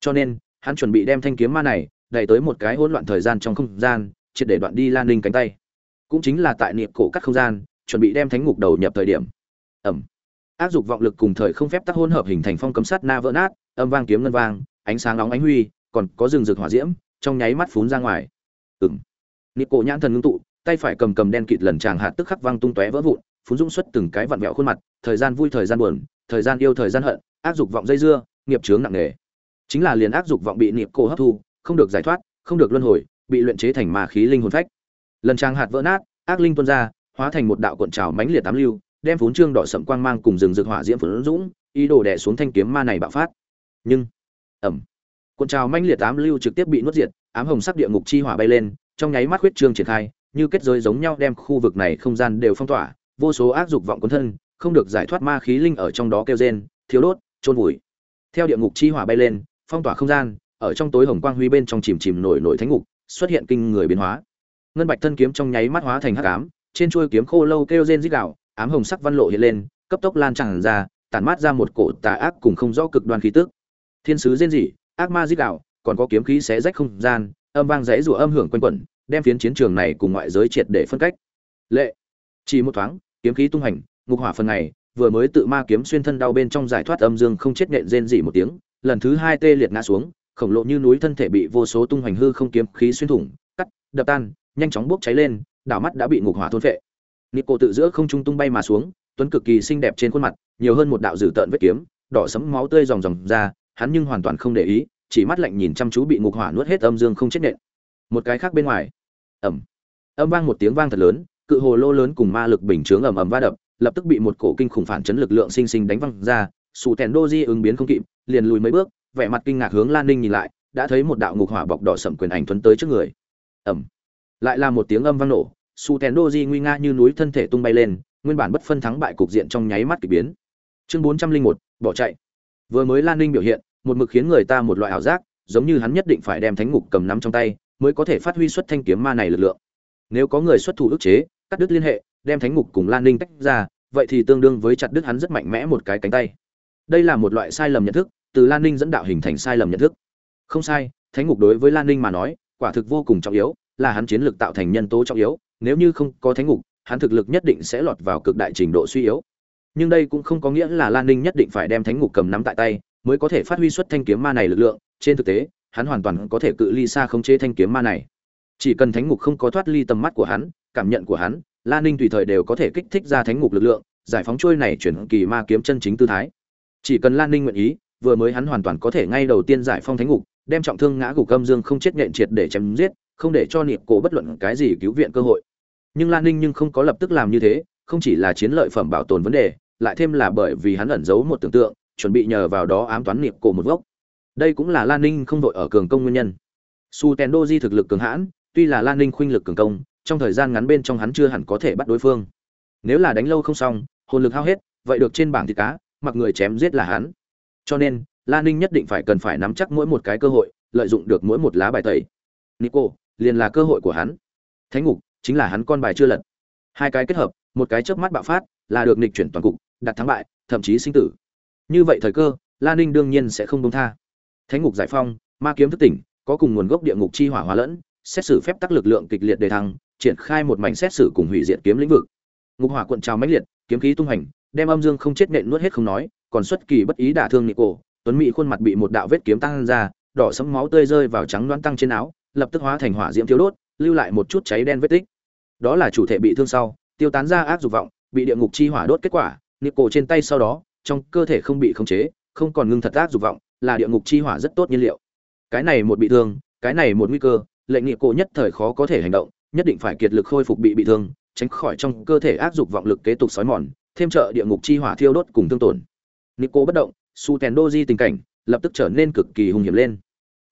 Cho nên, hắn chuẩn bị đem thanh kiếm ma này đẩy tới một cái hỗn loạn thời gian trong không gian, triệt để đoạn đi lan ninh cánh tay. Cũng chính là tại niệm cổ cắt không gian, chuẩn bị đem thánh ngục đầu nhập thời điểm. Ẩm. Áp dụng vọng lực cùng thời không phép tắc hỗn hợp hình thành phong cấm sát na vỡ nát, âm vang kiếm ngân vang, ánh sáng nóng ánh huy, còn có rừng rực hỏa diễm, trong nháy mắt phún ra ngoài. Ừng niệm cổ nhãn thần ngưng tụ, tay phải cầm cầm đen kịt lần tràng hạt tức khắc vang tung tóe vỡ vụn, phún dũng xuất từng cái vặn vẹo khuôn mặt, thời gian vui thời gian buồn, thời gian yêu thời gian hận áp dụng vọng dây dưa, nghiệp chướng nặng nề. Chính là liền áp dụng vọng bị niệm cổ hấp thu không được giải thoát không được luân hồi bị luyện chế thành ma khí linh hồn phách. Lần trang hạt vỡ nát ác linh tuôn ra hóa thành một đạo cuộn trào mãnh liệt tám lưu đem phún trương đỏ sẫm quang mang cùng rừng rực hỏa diễm phấn dũng ý đồ đè xuống thanh kiếm ma này bạo phát. Nhưng ầm, cuộn trào mãnh liệt tám lưu trực tiếp bị nuốt diệt ám hồng sắc địa ngục chi hỏa bay lên trong nháy mắt huyết trương triển khai như kết giới giống nhau đem khu vực này không gian đều phong tỏa vô số ác dục vọng cuốn thân không được giải thoát ma khí linh ở trong đó kêu rên thiếu đốt trôn vùi. Theo địa ngục chi hỏa bay lên phong tỏa không gian ở trong tối hồng quang huy bên trong chìm chìm nổi nổi thánh ngục, xuất hiện kinh người biến hóa. Ngân bạch thân kiếm trong nháy mắt hóa thành hắc ám, trên chuôi kiếm khô lâu kêu rên rít gạo ám hồng sắc văn lộ hiện lên, cấp tốc lan tràn ra, tản mát ra một cổ tà ác cùng không rõ cực đoan khí tức. Thiên sứ rên rỉ, ác ma rít gạo còn có kiếm khí xé rách không gian, âm vang rẽ rủa âm hưởng quanh quẩn, đem phiến chiến trường này cùng ngoại giới triệt để phân cách. Lệ, chỉ một thoáng, kiếm khí tung hành, ngục hỏa phần này vừa mới tự ma kiếm xuyên thân đau bên trong giải thoát âm dương không chết nện rên rỉ một tiếng, lần thứ hai tê liệt ngã xuống khổng lồ như núi thân thể bị vô số tung hoành hư không kiếm khí xuyên thủng, cắt, đập tan, nhanh chóng bốc cháy lên, đảo mắt đã bị ngục hỏa thôn phệ. Nico tự giữa không trung tung bay mà xuống, tuấn cực kỳ xinh đẹp trên khuôn mặt, nhiều hơn một đạo dữ tợn vết kiếm, đỏ sẫm máu tươi ròng ròng ra, hắn nhưng hoàn toàn không để ý, chỉ mắt lạnh nhìn chăm chú bị ngục hỏa nuốt hết âm dương không chết nện. Một cái khác bên ngoài. Ầm. Âm vang một tiếng vang thật lớn, cự hồ lô lớn cùng ma lực bình chướng ầm ầm va đập, lập tức bị một cổ kinh khủng phản chấn lực lượng sinh sinh đánh văng ra sù tèn Doji ứng biến không kịp, liền lùi mấy bước vẻ mặt kinh ngạc hướng lan ninh nhìn lại đã thấy một đạo ngục hỏa bọc đỏ sậm quyền ảnh thuấn tới trước người. Ầm, lại là một tiếng âm vang nổ su Tendoji nguy nga như núi thân thể tung bay lên nguyên bản bất phân thắng bại cục diện trong nháy mắt kỳ biến. Chương bốn trăm linh một bỏ chạy. Vừa mới lan ninh biểu hiện một mực khiến người ta một loại ảo giác giống như hắn nhất định phải đem thánh ngục cầm nắm trong tay mới có thể phát huy xuất thanh kiếm ma này lực lượng. Nếu có người xuất thủ ức chế cắt đứt liên hệ đem thánh ngục cùng lan ninh tách ra vậy thì tương đương với chặt đứt hắn rất mạnh mẽ một cái cánh tay. Đây là một loại sai lầm nhận thức từ lan ninh dẫn đạo hình thành sai lầm nhận thức. Không sai, thánh ngục đối với lan ninh mà nói, quả thực vô cùng trọng yếu, là hắn chiến lược tạo thành nhân tố trọng yếu, nếu như không có thánh ngục, hắn thực lực nhất định sẽ lọt vào cực đại trình độ suy yếu. Nhưng đây cũng không có nghĩa là lan ninh nhất định phải đem thánh ngục cầm nắm tại tay, mới có thể phát huy xuất thanh kiếm ma này lực lượng, trên thực tế, hắn hoàn toàn có thể cự ly xa khống chế thanh kiếm ma này. Chỉ cần thánh ngục không có thoát ly tầm mắt của hắn, cảm nhận của hắn, lan ninh tùy thời đều có thể kích thích ra thánh ngục lực lượng, giải phóng trôi này chuyển kỳ ma kiếm chân chính tư thái. Chỉ cần lan ninh nguyện ý vừa mới hắn hoàn toàn có thể ngay đầu tiên giải phong thánh ngục, đem trọng thương ngã gục âm dương không chết nện triệt để chém giết, không để cho niệm cổ bất luận cái gì cứu viện cơ hội. Nhưng lan ninh nhưng không có lập tức làm như thế, không chỉ là chiến lợi phẩm bảo tồn vấn đề, lại thêm là bởi vì hắn ẩn giấu một tưởng tượng, chuẩn bị nhờ vào đó ám toán niệm cổ một gốc. Đây cũng là lan ninh không đội ở cường công nguyên nhân. Su Tendoji thực lực cường hãn, tuy là lan ninh khuynh lực cường công, trong thời gian ngắn bên trong hắn chưa hẳn có thể bắt đối phương. Nếu là đánh lâu không xong, hồn lực hao hết, vậy được trên bảng thịt cá, mặc người chém giết là hắn cho nên lan ninh nhất định phải cần phải nắm chắc mỗi một cái cơ hội, lợi dụng được mỗi một lá bài tẩy. Nico, liền là cơ hội của hắn. Thánh ngục, chính là hắn con bài chưa lật. Hai cái kết hợp, một cái chớp mắt bạo phát, là được nịch chuyển toàn cục, đặt thắng bại, thậm chí sinh tử. Như vậy thời cơ lan ninh đương nhiên sẽ không công tha. Thánh ngục giải phong ma kiếm thức tỉnh, có cùng nguồn gốc địa ngục chi hỏa hóa lẫn, xét xử phép tắc lực lượng kịch liệt đề thăng, triển khai một mảnh xét xử cùng hủy diệt kiếm lĩnh vực. Ngục hỏa cuộn trào mãnh liệt, kiếm khí tung hành đem âm dương không chết nện nuốt hết không nói còn xuất kỳ bất ý đả thương Nico, Tuấn Mỹ khuôn mặt bị một đạo vết kiếm tăng ra, đỏ sẫm máu tươi rơi vào trắng loãng tăng trên áo, lập tức hóa thành hỏa diễm thiếu đốt, lưu lại một chút cháy đen vết tích. Đó là chủ thể bị thương sau, tiêu tán ra ác dục vọng, bị địa ngục chi hỏa đốt kết quả, Nico trên tay sau đó, trong cơ thể không bị khống chế, không còn ngưng thật ác dục vọng, là địa ngục chi hỏa rất tốt nhiên liệu. Cái này một bị thương, cái này một nguy cơ, lệnh Nico nhất thời khó có thể hành động, nhất định phải kiệt lực khôi phục bị bị thương, tránh khỏi trong cơ thể ác dục vọng lực kế tục sói mòn, thêm trợ địa ngục chi hỏa thiêu đốt cùng tương tổn. Nico bất động, su tèn đô di tình cảnh lập tức trở nên cực kỳ hung hiểm lên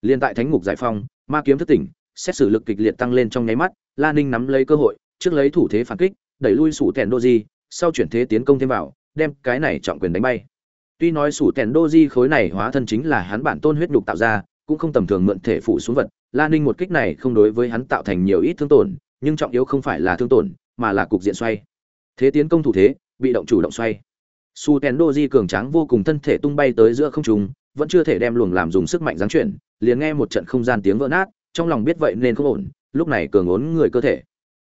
liên tại thánh ngục giải phong ma kiếm thức tỉnh xét xử lực kịch liệt tăng lên trong nháy mắt la ninh nắm lấy cơ hội trước lấy thủ thế phản kích đẩy lui sủ tèn đô di sau chuyển thế tiến công thêm vào đem cái này trọng quyền đánh bay tuy nói sủ tèn đô di khối này hóa thân chính là hắn bản tôn huyết nhục tạo ra cũng không tầm thường mượn thể phủ xuống vật Lan Ninh một kích này không đối với hắn tạo thành nhiều ít thương tổn, nhưng trọng yếu không phải là thương tổn, mà là cục diện xoay. Thế tiến công thủ thế, bị động chủ động xoay. Su Tendoji cường tráng vô cùng thân thể tung bay tới giữa không trung, vẫn chưa thể đem luồng làm dùng sức mạnh giáng chuyển, liền nghe một trận không gian tiếng vỡ nát, trong lòng biết vậy nên không ổn, lúc này cường ốn người cơ thể.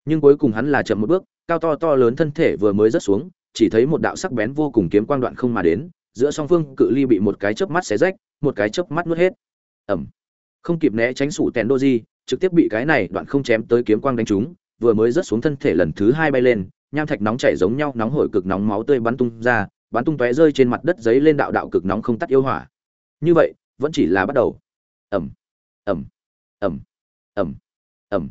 Nhưng cuối cùng hắn là chậm một bước, cao to to lớn thân thể vừa mới rớt xuống, chỉ thấy một đạo sắc bén vô cùng kiếm quang đoạn không mà đến, giữa song phương cự ly bị một cái chớp mắt xé rách, một cái chớp mắt nuốt hết. Ẩm, Không kịp né tránh sủ tèn Doji, trực tiếp bị cái này đoạn không chém tới kiếm quang đánh trúng, vừa mới rớt xuống thân thể lần thứ hai bay lên, nham thạch nóng chảy giống nhau nóng hổi cực nóng máu tươi bắn tung ra, bắn tung tóe rơi trên mặt đất giấy lên đạo đạo cực nóng không tắt yêu hỏa. Như vậy, vẫn chỉ là bắt đầu. Ầm. Ầm. Ầm. Ầm. Ầm.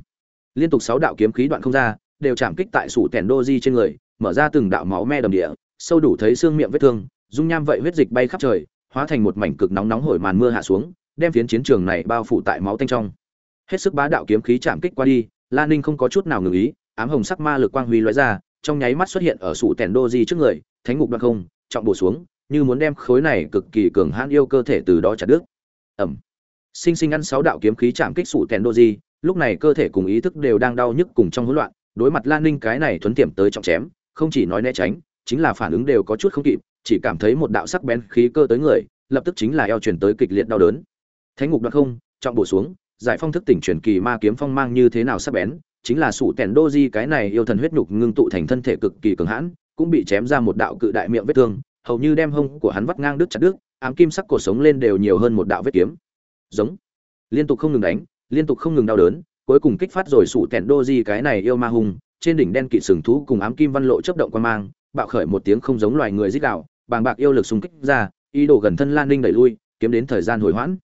Liên tục sáu đạo kiếm khí đoạn không ra, đều chạm kích tại sủ tèn Doji trên người, mở ra từng đạo máu me đầm địa, sâu đủ thấy xương miệng vết thương, dung nham vậy huyết dịch bay khắp trời, hóa thành một mảnh cực nóng nóng hổi màn mưa hạ xuống, đem phiến chiến trường này bao phủ tại máu tanh trong. Hết sức bá đạo kiếm khí chạm kích qua đi, Lan Ninh không có chút nào ngừng ý, ám hồng sắc ma lực quang huy lóe ra, trong nháy mắt xuất hiện ở sủ tèn đô di trước người, thánh ngục đoạn không, trọng bổ xuống, như muốn đem khối này cực kỳ cường hãn yêu cơ thể từ đó chặt đứt. ẩm Sinh sinh ăn sáu đạo kiếm khí chạm kích sủ tèn đô di, lúc này cơ thể cùng ý thức đều đang đau nhức cùng trong hỗn loạn, đối mặt Lan Ninh cái này thuấn tiệm tới trọng chém, không chỉ nói né tránh, chính là phản ứng đều có chút không kịp, chỉ cảm thấy một đạo sắc bén khí cơ tới người, lập tức chính là eo truyền tới kịch liệt đau đớn. Thánh ngục đoạn không, trọng bổ xuống, giải phong thức tỉnh truyền kỳ ma kiếm phong mang như thế nào sắc bén, chính là sủ tèn đô di cái này yêu thần huyết nhục ngưng tụ thành thân thể cực kỳ cường hãn, cũng bị chém ra một đạo cự đại miệng vết thương, hầu như đem hông của hắn vắt ngang đứt chặt đứt, ám kim sắc cổ sống lên đều nhiều hơn một đạo vết kiếm. Giống, liên tục không ngừng đánh, liên tục không ngừng đau đớn, cuối cùng kích phát rồi sủ tèn đô di cái này yêu ma hùng, trên đỉnh đen kỵ sừng thú cùng ám kim văn lộ chớp động quan mang, bạo khởi một tiếng không giống loài người dích đạo bàng bạc yêu lực xung kích ra, ý đồ gần thân Lan Ninh đẩy lui, kiếm đến thời gian hồi hoãn.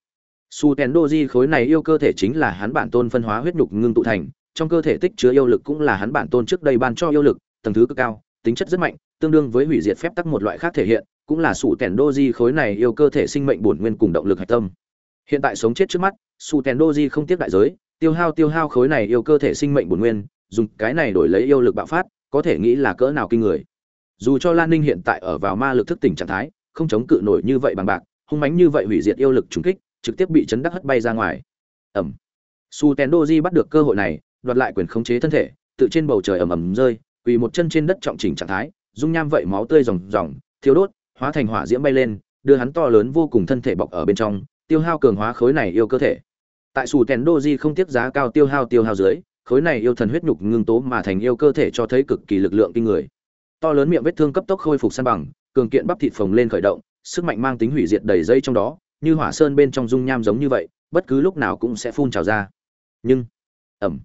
Su Tendoji khối này yêu cơ thể chính là hắn bản tôn phân hóa huyết nhục ngưng tụ thành, trong cơ thể tích chứa yêu lực cũng là hắn bản tôn trước đây ban cho yêu lực, tầng thứ cực cao, tính chất rất mạnh, tương đương với hủy diệt phép tắc một loại khác thể hiện, cũng là Su Tendoji khối này yêu cơ thể sinh mệnh bổn nguyên cùng động lực hạch tâm. Hiện tại sống chết trước mắt, Su Tendoji không tiếc đại giới, tiêu hao tiêu hao khối này yêu cơ thể sinh mệnh bổn nguyên, dùng cái này đổi lấy yêu lực bạo phát, có thể nghĩ là cỡ nào kinh người. Dù cho Lan Ninh hiện tại ở vào ma lực thức tỉnh trạng thái, không chống cự nổi như vậy bằng bạc, hung mãnh như vậy hủy diệt yêu lực trùng kích, trực tiếp bị chấn đắc hất bay ra ngoài. ẩm, Su Tendoji bắt được cơ hội này, đoạt lại quyền khống chế thân thể, tự trên bầu trời ầm ầm rơi, quỳ một chân trên đất trọng chỉnh trạng thái, dung nham vậy máu tươi ròng ròng, thiếu đốt, hóa thành hỏa diễm bay lên, đưa hắn to lớn vô cùng thân thể bọc ở bên trong, tiêu hao cường hóa khối này yêu cơ thể. Tại sủ Su Tendoji không tiếc giá cao tiêu hao tiêu hao dưới, khối này yêu thần huyết nhục ngưng tố mà thành yêu cơ thể cho thấy cực kỳ lực lượng kinh người. To lớn miệng vết thương cấp tốc khôi phục san bằng, cường kiện bắp thịt phồng lên khởi động, sức mạnh mang tính hủy diệt đầy dây trong đó, như hỏa sơn bên trong dung nham giống như vậy, bất cứ lúc nào cũng sẽ phun trào ra. Nhưng, ầm.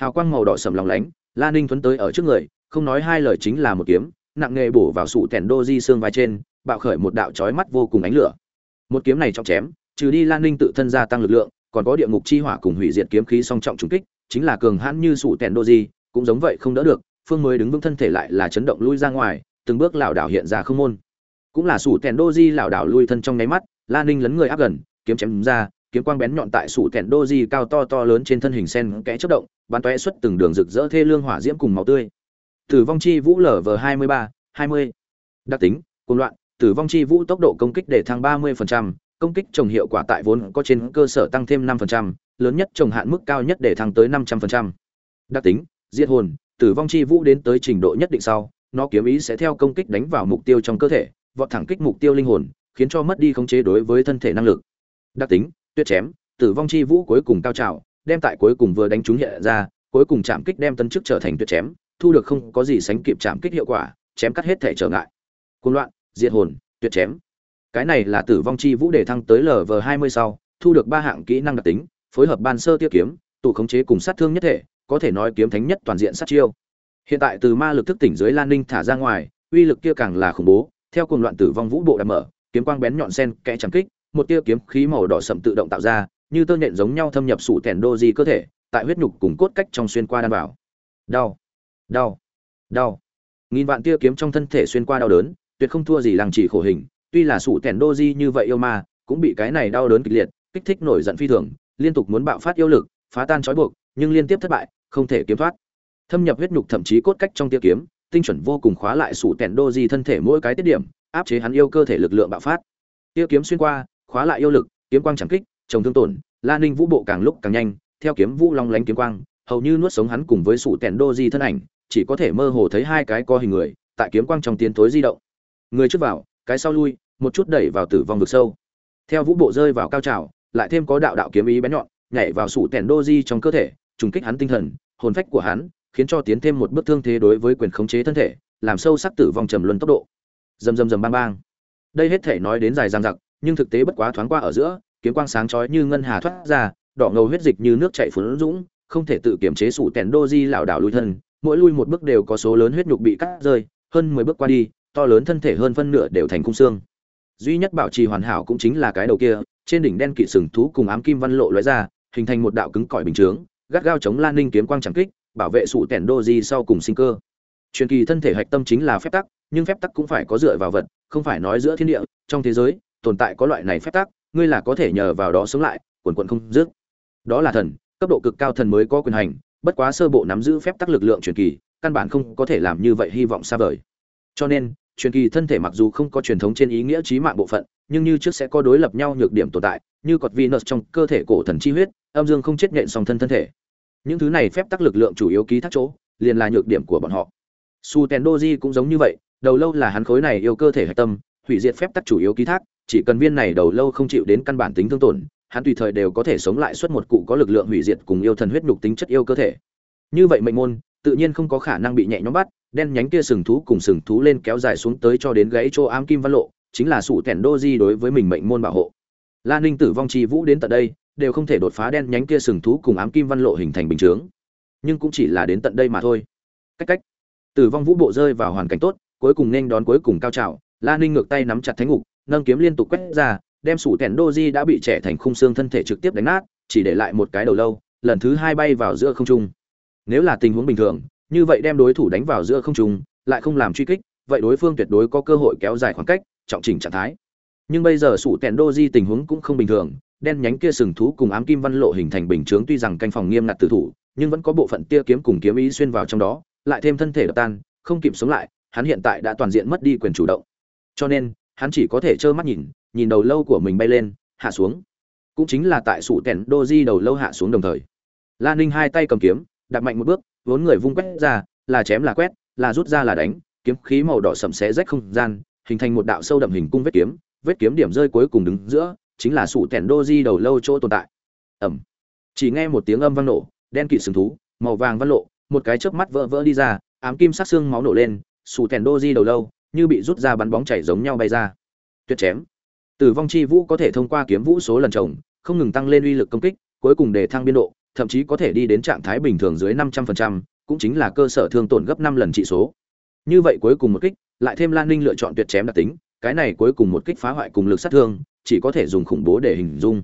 Hào quang màu đỏ sầm lòng lánh, La Ninh thuấn tới ở trước người, không nói hai lời chính là một kiếm, nặng nghề bổ vào sụ tèn đô di xương vai trên, bạo khởi một đạo chói mắt vô cùng ánh lửa. Một kiếm này trọng chém, trừ đi Lan Ninh tự thân gia tăng lực lượng, còn có địa ngục chi hỏa cùng hủy diệt kiếm khí song trọng trùng kích, chính là cường hãn như sụ tèn đô di, cũng giống vậy không đỡ được, phương mới đứng vững thân thể lại là chấn động lui ra ngoài, từng bước lảo đảo hiện ra không môn. Cũng là sủ tèn đô di lảo đảo lui thân trong nháy mắt, Lan Ninh lấn người áp gần, kiếm chém ra, kiếm quang bén nhọn tại sủ kẹn đô di cao to to lớn trên thân hình sen kẽ chất động, bắn tóe xuất từng đường rực rỡ thê lương hỏa diễm cùng máu tươi. Tử vong chi vũ lở vờ 23, 20. Đặc tính, cuồng loạn, tử vong chi vũ tốc độ công kích để thăng 30%, công kích trồng hiệu quả tại vốn có trên cơ sở tăng thêm 5%, lớn nhất trồng hạn mức cao nhất để thăng tới 500%. Đặc tính, diệt hồn, tử vong chi vũ đến tới trình độ nhất định sau, nó kiếm ý sẽ theo công kích đánh vào mục tiêu trong cơ thể, vọt thẳng kích mục tiêu linh hồn, khiến cho mất đi khống chế đối với thân thể năng lực. Đặc tính, tuyết chém, tử vong chi vũ cuối cùng cao trào, đem tại cuối cùng vừa đánh trúng hiện ra, cuối cùng chạm kích đem tân chức trở thành tuyết chém, thu được không có gì sánh kịp chạm kích hiệu quả, chém cắt hết thể trở ngại. Cuồng loạn, diệt hồn, tuyệt chém. Cái này là tử vong chi vũ để thăng tới LV20 sau, thu được ba hạng kỹ năng đặc tính, phối hợp ban sơ tiêu kiếm, tụ khống chế cùng sát thương nhất thể, có thể nói kiếm thánh nhất toàn diện sát chiêu. Hiện tại từ ma lực thức tỉnh dưới Lan Ninh thả ra ngoài, uy lực kia càng là khủng bố, theo cuồng loạn tử vong vũ bộ đã mở, kiếm quang bén nhọn sen kẽ chẳng kích, một tia kiếm khí màu đỏ sậm tự động tạo ra, như tơ nhện giống nhau thâm nhập sủ tèn đô di cơ thể, tại huyết nhục cùng cốt cách trong xuyên qua đan vào. Đau, đau, đau. Nghìn vạn tia kiếm trong thân thể xuyên qua đau đớn, tuyệt không thua gì lăng chỉ khổ hình, tuy là sủ tèn đô di như vậy yêu ma, cũng bị cái này đau đớn kịch liệt, kích thích nổi giận phi thường, liên tục muốn bạo phát yêu lực, phá tan trói buộc, nhưng liên tiếp thất bại, không thể kiếm thoát. Thâm nhập huyết nhục thậm chí cốt cách trong tia kiếm, tinh chuẩn vô cùng khóa lại sủ tèn đô di thân thể mỗi cái tiết điểm, áp chế hắn yêu cơ thể lực lượng bạo phát. Tia kiếm xuyên qua, khóa lại yêu lực, kiếm quang chẳng kích, chồng thương tổn, la ninh vũ bộ càng lúc càng nhanh theo kiếm vũ long lánh kiếm quang hầu như nuốt sống hắn cùng với sủ tèn đô di thân ảnh chỉ có thể mơ hồ thấy hai cái co hình người tại kiếm quang trong tiến tối di động. Người trước vào cái sau lui một chút đẩy vào tử vong vực sâu. Theo vũ bộ rơi vào cao trào lại thêm có đạo đạo kiếm ý bén nhọn nhảy vào sủ tèn đô di trong cơ thể trùng kích hắn tinh thần hồn phách của hắn khiến cho tiến thêm một bước thương thế đối với quyền khống chế thân thể làm sâu sắc tử vong trầm luân tốc độ. Rầm rầm rầm bang bang. Đây hết thể nói đến dài dằng dặc nhưng thực tế bất quá thoáng qua ở giữa, kiếm quang sáng chói như ngân hà thoát ra, đỏ ngầu huyết dịch như nước chảy phun dũng, không thể tự kiểm chế sủ tèn đô di lảo đảo lui thân, mỗi lui một bước đều có số lớn huyết nhục bị cắt rơi, hơn mười bước qua đi, to lớn thân thể hơn phân nửa đều thành cung xương. Duy nhất bảo trì hoàn hảo cũng chính là cái đầu kia, trên đỉnh đen kỵ sừng thú cùng ám kim văn lộ lóe ra, hình thành một đạo cứng cỏi bình chướng, gắt gao chống lan ninh kiếm quang chẳng kích, bảo vệ sủ tèn đô di sau cùng sinh cơ. Truyền kỳ thân thể hạch tâm chính là phép tắc, nhưng phép tắc cũng phải có dựa vào vật, không phải nói giữa thiên địa, trong thế giới tồn tại có loại này phép tắc, ngươi là có thể nhờ vào đó sống lại, quần quần không dứt. Đó là thần, cấp độ cực cao thần mới có quyền hành, bất quá sơ bộ nắm giữ phép tắc lực lượng truyền kỳ, căn bản không có thể làm như vậy hy vọng xa vời. Cho nên, truyền kỳ thân thể mặc dù không có truyền thống trên ý nghĩa trí mạng bộ phận, nhưng như trước sẽ có đối lập nhau nhược điểm tồn tại, như cọt venus trong cơ thể cổ thần chi huyết, âm dương không chết nhện song thân thân thể. Những thứ này phép tắc lực lượng chủ yếu ký thác chỗ, liền là nhược điểm của bọn họ. Su tendoji cũng giống như vậy, đầu lâu là hắn khối này yêu cơ thể hạch tâm, hủy diệt phép tắc chủ yếu ký thác chỉ cần viên này đầu lâu không chịu đến căn bản tính thương tổn, hắn tùy thời đều có thể sống lại suốt một cụ có lực lượng hủy diệt cùng yêu thần huyết nhục tính chất yêu cơ thể. Như vậy mệnh môn, tự nhiên không có khả năng bị nhẹ nhõm bắt, đen nhánh kia sừng thú cùng sừng thú lên kéo dài xuống tới cho đến gãy chỗ ám kim văn lộ, chính là sủ tẻn đô di đối với mình mệnh môn bảo hộ. La ninh, tử vong, chi vũ đến tận đây, đều không thể đột phá đen nhánh kia sừng thú cùng ám kim văn lộ hình thành bình chướng. Nhưng cũng chỉ là đến tận đây mà thôi. Cách cách. Tử vong vũ bộ rơi vào hoàn cảnh tốt, cuối cùng nên đón cuối cùng cao trào, la ninh ngược tay nắm chặt thánh ngục nâng kiếm liên tục quét ra, đem sủ tẻn doji đã bị trẻ thành khung xương thân thể trực tiếp đánh nát, chỉ để lại một cái đầu lâu, lần thứ hai bay vào giữa không trung. Nếu là tình huống bình thường, như vậy đem đối thủ đánh vào giữa không trung, lại không làm truy kích, vậy đối phương tuyệt đối có cơ hội kéo dài khoảng cách, trọng chỉnh trạng thái. Nhưng bây giờ sủ tẻn doji tình huống cũng không bình thường, đen nhánh kia sừng thú cùng ám kim văn lộ hình thành bình chướng tuy rằng canh phòng nghiêm ngặt tử thủ, nhưng vẫn có bộ phận tia kiếm cùng kiếm ý xuyên vào trong đó, lại thêm thân thể đập tan, không kịp sống lại, hắn hiện tại đã toàn diện mất đi quyền chủ động. Cho nên hắn chỉ có thể trơ mắt nhìn nhìn đầu lâu của mình bay lên, hạ xuống. Cũng chính là tại sủ tẻn đô di đầu lâu hạ xuống đồng thời. Lan ninh hai tay cầm kiếm đặt mạnh một bước, vốn người vung quét ra, là chém là quét, là rút ra là đánh, kiếm khí màu đỏ sậm xé rách không gian, hình thành một đạo sâu đậm hình cung vết kiếm vết kiếm điểm rơi cuối cùng đứng giữa, chính là sủ tẻn đô di đầu lâu chỗ tồn tại. Ẩm chỉ nghe một tiếng âm vang nổ, đen kịt sừng thú, màu vàng văn lộ, một cái chớp mắt vỡ vỡ đi ra, ám kim sát xương máu nổ lên, sủ tẻn đô di đầu lâu như bị rút ra bắn bóng chảy giống nhau bay ra tuyệt chém tử vong chi vũ có thể thông qua kiếm vũ số lần trồng không ngừng tăng lên uy lực công kích cuối cùng để thăng biên độ thậm chí có thể đi đến trạng thái bình thường dưới 500%, cũng chính là cơ sở thương tổn gấp 5 lần trị số. Như vậy cuối cùng một kích, lại thêm Lan Ninh lựa chọn tuyệt chém đặc tính, cái này cuối cùng một kích phá hoại cùng lực sát thương, chỉ có thể dùng khủng bố để hình dung.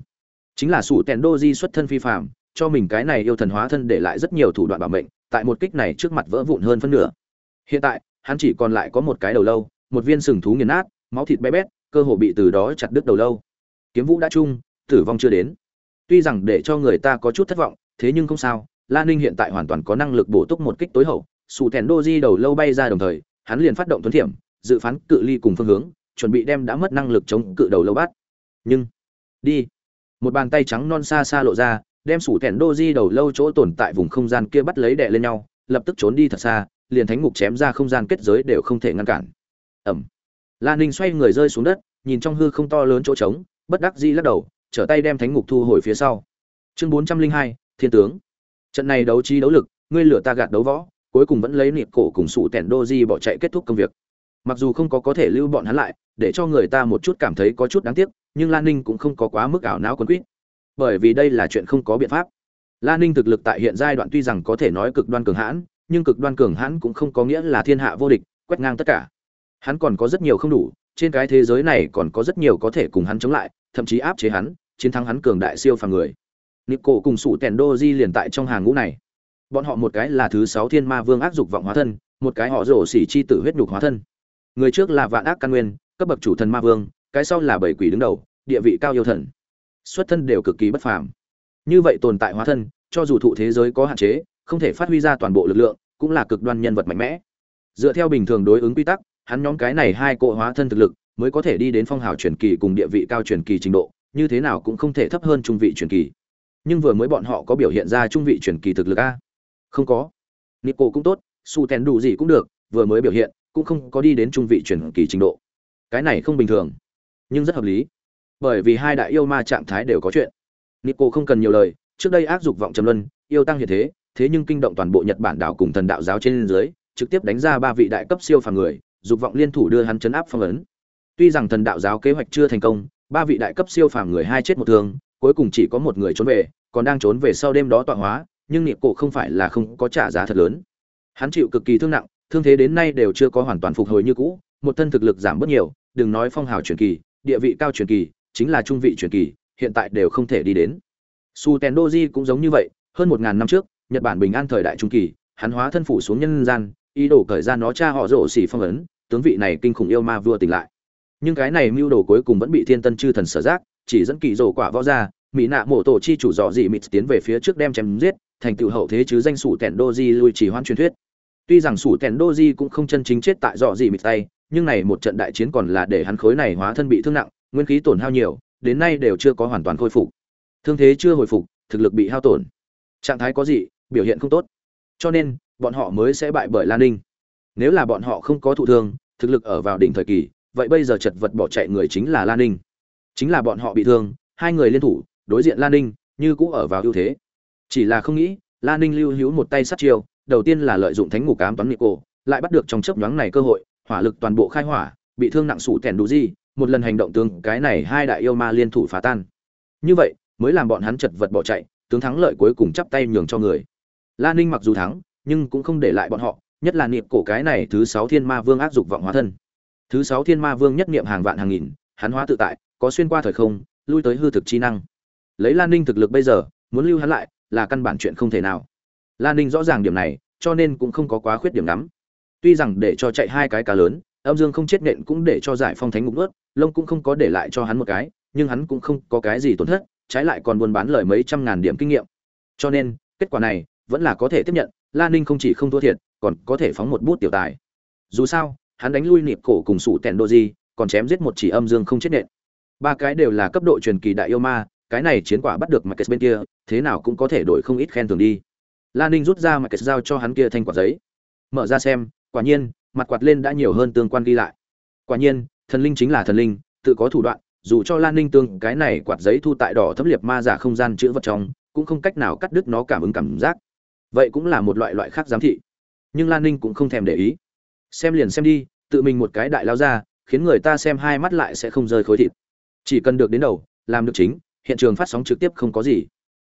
Chính là sủ tèn đô di xuất thân phi phàm, cho mình cái này yêu thần hóa thân để lại rất nhiều thủ đoạn bảo mệnh, tại một kích này trước mặt vỡ vụn hơn phân nửa. Hiện tại, hắn chỉ còn lại có một cái đầu lâu, một viên sừng thú nghiền nát, máu thịt bé bét, cơ hồ bị từ đó chặt đứt đầu lâu. Kiếm vũ đã chung, tử vong chưa đến. Tuy rằng để cho người ta có chút thất vọng, thế nhưng không sao, La Ninh hiện tại hoàn toàn có năng lực bổ túc một kích tối hậu, sủ thèn đô di đầu lâu bay ra đồng thời, hắn liền phát động tuấn thiểm, dự phán cự ly cùng phương hướng, chuẩn bị đem đã mất năng lực chống cự đầu lâu bắt. Nhưng, đi. Một bàn tay trắng non xa xa lộ ra, đem sủ thèn đô di đầu lâu chỗ tồn tại vùng không gian kia bắt lấy đè lên nhau, lập tức trốn đi thật xa, liền thánh ngục chém ra không gian kết giới đều không thể ngăn cản. Ầm. La Ninh xoay người rơi xuống đất, nhìn trong hư không to lớn chỗ trống, bất đắc dĩ lắc đầu, trở tay đem thánh ngục thu hồi phía sau. Chương 402, Thiên tướng trận này đấu trí đấu lực ngươi lửa ta gạt đấu võ cuối cùng vẫn lấy niệm cổ cùng sủ tẻn đô di bỏ chạy kết thúc công việc mặc dù không có có thể lưu bọn hắn lại để cho người ta một chút cảm thấy có chút đáng tiếc nhưng lan ninh cũng không có quá mức ảo não quấn quýt bởi vì đây là chuyện không có biện pháp lan ninh thực lực tại hiện giai đoạn tuy rằng có thể nói cực đoan cường hãn nhưng cực đoan cường hãn cũng không có nghĩa là thiên hạ vô địch quét ngang tất cả hắn còn có rất nhiều không đủ trên cái thế giới này còn có rất nhiều có thể cùng hắn chống lại thậm chí áp chế hắn chiến thắng hắn cường đại siêu phàm người Nico cùng sủ tèn đô di liền tại trong hàng ngũ này. Bọn họ một cái là thứ sáu thiên ma vương ác dục vọng hóa thân, một cái họ rổ xỉ chi tử huyết nhục hóa thân. Người trước là vạn ác căn nguyên, cấp bậc chủ thần ma vương, cái sau là bảy quỷ đứng đầu, địa vị cao yêu thần. Xuất thân đều cực kỳ bất phàm. Như vậy tồn tại hóa thân, cho dù thụ thế giới có hạn chế, không thể phát huy ra toàn bộ lực lượng, cũng là cực đoan nhân vật mạnh mẽ. Dựa theo bình thường đối ứng quy tắc, hắn nhóm cái này hai cỗ hóa thân thực lực, mới có thể đi đến phong hào truyền kỳ cùng địa vị cao truyền kỳ trình độ, như thế nào cũng không thể thấp hơn trung vị truyền kỳ. Nhưng vừa mới bọn họ có biểu hiện ra trung vị truyền kỳ thực lực a? Không có. Nico cũng tốt su tèn đủ gì cũng được vừa mới biểu hiện cũng không có đi đến trung vị truyền kỳ trình độ. Cái này không bình thường nhưng rất hợp lý. Bởi vì hai đại yêu ma trạng thái đều có chuyện. Nico không cần nhiều lời trước đây ác dục vọng trầm luân yêu tăng hiện thế thế nhưng kinh động toàn bộ nhật bản đảo cùng thần đạo giáo trên dưới, trực tiếp đánh ra ba vị đại cấp siêu phàm người, dục vọng liên thủ đưa hắn chấn áp phong ấn. Tuy rằng thần đạo giáo kế hoạch chưa thành công, ba vị đại cấp siêu phàm người hai chết một thương, cuối cùng chỉ có một người trốn về, còn đang trốn về sau đêm đó tọa hóa, nhưng niệm cổ không phải là không có trả giá thật lớn. Hắn chịu cực kỳ thương nặng, thương thế đến nay đều chưa có hoàn toàn phục hồi như cũ, một thân thực lực giảm bớt nhiều, đừng nói phong hào truyền kỳ, địa vị cao truyền kỳ, chính là trung vị truyền kỳ, hiện tại đều không thể đi đến. Su tendoji cũng giống như vậy, hơn một ngàn năm trước nhật bản bình an thời đại trung kỳ, hắn hóa thân phủ xuống nhân gian, ý đồ cởi ra nó cha họ rổ xỉ phong ấn, tướng vị này kinh khủng yêu ma vua tỉnh lại. Nhưng cái này mưu đồ cuối cùng vẫn bị thiên tân chư thần sở giác, chỉ dẫn kỳ rổ quả võ ra, mỹ nạ mổ tổ chi chủ dọ dị mịt tiến về phía trước đem chém giết, thành tựu hậu thế chứ danh sủ kẹn đô di lui chỉ hoan truyền thuyết. Tuy rằng sủ kẹn đô di cũng không chân chính chết tại dọ dị mịt tay, nhưng này một trận đại chiến còn là để hắn khối này hóa thân bị thương nặng, nguyên khí tổn hao nhiều, đến nay đều chưa có hoàn toàn khôi phục. Thương thế chưa hồi phục, thực lực bị hao tổn. Trạng thái có gì biểu hiện không tốt. Cho nên, bọn họ mới sẽ bại bởi lan ninh. Nếu là bọn họ không có thụ thương, thực lực ở vào đỉnh thời kỳ, vậy bây giờ chật vật bỏ chạy người chính là lan ninh. Chính là bọn họ bị thương, hai người liên thủ, đối diện lan ninh, như cũ ở vào ưu thế. Chỉ là không nghĩ, lan ninh lưu hữu một tay sát chiêu, đầu tiên là lợi dụng thánh ngục cám toán nghị cổ lại bắt được trong chớp nhoáng này cơ hội, hỏa lực toàn bộ khai hỏa, bị thương nặng sủ tèn đủ gì một lần hành động tương cái này hai đại yêu ma liên thủ phá tan. Như vậy, mới làm bọn hắn chật vật bỏ chạy, tướng thắng lợi cuối cùng chắp tay nhường cho người lan ninh mặc dù thắng, nhưng cũng không để lại bọn họ, nhất là niệm cổ cái này thứ sáu thiên ma vương áp dụng vọng hóa thân. Thứ sáu thiên ma vương nhất niệm hàng vạn hàng nghìn, hắn hóa tự tại, có xuyên qua thời không, lui tới hư thực chi năng. Lấy lan ninh thực lực bây giờ, muốn lưu hắn lại, là căn bản chuyện không thể nào. Lan ninh rõ ràng điểm này, cho nên cũng không có quá khuyết điểm lắm. Tuy rằng để cho chạy hai cái cá lớn, âm dương không chết nện cũng để cho giải phong thánh ngục ướt lông cũng không có để lại cho hắn một cái, nhưng hắn cũng không có cái gì tổn thất, trái lại còn buôn bán lời mấy trăm ngàn điểm kinh nghiệm. Cho nên, kết quả này vẫn là có thể tiếp nhận lan ninh không chỉ không thua thiệt, còn có thể phóng một bút tiểu tài. Dù sao, hắn đánh lui nịp cổ cùng sủ tèn đô di, còn chém giết một chỉ âm dương không chết nện. Ba cái đều là cấp độ truyền kỳ đại yêu ma, cái này chiến quả bắt được mặt bên kia, thế nào cũng có thể đổi không ít khen thưởng đi. Lan ninh rút ra mặt giao cho hắn kia thanh quả giấy. Mở ra xem, quả nhiên, mặt quạt lên đã nhiều hơn tương quan ghi lại. Quả nhiên, thần linh chính là thần linh, tự có thủ đoạn, dù cho lan ninh tương cái này quạt giấy thu tại đỏ thấm liệt ma giả không gian chữ vật trong, cũng không cách nào cắt đứt nó cảm ứng cảm giác vậy cũng là một loại loại khác giám thị. Nhưng lan ninh cũng không thèm để ý. Xem liền xem đi, tự mình một cái đại lao ra, khiến người ta xem hai mắt lại sẽ không rơi khối thịt. Chỉ cần được đến đầu, làm được chính, hiện trường phát sóng trực tiếp không có gì.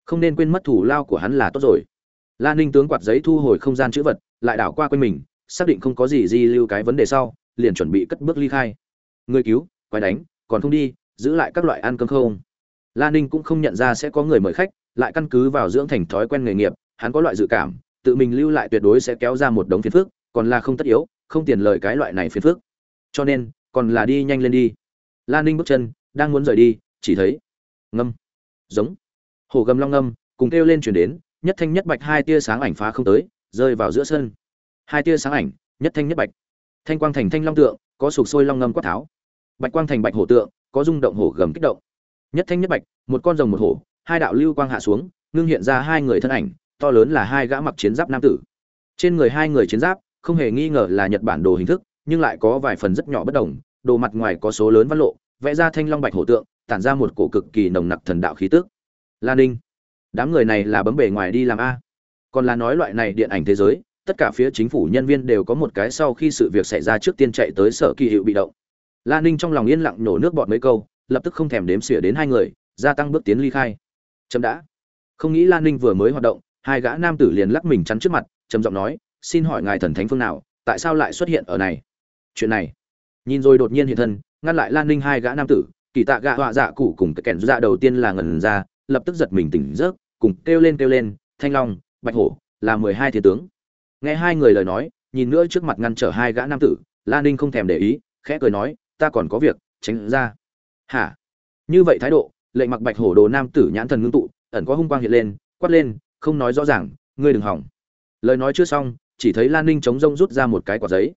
Không nên quên mất thủ lao của hắn là tốt rồi. Lan ninh tướng quạt giấy thu hồi không gian chữ vật, lại đảo qua quanh mình, xác định không có gì di lưu cái vấn đề sau, liền chuẩn bị cất bước ly khai. Người cứu quay đánh, còn không đi, giữ lại các loại ăn cơm không? Lan ninh cũng không nhận ra sẽ có người mời khách, lại căn cứ vào dưỡng thành thói quen nghề nghiệp hắn có loại dự cảm, tự mình lưu lại tuyệt đối sẽ kéo ra một đống phiền phức, còn là không tất yếu, không tiền lời cái loại này phiền phức. Cho nên, còn là đi nhanh lên đi. Lan ninh bước chân, đang muốn rời đi, chỉ thấy, ngâm, giống, hồ gầm long ngâm, cùng kêu lên chuyển đến, nhất thanh nhất bạch hai tia sáng ảnh phá không tới, rơi vào giữa sân. Hai tia sáng ảnh, nhất thanh nhất bạch. Thanh quang thành thanh long tượng, có sục sôi long ngâm quát tháo. Bạch quang thành bạch hổ tượng, có rung động hổ gầm kích động. Nhất thanh nhất bạch, một con rồng một hổ, hai đạo lưu quang hạ xuống, ngưng hiện ra hai người thân ảnh to lớn là hai gã mặc chiến giáp nam tử. Trên người hai người chiến giáp, không hề nghi ngờ là nhật bản đồ hình thức, nhưng lại có vài phần rất nhỏ bất đồng, đồ mặt ngoài có số lớn văn lộ, vẽ ra thanh long bạch hổ tượng, tản ra một cổ cực kỳ nồng nặc thần đạo khí tức. Lan ninh, đám người này là bấm bề ngoài đi làm a. Còn là nói loại này điện ảnh thế giới, tất cả phía chính phủ nhân viên đều có một cái sau khi sự việc xảy ra trước tiên chạy tới sở kỳ hiệu bị động. Lan ninh trong lòng yên lặng nổ nước bọt mấy câu, lập tức không thèm đếm xỉa đến hai người, gia tăng bước tiến ly khai. Chậm đã. Không nghĩ lan ninh vừa mới hoạt động hai gã nam tử liền lắc mình chắn trước mặt, trầm giọng nói, xin hỏi ngài thần thánh phương nào, tại sao lại xuất hiện ở này? Chuyện này. Nhìn rồi đột nhiên hiện thân, ngăn lại lan ninh hai gã nam tử, kỳ tạ gạ họa dạ cụ cùng cái kẻn dạ đầu tiên là ngần ra, lập tức giật mình tỉnh giấc, cùng kêu lên kêu lên, thanh long, bạch hổ, là mười hai thiên tướng. Nghe hai người lời nói, nhìn nữa trước mặt ngăn trở hai gã nam tử, lan ninh không thèm để ý, khẽ cười nói, ta còn có việc, tránh ra. Hả? Như vậy thái độ, lệnh mặc bạch hổ đồ nam tử nhãn thần ngưng tụ, ẩn có hung quang hiện lên, quát lên không nói rõ ràng, ngươi đừng hỏng. Lời nói chưa xong, chỉ thấy lan ninh chống rông rút ra một cái quạt giấy.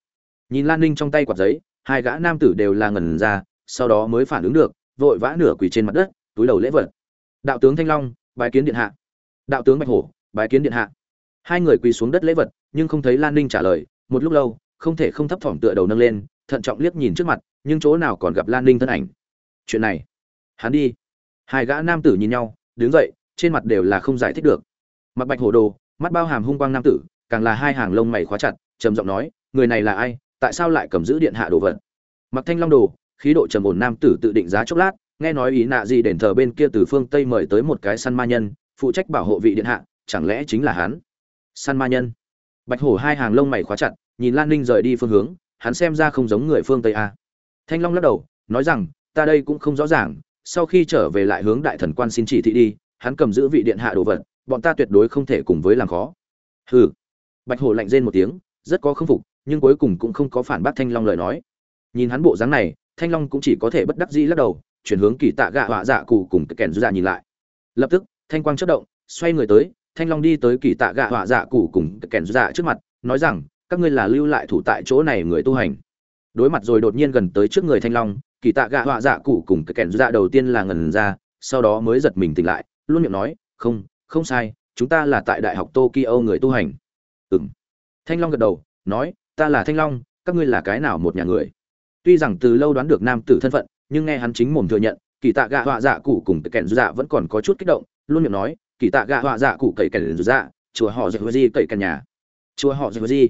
Nhìn lan ninh trong tay quạt giấy, hai gã nam tử đều là ngẩn ra, sau đó mới phản ứng được, vội vã nửa quỳ trên mặt đất, túi đầu lễ vật. Đạo tướng thanh long, bái kiến điện hạ. Đạo tướng bạch hổ, bái kiến điện hạ. Hai người quỳ xuống đất lễ vật, nhưng không thấy lan ninh trả lời, một lúc lâu, không thể không thấp thỏm tựa đầu nâng lên, thận trọng liếc nhìn trước mặt, nhưng chỗ nào còn gặp lan ninh thân ảnh. Chuyện này, hắn đi. Hai gã nam tử nhìn nhau, đứng dậy, trên mặt đều là không giải thích được mặc bạch hổ đồ, mắt bao hàm hung quang nam tử, càng là hai hàng lông mày khóa chặt, trầm giọng nói, người này là ai, tại sao lại cầm giữ điện hạ đồ vật? Mặc thanh long đồ, khí độ trầm ổn nam tử tự định giá chốc lát, nghe nói ý nạ gì đền thờ bên kia từ phương tây mời tới một cái săn ma nhân, phụ trách bảo hộ vị điện hạ, chẳng lẽ chính là hắn? Săn ma nhân. Bạch hổ hai hàng lông mày khóa chặt, nhìn lan ninh rời đi phương hướng, hắn xem ra không giống người phương tây a thanh long lắc đầu, nói rằng, ta đây cũng không rõ ràng, sau khi trở về lại hướng đại thần quan xin chỉ thị đi, hắn cầm giữ vị điện hạ đồ vật bọn ta tuyệt đối không thể cùng với làm khó. Hừ. Bạch hổ lạnh rên một tiếng, rất có khâm phục, nhưng cuối cùng cũng không có phản bác thanh long lời nói. Nhìn hắn bộ dáng này, thanh long cũng chỉ có thể bất đắc dĩ lắc đầu, chuyển hướng kỳ tạ gạ họa dạ cụ cùng kèn dạ nhìn lại. Lập tức, thanh quang chất động, xoay người tới, thanh long đi tới kỳ tạ gạ họa dạ cụ cùng kèn dạ trước mặt, nói rằng, các ngươi là lưu lại thủ tại chỗ này người tu hành. Đối mặt rồi đột nhiên gần tới trước người thanh long, kỳ tạ gạ họa dạ cụ cùng kèn dạ đầu tiên là ngần ra, sau đó mới giật mình tỉnh lại, luôn miệng nói, không không sai, chúng ta là tại đại học tokyo người tu hành. Ừng thanh long gật đầu, nói, ta là thanh long, các ngươi là cái nào một nhà người? Tuy rằng từ lâu đoán được nam tử thân phận, nhưng nghe hắn chính mồm thừa nhận, kỳ tạ gạ họa dạ cụ cùng kèn dạ vẫn còn có chút kích động, luôn miệng nói, kỳ tạ gạ họa dạ cụ cậy kèn dạ chùa họ dạ gì cậy kèn nhà. Chùa họ dạ gì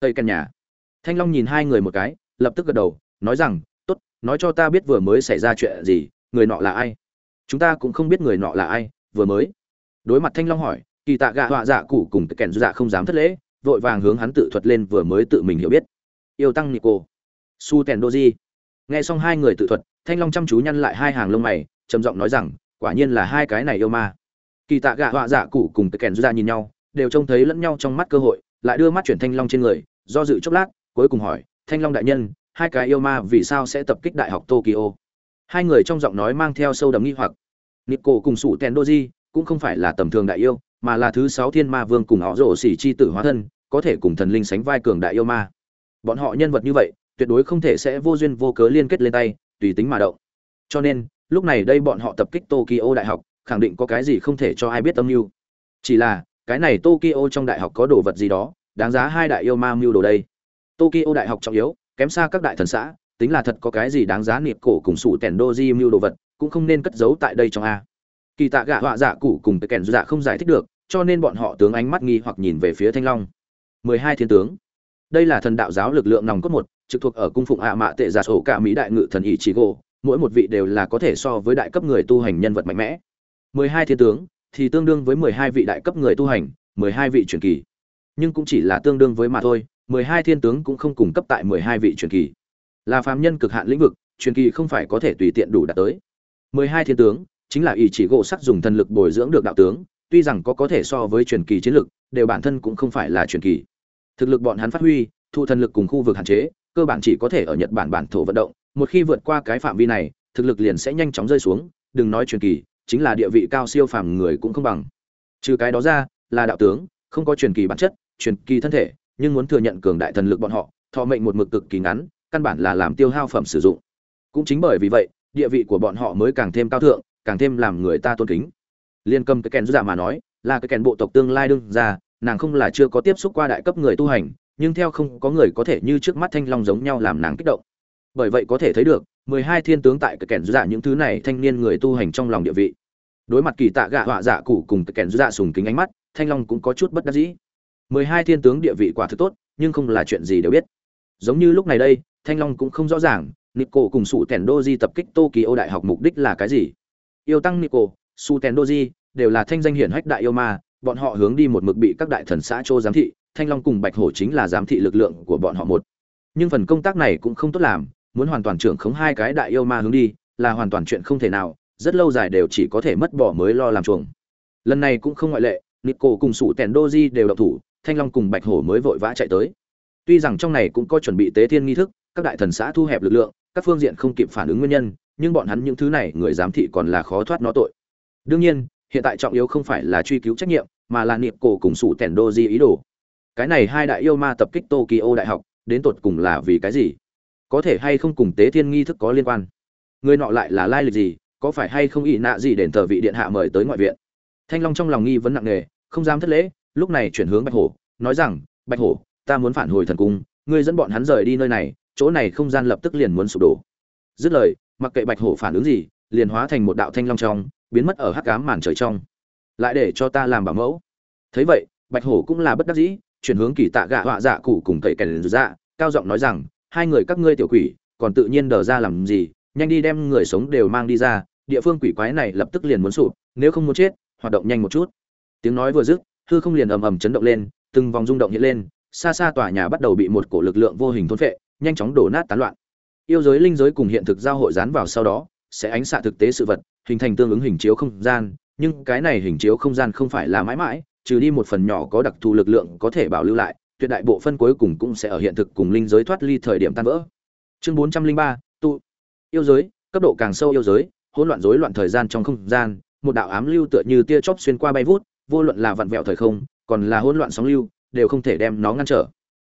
cậy kèn nhà. Thanh long nhìn hai người một cái, lập tức gật đầu, nói rằng, tốt, nói cho ta biết vừa mới xảy ra chuyện gì, người nọ là ai? Chúng ta cũng không biết người nọ là ai, vừa mới đối mặt thanh long hỏi, kỳ tạ gạ họa dạ cụ cùng kèn dạ không dám thất lễ, vội vàng hướng hắn tự thuật lên vừa mới tự mình hiểu biết. Yêu tăng nico su tèn doji nghe xong hai người tự thuật, thanh long chăm chú nhăn lại hai hàng lông mày, trầm giọng nói rằng, quả nhiên là hai cái này yêu ma. Kỳ tạ gạ họa dạ cụ cùng kèn dạ nhìn nhau, đều trông thấy lẫn nhau trong mắt cơ hội, lại đưa mắt chuyển thanh long trên người, do dự chốc lát, cuối cùng hỏi, thanh long đại nhân, hai cái yêu ma vì sao sẽ tập kích đại học tokyo? Hai người trong giọng nói mang theo sâu đậm nghi hoặc. Nico cùng sủ tèn doji cũng không phải là tầm thường đại yêu, mà là thứ sáu thiên ma vương cùng họ rổ xỉ chi tử hóa thân, có thể cùng thần linh sánh vai cường đại yêu ma. Bọn họ nhân vật như vậy, tuyệt đối không thể sẽ vô duyên vô cớ liên kết lên tay, tùy tính mà động. Cho nên, lúc này đây bọn họ tập kích tokyo đại học, khẳng định có cái gì không thể cho ai biết âm mưu. Chỉ là, cái này tokyo trong đại học có đồ vật gì đó, đáng giá hai đại yêu ma mưu đồ đây. Tokyo đại học trọng yếu, kém xa các đại thần xã, tính là thật có cái gì đáng giá niệm cổ cùng sủ tèn đô di mưu đồ vật, cũng không nên cất giấu tại đây trong a kỳ tạ gạ họa dạ cụ cùng cái kèn dạ không giải thích được, cho nên bọn họ tướng ánh mắt nghi hoặc nhìn về phía thanh long. Mười hai thiên tướng. Đây là thần đạo giáo lực lượng nòng cốt một, trực thuộc ở cung phụng hạ mạ tệ giả sổ cả mỹ đại ngự thần ý chí gỗ mỗi một vị đều là có thể so với đại cấp người tu hành nhân vật mạnh mẽ. Mười hai thiên tướng, thì tương đương với mười hai vị đại cấp người tu hành, mười hai vị truyền kỳ. Nhưng cũng chỉ là tương đương với mà thôi, mười hai thiên tướng cũng không cung cấp tại mười hai vị truyền kỳ. Là phàm nhân cực hạn lĩnh vực, truyền kỳ không phải có thể tùy tiện đủ đạt tới. Mười hai thiên tướng chính là ý chỉ gỗ sắc dùng thần lực bồi dưỡng được đạo tướng, tuy rằng có có thể so với truyền kỳ chiến lực, đều bản thân cũng không phải là truyền kỳ. Thực lực bọn hắn phát huy, thu thần lực cùng khu vực hạn chế, cơ bản chỉ có thể ở nhật bản bản thổ vận động, một khi vượt qua cái phạm vi này, thực lực liền sẽ nhanh chóng rơi xuống, đừng nói truyền kỳ, chính là địa vị cao siêu phàm người cũng không bằng. Trừ cái đó ra, là đạo tướng, không có truyền kỳ bản chất, truyền kỳ thân thể, nhưng muốn thừa nhận cường đại thần lực bọn họ, thọ mệnh một mực cực kỳ ngắn, căn bản là làm tiêu hao phẩm sử dụng. Cũng chính bởi vì vậy, địa vị của bọn họ mới càng thêm cao thượng càng thêm làm người ta tôn kính. Liên cầm cái kèn giả mà nói, là cái kèn bộ tộc tương lai đương ra, nàng không là chưa có tiếp xúc qua đại cấp người tu hành, nhưng theo không có người có thể như trước mắt thanh long giống nhau làm nàng kích động. Bởi vậy có thể thấy được, mười hai thiên tướng tại cái kèn giả những thứ này thanh niên người tu hành trong lòng địa vị. Đối mặt kỳ tạ gạ họa dạ cụ cùng cái kèn giả sùng kính ánh mắt, thanh long cũng có chút bất đắc dĩ. mười hai thiên tướng địa vị quả thực tốt, nhưng không là chuyện gì đều biết. Giống như lúc này đây, thanh long cũng không rõ ràng nico cùng sụ tèn đô di tập kích tokyo đại học mục đích là cái gì yêu tăng nico su tèn đều là thanh danh hiển hách đại yêu ma, bọn họ hướng đi một mực bị các đại thần xã châu giám thị, thanh long cùng bạch hổ chính là giám thị lực lượng của bọn họ một. Nhưng phần công tác này cũng không tốt làm, muốn hoàn toàn trưởng khống hai cái đại yêu ma hướng đi, là hoàn toàn chuyện không thể nào, rất lâu dài đều chỉ có thể mất bỏ mới lo làm chuồng. Lần này cũng không ngoại lệ nico cùng sủ tèn doji đều độc thủ, thanh long cùng bạch hổ mới vội vã chạy tới. Tuy rằng trong này cũng có chuẩn bị tế thiên nghi thức, các đại thần xã thu hẹp lực lượng, các phương diện không kịp phản ứng nguyên nhân nhưng bọn hắn những thứ này người giám thị còn là khó thoát nó tội. Đương nhiên, hiện tại trọng yếu không phải là truy cứu trách nhiệm, mà là niệm cổ cùng sủ tèn đô di ý đồ. Cái này hai đại yêu ma tập kích tokyo đại học, đến tột cùng là vì cái gì? Có thể hay không cùng tế thiên nghi thức có liên quan? Người nọ lại là lai lịch gì? Có phải hay không ỷ nạ gì đền thờ vị điện hạ mời tới ngoại viện? Thanh long trong lòng nghi vấn nặng nề, không dám thất lễ, lúc này chuyển hướng bạch hổ, nói rằng, bạch hổ, ta muốn phản hồi thần cung, ngươi dẫn bọn hắn rời đi nơi này, chỗ này không gian lập tức liền muốn sụp đổ dứt lời, mặc kệ bạch hổ phản ứng gì, liền hóa thành một đạo thanh long trong, biến mất ở hắc ám màn trời trong. Lại để cho ta làm bảo mẫu. Thấy vậy, bạch hổ cũng là bất đắc dĩ, chuyển hướng kỳ tạ gạ họa dạ cụ cùng cậy kèn dạ cao giọng nói rằng, hai người các ngươi tiểu quỷ, còn tự nhiên đờ ra làm gì, nhanh đi đem người sống đều mang đi ra, địa phương quỷ quái này lập tức liền muốn sụp, nếu không muốn chết, hoạt động nhanh một chút. Tiếng nói vừa dứt, hư không liền ầm ầm chấn động lên, từng vòng rung động hiện lên, xa xa tòa nhà bắt đầu bị một cổ lực lượng vô hình thôn phệ, nhanh chóng đổ nát tán loạn yêu giới linh giới cùng hiện thực giao hội dán vào sau đó, sẽ ánh xạ thực tế sự vật, hình thành tương ứng hình chiếu không gian. Nhưng cái này hình chiếu không gian không phải là mãi mãi, trừ đi một phần nhỏ có đặc thù lực lượng có thể bảo lưu lại, tuyệt đại bộ phân cuối cùng cũng sẽ ở hiện thực cùng linh giới thoát ly thời điểm tan vỡ. Chương bốn trăm linh ba, tụ. Yêu giới, cấp độ càng sâu yêu giới, hỗn loạn rối loạn thời gian trong không gian, một đạo ám lưu tựa như tia chóp xuyên qua bay vút, vô luận là vặn vẹo thời không, còn là hỗn loạn sóng lưu, đều không thể đem nó ngăn trở.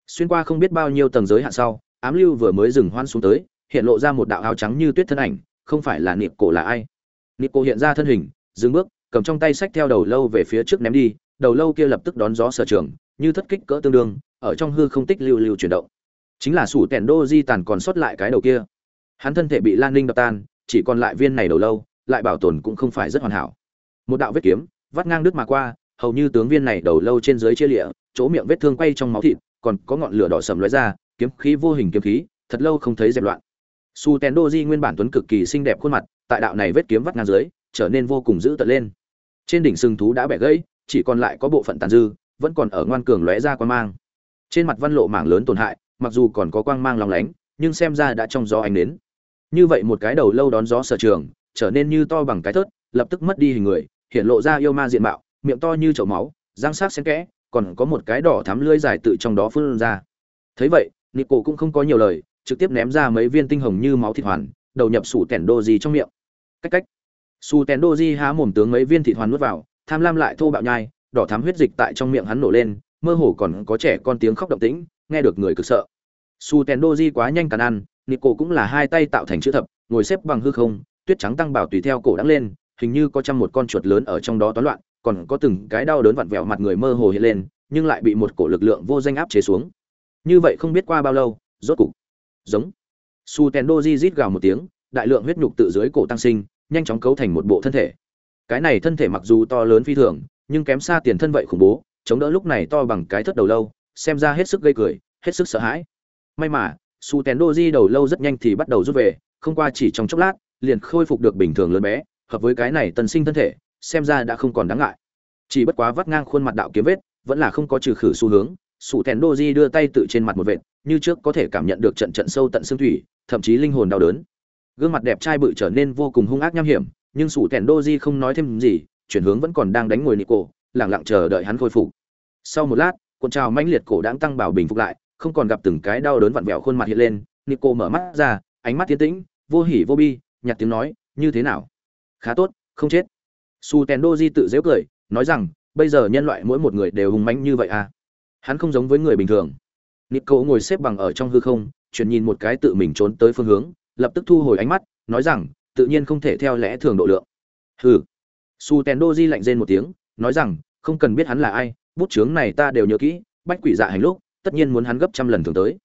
Xuyên qua không biết bao nhiêu tầng giới hạn sau ám lưu vừa mới dừng hoan xuống tới, hiện lộ ra một đạo áo trắng như tuyết thân ảnh, không phải là niệm cổ là ai? Niệm cổ hiện ra thân hình, dừng bước, cầm trong tay sách theo đầu lâu về phía trước ném đi, đầu lâu kia lập tức đón gió sở trường, như thất kích cỡ tương đương, ở trong hư không tích lưu lưu chuyển động. Chính là sủ tẻn đô di tàn còn sót lại cái đầu kia. Hắn thân thể bị lan ninh đập tan, chỉ còn lại viên này đầu lâu, lại bảo tồn cũng không phải rất hoàn hảo. Một đạo vết kiếm, vắt ngang đứt mà qua, hầu như tướng viên này đầu lâu trên dưới chia lịa, chỗ miệng vết thương quay trong máu thịt, còn có ngọn lửa đỏ sầm lóe ra kiếm khí vô hình kiếm khí, thật lâu không thấy dẹp loạn. Su tèn đô di nguyên bản tuấn cực kỳ xinh đẹp khuôn mặt, tại đạo này vết kiếm vắt ngang dưới, trở nên vô cùng dữ tợn lên. Trên đỉnh sừng thú đã bẻ gãy, chỉ còn lại có bộ phận tàn dư, vẫn còn ở ngoan cường lóe ra quan mang. Trên mặt văn lộ mảng lớn tổn hại, mặc dù còn có quang mang lòng lánh, nhưng xem ra đã trong gió ánh đến như vậy một cái đầu lâu đón gió sở trường, trở nên như to bằng cái thớt, lập tức mất đi hình người, hiện lộ ra yêu ma diện mạo, miệng to như chậu máu, răng sắc xen kẽ, còn có một cái đỏ thắm lưỡi dài tự trong đó phun ra. Thấy vậy nico cũng không có nhiều lời, trực tiếp ném ra mấy viên tinh hồng như máu thịt hoàn, đầu nhập sủ tẻn đô di trong miệng. Cách cách. Su tèn đô di há mồm tướng mấy viên thịt hoàn nuốt vào, tham lam lại thô bạo nhai, đỏ thắm huyết dịch tại trong miệng hắn nổ lên, mơ hồ còn có trẻ con tiếng khóc động tĩnh, nghe được người cực sợ. Su tèn đô di quá nhanh càn ăn, nico cũng là hai tay tạo thành chữ thập, ngồi xếp bằng hư không, tuyết trắng tăng bảo tùy theo cổ đắng lên, hình như có trăm một con chuột lớn ở trong đó toán loạn, còn có từng cái đau đớn vặn vẹo mặt người mơ hồ hiện lên, nhưng lại bị một cổ lực lượng vô danh áp chế xuống như vậy không biết qua bao lâu, rốt cục. Giống. Su tendo di rít gào một tiếng, đại lượng huyết nhục tự dưới cổ tăng sinh, nhanh chóng cấu thành một bộ thân thể. Cái này thân thể mặc dù to lớn phi thường, nhưng kém xa tiền thân vậy khủng bố, chống đỡ lúc này to bằng cái thất đầu lâu, xem ra hết sức gây cười, hết sức sợ hãi. May mà su tendo di đầu lâu rất nhanh thì bắt đầu rút về, không qua chỉ trong chốc lát, liền khôi phục được bình thường lớn bé, hợp với cái này tân sinh thân thể, xem ra đã không còn đáng ngại. Chỉ bất quá vắt ngang khuôn mặt đạo kiếm vết, vẫn là không có trừ khử xu hướng sủ thèn đô di đưa tay tự trên mặt một vệt, như trước có thể cảm nhận được trận trận sâu tận xương thủy, thậm chí linh hồn đau đớn. Gương mặt đẹp trai bự trở nên vô cùng hung ác nham hiểm, nhưng sủ thèn đô di không nói thêm gì, chuyển hướng vẫn còn đang đánh ngồi nị cổ lẳng lặng chờ đợi hắn khôi phục. Sau một lát, cuộn trào mãnh liệt cổ đáng tăng bảo bình phục lại, không còn gặp từng cái đau đớn vặn vẹo khuôn mặt hiện lên, nico mở mắt ra, ánh mắt tiến tĩnh, vô hỉ vô bi nhặt tiếng nói, như thế nào? Khá tốt, không chết. Su tendo di tự dễu cười, nói rằng, bây giờ nhân loại mỗi một người đều hùng mãnh như vậy à? Hắn không giống với người bình thường. Nico ngồi xếp bằng ở trong hư không, chuyển nhìn một cái tự mình trốn tới phương hướng, lập tức thu hồi ánh mắt, nói rằng, tự nhiên không thể theo lẽ thường độ lượng. Hừ. Su tendo di lạnh rên một tiếng, nói rằng, không cần biết hắn là ai, bút chướng này ta đều nhớ kỹ, bách quỷ dạ hành lúc, tất nhiên muốn hắn gấp trăm lần thường tới.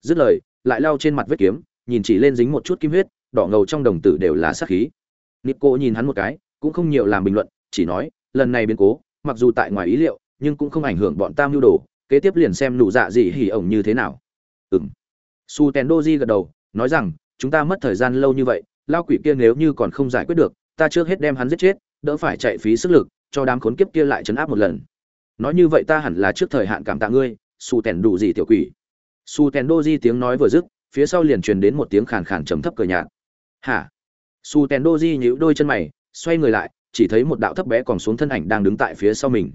Dứt lời, lại lau trên mặt vết kiếm, nhìn chỉ lên dính một chút kim huyết, đỏ ngầu trong đồng tử đều là sát khí. Nico nhìn hắn một cái, cũng không nhiều làm bình luận, chỉ nói, lần này biến cố, mặc dù tại ngoài ý liệu, nhưng cũng không ảnh hưởng bọn tam mưu đồ kế tiếp liền xem nụ dạ gì hỉ ổng như thế nào. Ừng su tendo di gật đầu, nói rằng, chúng ta mất thời gian lâu như vậy, lao quỷ kia nếu như còn không giải quyết được, ta trước hết đem hắn giết chết, đỡ phải chạy phí sức lực, cho đám khốn kiếp kia lại chấn áp một lần. Nói như vậy ta hẳn là trước thời hạn cảm tạ ngươi, su tèn đủ gì tiểu quỷ. Su tèn đô di tiếng nói vừa dứt, phía sau liền truyền đến một tiếng khàn khàn trầm thấp cười nhạt. Hả? Su tèn đô di nhíu đôi chân mày, xoay người lại, chỉ thấy một đạo thấp bé còn xuống thân ảnh đang đứng tại phía sau mình.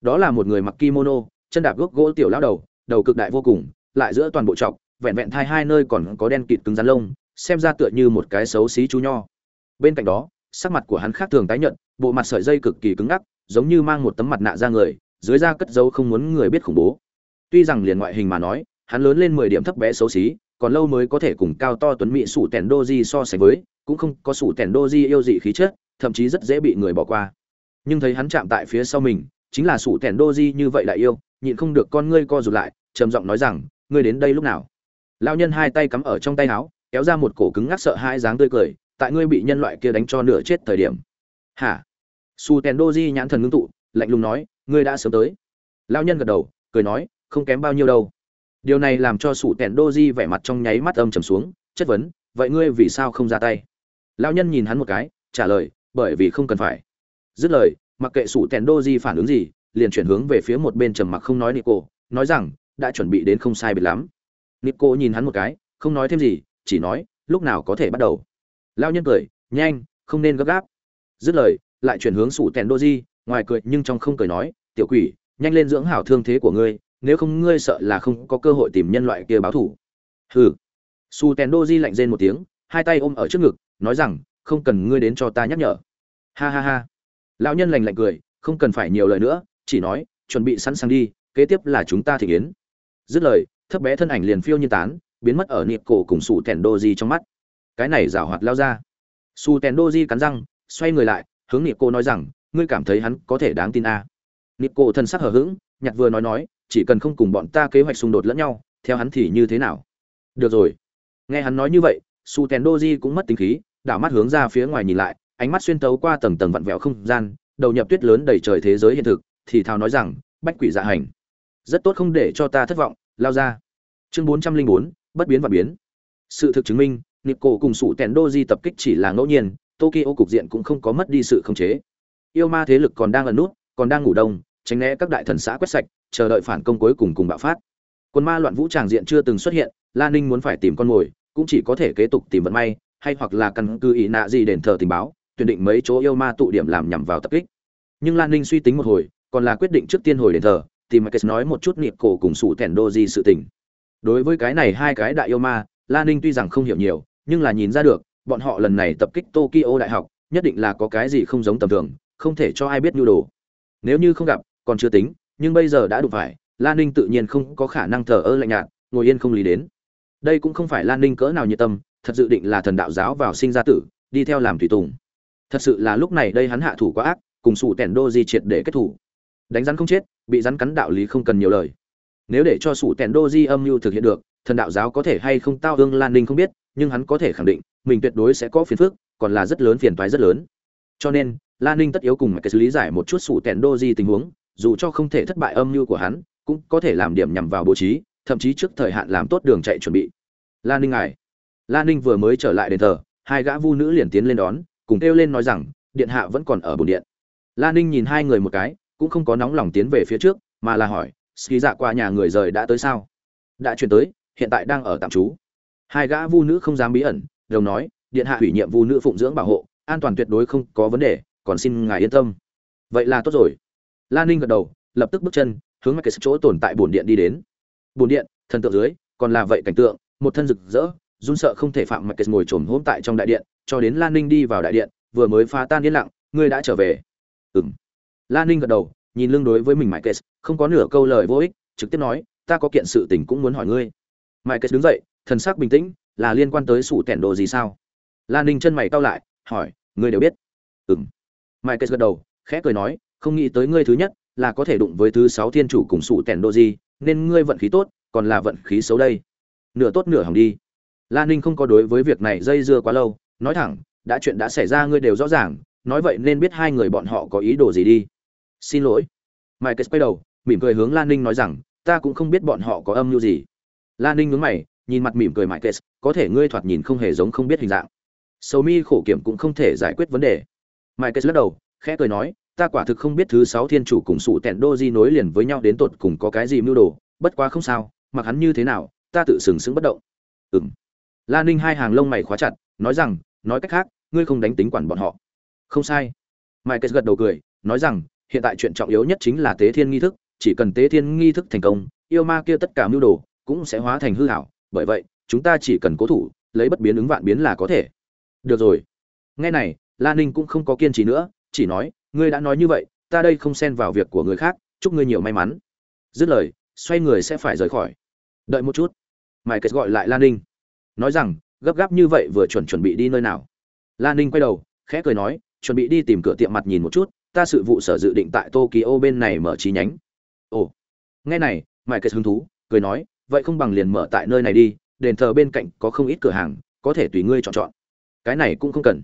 Đó là một người mặc kimono chân đạp gốc gỗ tiểu lão đầu đầu cực đại vô cùng, lại giữa toàn bộ trọc, vẹn vẹn thai hai nơi còn có đen kịt cứng rắn lông, xem ra tựa như một cái xấu xí chú nho. Bên cạnh đó, sắc mặt của hắn khác thường tái nhợt, bộ mặt sợi dây cực kỳ cứng ngắc, giống như mang một tấm mặt nạ ra người, dưới da cất dấu không muốn người biết khủng bố. Tuy rằng liền ngoại hình mà nói, hắn lớn lên mười điểm thấp bé xấu xí, còn lâu mới có thể cùng cao to tuấn mỹ sủ tèn đô di so sánh với, cũng không có sủ tèn đô di yêu dị khí chất, thậm chí rất dễ bị người bỏ qua. Nhưng thấy hắn chạm tại phía sau mình, chính là sủ tèn đô di như vậy lại yêu nhịn không được con ngươi co rụt lại, trầm giọng nói rằng, ngươi đến đây lúc nào? Lao nhân hai tay cắm ở trong tay áo, kéo ra một cổ cứng ngắc sợ hai dáng tươi cười, tại ngươi bị nhân loại kia đánh cho nửa chết thời điểm. Hả? Su tèn đô nhãn thần ngưng tụ, lạnh lùng nói, ngươi đã sớm tới. Lao nhân gật đầu, cười nói, không kém bao nhiêu đâu. Điều này làm cho sủ tèn vẻ mặt trong nháy mắt âm trầm xuống, chất vấn, vậy ngươi vì sao không ra tay? Lao nhân nhìn hắn một cái, trả lời, bởi vì không cần phải. Dứt lời, mặc kệ sủ tèn phản ứng gì liền chuyển hướng về phía một bên trầm mặc không nói nico, nói rằng, đã chuẩn bị đến không sai biệt lắm. Nico nhìn hắn một cái, không nói thêm gì, chỉ nói, lúc nào có thể bắt đầu? Lão nhân cười, nhanh, không nên gấp gáp. Dứt lời, lại chuyển hướng sủ tèn đô ngoài cười nhưng trong không cười nói, tiểu quỷ, nhanh lên dưỡng hảo thương thế của ngươi, nếu không ngươi sợ là không có cơ hội tìm nhân loại kia báo thủ hừ. Su tèn đô lạnh rên một tiếng, hai tay ôm ở trước ngực, nói rằng, không cần ngươi đến cho ta nhắc nhở. Ha ha ha. Lão nhân lành lạnh cười, không cần phải nhiều lời nữa chỉ nói, chuẩn bị sẵn sàng đi, kế tiếp là chúng ta thị kiến. Dứt lời, thấp bé thân ảnh liền phiêu như tán, biến mất ở niệm cổ cùng sủ tèn đô di trong mắt. Cái này rảo hoạt lao ra. Su tèn đô di cắn răng, xoay người lại, hướng niệm cô nói rằng, ngươi cảm thấy hắn có thể đáng tin à. niệm cô thân sắc hờ hững, nhặt vừa nói nói, chỉ cần không cùng bọn ta kế hoạch xung đột lẫn nhau, theo hắn thì như thế nào? Được rồi. Nghe hắn nói như vậy su tèn đô di cũng mất tính khí, đảo mắt hướng ra phía ngoài nhìn lại, ánh mắt xuyên tấu qua tầng tầng vặn vẹo không gian, đầu nhập tuyết lớn đầy trời thế giới hiện thực thì thào nói rằng, bách quỷ dạ hành, rất tốt không để cho ta thất vọng, lao ra. Chương bốn trăm linh bốn, bất biến và biến. Sự thực chứng minh nịp cổ cùng sủ tèn đô di tập kích chỉ là ngẫu nhiên, tokyo cục diện cũng không có mất đi sự khống chế. Yêu ma thế lực còn đang ẩn nút, còn đang ngủ đông, tránh né các đại thần xã quét sạch, chờ đợi phản công cuối cùng cùng bạo phát. Quân ma loạn vũ tràng diện chưa từng xuất hiện, la ninh muốn phải tìm con mồi, cũng chỉ có thể kế tục tìm vận may, hay hoặc là căn cứ ý nạ gì đền thờ tình báo, tuyển định mấy chỗ yêu ma tụ điểm làm nhằm vào tập kích. Nhưng lan ninh suy tính một hồi còn là quyết định trước tiên hồi đền thờ tìm mike nói một chút niệm cổ cùng sủ thẻn đô di sự tình. Đối với cái này hai cái đại yêu ma lan ninh tuy rằng không hiểu nhiều, nhưng là nhìn ra được, bọn họ lần này tập kích tokyo đại học, nhất định là có cái gì không giống tầm thường, không thể cho ai biết nhu đồ. Nếu như không gặp, còn chưa tính, nhưng bây giờ đã đủ phải lan ninh tự nhiên không có khả năng thờ ơ lạnh nhạt, ngồi yên không lý đến. Đây cũng không phải lan ninh cỡ nào nhiệt tâm, thật dự định là thần đạo giáo vào sinh ra tử, đi theo làm thủy tùng. Thật sự là lúc này đây hắn hạ thủ quá ác, cùng sủ tẻn đô di triệt để kết thủ đánh rắn không chết, bị rắn cắn đạo lý không cần nhiều lời. Nếu để cho sủ tèn đô di âm mưu thực hiện được, thần đạo giáo có thể hay không tao hương lan ninh không biết, nhưng hắn có thể khẳng định, mình tuyệt đối sẽ có phiền phức, còn là rất lớn phiền toái rất lớn. Cho nên, lan ninh tất yếu cùng cái lý giải một chút sủ tèn đô di tình huống, dù cho không thể thất bại âm mưu của hắn, cũng có thể làm điểm nhằm vào bố trí, thậm chí trước thời hạn làm tốt đường chạy chuẩn bị. Lan ninh ngài. Lan ninh vừa mới trở lại đền thờ, hai gã vu nữ liền tiến lên đón, cùng kêu lên nói rằng, điện hạ vẫn còn ở bồn điện. Lan ninh nhìn hai người một cái cũng không có nóng lòng tiến về phía trước, mà là hỏi, ski dạ qua nhà người rời đã tới sao? Đã chuyển tới, hiện tại đang ở tạm trú. Hai gã vu nữ không dám bí ẩn, đồng nói, điện hạ ủy nhiệm vu nữ phụng dưỡng bảo hộ, an toàn tuyệt đối không có vấn đề, còn xin ngài yên tâm. Vậy là tốt rồi. Lan ninh gật đầu, lập tức bước chân, hướng cái chỗ tồn tại bồn điện đi đến. Bồn điện, thần tượng dưới, còn là vậy cảnh tượng, một thân rực rỡ, run sợ không thể phạm mạch ngồi trồm hôm tại trong đại điện, cho đến lan ninh đi vào đại điện, vừa mới phá tan yên lặng, ngươi đã trở về. Ừng lan ninh gật đầu nhìn lưng đối với mình mike không có nửa câu lời vô ích trực tiếp nói ta có kiện sự tình cũng muốn hỏi ngươi. Mike đứng dậy thần sắc bình tĩnh là liên quan tới sủ tẻn đồ gì sao? Lan ninh chân mày cau lại hỏi ngươi đều biết? Ừm. mike gật đầu khẽ cười nói không nghĩ tới ngươi thứ nhất là có thể đụng với thứ sáu thiên chủ cùng sủ tẻn đồ gì nên ngươi vận khí tốt còn là vận khí xấu đây. Nửa tốt nửa hỏng đi. Lan Ninh không có đối với việc này dây dưa quá lâu, nói thẳng, đã chuyện đã xảy ra ngươi đều rõ ràng, nói vậy nên biết hai người bọn họ có ý đồ gì đi. Xin lỗi. Mike quay đầu, mỉm cười hướng Lan Ninh nói rằng, ta cũng không biết bọn họ có âm mưu gì. Lan Ninh nhướng mày, nhìn mặt mỉm cười Mike, có thể ngươi thoạt nhìn không hề giống không biết hình dạng. Sầu mi khổ kiểm cũng không thể giải quyết vấn đề. Mike lắc đầu, khẽ cười nói, ta quả thực không biết thứ sáu thiên chủ cùng sủ tẹn đô di nối liền với nhau đến tột cùng có cái gì mưu đồ, bất quá không sao, mặc hắn như thế nào, ta tự sừng sững bất động. Ừm. La Ninh hai hàng lông mày khóa chặt, nói rằng, nói cách khác, ngươi không đánh tính quản bọn họ. Không sai. Mike gật đầu cười, nói rằng, hiện tại chuyện trọng yếu nhất chính là tế thiên nghi thức, chỉ cần tế thiên nghi thức thành công, yêu ma kia tất cả mưu đồ cũng sẽ hóa thành hư hảo bởi vậy, chúng ta chỉ cần cố thủ, lấy bất biến ứng vạn biến là có thể. Được rồi. Nghe này, La Ninh cũng không có kiên trì nữa, chỉ nói, ngươi đã nói như vậy, ta đây không xen vào việc của người khác, chúc ngươi nhiều may mắn. Dứt lời, xoay người sẽ phải rời khỏi. Đợi một chút. Mike gọi lại lan Ninh nói rằng gấp gáp như vậy vừa chuẩn chuẩn bị đi nơi nào Lan ninh quay đầu khẽ cười nói chuẩn bị đi tìm cửa tiệm mặt nhìn một chút ta sự vụ sở dự định tại tokyo bên này mở chi nhánh. Ồ, nghe này mãi kết hứng thú, cười nói, vậy không bằng liền mở tại nơi này đi, đền thờ bên cạnh có không ít cửa hàng, có thể tùy ngươi chọn chọn. Cái này cũng không cần.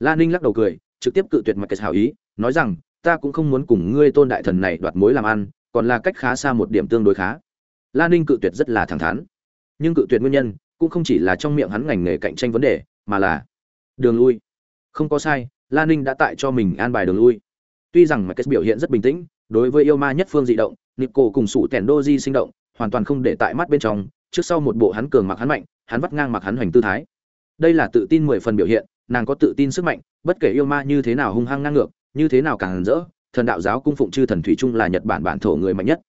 La ninh lắc đầu cười, trực tiếp cự tuyệt mãi kết hảo ý, nói rằng, ta cũng không muốn cùng ngươi tôn đại thần này đoạt mối làm ăn, còn là cách khá xa một điểm tương đối khá. La ninh cự tuyệt rất là thẳng thắn. Nhưng cự tuyệt nguyên nhân, cũng không chỉ là trong miệng hắn ngành nghề cạnh tranh vấn đề, mà là đường lui. Không có sai, la ninh đã tại cho mình an bài đường lui tuy rằng mà kết biểu hiện rất bình tĩnh, đối với yêu ma nhất phương dị động nịp cổ cùng sủ tẻn đô di sinh động, hoàn toàn không để tại mắt bên trong, trước sau một bộ hắn cường mặc hắn mạnh, hắn vắt ngang mặc hắn hoành tư thái. Đây là tự tin mười phần biểu hiện, nàng có tự tin sức mạnh, bất kể yêu ma như thế nào hung hăng ngang ngược, như thế nào càng rỡ, thần đạo giáo cung phụng chư thần thủy trung là nhật bản bản thổ người mạnh nhất.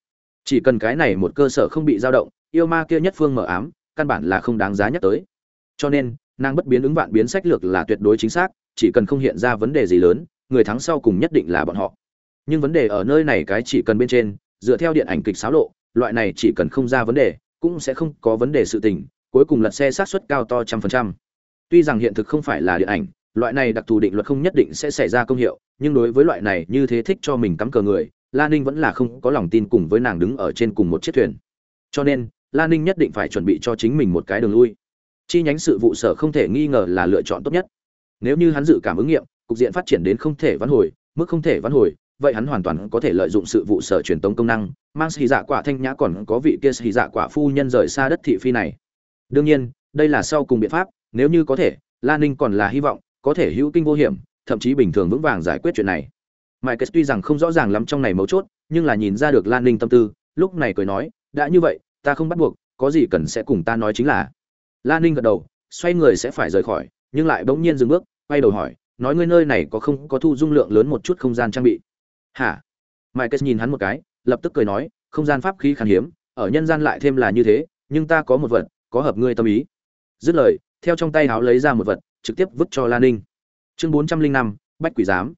Chỉ cần cái này một cơ sở không bị dao động, yêu ma kia nhất phương mở ám, căn bản là không đáng giá nhắc tới. Cho nên, nàng bất biến ứng vạn biến sách lược là tuyệt đối chính xác, chỉ cần không hiện ra vấn đề gì lớn người thắng sau cùng nhất định là bọn họ. Nhưng vấn đề ở nơi này cái chỉ cần bên trên, dựa theo điện ảnh kịch xáo lộ, loại này chỉ cần không ra vấn đề, cũng sẽ không có vấn đề sự tình, cuối cùng lật xe sát xuất cao to trăm phần trăm. Tuy rằng hiện thực không phải là điện ảnh, loại này đặc thù định luật không nhất định sẽ xảy ra công hiệu, nhưng đối với loại này như thế thích cho mình cắm cờ người Lan ninh vẫn là không có lòng tin cùng với nàng đứng ở trên cùng một chiếc thuyền. Cho nên Lan ninh nhất định phải chuẩn bị cho chính mình một cái đường lui. Chi nhánh sự vụ sở không thể nghi ngờ là lựa chọn tốt nhất. Nếu như hắn dự cảm ứng nghiệm cục diện phát triển đến không thể vãn hồi, mức không thể vãn hồi, vậy hắn hoàn toàn có thể lợi dụng sự vụ sở truyền tống công năng, mang xì dạ quả thanh nhã còn có vị kia xì dạ quả phu nhân rời xa đất thị phi này. Đương nhiên, đây là sau cùng biện pháp, nếu như có thể lan ninh còn là hy vọng, có thể hữu kinh vô hiểm, thậm chí bình thường vững vàng giải quyết chuyện này. Mike tuy rằng không rõ ràng lắm trong này mấu chốt, nhưng là nhìn ra được lan ninh tâm tư, lúc này cười nói, đã như vậy, ta không bắt buộc, có gì cần sẽ cùng ta nói chính là. Lan ninh gật đầu, xoay người sẽ phải rời khỏi, nhưng lại bỗng nhiên dừng bước, quay đầu hỏi nói ngươi nơi này có không có thu dung lượng lớn một chút không gian trang bị. Hả? Mike nhìn hắn một cái, lập tức cười nói, không gian pháp khí khan hiếm, ở nhân gian lại thêm là như thế, nhưng ta có một vật, có hợp ngươi tâm ý. Dứt lời, theo trong tay háo lấy ra một vật, trực tiếp vứt cho lan ninh. Chương bốn trăm linh năm, bách quỷ giám.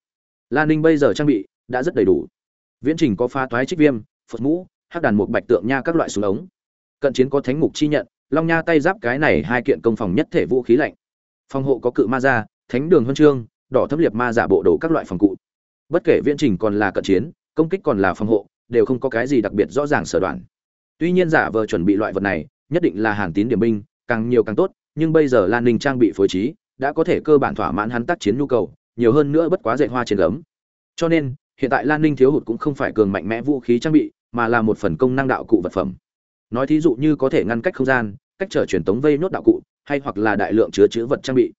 Lan ninh bây giờ trang bị đã rất đầy đủ. Viễn trình có pha toái trích viêm, phật mũ, hắc đàn một bạch tượng nha các loại súng ống. Cận chiến có thánh mục chi nhận, long nha tay giáp cái này hai kiện công phòng nhất thể vũ khí lạnh. Phòng hộ có cự ma da thánh đường huân chương, đỏ thấp liệt ma giả bộ đồ các loại phòng cụ. Bất kể viễn trình còn là cận chiến, công kích còn là phòng hộ, đều không có cái gì đặc biệt rõ ràng sở đoạn. Tuy nhiên giả vờ chuẩn bị loại vật này, nhất định là hàng tín điểm binh, càng nhiều càng tốt, nhưng bây giờ lan ninh trang bị phối trí, đã có thể cơ bản thỏa mãn hắn tác chiến nhu cầu, nhiều hơn nữa bất quá dạy hoa trên gấm. Cho nên, hiện tại lan ninh thiếu hụt cũng không phải cường mạnh mẽ vũ khí trang bị, mà là một phần công năng đạo cụ vật phẩm. Nói thí dụ như có thể ngăn cách không gian, cách trở truyền tống vây nốt đạo cụ, hay hoặc là đại lượng chứa chữ vật trang bị.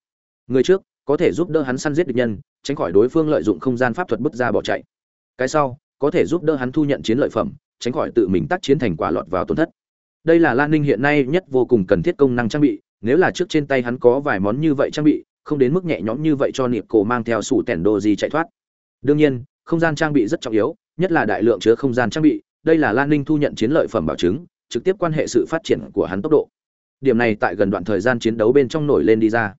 Người trước có thể giúp đỡ hắn săn giết địch nhân, tránh khỏi đối phương lợi dụng không gian pháp thuật bứt ra bỏ chạy. Cái sau, có thể giúp đỡ hắn thu nhận chiến lợi phẩm, tránh khỏi tự mình tác chiến thành quả lọt vào tổn thất. Đây là lan ninh hiện nay nhất vô cùng cần thiết công năng trang bị, nếu là trước trên tay hắn có vài món như vậy trang bị, không đến mức nhẹ nhõm như vậy cho niệm cổ mang theo sủ tẻn đồ gì chạy thoát. Đương nhiên, không gian trang bị rất trọng yếu, nhất là đại lượng chứa không gian trang bị, đây là lan ninh thu nhận chiến lợi phẩm bảo chứng, trực tiếp quan hệ sự phát triển của hắn tốc độ. Điểm này tại gần đoạn thời gian chiến đấu bên trong nổi lên đi ra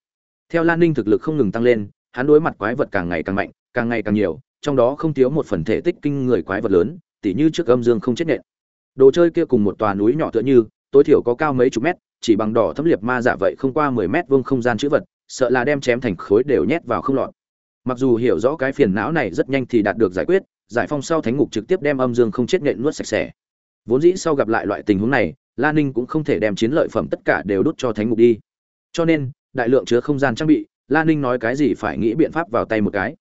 theo lan ninh thực lực không ngừng tăng lên, hắn đối mặt quái vật càng ngày càng mạnh, càng ngày càng nhiều, trong đó không thiếu một phần thể tích kinh người quái vật lớn, tỉ như trước âm dương không chết nện. Đồ chơi kia cùng một tòa núi nhỏ tựa như, tối thiểu có cao mấy chục mét, chỉ bằng đỏ thấm liệt ma giả vậy không qua mười mét vuông không gian chữ vật, sợ là đem chém thành khối đều nhét vào không lọt. Mặc dù hiểu rõ cái phiền não này rất nhanh thì đạt được giải quyết, giải phong sau thánh ngục trực tiếp đem âm dương không chết nện nuốt sạch sẽ. Vốn dĩ sau gặp lại loại tình huống này, Lan ninh cũng không thể đem chiến lợi phẩm tất cả đều đút cho thánh ngục đi. Cho nên đại lượng chứa không gian trang bị Lan ninh nói cái gì phải nghĩ biện pháp vào tay một cái.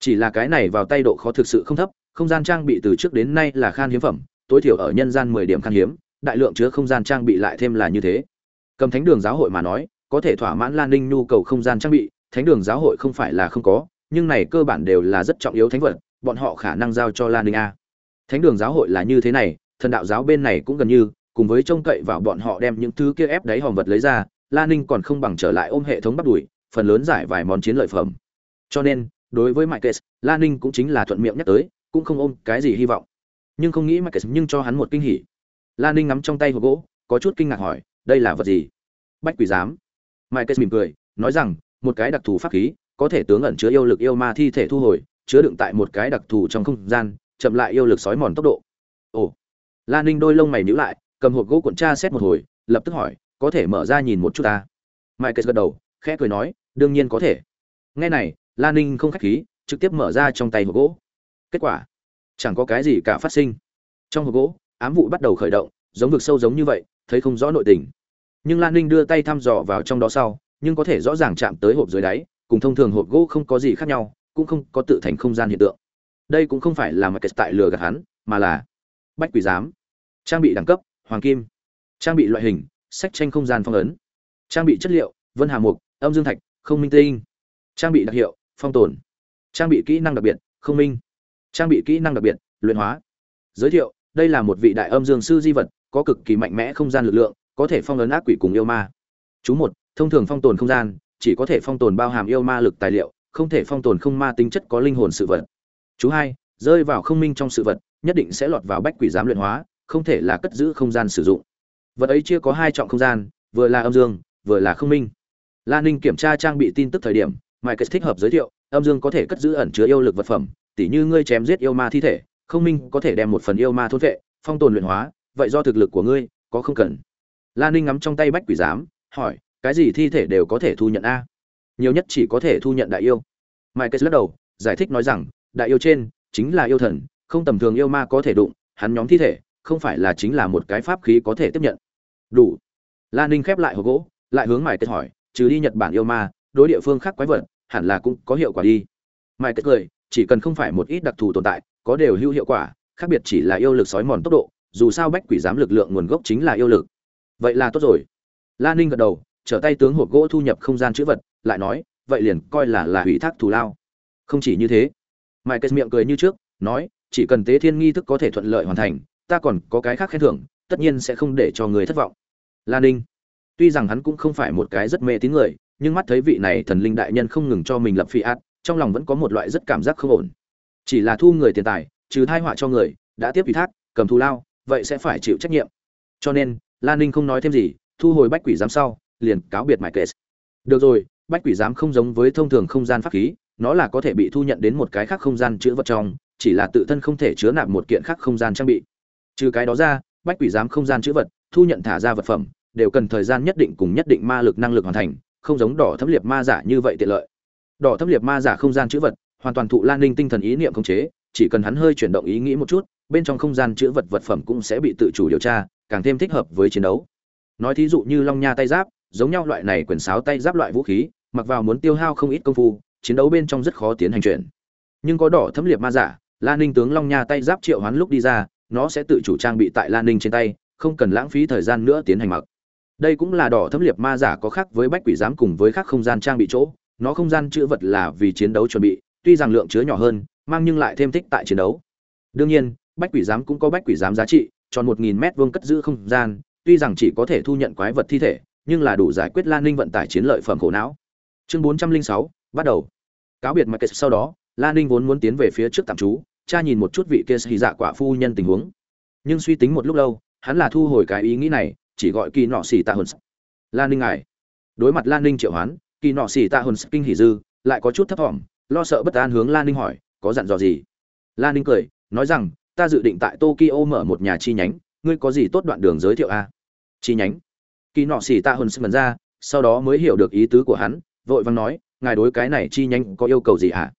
Chỉ là cái này vào tay độ khó thực sự không thấp, không gian trang bị từ trước đến nay là khan hiếm phẩm, tối thiểu ở nhân gian mười điểm khan hiếm, đại lượng chứa không gian trang bị lại thêm là như thế. Cầm thánh đường giáo hội mà nói, có thể thỏa mãn lan ninh nhu cầu không gian trang bị, thánh đường giáo hội không phải là không có, nhưng này cơ bản đều là rất trọng yếu thánh vật, bọn họ khả năng giao cho lan ninh a. Thánh đường giáo hội là như thế này, thần đạo giáo bên này cũng gần như, cùng với trông cậy vào bọn họ đem những thứ kia ép đáy hòm vật lấy ra lan ninh còn không bằng trở lại ôm hệ thống bắt đuổi phần lớn giải vài món chiến lợi phẩm. Cho nên, đối với mike lan ninh cũng chính là thuận miệng nhắc tới, cũng không ôm cái gì hy vọng. Nhưng không nghĩ mike nhưng cho hắn một kinh hỉ. Lan ninh nắm trong tay hộp gỗ, có chút kinh ngạc hỏi, đây là vật gì? Bách quỷ giám. Mike mỉm cười, nói rằng, một cái đặc thù pháp khí, có thể tướng ẩn chứa yêu lực yêu ma thi thể thu hồi, chứa đựng tại một cái đặc thù trong không gian, chậm lại yêu lực sói mòn tốc độ. Ồ. Lan ninh đôi lông mày nhíu lại, cầm hộp gỗ cuộn tra xét một hồi, lập tức hỏi có thể mở ra nhìn một chút ta. Mike gật đầu, khẽ cười nói, đương nhiên có thể. Nghe này, lan ninh không khách khí, trực tiếp mở ra trong tay hộp gỗ. Kết quả, chẳng có cái gì cả phát sinh. Trong hộp gỗ, ám vụ bắt đầu khởi động, giống vực sâu giống như vậy, thấy không rõ nội tình. Nhưng lan ninh đưa tay thăm dò vào trong đó sau, nhưng có thể rõ ràng chạm tới hộp dưới đáy, cùng thông thường hộp gỗ không có gì khác nhau, cũng không có tự thành không gian hiện tượng. Đây cũng không phải là mặt kẹt tại lừa gạt hắn, mà là bách quỷ giám. Trang bị đẳng cấp, hoàng kim. Trang bị loại hình sách tranh không gian phong ấn. Trang bị chất liệu, vân hà mục, âm dương thạch, không minh tinh. Trang bị đặc hiệu, phong tồn. Trang bị kỹ năng đặc biệt, không minh. Trang bị kỹ năng đặc biệt, luyện hóa. Giới thiệu, đây là một vị đại âm dương sư di vật, có cực kỳ mạnh mẽ không gian lực lượng, có thể phong ấn ác quỷ cùng yêu ma. Chú một, thông thường phong tồn không gian, chỉ có thể phong tồn bao hàm yêu ma lực tài liệu, không thể phong tồn không ma tính chất có linh hồn sự vật. Chú hai, rơi vào không minh trong sự vật, nhất định sẽ lọt vào bách quỷ giám luyện hóa, không thể là cất giữ không gian sử dụng vật ấy chia có hai trọng không gian, vừa là âm dương, vừa là không minh. La ninh kiểm tra trang bị tin tức thời điểm mãi kết thích hợp giới thiệu, âm dương có thể cất giữ ẩn chứa yêu lực vật phẩm, tỉ như ngươi chém giết yêu ma thi thể, không minh có thể đem một phần yêu ma thôn vệ, phong tồn luyện hóa, vậy do thực lực của ngươi, có không cần? La ninh ngắm trong tay bách quỷ giám, hỏi, cái gì thi thể đều có thể thu nhận a? Nhiều nhất chỉ có thể thu nhận đại yêu. Mãi kết lắc đầu, giải thích nói rằng, đại yêu trên, chính là yêu thần, không tầm thường yêu ma có thể đụng, hắn nhóm thi thể, không phải là chính là một cái pháp khí có thể tiếp nhận đủ. Lan ninh khép lại hộp gỗ, lại hướng mải kết hỏi, trừ đi nhật bản yêu ma, đối địa phương khác quái vật, hẳn là cũng có hiệu quả đi. Mải kết cười, chỉ cần không phải một ít đặc thù tồn tại, có đều hữu hiệu quả, khác biệt chỉ là yêu lực sói mòn tốc độ, dù sao bách quỷ giám lực lượng nguồn gốc chính là yêu lực. Vậy là tốt rồi. Lan ninh gật đầu, trở tay tướng hộp gỗ thu nhập không gian chữ vật, lại nói, vậy liền coi là là hủy thác thù lao. Không chỉ như thế mãi kết miệng cười như trước, nói, chỉ cần tế thiên nghi thức có thể thuận lợi hoàn thành, ta còn có cái khác khen thưởng, tất nhiên sẽ không để cho người thất vọng lan ninh. Tuy rằng hắn cũng không phải một cái rất mê tín người nhưng mắt thấy vị này thần linh đại nhân không ngừng cho mình lập phi ác, trong lòng vẫn có một loại rất cảm giác không ổn. Chỉ là thu người tiền tài trừ thai họa cho người đã tiếp ủy thác cầm thù lao vậy sẽ phải chịu trách nhiệm. Cho nên lan ninh không nói thêm gì thu hồi bách quỷ giám sau liền cáo biệt mãi kệ được rồi bách quỷ giám không giống với thông thường không gian pháp khí nó là có thể bị thu nhận đến một cái khác không gian chứa vật trong chỉ là tự thân không thể chứa nạp một kiện khác không gian trang bị. Trừ cái đó ra bách quỷ giám không gian chứa vật thu nhận thả ra vật phẩm, đều cần thời gian nhất định cùng nhất định ma lực năng lực hoàn thành, không giống đỏ thâm liệt ma giả như vậy tiện lợi. Đỏ thâm liệt ma giả không gian chữ vật, hoàn toàn thụ lan ninh tinh thần ý niệm khống chế, chỉ cần hắn hơi chuyển động ý nghĩ một chút, bên trong không gian chữ vật vật phẩm cũng sẽ bị tự chủ điều tra, càng thêm thích hợp với chiến đấu. Nói thí dụ như long nha tay giáp, giống nhau loại này quyền sáo tay giáp loại vũ khí, mặc vào muốn tiêu hao không ít công phu, chiến đấu bên trong rất khó tiến hành chuyển. Nhưng có đỏ thấm liệt ma giả, lan ninh tướng long nha tay giáp triệu hoán lúc đi ra, nó sẽ tự chủ trang bị tại lan ninh trên tay không cần lãng phí thời gian nữa tiến hành mặc. Đây cũng là đỏ thấm liệt ma giả có khác với bách quỷ giám cùng với khác không gian trang bị chỗ. Nó không gian chữ vật là vì chiến đấu chuẩn bị, tuy rằng lượng chứa nhỏ hơn, mang nhưng lại thêm thích tại chiến đấu. Đương nhiên, bách quỷ giám cũng có bách quỷ giám giá trị, tròn một nghìn mét vuông cất giữ không gian, tuy rằng chỉ có thể thu nhận quái vật thi thể, nhưng là đủ giải quyết lan ninh vận tải chiến lợi phẩm khổ não. Chương bốn trăm linh sáu, bắt đầu. Cáo biệt mike sau đó lan ninh vốn muốn tiến về phía trước tạm trú cha nhìn một chút vị kia xì dạ quả phu nhân tình huống. Nhưng suy tính một lúc lâu hắn là thu hồi cái ý nghĩ này, chỉ gọi kỳ nọ xì tạ hồn lan ninh ngài. Đối mặt lan ninh triệu hoán, kỳ nọ xì tạ hồn kinh hỉ dư, lại có chút thấp thỏm, lo sợ bất an hướng lan ninh hỏi, có dặn dò gì? Lan ninh cười, nói rằng, ta dự định tại tokyo mở một nhà chi nhánh, ngươi có gì tốt đoạn đường giới thiệu a? Chi nhánh? Kỳ nọ xì tạ hồn mần ra, sau đó mới hiểu được ý tứ của hắn, vội vàng nói, ngài đối cái này chi nhánh có yêu cầu gì hả?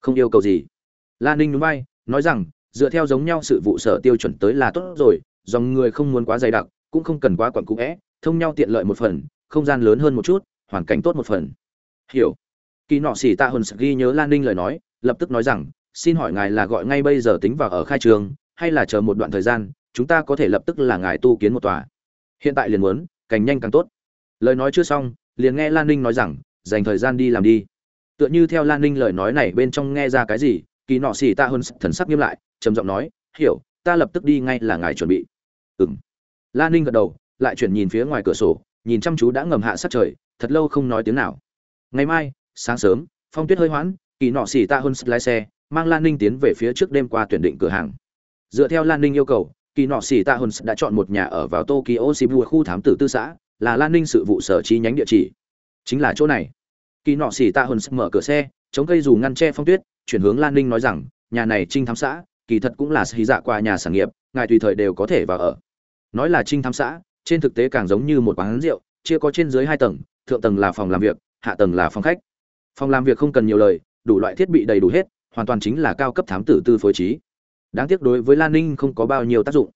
Không yêu cầu gì. Lan ninh núi bay nói rằng, dựa theo giống nhau sự vụ sở tiêu chuẩn tới là tốt rồi dòng người không muốn quá dày đặc, cũng không cần quá quẩn cũ é thông nhau tiện lợi một phần, không gian lớn hơn một chút, hoàn cảnh tốt một phần. Hiểu. Kỳ nọ xỉ tạ hồn sực ghi nhớ lan ninh lời nói, lập tức nói rằng, xin hỏi ngài là gọi ngay bây giờ tính vào ở khai trường, hay là chờ một đoạn thời gian, chúng ta có thể lập tức là ngài tu kiến một tòa? Hiện tại liền muốn, càng nhanh càng tốt. Lời nói chưa xong, liền nghe lan ninh nói rằng, dành thời gian đi làm đi. Tựa như theo lan ninh lời nói này bên trong nghe ra cái gì, kỳ nọ xỉ ta hơn thần sắc nghiêm lại, trầm giọng nói, hiểu ta lập tức đi ngay là ngài chuẩn bị. Ừng lan ninh gật đầu, lại chuyển nhìn phía ngoài cửa sổ, nhìn chăm chú đã ngầm hạ sát trời, thật lâu không nói tiếng nào. Ngày mai, sáng sớm, phong tuyết hơi hoãn, kỳ nọ xỉ ta hơn lái xe, mang lan ninh tiến về phía trước đêm qua tuyển định cửa hàng. Dựa theo lan ninh yêu cầu, kỳ nọ xỉ ta hơn đã chọn một nhà ở vào tokyo shibu khu thám tử tư xã, là lan ninh sự vụ sở chi nhánh địa chỉ. Chính là chỗ này. Kỳ nọ xỉ ta hơn mở cửa xe, chống cây dù ngăn che phong tuyết, chuyển hướng lan ninh nói rằng, nhà này trinh thám xã kỳ thật cũng là xì dạ qua nhà sản nghiệp, ngài tùy thời đều có thể vào ở. Nói là trinh thám xã, trên thực tế càng giống như một quán rượu, chia có trên dưới hai tầng, thượng tầng là phòng làm việc, hạ tầng là phòng khách. Phòng làm việc không cần nhiều lời, đủ loại thiết bị đầy đủ hết, hoàn toàn chính là cao cấp thám tử tư phối trí. Đáng tiếc đối với lan ninh không có bao nhiêu tác dụng.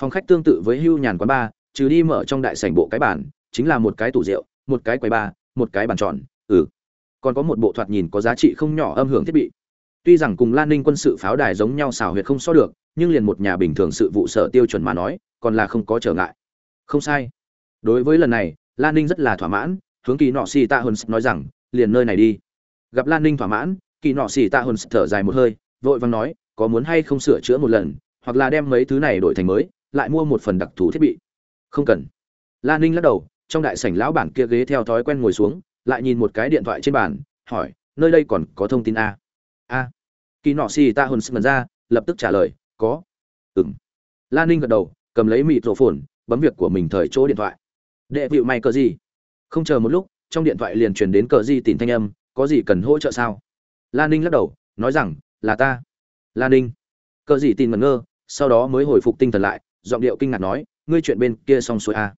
Phòng khách tương tự với hưu nhàn quán bar, trừ đi mở trong đại sảnh bộ cái bản chính là một cái tủ rượu, một cái quầy bar, một cái bàn tròn ừ. Còn có một bộ thoạt nhìn có giá trị không nhỏ âm hưởng thiết bị tuy rằng cùng lan ninh quân sự pháo đài giống nhau xào huyệt không so được, nhưng liền một nhà bình thường sự vụ sở tiêu chuẩn mà nói, còn là không có trở ngại. Không sai. Đối với lần này, lan ninh rất là thỏa mãn, hướng kỳ nọ xì tạ hồn nói rằng, liền nơi này đi. Gặp lan ninh thỏa mãn, kỳ nọ xì tạ hồn thở dài một hơi, vội vàng nói, có muốn hay không sửa chữa một lần, hoặc là đem mấy thứ này đổi thành mới, lại mua một phần đặc thù thiết bị? Không cần. Lan ninh lắc đầu, trong đại sảnh lão bản kia ghế theo thói quen ngồi xuống, lại nhìn một cái điện thoại trên bàn, hỏi, nơi đây còn có thông tin a? A. Kỳ nọ xì hồn hơn sừng ra, lập tức trả lời, có. Ừng lan ninh gật đầu, cầm lấy mịt rổ phồn bấm việc của mình thời chỗ điện thoại. Đệ vịu may cờ gì? Không chờ một lúc, trong điện thoại liền truyền đến cờ gì tìm thanh âm, có gì cần hỗ trợ sao? Lan ninh lắc đầu, nói rằng, là ta. Lan ninh. Cờ gì tìm ngẩn ngơ, sau đó mới hồi phục tinh thần lại, giọng điệu kinh ngạc nói, ngươi chuyện bên kia xong xuôi a. À?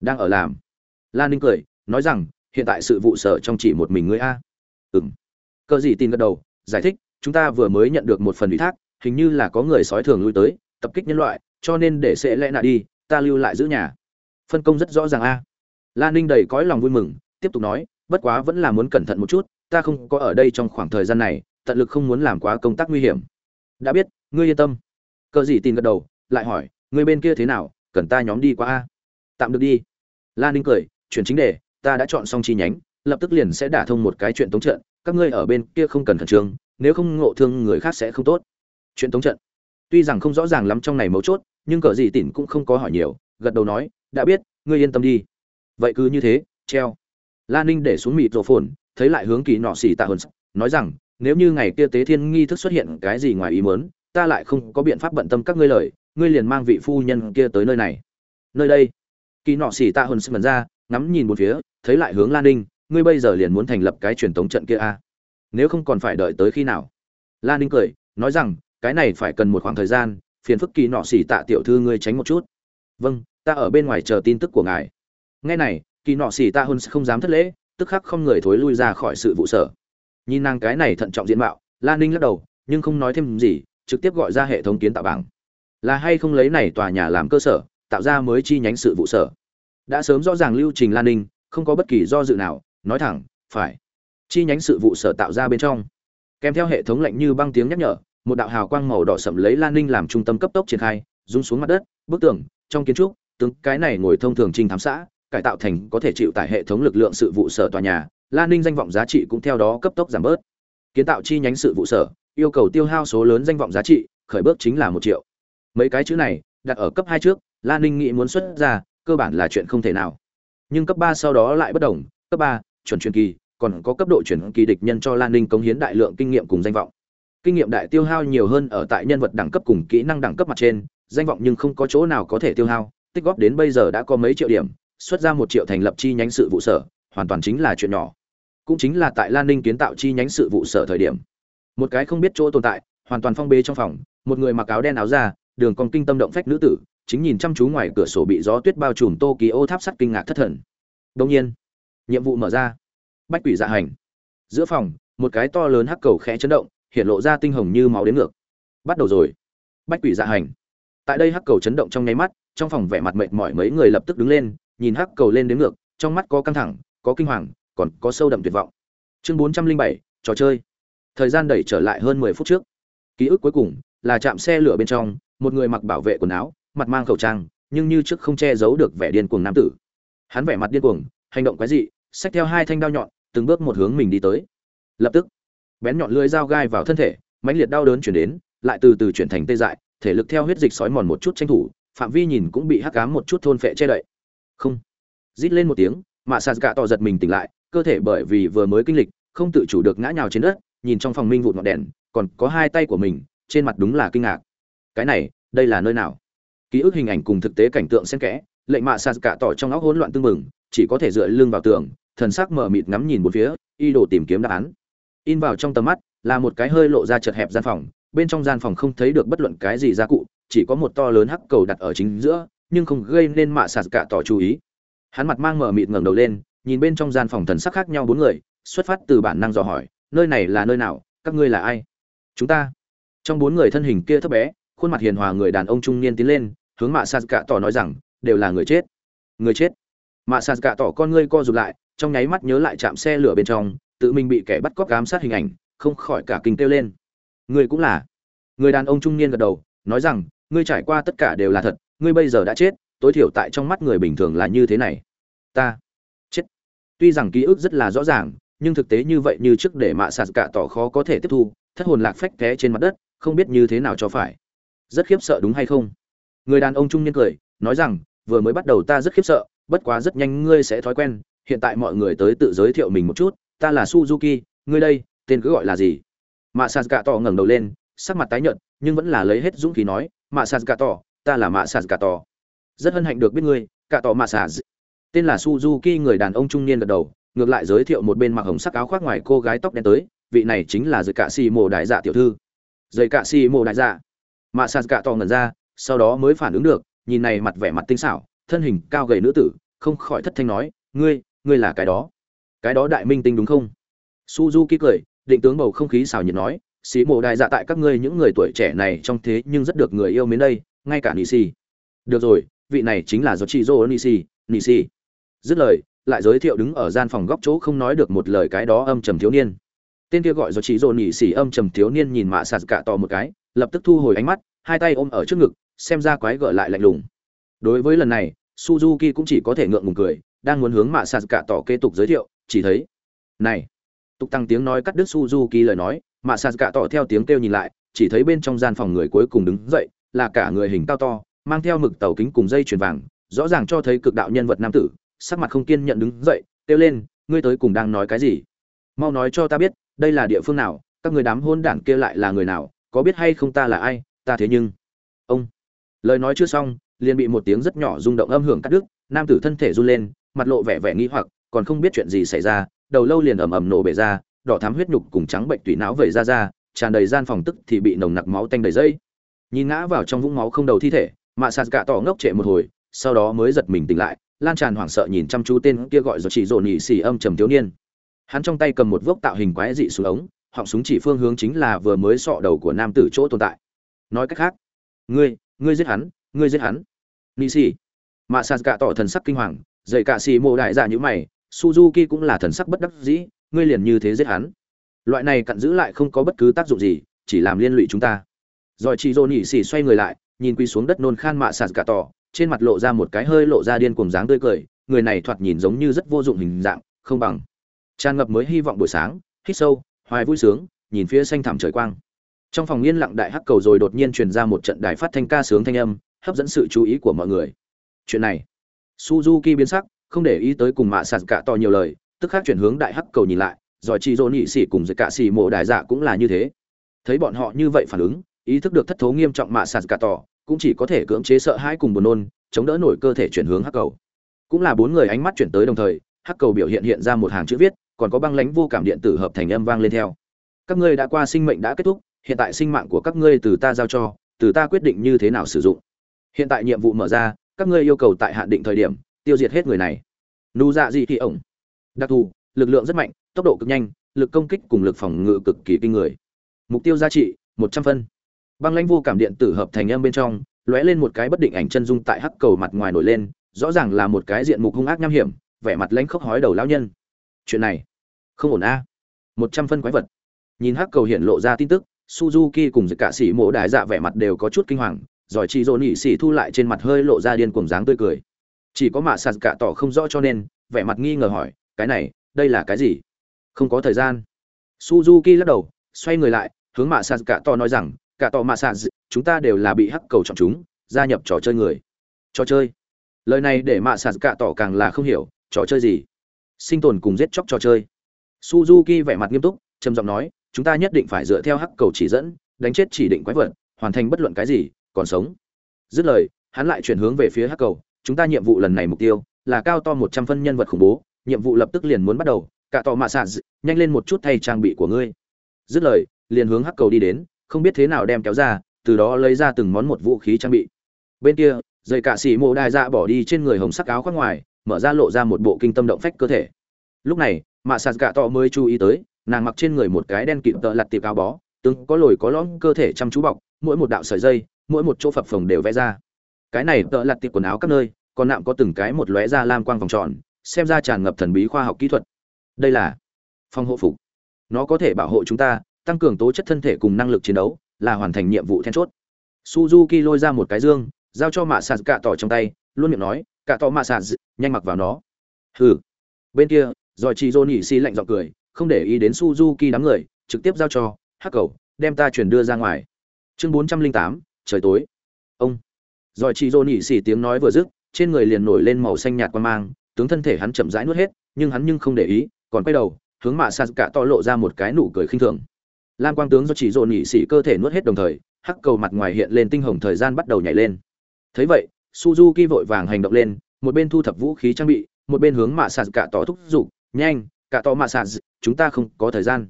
đang ở làm. Lan ninh cười, nói rằng, hiện tại sự vụ sở trong chỉ một mình ngươi a. À? ừng cờ gì tin gật đầu giải thích, chúng ta vừa mới nhận được một phần ủy thác, hình như là có người sói thường lui tới, tập kích nhân loại, cho nên để sẽ lẽ nạ đi, ta lưu lại giữ nhà. Phân công rất rõ ràng a. Lan ninh đầy cõi lòng vui mừng, tiếp tục nói, bất quá vẫn là muốn cẩn thận một chút, ta không có ở đây trong khoảng thời gian này, tận lực không muốn làm quá công tác nguy hiểm. Đã biết, ngươi yên tâm. Cờ gì tin gật đầu, lại hỏi, ngươi bên kia thế nào, cần ta nhóm đi qua a? Tạm được đi. Lan ninh cười, chuyển chính đề, ta đã chọn xong chi nhánh, lập tức liền sẽ đả thông một cái chuyện tống trận các ngươi ở bên kia không cần khẩn trương, nếu không ngộ thương người khác sẽ không tốt. Chuyện tống trận. Tuy rằng không rõ ràng lắm trong này mấu chốt, nhưng cờ gì tỉn cũng không có hỏi nhiều, gật đầu nói, đã biết, ngươi yên tâm đi. Vậy cứ như thế, treo. La ninh để xuống mịt rổ phồn, thấy lại hướng kỳ nọ xỉ tạ hơn nói rằng, nếu như ngày kia tế thiên nghi thức xuất hiện cái gì ngoài ý mớn ta lại không có biện pháp bận tâm các ngươi lời, ngươi liền mang vị phu nhân kia tới nơi này. Nơi đây, kỳ nọ xỉ tạ hơn sân ra, ngắm nhìn một phía, thấy lại hướng lan ninh ngươi bây giờ liền muốn thành lập cái truyền thống trận kia a à? nếu không còn phải đợi tới khi nào? Lan ninh cười, nói rằng, cái này phải cần một khoảng thời gian, phiền phức kỳ nọ xỉ tạ tiểu thư ngươi tránh một chút. Vâng ta ở bên ngoài chờ tin tức của ngài. Nghe này, kỳ nọ xỉ tạ hơn không dám thất lễ, tức khắc không người thối lui ra khỏi sự vụ sở. Nhìn nàng cái này thận trọng diện mạo lan ninh lắc đầu, nhưng không nói thêm gì, trực tiếp gọi ra hệ thống kiến tạo bảng. Là hay không lấy này tòa nhà làm cơ sở, tạo ra mới chi nhánh sự vụ sở? Đã sớm rõ ràng lưu trình lan ninh, không có bất kỳ do dự nào nói thẳng, phải. Chi nhánh sự vụ sở tạo ra bên trong. Kèm theo hệ thống lệnh như băng tiếng nhắc nhở, một đạo hào quang màu đỏ sậm lấy lan ninh làm trung tâm cấp tốc triển khai, rung xuống mặt đất, bức tường, trong kiến trúc tướng cái này ngồi thông thường trinh thám xã, cải tạo thành có thể chịu tải hệ thống lực lượng sự vụ sở tòa nhà, lan ninh danh vọng giá trị cũng theo đó cấp tốc giảm bớt. Kiến tạo chi nhánh sự vụ sở, yêu cầu tiêu hao số lớn danh vọng giá trị, khởi bước chính là một triệu. Mấy cái chữ này, đặt ở cấp hai trước, lan ninh nghĩ muốn xuất ra, cơ bản là chuyện không thể nào. Nhưng cấp ba sau đó lại bất đồng, cấp ba chuẩn truyền kỳ, còn có cấp độ chuyển kỳ địch nhân cho lan ninh cống hiến đại lượng kinh nghiệm cùng danh vọng. Kinh nghiệm đại tiêu hao nhiều hơn ở tại nhân vật đẳng cấp cùng kỹ năng đẳng cấp mặt trên, danh vọng nhưng không có chỗ nào có thể tiêu hao, tích góp đến bây giờ đã có mấy triệu điểm, xuất ra một triệu thành lập chi nhánh sự vụ sở, hoàn toàn chính là chuyện nhỏ. Cũng chính là tại lan ninh kiến tạo chi nhánh sự vụ sở thời điểm. Một cái không biết chỗ tồn tại, hoàn toàn phong bê trong phòng, một người mặc áo đen áo da, đường còn kinh tâm động phách nữ tử, chính nhìn chăm chú ngoài cửa sổ bị gió tuyết bao trùm tô ký ô tháp sắt kinh ngạc thất thần. Đông nhiên nhiệm vụ mở ra. Bách quỷ dạ hành. Giữa phòng, một cái to lớn hắc cầu khẽ chấn động, hiện lộ ra tinh hồng như máu đến ngược. Bắt đầu rồi. Bách quỷ dạ hành. Tại đây hắc cầu chấn động trong nháy mắt, trong phòng vẻ mặt mệt mỏi mấy người lập tức đứng lên, nhìn hắc cầu lên đến ngược, trong mắt có căng thẳng, có kinh hoàng, còn có sâu đậm tuyệt vọng. Chương bốn trăm linh bảy, trò chơi. Thời gian đẩy trở lại hơn mười phút trước. Ký ức cuối cùng là chạm xe lửa bên trong, một người mặc bảo vệ quần áo, mặt mang khẩu trang, nhưng như trước không che giấu được vẻ điên cuồng nam tử. Hắn vẻ mặt điên cuồng, hành động quái dị xách theo hai thanh đao nhọn, từng bước một hướng mình đi tới. Lập tức, bén nhọn lưỡi dao gai vào thân thể, mãnh liệt đau đớn chuyển đến, lại từ từ chuyển thành tê dại, thể lực theo huyết dịch sói mòn một chút tranh thủ, phạm vi nhìn cũng bị hắc cám một chút thôn phệ che đậy. Không. Rít lên một tiếng, mạ sạt gạ tỏ giật mình tỉnh lại, cơ thể bởi vì vừa mới kinh lịch, không tự chủ được ngã nhào trên đất, nhìn trong phòng minh vụt ngọn đèn, còn có hai tay của mình, trên mặt đúng là kinh ngạc. Cái này, đây là nơi nào? Ký ức hình ảnh cùng thực tế cảnh tượng xen kẽ, lệnh mạ sạt gạ tỏ trong óc hỗn loạn tương mừng chỉ có thể dựa lưng vào tường thần sắc mờ mịt ngắm nhìn một phía, y đồ tìm kiếm đáp án. In vào trong tầm mắt, là một cái hơi lộ ra chật hẹp gian phòng, bên trong gian phòng không thấy được bất luận cái gì gia cụ, chỉ có một to lớn hắc cầu đặt ở chính giữa, nhưng không gây nên mạ sạt cả tỏ chú ý. Hắn mặt mang mờ mịt ngẩng đầu lên, nhìn bên trong gian phòng thần sắc khác nhau bốn người, xuất phát từ bản năng dò hỏi, nơi này là nơi nào? Các ngươi là ai? Chúng ta. Trong bốn người thân hình kia thấp bé, khuôn mặt hiền hòa người đàn ông trung niên tiến lên, hướng mạ sạt cả tỏ nói rằng, đều là người chết. Người chết? Mạ sạt cạ tỏ con ngươi co rụt lại, trong nháy mắt nhớ lại chạm xe lửa bên trong, tự mình bị kẻ bắt cóc giám sát hình ảnh, không khỏi cả kinh kêu lên. Ngươi cũng là. Người đàn ông trung niên gật đầu, nói rằng, ngươi trải qua tất cả đều là thật, ngươi bây giờ đã chết, tối thiểu tại trong mắt người bình thường là như thế này. Ta chết. Tuy rằng ký ức rất là rõ ràng, nhưng thực tế như vậy như trước để mạ sạt cả tỏ khó có thể tiếp thu, thất hồn lạc phách té trên mặt đất, không biết như thế nào cho phải. Rất khiếp sợ đúng hay không? Người đàn ông trung niên cười, nói rằng, vừa mới bắt đầu ta rất khiếp sợ bất quá rất nhanh ngươi sẽ thói quen, hiện tại mọi người tới tự giới thiệu mình một chút, ta là suzuki, ngươi đây, tên cứ gọi là gì? Mạ sạt gà tỏ ngẩng đầu lên, sắc mặt tái nhợt, nhưng vẫn là lấy hết dũng khí nói mạ sạt gà tỏ ta là mạ sạt gà tỏ rất hân hạnh được biết ngươi cả tỏ mạ sạt tên là suzuki, người đàn ông trung niên gật đầu, ngược lại giới thiệu một bên mặc hồng sắc áo khoác ngoài cô gái tóc đen tới, vị này chính là dây cạ xì mồ đại dạ tiểu thư. Dây cạ xì mồ đại dạ. Mạ sạt gà tỏ ngẩn ra, sau đó mới phản ứng được, nhìn này mặt vẻ mặt tinh xảo thân hình cao gầy nữ tử, không khỏi thất thanh nói, ngươi ngươi là cái đó. Cái đó đại minh tinh đúng không? Suzuki cười, định tướng bầu không khí xào nhiệt nói xí mộ đại dạ tại các ngươi những người tuổi trẻ này trong thế nhưng rất được người yêu mến đây, ngay cả nisi. Được rồi, vị này chính là do chị dô nisi nisi. Dứt lời, lại giới thiệu đứng ở gian phòng góc chỗ không nói được một lời cái đó âm trầm thiếu niên. Tên kia gọi do chị dô nisi âm trầm thiếu niên nhìn mạ sạt cả to một cái, lập tức thu hồi ánh mắt, hai tay ôm ở trước ngực, xem ra quái gở lại lạnh lùng đối với lần này, suzuki cũng chỉ có thể ngượng ngùng cười, đang muốn hướng mạ sạt cả tỏ kế tục giới thiệu, chỉ thấy, này! Tục tăng tiếng nói cắt đứt suzuki lời nói mạ sạt cả tỏ theo tiếng kêu nhìn lại, chỉ thấy bên trong gian phòng người cuối cùng đứng dậy, là cả người hình cao to, mang theo mực tàu kính cùng dây chuyền vàng, rõ ràng cho thấy cực đạo nhân vật nam tử, sắc mặt không kiên nhận đứng dậy, kêu lên, ngươi tới cùng đang nói cái gì? Mau nói cho ta biết, đây là địa phương nào, các người đám hôn đản kia lại là người nào, có biết hay không ta là ai, ta thế nhưng ông, lời nói chưa xong liền bị một tiếng rất nhỏ rung động âm hưởng cắt đứt, nam tử thân thể run lên, mặt lộ vẻ vẻ nghi hoặc, còn không biết chuyện gì xảy ra, đầu lâu liền ầm ầm nổ bể ra, đỏ thắm huyết nhục cùng trắng bệnh tủy não vẩy ra ra, tràn đầy gian phòng tức thì bị nồng nặc máu tanh đầy dây. Nhìn ngã vào trong vũng máu không đầu thi thể, mạ sạt cả tỏ ngốc trệ một hồi, sau đó mới giật mình tỉnh lại, lan tràn hoảng sợ nhìn chăm chú tên kia gọi rồi chỉ dồn nhị xì âm trầm thiếu niên. Hắn trong tay cầm một vốc tạo hình quái dị xuống ống, họng súng chỉ phương hướng chính là vừa mới sọ đầu của nam tử chỗ tồn tại. Nói cách khác, ngươi ngươi giết hắn ngươi giết hắn. Nị xì mạ sạt cả tỏ thần sắc kinh hoàng, dậy cả xì mộ đại dạ như mày, suzuki cũng là thần sắc bất đắc dĩ, ngươi liền như thế giết hắn. Loại này cặn giữ lại không có bất cứ tác dụng gì, chỉ làm liên lụy chúng ta. Rồi chị dô nị xì xoay người lại, nhìn quy xuống đất nôn khan mạ sạt cả tỏ, trên mặt lộ ra một cái hơi lộ ra điên cuồng dáng tươi cười, người này thoạt nhìn giống như rất vô dụng hình dạng, không bằng. Tràn ngập mới hy vọng buổi sáng, hít sâu, hoài vui sướng, nhìn phía xanh thẳm trời quang. Trong phòng yên lặng đại hắc cầu rồi đột nhiên truyền ra một trận đài phát thanh ca sướng thanh âm hấp dẫn sự chú ý của mọi người. Chuyện này, suzuki biến sắc, không để ý tới cùng mạ sạt cả to nhiều lời, tức khắc chuyển hướng đại hắc cầu nhìn lại, rồi chị dỗ nhị sĩ cùng với cả xỉ mộ đại dạ cũng là như thế. Thấy bọn họ như vậy phản ứng, ý thức được thất thố nghiêm trọng mạ sạt cả tỏ cũng chỉ có thể cưỡng chế sợ hãi cùng buồn nôn, chống đỡ nổi cơ thể chuyển hướng hắc cầu. Cũng là bốn người ánh mắt chuyển tới đồng thời, hắc cầu biểu hiện hiện ra một hàng chữ viết, còn có băng lãnh vô cảm điện tử hợp thành âm vang lên theo. Các ngươi đã qua sinh mệnh đã kết thúc, hiện tại sinh mạng của các ngươi từ ta giao cho, từ ta quyết định như thế nào sử dụng hiện tại nhiệm vụ mở ra, các ngươi yêu cầu tại hạn định thời điểm, tiêu diệt hết người này. Nụ dạ dị thị ổng. Đặc thù, lực lượng rất mạnh, tốc độ cực nhanh, lực công kích cùng lực phòng ngự cực kỳ kinh người. Mục tiêu giá trị, một trăm phân. Băng lãnh vô cảm điện tử hợp thành âm bên trong, lóe lên một cái bất định ảnh chân dung tại hắc cầu mặt ngoài nổi lên, rõ ràng là một cái diện mục hung ác nham hiểm, vẻ mặt lãnh khốc hói đầu lão nhân. Chuyện này, không ổn a. Một trăm phân quái vật. Nhìn hắc cầu hiện lộ ra tin tức, suzuki cùng cả sĩ mộ đại dạ vẻ mặt đều có chút kinh hoàng giỏi chị dồn nhị xỉ thu lại trên mặt hơi lộ ra điên cuồng dáng tươi cười. Chỉ có mạ sạt cả tỏ không rõ cho nên, vẻ mặt nghi ngờ hỏi, cái này, đây là cái gì? Không có thời gian. Suzuki lắc đầu, xoay người lại, hướng mạ sạt cả tỏ nói rằng, cả tỏ mạ sạt, chúng ta đều là bị hắc cầu chọn chúng, gia nhập trò chơi người. Trò chơi? Lời này để mạ sạt cả tỏ càng là không hiểu, trò chơi gì? Sinh tồn cùng giết chóc trò chơi. Suzuki vẻ mặt nghiêm túc, trầm giọng nói, chúng ta nhất định phải dựa theo hắc cầu chỉ dẫn, đánh chết chỉ định quái vật, hoàn thành bất luận cái gì còn sống. Dứt lời, hắn lại chuyển hướng về phía hắc cầu, chúng ta nhiệm vụ lần này mục tiêu là cao to một trăm phân nhân vật khủng bố, nhiệm vụ lập tức liền muốn bắt đầu, cả tò mạ sạt nhanh lên một chút thay trang bị của ngươi. Dứt lời, liền hướng hắc cầu đi đến, không biết thế nào đem kéo ra, từ đó lấy ra từng món một vũ khí trang bị. Bên kia, dây cạ xỉ mộ đai dạ bỏ đi trên người hồng sắc áo khoác ngoài, mở ra lộ ra một bộ kinh tâm động phách cơ thể. Lúc này mạ sạt gạ to mới chú ý tới, nàng mặc trên người một cái đen kịt tợ lặt tiệp áo bó tướng có lồi có lõm cơ thể chăm chú bọc, mỗi một đạo sợi dây mỗi một chỗ phập phồng đều vẽ ra. Cái này tợ lặt tiệp quần áo các nơi, còn nạm có từng cái một lóe ra lam quang vòng tròn, xem ra tràn ngập thần bí khoa học kỹ thuật. Đây là phòng hộ phục. Nó có thể bảo hộ chúng ta, tăng cường tố chất thân thể cùng năng lực chiến đấu, là hoàn thành nhiệm vụ then chốt. Suzuki lôi ra một cái dương, giao cho mạ sạt cạ tỏ trong tay, luôn miệng nói, cạ tỏ mạ sạt, nhanh mặc vào nó. Hừ. Bên kia rồi chị johnny nỉ lạnh giọng cười, không để ý đến suzuki đám người, trực tiếp giao cho hắc cầu, đem ta chuyển đưa ra ngoài. Chương bốn trăm linh tám trời tối. Ông. Rồi chị dô nỉ xì tiếng nói vừa dứt, trên người liền nổi lên màu xanh nhạt quan mang, tướng thân thể hắn chậm rãi nuốt hết, nhưng hắn nhưng không để ý, còn quay đầu, hướng mạ sạt cả to lộ ra một cái nụ cười khinh thường. Lam quang tướng do chỉ dồn nhị sĩ cơ thể nuốt hết đồng thời, hắc cầu mặt ngoài hiện lên tinh hồng thời gian bắt đầu nhảy lên. Thấy vậy, suzuki vội vàng hành động lên, một bên thu thập vũ khí trang bị, một bên hướng mạ sạt cả tỏ thúc giục, nhanh, cả tỏ mạ sạt, chúng ta không có thời gian.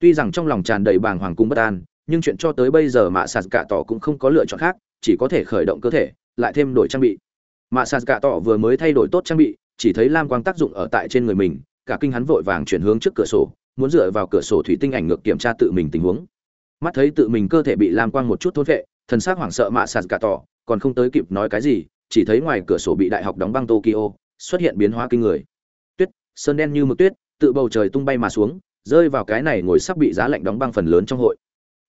Tuy rằng trong lòng tràn đầy bàng hoàng cung bất an nhưng chuyện cho tới bây giờ mạ sạt cả tỏ cũng không có lựa chọn khác, chỉ có thể khởi động cơ thể, lại thêm đổi trang bị. Mạ sạt cả tỏ vừa mới thay đổi tốt trang bị, chỉ thấy lam quang tác dụng ở tại trên người mình, cả kinh hắn vội vàng chuyển hướng trước cửa sổ, muốn dựa vào cửa sổ thủy tinh ảnh ngược kiểm tra tự mình tình huống. Mắt thấy tự mình cơ thể bị lam quang một chút thôn vệ, thần xác hoảng sợ mạ sạt cả tỏ, còn không tới kịp nói cái gì, chỉ thấy ngoài cửa sổ bị đại học đóng băng tokyo, xuất hiện biến hóa kinh người. Tuyết, sơn đen như mực tuyết, tự bầu trời tung bay mà xuống, rơi vào cái này ngồi sắp bị giá lạnh đóng băng phần lớn trong hội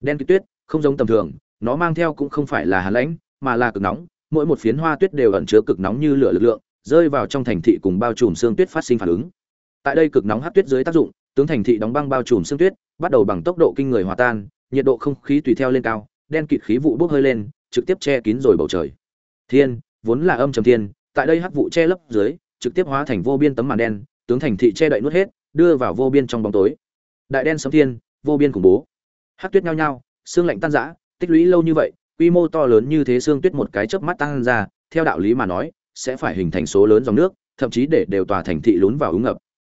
đen kịt tuyết, không giống tầm thường, nó mang theo cũng không phải là hà lãnh, mà là cực nóng, mỗi một phiến hoa tuyết đều ẩn chứa cực nóng như lửa lực lượng, rơi vào trong thành thị cùng bao trùm xương tuyết phát sinh phản ứng. Tại đây cực nóng hát tuyết dưới tác dụng, tướng thành thị đóng băng bao trùm xương tuyết, bắt đầu bằng tốc độ kinh người hòa tan, nhiệt độ không khí tùy theo lên cao, đen kịt khí vụ bốc hơi lên, trực tiếp che kín rồi bầu trời. Thiên, vốn là âm trầm thiên, tại đây hắc vụ che lấp dưới, trực tiếp hóa thành vô biên tấm màn đen, tướng thành thị che đậy nuốt hết, đưa vào vô biên trong bóng tối. Đại đen sấm thiên, vô biên khủng bố hắc tuyết nhao nhao xương lạnh tan rã tích lũy lâu như vậy quy mô to lớn như thế xương tuyết một cái chớp mắt tan ra theo đạo lý mà nói sẽ phải hình thành số lớn dòng nước thậm chí để đều tòa thành thị lún vào ứng ngập.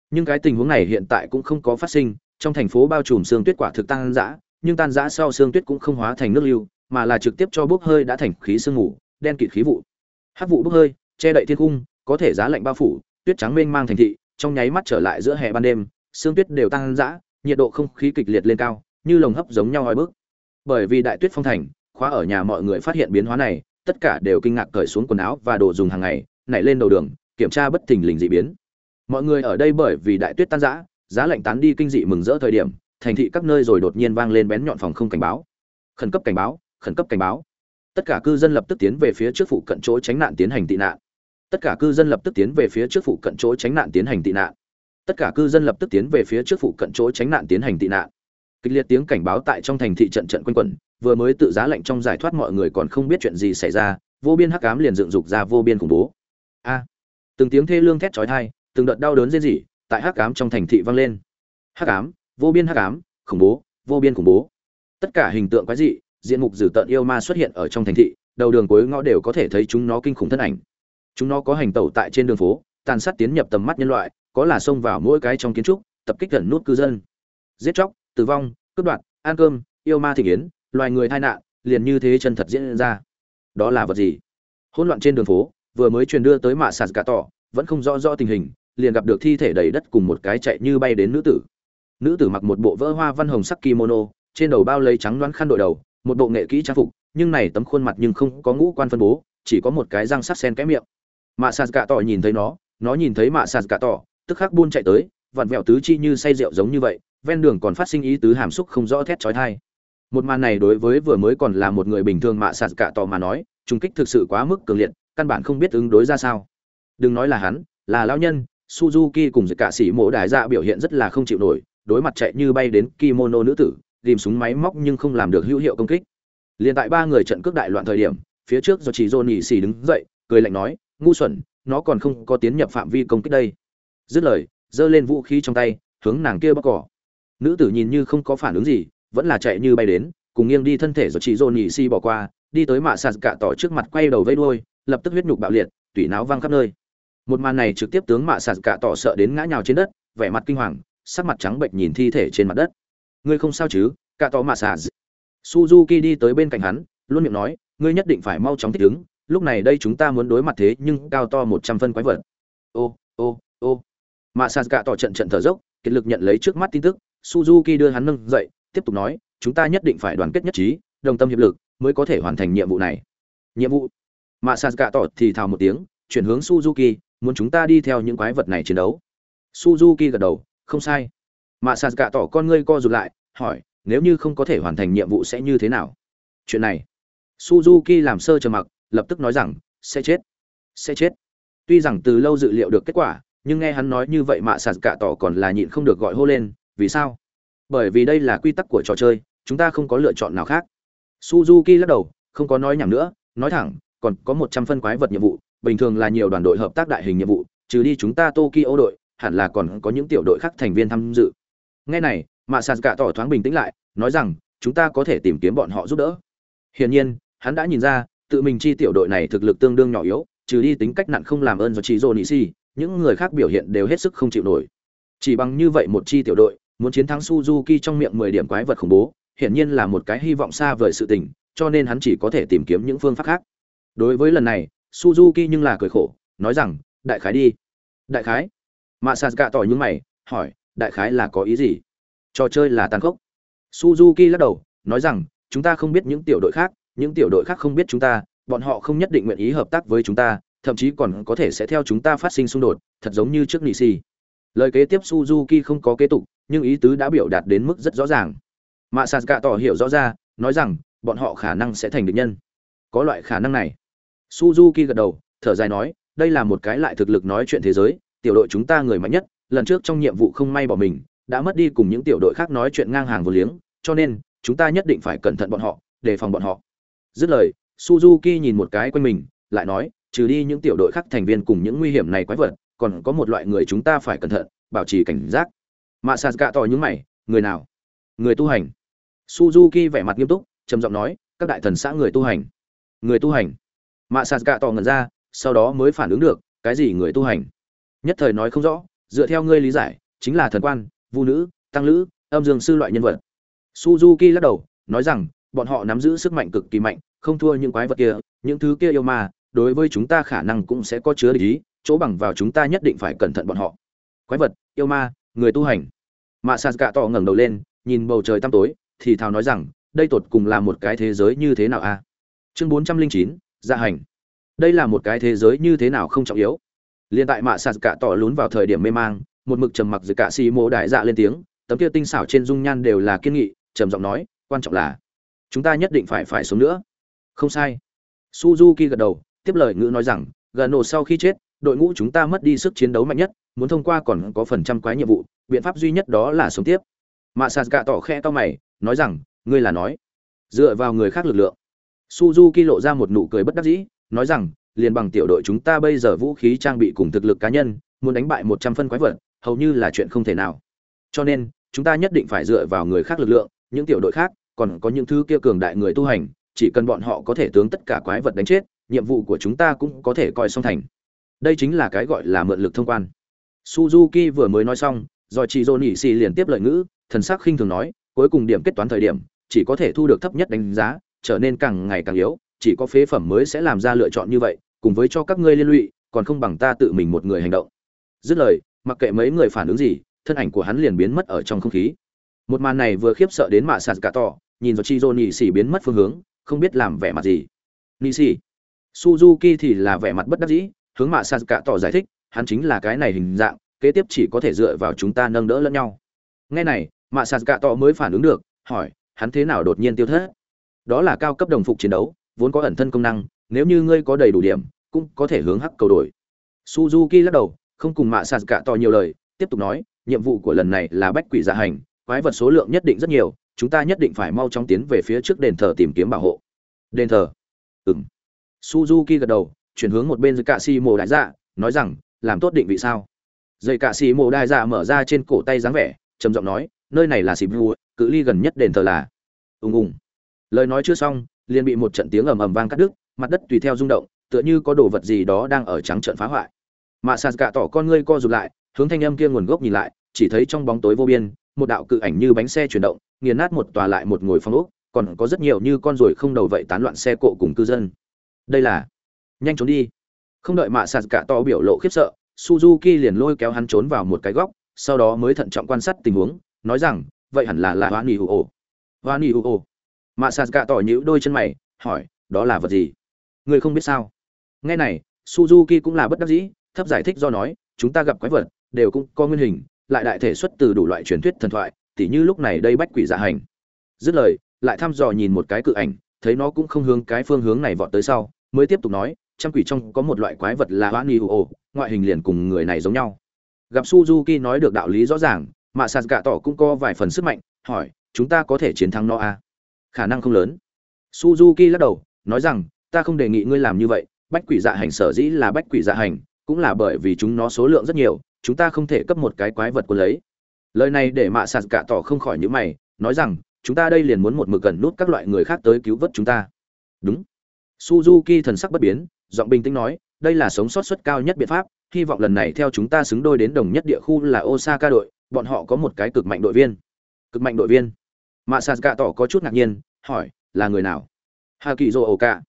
Nhưng cái tình huống này hiện tại cũng không có phát sinh trong thành phố bao trùm xương tuyết quả thực tan rã, nhưng tan rã sau xương tuyết cũng không hóa thành nước lưu mà là trực tiếp cho bốc hơi đã thành khí sương ngủ đen kịt khí vụ. Hát vụ bốc hơi che đậy thiên cung có thể giá lạnh bao phủ tuyết trắng mênh mang thành thị trong nháy mắt trở lại giữa hè ban đêm xương tuyết đều tăng dã nhiệt độ không khí kịch liệt lên cao như lồng hấp giống nhau oi bức bởi vì đại tuyết phong thành, khóa ở nhà mọi người phát hiện biến hóa này, tất cả đều kinh ngạc cởi xuống quần áo và đồ dùng hàng ngày, nảy lên đầu đường, kiểm tra bất thình lình dị biến. Mọi người ở đây bởi vì đại tuyết tan rã, giá lạnh tán đi kinh dị mừng rỡ thời điểm, thành thị các nơi rồi đột nhiên vang lên bén nhọn phòng không cảnh báo. Khẩn cấp cảnh báo, khẩn cấp cảnh báo. Tất cả cư dân lập tức tiến về phía trước phụ cận chỗ tránh nạn tiến hành tị nạn. Tất cả cư dân lập tức tiến về phía trước phụ cận chỗ tránh nạn tiến hành tị nạn. Tất cả cư dân lập tức tiến về phía trước phụ cận chỗ tránh nạn tiến hành tị nạn kịch liệt tiếng cảnh báo tại trong thành thị trận trận quanh quẩn, vừa mới tự giá lệnh trong giải thoát mọi người còn không biết chuyện gì xảy ra, vô biên hắc ám liền dựng dục ra vô biên khủng bố. A! Từng tiếng thê lương thét chói tai, từng đợt đau đớn rên rỉ tại hắc ám trong thành thị vang lên. Hắc ám, vô biên hắc ám, khủng bố, vô biên khủng bố. Tất cả hình tượng quái dị, diện mục dữ tợn yêu ma xuất hiện ở trong thành thị, đầu đường cuối ngõ đều có thể thấy chúng nó kinh khủng thân ảnh. Chúng nó có hành tẩu tại trên đường phố, tàn sát tiến nhập tầm mắt nhân loại, có là xông vào mỗi cái trong kiến trúc, tập kích gần nút cư dân. Giết chóc tử vong, cướp đoạt, ăn cơm, yêu ma thị kiến loài người tai nạn, liền như thế chân thật diễn ra. Đó là vật gì? Hỗn loạn trên đường phố, vừa mới truyền đưa tới mạ sạt cả tỏ, vẫn không rõ rõ tình hình, liền gặp được thi thể đầy đất cùng một cái chạy như bay đến nữ tử. Nữ tử mặc một bộ vỡ hoa văn hồng sắc kimono, trên đầu bao lấy trắng đoán khăn đội đầu, một bộ nghệ kỹ trang phục, nhưng này tấm khuôn mặt nhưng không có ngũ quan phân bố, chỉ có một cái răng sắc sen cái miệng. Mạ sạt cả tỏ nhìn thấy nó nó nhìn thấy mạ sạt cả tỏ, tức khắc buôn chạy tới, vặn vẹo tứ chi như say rượu giống như vậy ven đường còn phát sinh ý tứ hàm xúc không rõ thét chói tai. Một màn này đối với vừa mới còn là một người bình thường mạ sạt cả tò mà nói trung kích thực sự quá mức cường liệt, căn bản không biết ứng đối ra sao. Đừng nói là hắn, là lão nhân, suzuki cùng cả sĩ mỗ đại dạ biểu hiện rất là không chịu nổi, đối mặt chạy như bay đến kimono nữ tử rìm súng máy móc nhưng không làm được hữu hiệu công kích. Liên tại ba người trận cước đại loạn thời điểm, phía trước do chỉ Johnny xỉ xì đứng dậy, cười lạnh nói, ngu xuẩn, nó còn không có tiến nhập phạm vi công kích đây. Dứt lời, giơ lên vũ khí trong tay, hướng nàng kia bắt cỏ nữ tử nhìn như không có phản ứng gì, vẫn là chạy như bay đến, cùng nghiêng đi thân thể rồi chỉ dồn nhị si bỏ qua, đi tới mạ sạt cả tỏ trước mặt quay đầu vây đuôi, lập tức huyết nhục bạo liệt, tủy não văng khắp nơi. Một màn này trực tiếp tướng mạ sạt cả tỏ sợ đến ngã nhào trên đất, vẻ mặt kinh hoàng, sắc mặt trắng bệnh nhìn thi thể trên mặt đất. Ngươi không sao chứ? Cả tỏ mạ sạt. Suzuki đi tới bên cạnh hắn, luôn miệng nói, ngươi nhất định phải mau chóng thích ứng, lúc này đây chúng ta muốn đối mặt thế nhưng cao to một trăm phân quái vật. Ô ô ô. Mạ sạt cả tỏ trận trận thở dốc, kiệt lực nhận lấy trước mắt tin tức suzuki đưa hắn nâng dậy, tiếp tục nói, chúng ta nhất định phải đoàn kết nhất trí, đồng tâm hiệp lực mới có thể hoàn thành nhiệm vụ này. Nhiệm vụ? Mạ sạt tỏ thì thào một tiếng, chuyển hướng suzuki, muốn chúng ta đi theo những quái vật này chiến đấu? Suzuki gật đầu, không sai. Mạ sạt tỏ con ngươi co rụt lại, hỏi, nếu như không có thể hoàn thành nhiệm vụ sẽ như thế nào? Chuyện này. Suzuki làm sơ trầm mặc, lập tức nói rằng, sẽ chết sẽ chết. Tuy rằng từ lâu dự liệu được kết quả, nhưng nghe hắn nói như vậy mạ sạt tỏ còn là nhịn không được gọi hô lên vì sao? Bởi vì đây là quy tắc của trò chơi, chúng ta không có lựa chọn nào khác. Suzuki lắc đầu, không có nói nhảm nữa, nói thẳng, còn có một trăm phân quái vật nhiệm vụ, bình thường là nhiều đoàn đội hợp tác đại hình nhiệm vụ, trừ đi chúng ta tokyo đội, hẳn là còn có những tiểu đội khác thành viên tham dự. Nghe này mạ sạt cả tỏ thoáng bình tĩnh lại, nói rằng, chúng ta có thể tìm kiếm bọn họ giúp đỡ. Hiển nhiên, hắn đã nhìn ra, tự mình chi tiểu đội này thực lực tương đương nhỏ yếu, trừ đi tính cách nặng không làm ơn do chị dô nị si những người khác biểu hiện đều hết sức không chịu nổi. Chỉ bằng như vậy một chi tiểu đội muốn chiến thắng suzuki trong miệng mười điểm quái vật khủng bố, hiển nhiên là một cái hy vọng xa vời sự tình, cho nên hắn chỉ có thể tìm kiếm những phương pháp khác. Đối với lần này, suzuki nhưng là cười khổ, nói rằng, đại khái đi. Đại khái? Mà sạt gạ tỏ những mày, hỏi, đại khái là có ý gì? Trò chơi là tàn khốc. Suzuki lắc đầu, nói rằng, chúng ta không biết những tiểu đội khác, những tiểu đội khác không biết chúng ta, bọn họ không nhất định nguyện ý hợp tác với chúng ta, thậm chí còn có thể sẽ theo chúng ta phát sinh xung đột, thật giống như trước nị xì lời kế tiếp suzuki không có kế tục nhưng ý tứ đã biểu đạt đến mức rất rõ ràng. Mạ sạt gạ tỏ hiểu rõ ra, nói rằng, bọn họ khả năng sẽ thành địch nhân. Có loại khả năng này. Suzuki gật đầu, thở dài nói, đây là một cái lại thực lực nói chuyện thế giới, tiểu đội chúng ta người mạnh nhất, lần trước trong nhiệm vụ không may bỏ mình, đã mất đi cùng những tiểu đội khác nói chuyện ngang hàng vô liếng, cho nên, chúng ta nhất định phải cẩn thận bọn họ, đề phòng bọn họ. Dứt lời, suzuki nhìn một cái quanh mình, lại nói, trừ đi những tiểu đội khác thành viên cùng những nguy hiểm này quái vật, còn có một loại người chúng ta phải cẩn thận, bảo trì cảnh giác mạ sạt gạ tỏ những mày, người nào? Người tu hành. Suzuki vẻ mặt nghiêm túc, trầm giọng nói, các đại thần xã người tu hành. Người tu hành. Mạ sạt gạ tỏ ngần ra, sau đó mới phản ứng được, cái gì người tu hành? Nhất thời nói không rõ, dựa theo ngươi lý giải, chính là thần quan, vu nữ, tăng lữ, âm dương sư loại nhân vật. Suzuki lắc đầu, nói rằng, bọn họ nắm giữ sức mạnh cực kỳ mạnh, không thua những quái vật kia, những thứ kia yêu ma, đối với chúng ta khả năng cũng sẽ có chứa ý chỗ bằng vào chúng ta nhất định phải cẩn thận bọn họ. Quái vật, yêu ma người tu hành. Mạ sạt gạ tỏ ngẩng đầu lên, nhìn bầu trời tăm tối, thì thào nói rằng, đây tột cùng là một cái thế giới như thế nào a? Chương bốn trăm linh chín gia hành. Đây là một cái thế giới như thế nào không trọng yếu. Liền tại mạ sạt cả tỏ lún vào thời điểm mê mang, một mực trầm mặc giữa cả xì mô đại dạ lên tiếng, tấm kia tinh xảo trên dung nhan đều là kiên nghị, trầm giọng nói, quan trọng là, chúng ta nhất định phải phải sống nữa. Không sai. Suzuki gật đầu, tiếp lời ngữ nói rằng gần nổ sau khi chết, đội ngũ chúng ta mất đi sức chiến đấu mạnh nhất muốn thông qua còn có phần trăm quái nhiệm vụ, biện pháp duy nhất đó là sống tiếp. Mà sạt gạ tỏ khe to mày, nói rằng, ngươi là nói. Dựa vào người khác lực lượng, suzuki lộ ra một nụ cười bất đắc dĩ, nói rằng liền bằng tiểu đội chúng ta bây giờ vũ khí trang bị cùng thực lực cá nhân, muốn đánh bại một trăm phân quái vật, hầu như là chuyện không thể nào. Cho nên, chúng ta nhất định phải dựa vào người khác lực lượng, những tiểu đội khác, còn có những thứ kia cường đại người tu hành, chỉ cần bọn họ có thể tướng tất cả quái vật đánh chết, nhiệm vụ của chúng ta cũng có thể coi xong thành. Đây chính là cái gọi là mượn lực thông quan suzuki vừa mới nói xong rồi chị dô nỉ xì liền tiếp lời ngữ, thần sắc khinh thường nói, cuối cùng điểm kết toán thời điểm, chỉ có thể thu được thấp nhất đánh giá, trở nên càng ngày càng yếu, chỉ có phế phẩm mới sẽ làm ra lựa chọn như vậy, cùng với cho các ngươi liên lụy, còn không bằng ta tự mình một người hành động. Dứt lời, mặc kệ mấy người phản ứng gì, thân ảnh của hắn liền biến mất ở trong không khí. Một màn này vừa khiếp sợ đến mạ sạt cả tỏ, nhìn vào chi dô nỉ biến mất phương hướng, không biết làm vẻ mặt gì. Nỉ suzuki thì là vẻ mặt bất đắc dĩ, hướng mạ sạt cả tỏ giải thích hắn chính là cái này hình dạng, kế tiếp chỉ có thể dựa vào chúng ta nâng đỡ lẫn nhau. Ngay này, mạ sạt gạ tỏ mới phản ứng được, hỏi, hắn thế nào đột nhiên tiêu thất? Đó là cao cấp đồng phục chiến đấu, vốn có ẩn thân công năng, nếu như ngươi có đầy đủ điểm, cũng có thể hướng hắc cầu đổi. Suzuki lắc đầu, không cùng mạ sạt gạ tỏ nhiều lời, tiếp tục nói, nhiệm vụ của lần này là bách quỷ dạ hành, quái vật số lượng nhất định rất nhiều, chúng ta nhất định phải mau chóng tiến về phía trước đền thờ tìm kiếm bảo hộ. Đền thờ? Ừm. Suzuki gật đầu, chuyển hướng một bên dưới cạ xì mồ đại dạ nói rằng làm tốt định vị sao? Dây cạ xì mồ đại dạ mở ra trên cổ tay dáng vẻ, trầm giọng nói, nơi này là xì vua cự ly gần nhất đền thờ là. Ùng ùng. Lời nói chưa xong, liền bị một trận tiếng ầm ầm vang cắt đứt, mặt đất tùy theo rung động, tựa như có đồ vật gì đó đang ở trắng trận phá hoại. Mà sạt gạ tỏ con ngươi co rụt lại, hướng thanh âm kia nguồn gốc nhìn lại, chỉ thấy trong bóng tối vô biên, một đạo cự ảnh như bánh xe chuyển động, nghiền nát một tòa lại một ngồi phong ốc, còn có rất nhiều như con ruồi không đầu vậy tán loạn xe cộ cùng cư dân. Đây là, nhanh trốn đi không đợi mạ sạt cả to biểu lộ khiếp sợ, suzuki liền lôi kéo hắn trốn vào một cái góc, sau đó mới thận trọng quan sát tình huống, nói rằng, vậy hẳn là là hoan nghỉ ồ hoa ni u ô mạ sạt Cả tỏ nhữ đôi chân mày, hỏi, đó là vật gì? Người không biết sao? Nghe này, suzuki cũng là bất đắc dĩ, thấp giải thích do nói, chúng ta gặp quái vật, đều cũng có nguyên hình, lại đại thể xuất từ đủ loại truyền thuyết thần thoại, tỉ như lúc này đây bách quỷ dạ hành. Dứt lời, lại thăm dò nhìn một cái cự ảnh, thấy nó cũng không hướng cái phương hướng này vọt tới sau, mới tiếp tục nói trăm quỷ trong có một loại quái vật là hoãn ni ô ngoại hình liền cùng người này giống nhau. Gặp suzuki nói được đạo lý rõ ràng mạ sạt gạ tỏ cũng có vài phần sức mạnh, hỏi, chúng ta có thể chiến thắng nó à? khả năng không lớn. Suzuki lắc đầu, nói rằng, ta không đề nghị ngươi làm như vậy, bách quỷ dạ hành sở dĩ là bách quỷ dạ hành, cũng là bởi vì chúng nó số lượng rất nhiều, chúng ta không thể cấp một cái quái vật của lấy. Lời này để mạ sạt Cả tỏ không khỏi những mày, nói rằng, chúng ta đây liền muốn một mực gần nút các loại người khác tới cứu vớt chúng ta. Đúng. Suzuki thần sắc bất biến giọng bình tĩnh nói, đây là sống sót suất cao nhất biện pháp, hy vọng lần này theo chúng ta xứng đôi đến đồng nhất địa khu là osaka đội, bọn họ có một cái cực mạnh đội viên. Cực mạnh đội viên? Mạ sạt tỏ có chút ngạc nhiên, hỏi, là người nào? Hà Oka.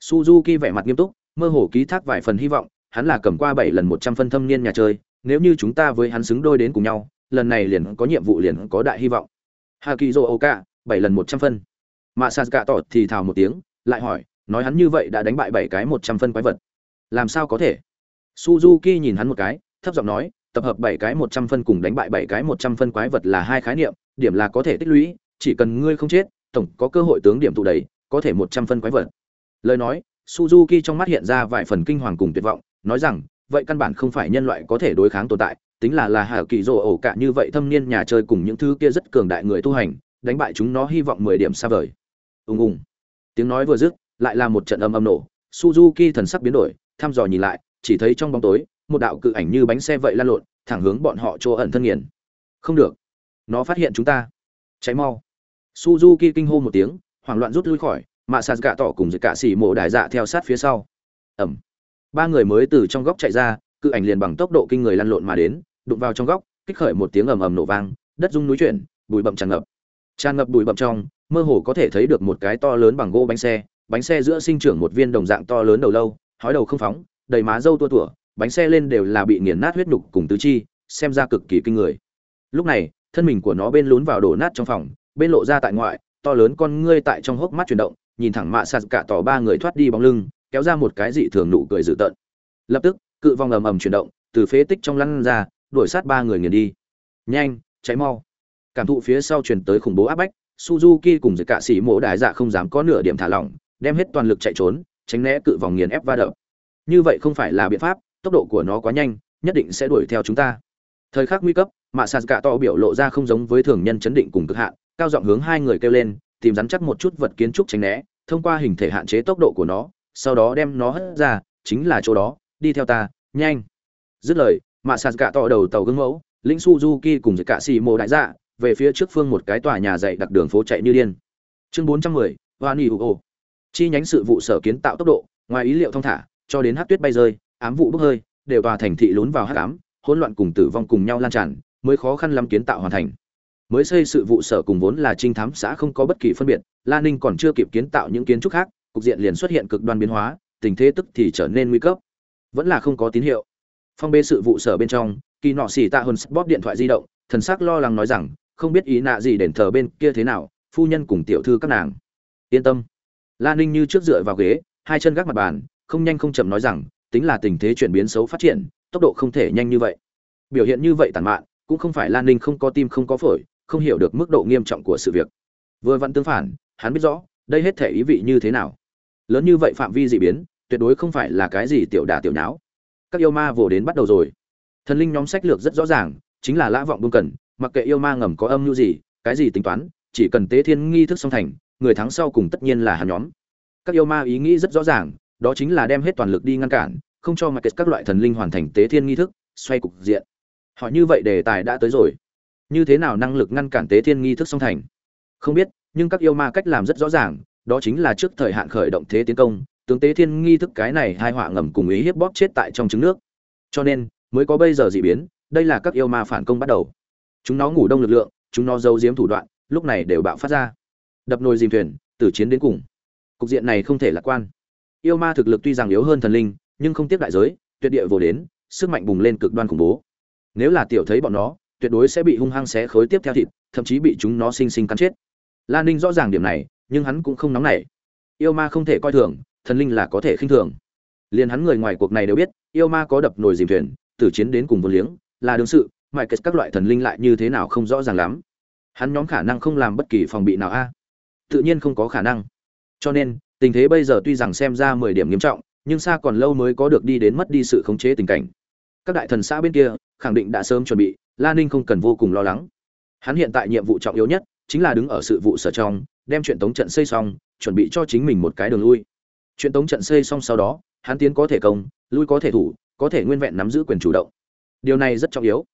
suzuki vẻ mặt nghiêm túc, mơ hồ ký thác vài phần hy vọng, hắn là cầm qua bảy lần một trăm phân thâm niên nhà chơi, nếu như chúng ta với hắn xứng đôi đến cùng nhau, lần này liền có nhiệm vụ liền có đại hy vọng. Hà kỳ dô ổ cả bảy lần một trăm phân. Mạ sạt tỏ thì thào một tiếng, lại hỏi nói hắn như vậy đã đánh bại bảy cái một trăm phân quái vật. Làm sao có thể? Suzuki nhìn hắn một cái, thấp giọng nói, tập hợp bảy cái một trăm phân cùng đánh bại bảy cái một trăm phân quái vật là hai khái niệm, điểm là có thể tích lũy, chỉ cần ngươi không chết, tổng có cơ hội tướng điểm tụ đầy, có thể một trăm phân quái vật. Lời nói, suzuki trong mắt hiện ra vài phần kinh hoàng cùng tuyệt vọng, nói rằng, vậy căn bản không phải nhân loại có thể đối kháng tồn tại, tính là là hà kỳ rồ ổ cả như vậy thâm niên nhà chơi cùng những thứ kia rất cường đại người tu hành, đánh bại chúng nó hy vọng mười điểm xa vời. Ùng ùng. Tiếng nói vừa dứt lại là một trận âm âm nổ. Suzuki thần sắc biến đổi, thăm dò nhìn lại, chỉ thấy trong bóng tối, một đạo cự ảnh như bánh xe vậy lan lộn, thẳng hướng bọn họ chỗ ẩn thân nghiền. Không được. Nó phát hiện chúng ta. Cháy mau. Suzuki kinh hô một tiếng, hoảng loạn rút lui khỏi mạ sạt gạ tỏ cùng với cả xỉ mộ đại dạ theo sát phía sau. Ẩm. Ba người mới từ trong góc chạy ra, cự ảnh liền bằng tốc độ kinh người lăn lộn mà đến, đụng vào trong góc, kích khởi một tiếng ầm ầm nổ vang, đất rung núi chuyển, bụi bậm tràn ngập. Tràn ngập bụi bậm trong, mơ hồ có thể thấy được một cái to lớn bằng gỗ bánh xe bánh xe giữa sinh trưởng một viên đồng dạng to lớn đầu lâu, hói đầu không phóng, đầy má râu tua tủa, bánh xe lên đều là bị nghiền nát huyết nhục cùng tứ chi, xem ra cực kỳ kinh người. Lúc này, thân mình của nó bên lún vào đổ nát trong phòng, bên lộ ra tại ngoại, to lớn con ngươi tại trong hốc mắt chuyển động, nhìn thẳng mạ sạt cả tỏ ba người thoát đi bóng lưng, kéo ra một cái dị thường nụ cười dữ tợn. Lập tức, cự vòng ầm ầm chuyển động, từ phế tích trong lăn ra, đuổi sát ba người nghiền đi. Nhanh cháy mau. Cảm thụ phía sau truyền tới khủng bố áp bách, suzuki cùng với cả sĩ mỗ đại dạ không dám có nửa điểm thả lỏng đem hết toàn lực chạy trốn, tránh né cự vòng nghiền ép va đập. Như vậy không phải là biện pháp, tốc độ của nó quá nhanh, nhất định sẽ đuổi theo chúng ta. Thời khắc nguy cấp mạ sạt gạ to biểu lộ ra không giống với thường nhân chấn định cùng cực hạn, cao giọng hướng hai người kêu lên, tìm rắn chắc một chút vật kiến trúc tránh né, thông qua hình thể hạn chế tốc độ của nó, sau đó đem nó hất ra, chính là chỗ đó, đi theo ta, nhanh. Dứt lời mạ sạt gạ to đầu tàu gương mẫu, lĩnh suzuki cùng với cả xì mồ đại dạ về phía trước phương một cái tòa nhà dạy đặc đường phố chạy như điên. Chương bốn trăm mười hoa ni u chi nhánh sự vụ sở kiến tạo tốc độ, ngoài ý liệu thông thả, cho đến hát tuyết bay rơi, ám vụ bốc hơi, đều tòa thành thị lún vào hát ám, hỗn loạn cùng tử vong cùng nhau lan tràn, mới khó khăn lắm kiến tạo hoàn thành. Mới xây sự vụ sở cùng vốn là trinh thám xã không có bất kỳ phân biệt, la ninh còn chưa kịp kiến tạo những kiến trúc khác, cục diện liền xuất hiện cực đoan biến hóa, tình thế tức thì trở nên nguy cấp. Vẫn là không có tín hiệu. Phong bê sự vụ sở bên trong, kỳ nọ xỉ tạ hơn bóp điện thoại di động, thần sắc lo lắng nói rằng, không biết ý nạ gì đền thờ bên kia thế nào, phu nhân cùng tiểu thư các nàng. Yên tâm la ninh như trước dựa vào ghế, hai chân gác mặt bàn, không nhanh không chậm nói rằng, tính là tình thế chuyển biến xấu phát triển, tốc độ không thể nhanh như vậy. Biểu hiện như vậy tàn mạn, cũng không phải lan ninh không có tim không có phổi, không hiểu được mức độ nghiêm trọng của sự việc. Vừa vặn tương phản, hắn biết rõ, đây hết thể ý vị như thế nào. Lớn như vậy phạm vi dị biến, tuyệt đối không phải là cái gì tiểu đả tiểu nháo. Các yêu ma vồ đến bắt đầu rồi. Thần linh nhóm sách lược rất rõ ràng, chính là lã vọng buông cần, mặc kệ yêu ma ngầm có âm mưu gì, cái gì tính toán, chỉ cần tế thiên nghi thức song thành người thắng sau cùng tất nhiên là hắn nhóm. Các yêu ma ý nghĩ rất rõ ràng, đó chính là đem hết toàn lực đi ngăn cản, không cho mặc kết các loại thần linh hoàn thành tế thiên nghi thức, xoay cục diện. Họ như vậy đề tài đã tới rồi. Như thế nào năng lực ngăn cản tế thiên nghi thức song thành? Không biết, nhưng các yêu ma cách làm rất rõ ràng, đó chính là trước thời hạn khởi động thế tiến công, tướng tế thiên nghi thức cái này hai họa ngầm cùng ý hiếp bóp chết tại trong trứng nước. Cho nên, mới có bây giờ dị biến, đây là các yêu ma phản công bắt đầu. Chúng nó ngủ đông lực lượng, chúng nó giấu giếm thủ đoạn, lúc này đều bạo phát ra đập nồi dìm thuyền từ chiến đến cùng. Cục diện này không thể lạc quan. Yêu ma thực lực tuy rằng yếu hơn thần linh, nhưng không tiếp đại giới, tuyệt địa vô đến, sức mạnh bùng lên cực đoan khủng bố. Nếu là tiểu thấy bọn nó, tuyệt đối sẽ bị hung hăng xé khối tiếp theo thịt, thậm chí bị chúng nó sinh sinh cắn chết. Lan ninh rõ ràng điểm này, nhưng hắn cũng không nóng nảy. Yêu ma không thể coi thường, thần linh là có thể khinh thường. Liền hắn người ngoài cuộc này đều biết, yêu ma có đập nồi dìm thuyền, tử chiến đến cùng vô liếng, là đương sự mãi kết các loại thần linh lại như thế nào không rõ ràng lắm. Hắn nhóm khả năng không làm bất kỳ phòng bị nào a tự nhiên không có khả năng. Cho nên, tình thế bây giờ tuy rằng xem ra mười điểm nghiêm trọng, nhưng xa còn lâu mới có được đi đến mất đi sự khống chế tình cảnh. Các đại thần xã bên kia, khẳng định đã sớm chuẩn bị, la ninh không cần vô cùng lo lắng. Hắn hiện tại nhiệm vụ trọng yếu nhất, chính là đứng ở sự vụ sở trong, đem chuyện tống trận xây xong, chuẩn bị cho chính mình một cái đường lui. Chuyện tống trận xây xong sau đó, hắn tiến có thể công, lui có thể thủ, có thể nguyên vẹn nắm giữ quyền chủ động. Điều này rất trọng yếu.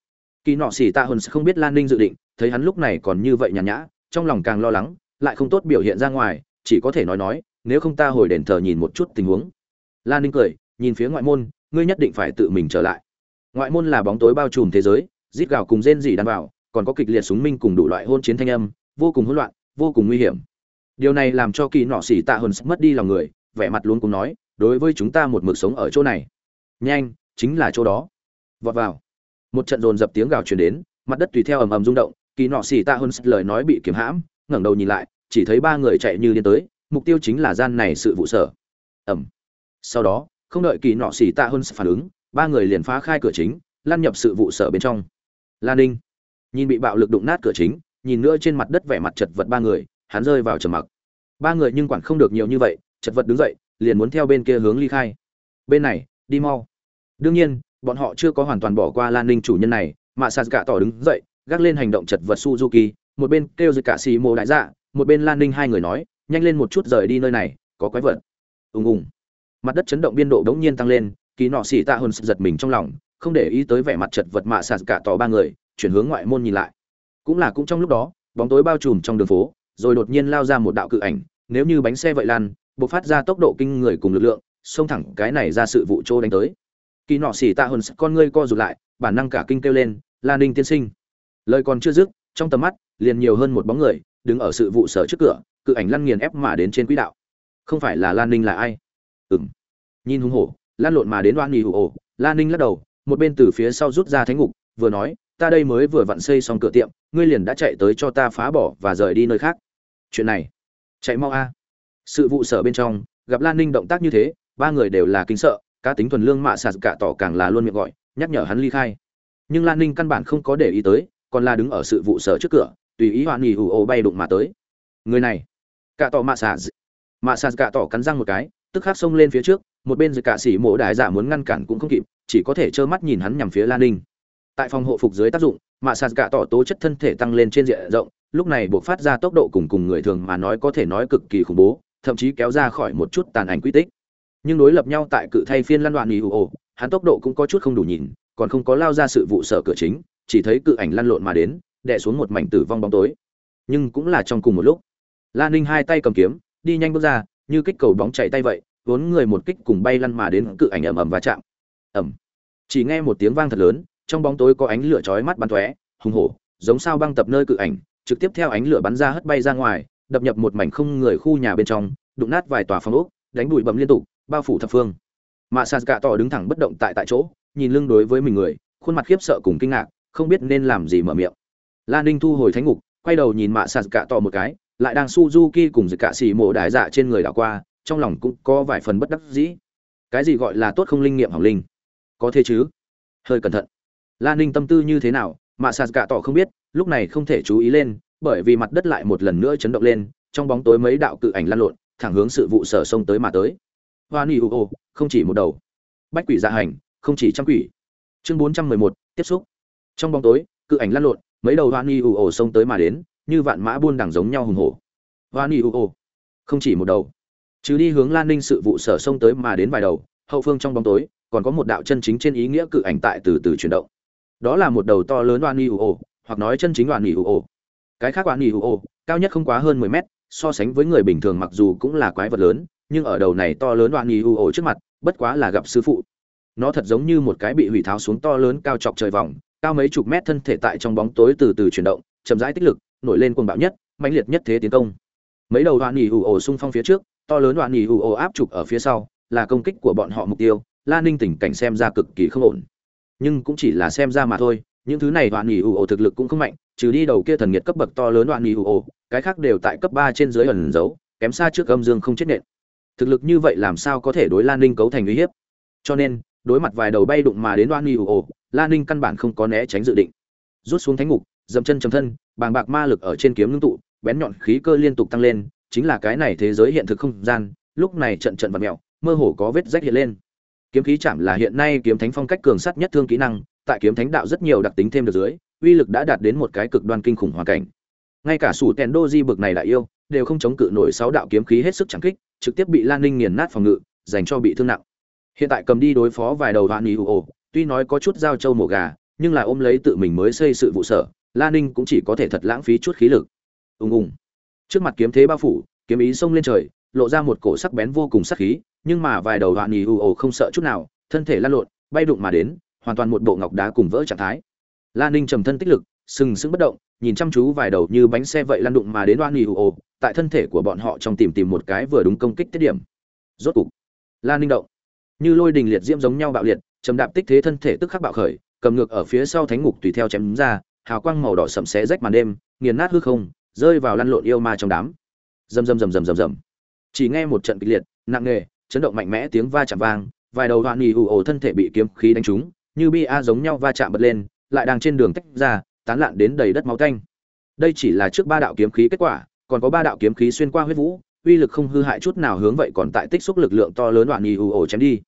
Kỳ nọ xỉ tạ hồn sẽ không biết lan ninh dự định, thấy hắn lúc này còn như vậy nhàn nhã, trong lòng càng lo lắng lại không tốt biểu hiện ra ngoài, chỉ có thể nói nói, nếu không ta hồi đền thờ nhìn một chút tình huống. Lan ninh cười, nhìn phía ngoại môn, ngươi nhất định phải tự mình trở lại. Ngoại môn là bóng tối bao trùm thế giới, rít gào cùng rên rỉ đan vào, còn có kịch liệt súng minh cùng đủ loại hôn chiến thanh âm, vô cùng hỗn loạn, vô cùng nguy hiểm. Điều này làm cho kỳ nọ xỉ tạ hồn mất đi lòng người, vẻ mặt luôn cùng nói, đối với chúng ta một mực sống ở chỗ này, nhanh, chính là chỗ đó. Vọt vào. Một trận dồn dập tiếng gào truyền đến, mặt đất tùy theo ầm ầm rung động, kỳ nọ xỉ tạ hơn lời nói bị kiếm hãm ngẩng đầu nhìn lại, chỉ thấy ba người chạy như điên tới, mục tiêu chính là gian này sự vụ sở. Ẩm sau đó, không đợi kỳ nọ xỉ tạ hơn phản ứng, ba người liền phá khai cửa chính lan nhập sự vụ sở bên trong. Lan ninh. Nhìn bị bạo lực đụng nát cửa chính, nhìn nữa trên mặt đất vẻ mặt chật vật ba người, hắn rơi vào trầm mặc. Ba người nhưng quản không được nhiều như vậy, chật vật đứng dậy, liền muốn theo bên kia hướng ly khai. Bên này, đi mau. Đương nhiên, bọn họ chưa có hoàn toàn bỏ qua lan ninh chủ nhân này, mà sạt cả tỏ đứng dậy, gác lên hành động chật vật suzuki một bên kêu dưới cả xì mồ đại dạ một bên lan ninh hai người nói, nhanh lên một chút rời đi nơi này, có quái vật. Ùng ùng. Mặt đất chấn động biên độ đống nhiên tăng lên, kỳ nọ xì tạ hơn giật mình trong lòng, không để ý tới vẻ mặt chật vật mạ sạt cả tỏ ba người, chuyển hướng ngoại môn nhìn lại. Cũng là cũng trong lúc đó, bóng tối bao trùm trong đường phố, rồi đột nhiên lao ra một đạo cự ảnh, nếu như bánh xe vậy lan, bộc phát ra tốc độ kinh người cùng lực lượng, xông thẳng cái này ra sự vụ trô đánh tới. Kỳ nọ xỉ tạ hơn con ngươi co rụt lại, bản năng cả kinh kêu lên, lan ninh tiên sinh. Lời còn chưa dứt, trong tầm mắt liền nhiều hơn một bóng người, đứng ở sự vụ sở trước cửa, cự ảnh lăn nghiền ép mà đến trên quỹ đạo. Không phải là lan ninh là ai? Ừng nhìn hung hổ, lan lộn mà đến đoan nghỉ hụ ổ, lan ninh lắc đầu, một bên từ phía sau rút ra thánh ngục, vừa nói, ta đây mới vừa vặn xây xong cửa tiệm, ngươi liền đã chạy tới cho ta phá bỏ và rời đi nơi khác. Chuyện này, chạy mau a. Sự vụ sở bên trong, gặp lan ninh động tác như thế, ba người đều là kinh sợ, cá tính thuần lương mạ sạt cả tỏ càng là luôn miệng gọi, nhắc nhở hắn ly khai. Nhưng lan ninh căn bản không có để ý tới, còn là đứng ở sự vụ sở trước cửa tùy ý hoạn nghỉ hủ ổ bay đụng mà tới. Người này cả tỏ mạ xạ mạ xạ cả tỏ cắn răng một cái, tức khắc xông lên phía trước, một bên dưới cả sĩ mộ đại giả muốn ngăn cản cũng không kịp, chỉ có thể trơ mắt nhìn hắn nhằm phía lan ninh. Tại phòng hộ phục dưới tác dụng, mạ sạt cả tỏ tố chất thân thể tăng lên trên diện rộng, lúc này buộc phát ra tốc độ cùng cùng người thường mà nói có thể nói cực kỳ khủng bố, thậm chí kéo ra khỏi một chút tàn ảnh quy tích. Nhưng đối lập nhau tại cự thay phiên lăn đoạn nghỉ ồ hắn tốc độ cũng có chút không đủ nhìn, còn không có lao ra sự vụ sở cửa chính, chỉ thấy cự ảnh lăn lộn mà đến đè xuống một mảnh tử vong bóng tối. Nhưng cũng là trong cùng một lúc. Lan ninh hai tay cầm kiếm, đi nhanh bước ra, như kích cầu bóng chạy tay vậy, vốn người một kích cùng bay lăn mà đến cự ảnh ầm ầm và chạm. Ầm. Chỉ nghe một tiếng vang thật lớn, trong bóng tối có ánh lửa chói mắt bắn tóe, hùng hổ, giống sao băng tập nơi cự ảnh, trực tiếp theo ánh lửa bắn ra hất bay ra ngoài, đập nhập một mảnh không người khu nhà bên trong, đụng nát vài tòa phòng ốc, đánh bụi bầm liên tục, bao phủ thập phương. Mà sạt gạ tỏ đứng thẳng bất động tại tại chỗ, nhìn lưng đối với mình người, khuôn mặt khiếp sợ cùng kinh ngạc, không biết nên làm gì mở miệng lan ninh thu hồi thánh ngục, quay đầu nhìn mạ sạt cạ tỏ một cái, lại đang suzuki cùng dịch cạ xì mộ đại dạ trên người đảo qua, trong lòng cũng có vài phần bất đắc dĩ. Cái gì gọi là tốt không linh nghiệm hỏng linh? Có thế chứ? Hơi cẩn thận. Lan ninh tâm tư như thế nào, mạ sạt cạ tỏ không biết, lúc này không thể chú ý lên, bởi vì mặt đất lại một lần nữa chấn động lên, trong bóng tối mấy đạo cự ảnh lan lộn, thẳng hướng sự vụ sở sông tới mà tới. Hoa ni u không chỉ một đầu. Bách quỷ dạ hành, không chỉ trăm quỷ. Chương bốn trăm mười một, tiếp xúc. Trong bóng tối, cự ảnh lan lộn mấy đầu hoan y u ổ xông tới mà đến, như vạn mã buôn đằng giống nhau hùng hổ. Hoa ủ u không chỉ một đầu. Chứ đi hướng lan ninh sự vụ sở xông tới mà đến vài đầu, hậu phương trong bóng tối, còn có một đạo chân chính trên ý nghĩa cự ảnh tại từ từ chuyển động. Đó là một đầu to lớn hoa ủ u hoặc nói chân chính hoa ủ u cái khác hoa ủ u cao nhất không quá hơn mười mét, so sánh với người bình thường mặc dù cũng là quái vật lớn, nhưng ở đầu này to lớn hoan y u ổ trước mặt, bất quá là gặp sư phụ. Nó thật giống như một cái bị hủy tháo xuống to lớn cao chọc trời vòng cao mấy chục mét thân thể tại trong bóng tối từ từ chuyển động, chậm rãi tích lực, nổi lên cuồng bạo nhất, mãnh liệt nhất thế tiến công. Mấy đầu đoạn nghỉ ủ ổ xung phong phía trước, to lớn đoạn nghỉ ủ ổ áp trục ở phía sau, là công kích của bọn họ mục tiêu, la ninh tình cảnh xem ra cực kỳ không ổn. Nhưng cũng chỉ là xem ra mà thôi, những thứ này đoạn nghỉ ủ ổ thực lực cũng không mạnh, trừ đi đầu kia thần nhiệt cấp bậc to lớn đoạn nghỉ ủ ổ cái khác đều tại cấp ba trên dưới ẩn giấu, kém xa trước âm dương không chết nện. Thực lực như vậy làm sao có thể đối lan ninh cấu thành uy hiếp? Cho nên, đối mặt vài đầu bay đụng mà đến đoan nghi ồ ồ lan ninh căn bản không có né tránh dự định. Rút xuống thánh ngục, dậm chân chấm thân, bàng bạc ma lực ở trên kiếm ngưng tụ, bén nhọn khí cơ liên tục tăng lên, chính là cái này thế giới hiện thực không gian, lúc này trận trận vật mẹo mơ hồ có vết rách hiện lên. Kiếm khí chạm là hiện nay kiếm thánh phong cách cường sắt nhất thương kỹ năng, tại kiếm thánh đạo rất nhiều đặc tính thêm được dưới, uy lực đã đạt đến một cái cực đoan kinh khủng hoàn cảnh. Ngay cả sủ tèn đô di bực này đại yêu, đều không chống cự nổi sáu đạo kiếm khí hết sức chẳng kích, trực tiếp bị lan ninh nghiền nát phòng ngự, dành cho bị thương nặng. Hiện tại cầm đi đối phó vài đầu đoạn ý ồ tuy nói có chút giao châu mổ gà, nhưng là ôm lấy tự mình mới xây sự vụ sở, La ninh cũng chỉ có thể thật lãng phí chút khí lực. Ùng ùng. Trước mặt kiếm thế bao phủ, kiếm ý xông lên trời, lộ ra một cổ sắc bén vô cùng sắc khí, nhưng mà vài đầu đoạn ý ồ không sợ chút nào, thân thể lăn lộn, bay đụng mà đến, hoàn toàn một bộ ngọc đá cùng vỡ trạng thái. La ninh trầm thân tích lực, sừng sững bất động, nhìn chăm chú vài đầu như bánh xe vậy lăn đụng mà đến đoan ù ồ, tại thân thể của bọn họ trong tìm tìm một cái vừa đúng công kích tiết điểm. Rốt cục, La ninh động. Như lôi đình liệt diễm giống nhau bạo liệt chầm đạp tích thế thân thể tức khắc bạo khởi, cầm ngược ở phía sau thánh ngục tùy theo chém ra, hào quang màu đỏ sậm xé rách màn đêm, nghiền nát hư không, rơi vào lăn lộn yêu ma trong đám. Rầm rầm rầm rầm rầm rầm. Chỉ nghe một trận kịch liệt, nặng nề, chấn động mạnh mẽ tiếng va chạm vang, vài đầu đoạn nghỉ ù ồ thân thể bị kiếm khí đánh trúng, như bi a giống nhau va chạm bật lên, lại đang trên đường tách ra, tán lạn đến đầy đất máu tanh. Đây chỉ là trước ba đạo kiếm khí kết quả, còn có ba đạo kiếm khí xuyên qua huyết vũ, uy lực không hư hại chút nào hướng vậy còn tại tích xúc lực lượng to lớn đoạn nhị ù ổ chém đi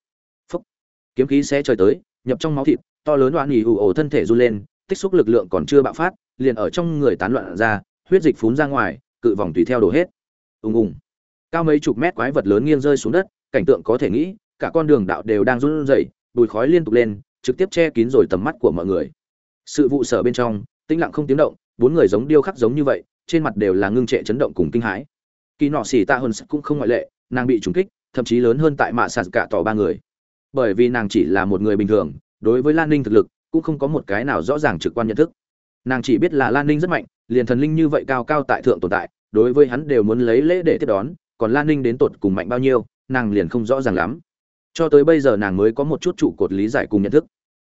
kiếm khí sẽ trời tới, nhập trong máu thịt, to lớn đoạn nghỉ ủ ổ thân thể run lên, tích xúc lực lượng còn chưa bạo phát, liền ở trong người tán loạn ra, huyết dịch phún ra ngoài, cự vòng tùy theo đổ hết. Ùng ùng. Cao mấy chục mét quái vật lớn nghiêng rơi xuống đất, cảnh tượng có thể nghĩ, cả con đường đạo đều đang run rẩy bùi khói liên tục lên, trực tiếp che kín rồi tầm mắt của mọi người. Sự vụ sở bên trong, tĩnh lặng không tiếng động, bốn người giống điêu khắc giống như vậy, trên mặt đều là ngưng trệ chấn động cùng kinh hãi. Kỳ nọ xỉ tạ hơn cũng không ngoại lệ, nàng bị trúng kích, thậm chí lớn hơn tại mạ sạt cả tỏ ba người bởi vì nàng chỉ là một người bình thường, đối với lan ninh thực lực, cũng không có một cái nào rõ ràng trực quan nhận thức. Nàng chỉ biết là lan ninh rất mạnh, liền thần linh như vậy cao cao tại thượng tồn tại, đối với hắn đều muốn lấy lễ để tiếp đón, còn lan ninh đến tột cùng mạnh bao nhiêu, nàng liền không rõ ràng lắm. Cho tới bây giờ nàng mới có một chút trụ cột lý giải cùng nhận thức.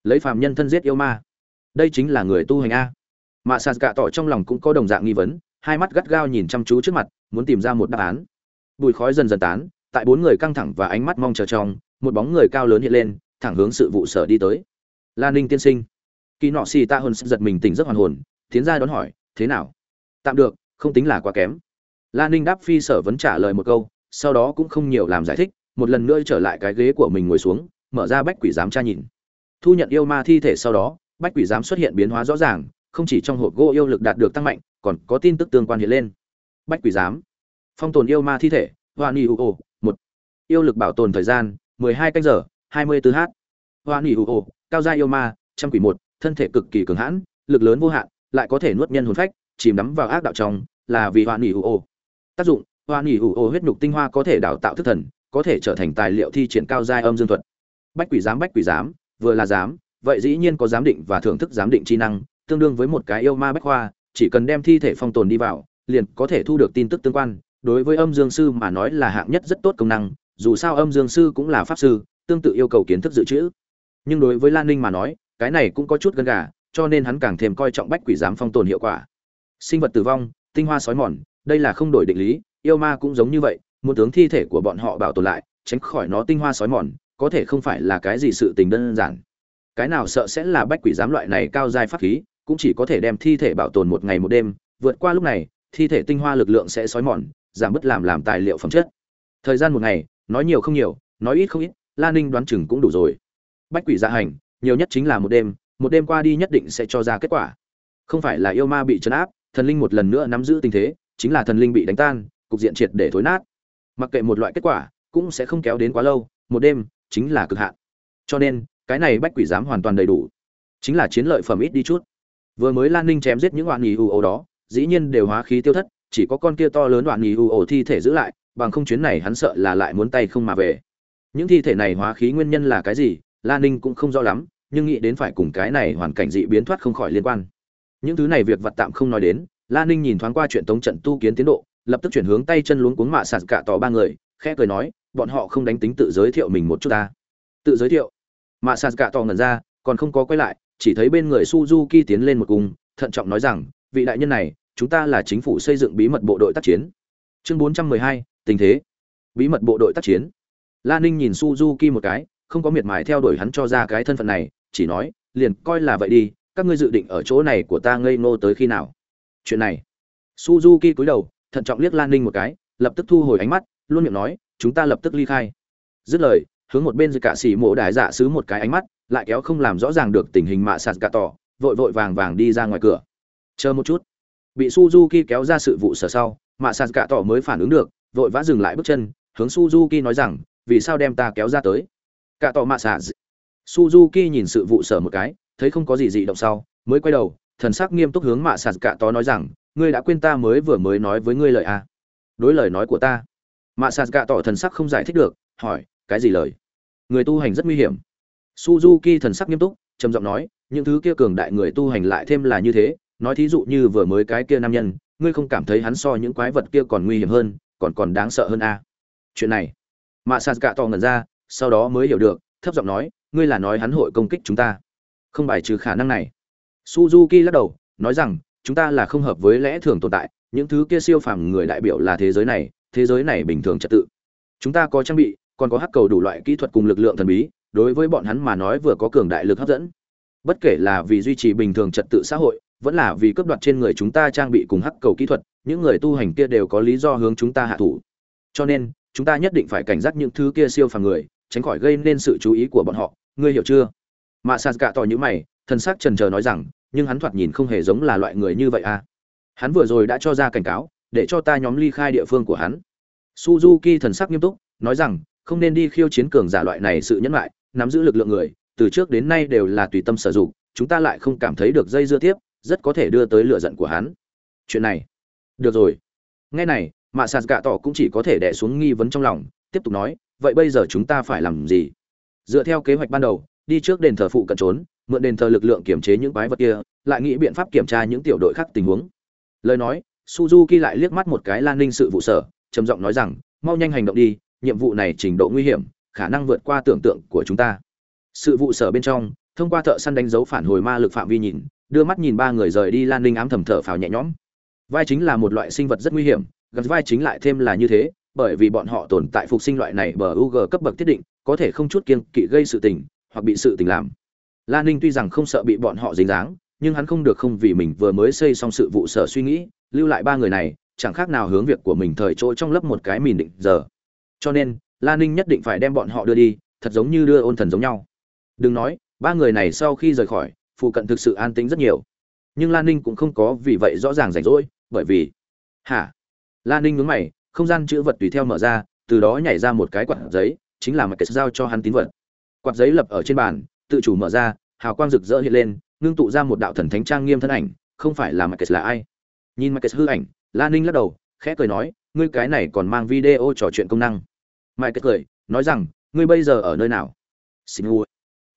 Lấy phàm nhân thân giết yêu ma. Đây chính là người tu hành a. Mà sạt cạ tỏ trong lòng cũng có đồng dạng nghi vấn, hai mắt gắt gao nhìn chăm chú trước mặt, muốn tìm ra một đáp án. Bụi khói dần dần tán, tại bốn người căng thẳng và ánh mắt mong chờ trong một bóng người cao lớn hiện lên, thẳng hướng sự vụ sở đi tới. Lan ninh tiên sinh. Kỳ nọ xì ta hơn giật mình tỉnh giấc hoàn hồn, tiến ra đón hỏi, thế nào? Tạm được, không tính là quá kém. Lan ninh đáp phi sở vẫn trả lời một câu, sau đó cũng không nhiều làm giải thích, một lần nữa trở lại cái ghế của mình ngồi xuống, mở ra bách quỷ giám tra nhìn. Thu nhận yêu ma thi thể sau đó, bách quỷ giám xuất hiện biến hóa rõ ràng, không chỉ trong hộp gỗ yêu lực đạt được tăng mạnh, còn có tin tức tương quan hiện lên. Bách quỷ giám. Phong tồn yêu ma thi thể, hoa ni u một. Yêu lực bảo tồn thời gian mười hai canh giờ 24 h hoa ni u cao gia yêu ma, trăm quỷ một, thân thể cực kỳ cường hãn, lực lớn vô hạn, lại có thể nuốt nhân hồn phách, chìm đắm vào ác đạo trong, là vì hoa Hủ u tác dụng, hoa Hủ u huyết nục tinh hoa có thể đào tạo thức thần, có thể trở thành tài liệu thi triển cao giai âm dương thuật. Bách quỷ giám, bách quỷ giám, vừa là giám, vậy dĩ nhiên có giám định và thưởng thức giám định chi năng, tương đương với một cái yêu ma bách khoa chỉ cần đem thi thể phong tồn đi vào, liền có thể thu được tin tức tương quan. Đối với âm dương sư mà nói là hạng nhất rất tốt công năng dù sao âm dương sư cũng là pháp sư, tương tự yêu cầu kiến thức dự trữ. Nhưng đối với lan ninh mà nói, cái này cũng có chút gần gà, cho nên hắn càng thêm coi trọng bách quỷ giám phong tồn hiệu quả. Sinh vật tử vong, tinh hoa sói mòn, đây là không đổi định lý, yêu ma cũng giống như vậy, muốn tướng thi thể của bọn họ bảo tồn lại, tránh khỏi nó tinh hoa sói mòn, có thể không phải là cái gì sự tình đơn giản. Cái nào sợ sẽ là bách quỷ giám loại này cao giai pháp khí, cũng chỉ có thể đem thi thể bảo tồn một ngày một đêm, vượt qua lúc này, thi thể tinh hoa lực lượng sẽ sói mòn, giảm bớt làm làm tài liệu phẩm chất. Thời gian một ngày nói nhiều không nhiều, nói ít không ít lan ninh đoán chừng cũng đủ rồi. Bách quỷ dạ hành, nhiều nhất chính là một đêm một đêm qua đi nhất định sẽ cho ra kết quả. Không phải là yêu ma bị chấn áp, thần linh một lần nữa nắm giữ tình thế, chính là thần linh bị đánh tan, cục diện triệt để thối nát. Mặc kệ một loại kết quả, cũng sẽ không kéo đến quá lâu, một đêm chính là cực hạn. Cho nên, cái này bách quỷ giám hoàn toàn đầy đủ. Chính là chiến lợi phẩm ít đi chút. Vừa mới lan ninh chém giết những đoạn nghỉ ưu ổ đó, dĩ nhiên đều hóa khí tiêu thất, chỉ có con kia to lớn đoạn nghỉ ưu ổ thi thể giữ lại bằng không chuyến này hắn sợ là lại muốn tay không mà về. Những thi thể này hóa khí nguyên nhân là cái gì lan ninh cũng không rõ lắm nhưng nghĩ đến phải cùng cái này hoàn cảnh dị biến thoát không khỏi liên quan. Những thứ này việc vật tạm không nói đến lan ninh nhìn thoáng qua chuyện tống trận tu kiến tiến độ lập tức chuyển hướng tay chân luống cuống mạ sạt cả tỏ ba người khẽ cười nói bọn họ không đánh tính tự giới thiệu mình một chút ta. Tự giới thiệu? Mạ sạt cả tỏ ngẩn ra còn không có quay lại chỉ thấy bên người suzuki tiến lên một cung thận trọng nói rằng vị đại nhân này chúng ta là chính phủ xây dựng bí mật bộ đội tác chiến. Chương 412, tình thế. Bí mật bộ đội tác chiến. La ninh nhìn suzuki một cái, không có miệt mài theo đuổi hắn cho ra cái thân phận này, chỉ nói, liền coi là vậy đi, các ngươi dự định ở chỗ này của ta ngây ngô tới khi nào? Chuyện này. Suzuki cúi đầu, thận trọng liếc lan ninh một cái, lập tức thu hồi ánh mắt, luôn miệng nói, chúng ta lập tức ly khai. Dứt lời, hướng một bên dưới cả xỉ mộ đại dạ sứ một cái ánh mắt, lại kéo không làm rõ ràng được tình hình mạ sạt cả tỏ, vội vội vàng vàng đi ra ngoài cửa. Chờ một chút. Bị suzuki kéo ra sự vụ sở sau, mạ sạt cả tỏ mới phản ứng được vội vã dừng lại bước chân, hướng suzuki nói rằng, vì sao đem ta kéo ra tới? Cả tỏ mạ xạ suzuki nhìn sự vụ sở một cái, thấy không có gì dị động sau, mới quay đầu, thần sắc nghiêm túc hướng mạ sạt cả tỏ nói rằng, ngươi đã quên ta mới vừa mới nói với ngươi lời à? Đối lời nói của ta. Mạ sạt cả tỏ thần sắc không giải thích được, hỏi, cái gì lời? Người tu hành rất nguy hiểm. Suzuki thần sắc nghiêm túc, trầm giọng nói, những thứ kia cường đại người tu hành lại thêm là như thế, nói thí dụ như vừa mới cái kia nam nhân, ngươi không cảm thấy hắn so những quái vật kia còn nguy hiểm hơn còn còn đáng sợ hơn a. À? chuyện này. Mạ sạt cả to ngẩn ra, sau đó mới hiểu được, thấp giọng nói, ngươi là nói hắn hội công kích chúng ta. Không bài trừ khả năng này. Suzuki lắc đầu, nói rằng, chúng ta là không hợp với lẽ thường tồn tại, những thứ kia siêu phàm người đại biểu là thế giới này, thế giới này bình thường trật tự. Chúng ta có trang bị, còn có hắc cầu đủ loại kỹ thuật cùng lực lượng thần bí, đối với bọn hắn mà nói vừa có cường đại lực hấp dẫn. Bất kể là vì duy trì bình thường trật tự xã hội vẫn là vì cướp đoạt trên người chúng ta trang bị cùng hắc cầu kỹ thuật, những người tu hành kia đều có lý do hướng chúng ta hạ thủ. Cho nên, chúng ta nhất định phải cảnh giác những thứ kia siêu phàm người, tránh khỏi gây nên sự chú ý của bọn họ. Ngươi hiểu chưa? Mà sạt cạ tỏ những mày, thân xác trần trờ nói rằng, nhưng hắn thoạt nhìn không hề giống là loại người như vậy à. Hắn vừa rồi đã cho ra cảnh cáo, để cho ta nhóm ly khai địa phương của hắn. Suzuki thần sắc nghiêm túc, nói rằng, không nên đi khiêu chiến cường giả loại này sự nhẫn lại nắm giữ lực lượng người, từ trước đến nay đều là tùy tâm sử dụng, chúng ta lại không cảm thấy được dây dưa tiếp rất có thể đưa tới lựa giận của hắn. Chuyện này. Được rồi. Nghe này, mạ sạt gạ tỏ cũng chỉ có thể đẻ xuống nghi vấn trong lòng, tiếp tục nói, vậy bây giờ chúng ta phải làm gì? Dựa theo kế hoạch ban đầu, đi trước đền thờ phụ cận trốn, mượn đền thờ lực lượng kiểm chế những quái vật kia, lại nghĩ biện pháp kiểm tra những tiểu đội khác tình huống. Lời nói, suzuki lại liếc mắt một cái lan ninh sự vụ sở, trầm giọng nói rằng, mau nhanh hành động đi, nhiệm vụ này trình độ nguy hiểm, khả năng vượt qua tưởng tượng của chúng ta. Sự vụ sở bên trong, thông qua thợ săn đánh dấu phản hồi ma lực phạm vi nhìn đưa mắt nhìn ba người rời đi lan ninh ám thầm thở phào nhẹ nhõm vai chính là một loại sinh vật rất nguy hiểm gặp vai chính lại thêm là như thế bởi vì bọn họ tồn tại phục sinh loại này bờ UG cấp bậc thiết định, có thể không chút kiên kỵ gây sự tình, hoặc bị sự tình làm. Lan Ninh tuy rằng không sợ bị bọn họ dính dáng, nhưng hắn không được không vì mình vừa mới xây xong sự vụ sở suy nghĩ, lưu lại ba người này, chẳng khác nào hướng việc của mình thời chỗ trong lớp một cái mìn định giờ. Cho nên, Lan Ninh nhất định phải đem bọn họ đưa đi, thật giống như đưa ôn thần giống nhau. Đừng nói, ba người này sau khi rời khỏi, phụ cận thực sự an tĩnh rất nhiều. Nhưng Lan Ninh cũng không có vì vậy rõ ràng rảnh rỗi, bởi vì Hả? Lan Ninh nhướng mày, không gian chữ vật tùy theo mở ra từ đó nhảy ra một cái quạt giấy chính là mạch giao cho hắn tín vật. Quạt giấy lập ở trên bàn tự chủ mở ra hào quang rực rỡ hiện lên ngưng tụ ra một đạo thần thánh trang nghiêm thân ảnh không phải là mạch là ai? Nhìn mạch hư ảnh lan ninh lắc đầu khẽ cười nói ngươi cái này còn mang video trò chuyện công năng. Mạch cười nói rằng ngươi bây giờ ở nơi nào? Xin ngu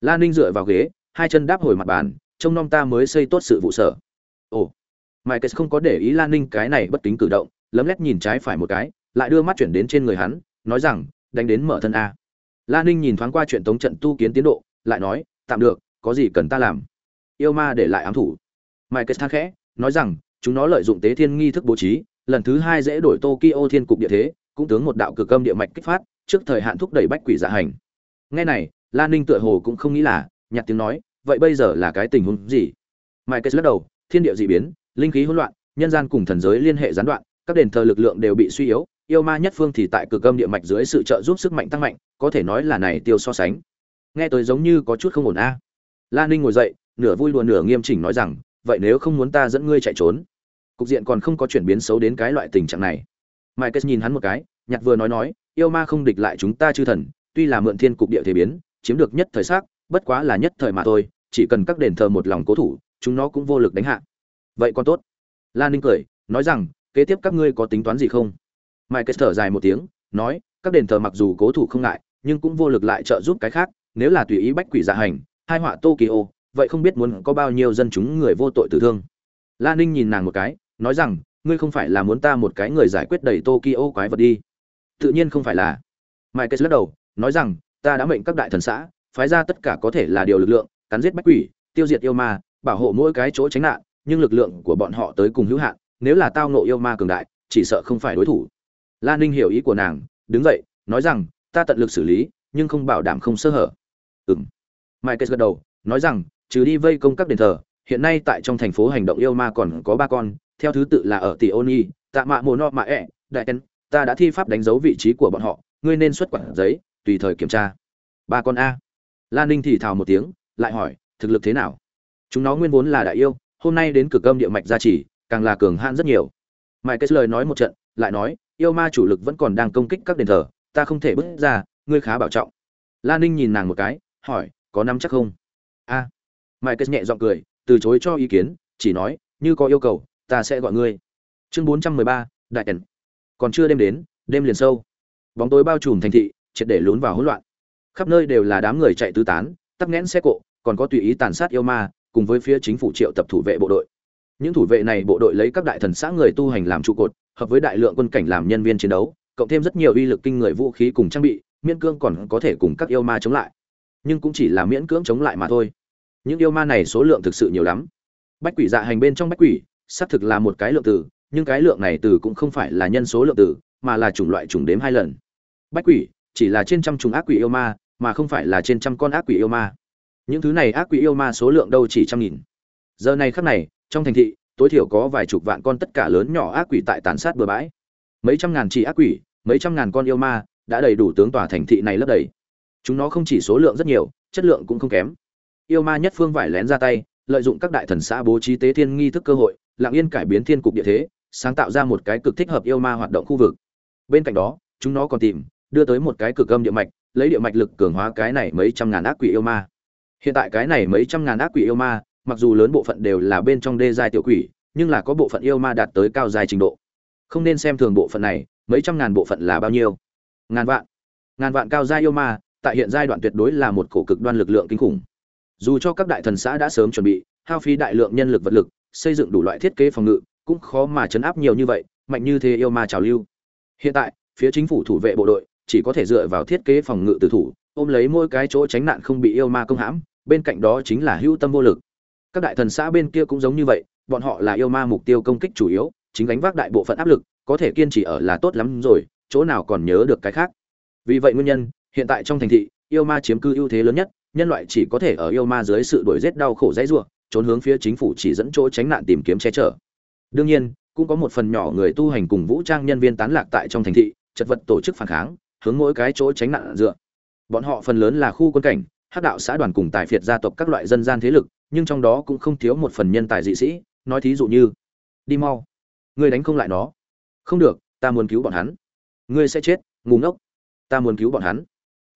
lan ninh dựa vào ghế hai chân đáp hồi mặt bàn, trông nom ta mới xây tốt sự vụ sở. Ồ mike không có để ý lan ninh cái này bất kính cử động, lấm lét nhìn trái phải một cái, lại đưa mắt chuyển đến trên người hắn, nói rằng, đánh đến mở thân a. Lan ninh nhìn thoáng qua chuyện tống trận tu kiến tiến độ, lại nói, tạm được, có gì cần ta làm? Yêu ma để lại ám thủ. Mai kết than khẽ, nói rằng, chúng nó lợi dụng tế thiên nghi thức bố trí, lần thứ hai dễ đổi tokyo thiên cục địa thế, cũng tướng một đạo cực âm địa mạch kích phát, trước thời hạn thúc đẩy bách quỷ dạ hành. Nghe này, Lan ninh tựa hồ cũng không nghĩ là Nhạt tiếng nói, vậy bây giờ là cái tình huống gì? Mai kết lắc đầu, thiên địa dị biến, linh khí hỗn loạn, nhân gian cùng thần giới liên hệ gián đoạn, các đền thờ lực lượng đều bị suy yếu, yêu ma nhất phương thì tại cực âm địa mạch dưới sự trợ giúp sức mạnh tăng mạnh, có thể nói là này tiêu so sánh. Nghe tới giống như có chút không ổn a. À. la ninh ngồi dậy, nửa vui đùa nửa nghiêm chỉnh nói rằng, vậy nếu không muốn ta dẫn ngươi chạy trốn? Cục diện còn không có chuyển biến xấu đến cái loại tình trạng này. Mai kết nhìn hắn một cái, nhặt vừa nói nói, yêu ma không địch lại chúng ta chư thần, tuy là mượn thiên cục địa thể biến, chiếm được nhất thời xác bất quá là nhất thời mà thôi, chỉ cần các đền thờ một lòng cố thủ, chúng nó cũng vô lực đánh hạ. Vậy còn tốt. La ninh cười, nói rằng, kế tiếp các ngươi có tính toán gì không? Mike kết thở dài một tiếng, nói, các đền thờ mặc dù cố thủ không ngại, nhưng cũng vô lực lại trợ giúp cái khác, nếu là tùy ý bách quỷ dạ hành, hai họa tokyo, vậy không biết muốn có bao nhiêu dân chúng người vô tội tử thương. La ninh nhìn nàng một cái, nói rằng, ngươi không phải là muốn ta một cái người giải quyết đầy tokyo quái vật đi. Tự nhiên không phải là. Mike lắc đầu, nói rằng, ta đã mệnh các đại thần xã phái ra tất cả có thể là điều lực lượng, cắn giết bách quỷ, tiêu diệt yêu ma, bảo hộ mỗi cái chỗ tránh nạn, nhưng lực lượng của bọn họ tới cùng hữu hạn, nếu là tao nộ yêu ma cường đại, chỉ sợ không phải đối thủ. Lan ninh hiểu ý của nàng, đứng dậy, nói rằng, ta tận lực xử lý, nhưng không bảo đảm không sơ hở. Ừng mike gật đầu, nói rằng, trừ đi vây công các đền thờ, hiện nay tại trong thành phố hành động yêu ma còn có ba con, theo thứ tự là ở tỷ oni tạ mạ mồ no mạ ẹ đại ten ta đã thi pháp đánh dấu vị trí của bọn họ, ngươi nên xuất quản giấy, tùy thời kiểm tra. Ba con a lan ninh thì thào một tiếng, lại hỏi, thực lực thế nào? Chúng nó nguyên vốn là đại yêu, hôm nay đến cực âm địa mạch gia trì, càng là cường hãn rất nhiều. Mãi cái lời nói một trận, lại nói, yêu ma chủ lực vẫn còn đang công kích các đền thờ, ta không thể bước ra, ngươi khá bảo trọng. Lan ninh nhìn nàng một cái, hỏi, có nắm chắc không? A. À. mãi cái nhẹ giọng cười, từ chối cho ý kiến, chỉ nói, như có yêu cầu, ta sẽ gọi ngươi. Chương bốn trăm mười ba, đại ẩn còn chưa đêm đến, đêm liền sâu. Bóng tối bao trùm thành thị, triệt để lún vào hỗn loạn khắp nơi đều là đám người chạy tứ tán, tắc nghẽn xe cộ, còn có tùy ý tàn sát yêu ma, cùng với phía chính phủ triệu tập thủ vệ bộ đội. Những thủ vệ này bộ đội lấy các đại thần xã người tu hành làm trụ cột, hợp với đại lượng quân cảnh làm nhân viên chiến đấu, cộng thêm rất nhiều uy lực kinh người vũ khí cùng trang bị, miễn cưỡng còn có thể cùng các yêu ma chống lại. Nhưng cũng chỉ là miễn cưỡng chống lại mà thôi. Những yêu ma này số lượng thực sự nhiều lắm. Bách quỷ dạ hành bên trong bách quỷ, xác thực là một cái lượng từ nhưng cái lượng này từ cũng không phải là nhân số lượng từ mà là chủng loại chủng đếm hai lần. Bách quỷ, chỉ là trên trăm trùng ác quỷ yêu ma mà không phải là trên trăm con ác quỷ yêu ma. Những thứ này ác quỷ yêu ma số lượng đâu chỉ trăm nghìn. Giờ này khắc này, trong thành thị, tối thiểu có vài chục vạn con tất cả lớn nhỏ ác quỷ tại tàn sát bừa bãi. Mấy trăm ngàn chỉ ác quỷ, mấy trăm ngàn con yêu ma đã đầy đủ tướng tỏa thành thị này lấp đầy. Chúng nó không chỉ số lượng rất nhiều, chất lượng cũng không kém. Yêu ma nhất phương vải lén ra tay, lợi dụng các đại thần xã bố trí tế thiên nghi thức cơ hội, lặng yên cải biến thiên cục địa thế, sáng tạo ra một cái cực thích hợp yêu ma hoạt động khu vực. Bên cạnh đó, chúng nó còn tìm, đưa tới một cái cực âm địa mạch lấy địa mạch lực cường hóa cái này mấy trăm ngàn ác quỷ yêu ma. Hiện tại cái này mấy trăm ngàn ác quỷ yêu ma, mặc dù lớn bộ phận đều là bên trong đê giai tiểu quỷ, nhưng là có bộ phận yêu ma đạt tới cao giai trình độ. Không nên xem thường bộ phận này, mấy trăm ngàn bộ phận là bao nhiêu? Ngàn vạn. Ngàn vạn cao giai yêu ma, tại hiện giai đoạn tuyệt đối là một cổ cực đoan lực lượng kinh khủng. Dù cho các đại thần xã đã sớm chuẩn bị, hao phí đại lượng nhân lực vật lực, xây dựng đủ loại thiết kế phòng ngự, cũng khó mà chấn áp nhiều như vậy, mạnh như thế yêu ma trào lưu. Hiện tại, phía chính phủ thủ vệ bộ đội chỉ có thể dựa vào thiết kế phòng ngự tử thủ, ôm lấy mỗi cái chỗ tránh nạn không bị yêu ma công hãm, bên cạnh đó chính là hữu tâm vô lực. Các đại thần xã bên kia cũng giống như vậy, bọn họ là yêu ma mục tiêu công kích chủ yếu, chính gánh vác đại bộ phận áp lực, có thể kiên trì ở là tốt lắm rồi, chỗ nào còn nhớ được cái khác. Vì vậy nguyên nhân, hiện tại trong thành thị, yêu ma chiếm cư ưu thế lớn nhất, nhân loại chỉ có thể ở yêu ma dưới sự đuổi giết đau khổ dãy rủa, trốn hướng phía chính phủ chỉ dẫn chỗ tránh nạn tìm kiếm che chở. Đương nhiên, cũng có một phần nhỏ người tu hành cùng vũ trang nhân viên tán lạc tại trong thành thị, chật vật tổ chức phản kháng hướng mỗi cái chỗ tránh nạn dựa. Bọn họ phần lớn là khu quân cảnh hắc đạo xã đoàn cùng tài phiệt gia tộc các loại dân gian thế lực, nhưng trong đó cũng không thiếu một phần nhân tài dị sĩ, nói thí dụ như, đi mau. Ngươi đánh không lại nó. Không được, ta muốn cứu bọn hắn. Ngươi sẽ chết, ngu ngốc. Ta muốn cứu bọn hắn.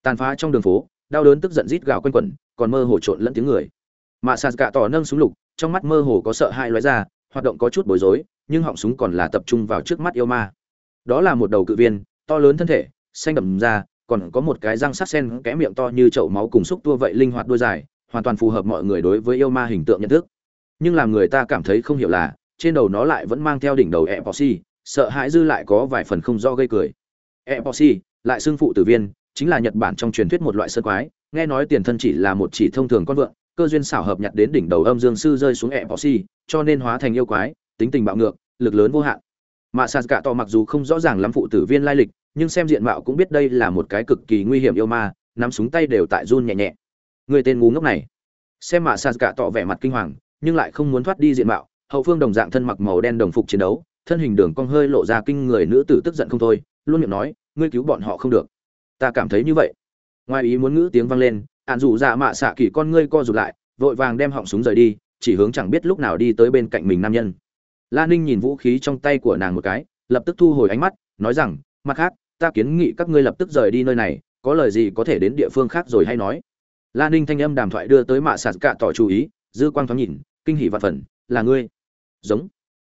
Tàn phá trong đường phố, đau đớn tức giận rít gào quanh quẩn, còn mơ hồ trộn lẫn tiếng người. Mạ sạt gạ tỏ nâng súng lục, trong mắt mơ hồ có sợ hãi lóe ra, hoạt động có chút bối rối, nhưng họng súng còn là tập trung vào trước mắt yêu ma. Đó là một đầu cự viên, to lớn thân thể xanh đậm da, còn có một cái răng sắc sen kẽ miệng to như chậu máu cùng xúc tua vậy linh hoạt đuôi dài hoàn toàn phù hợp mọi người đối với yêu ma hình tượng nhận thức. Nhưng làm người ta cảm thấy không hiểu là trên đầu nó lại vẫn mang theo đỉnh đầu epoxy sợ hãi dư lại có vài phần không do gây cười. Epoxy lại xương phụ tử viên chính là nhật bản trong truyền thuyết một loại sơn quái nghe nói tiền thân chỉ là một chỉ thông thường con vượn cơ duyên xảo hợp nhặt đến đỉnh đầu âm dương sư rơi xuống epoxy cho nên hóa thành yêu quái tính tình bạo ngược lực lớn vô hạn. Mà Sasuke cả to mặc dù không rõ ràng lắm phụ tử viên lai lịch nhưng xem diện mạo cũng biết đây là một cái cực kỳ nguy hiểm yêu ma, nắm súng tay đều tại run nhẹ nhẹ. Người tên ngu ngốc này. Xem mạ sạt cả tỏ vẻ mặt kinh hoàng, nhưng lại không muốn thoát đi diện mạo, hậu phương đồng dạng thân mặc màu đen đồng phục chiến đấu, thân hình đường cong hơi lộ ra kinh người nữ tử tức giận không thôi, luôn miệng nói, ngươi cứu bọn họ không được. Ta cảm thấy như vậy. Ngoài ý muốn ngữ tiếng vang lên ạn dù dạ mạ xạ kỳ con ngươi co rụt lại, vội vàng đem họng súng rời đi, chỉ hướng chẳng biết lúc nào đi tới bên cạnh mình nam nhân. La ninh nhìn vũ khí trong tay của nàng một cái, lập tức thu hồi ánh mắt, nói rằng, mặt khác ta kiến nghị các ngươi lập tức rời đi nơi này, có lời gì có thể đến địa phương khác rồi hay nói. La ninh thanh âm đàm thoại đưa tới mạ sạt cạ tỏ chú ý, dư quang thoáng nhìn, kinh hỉ vạn phần, là ngươi. Giống.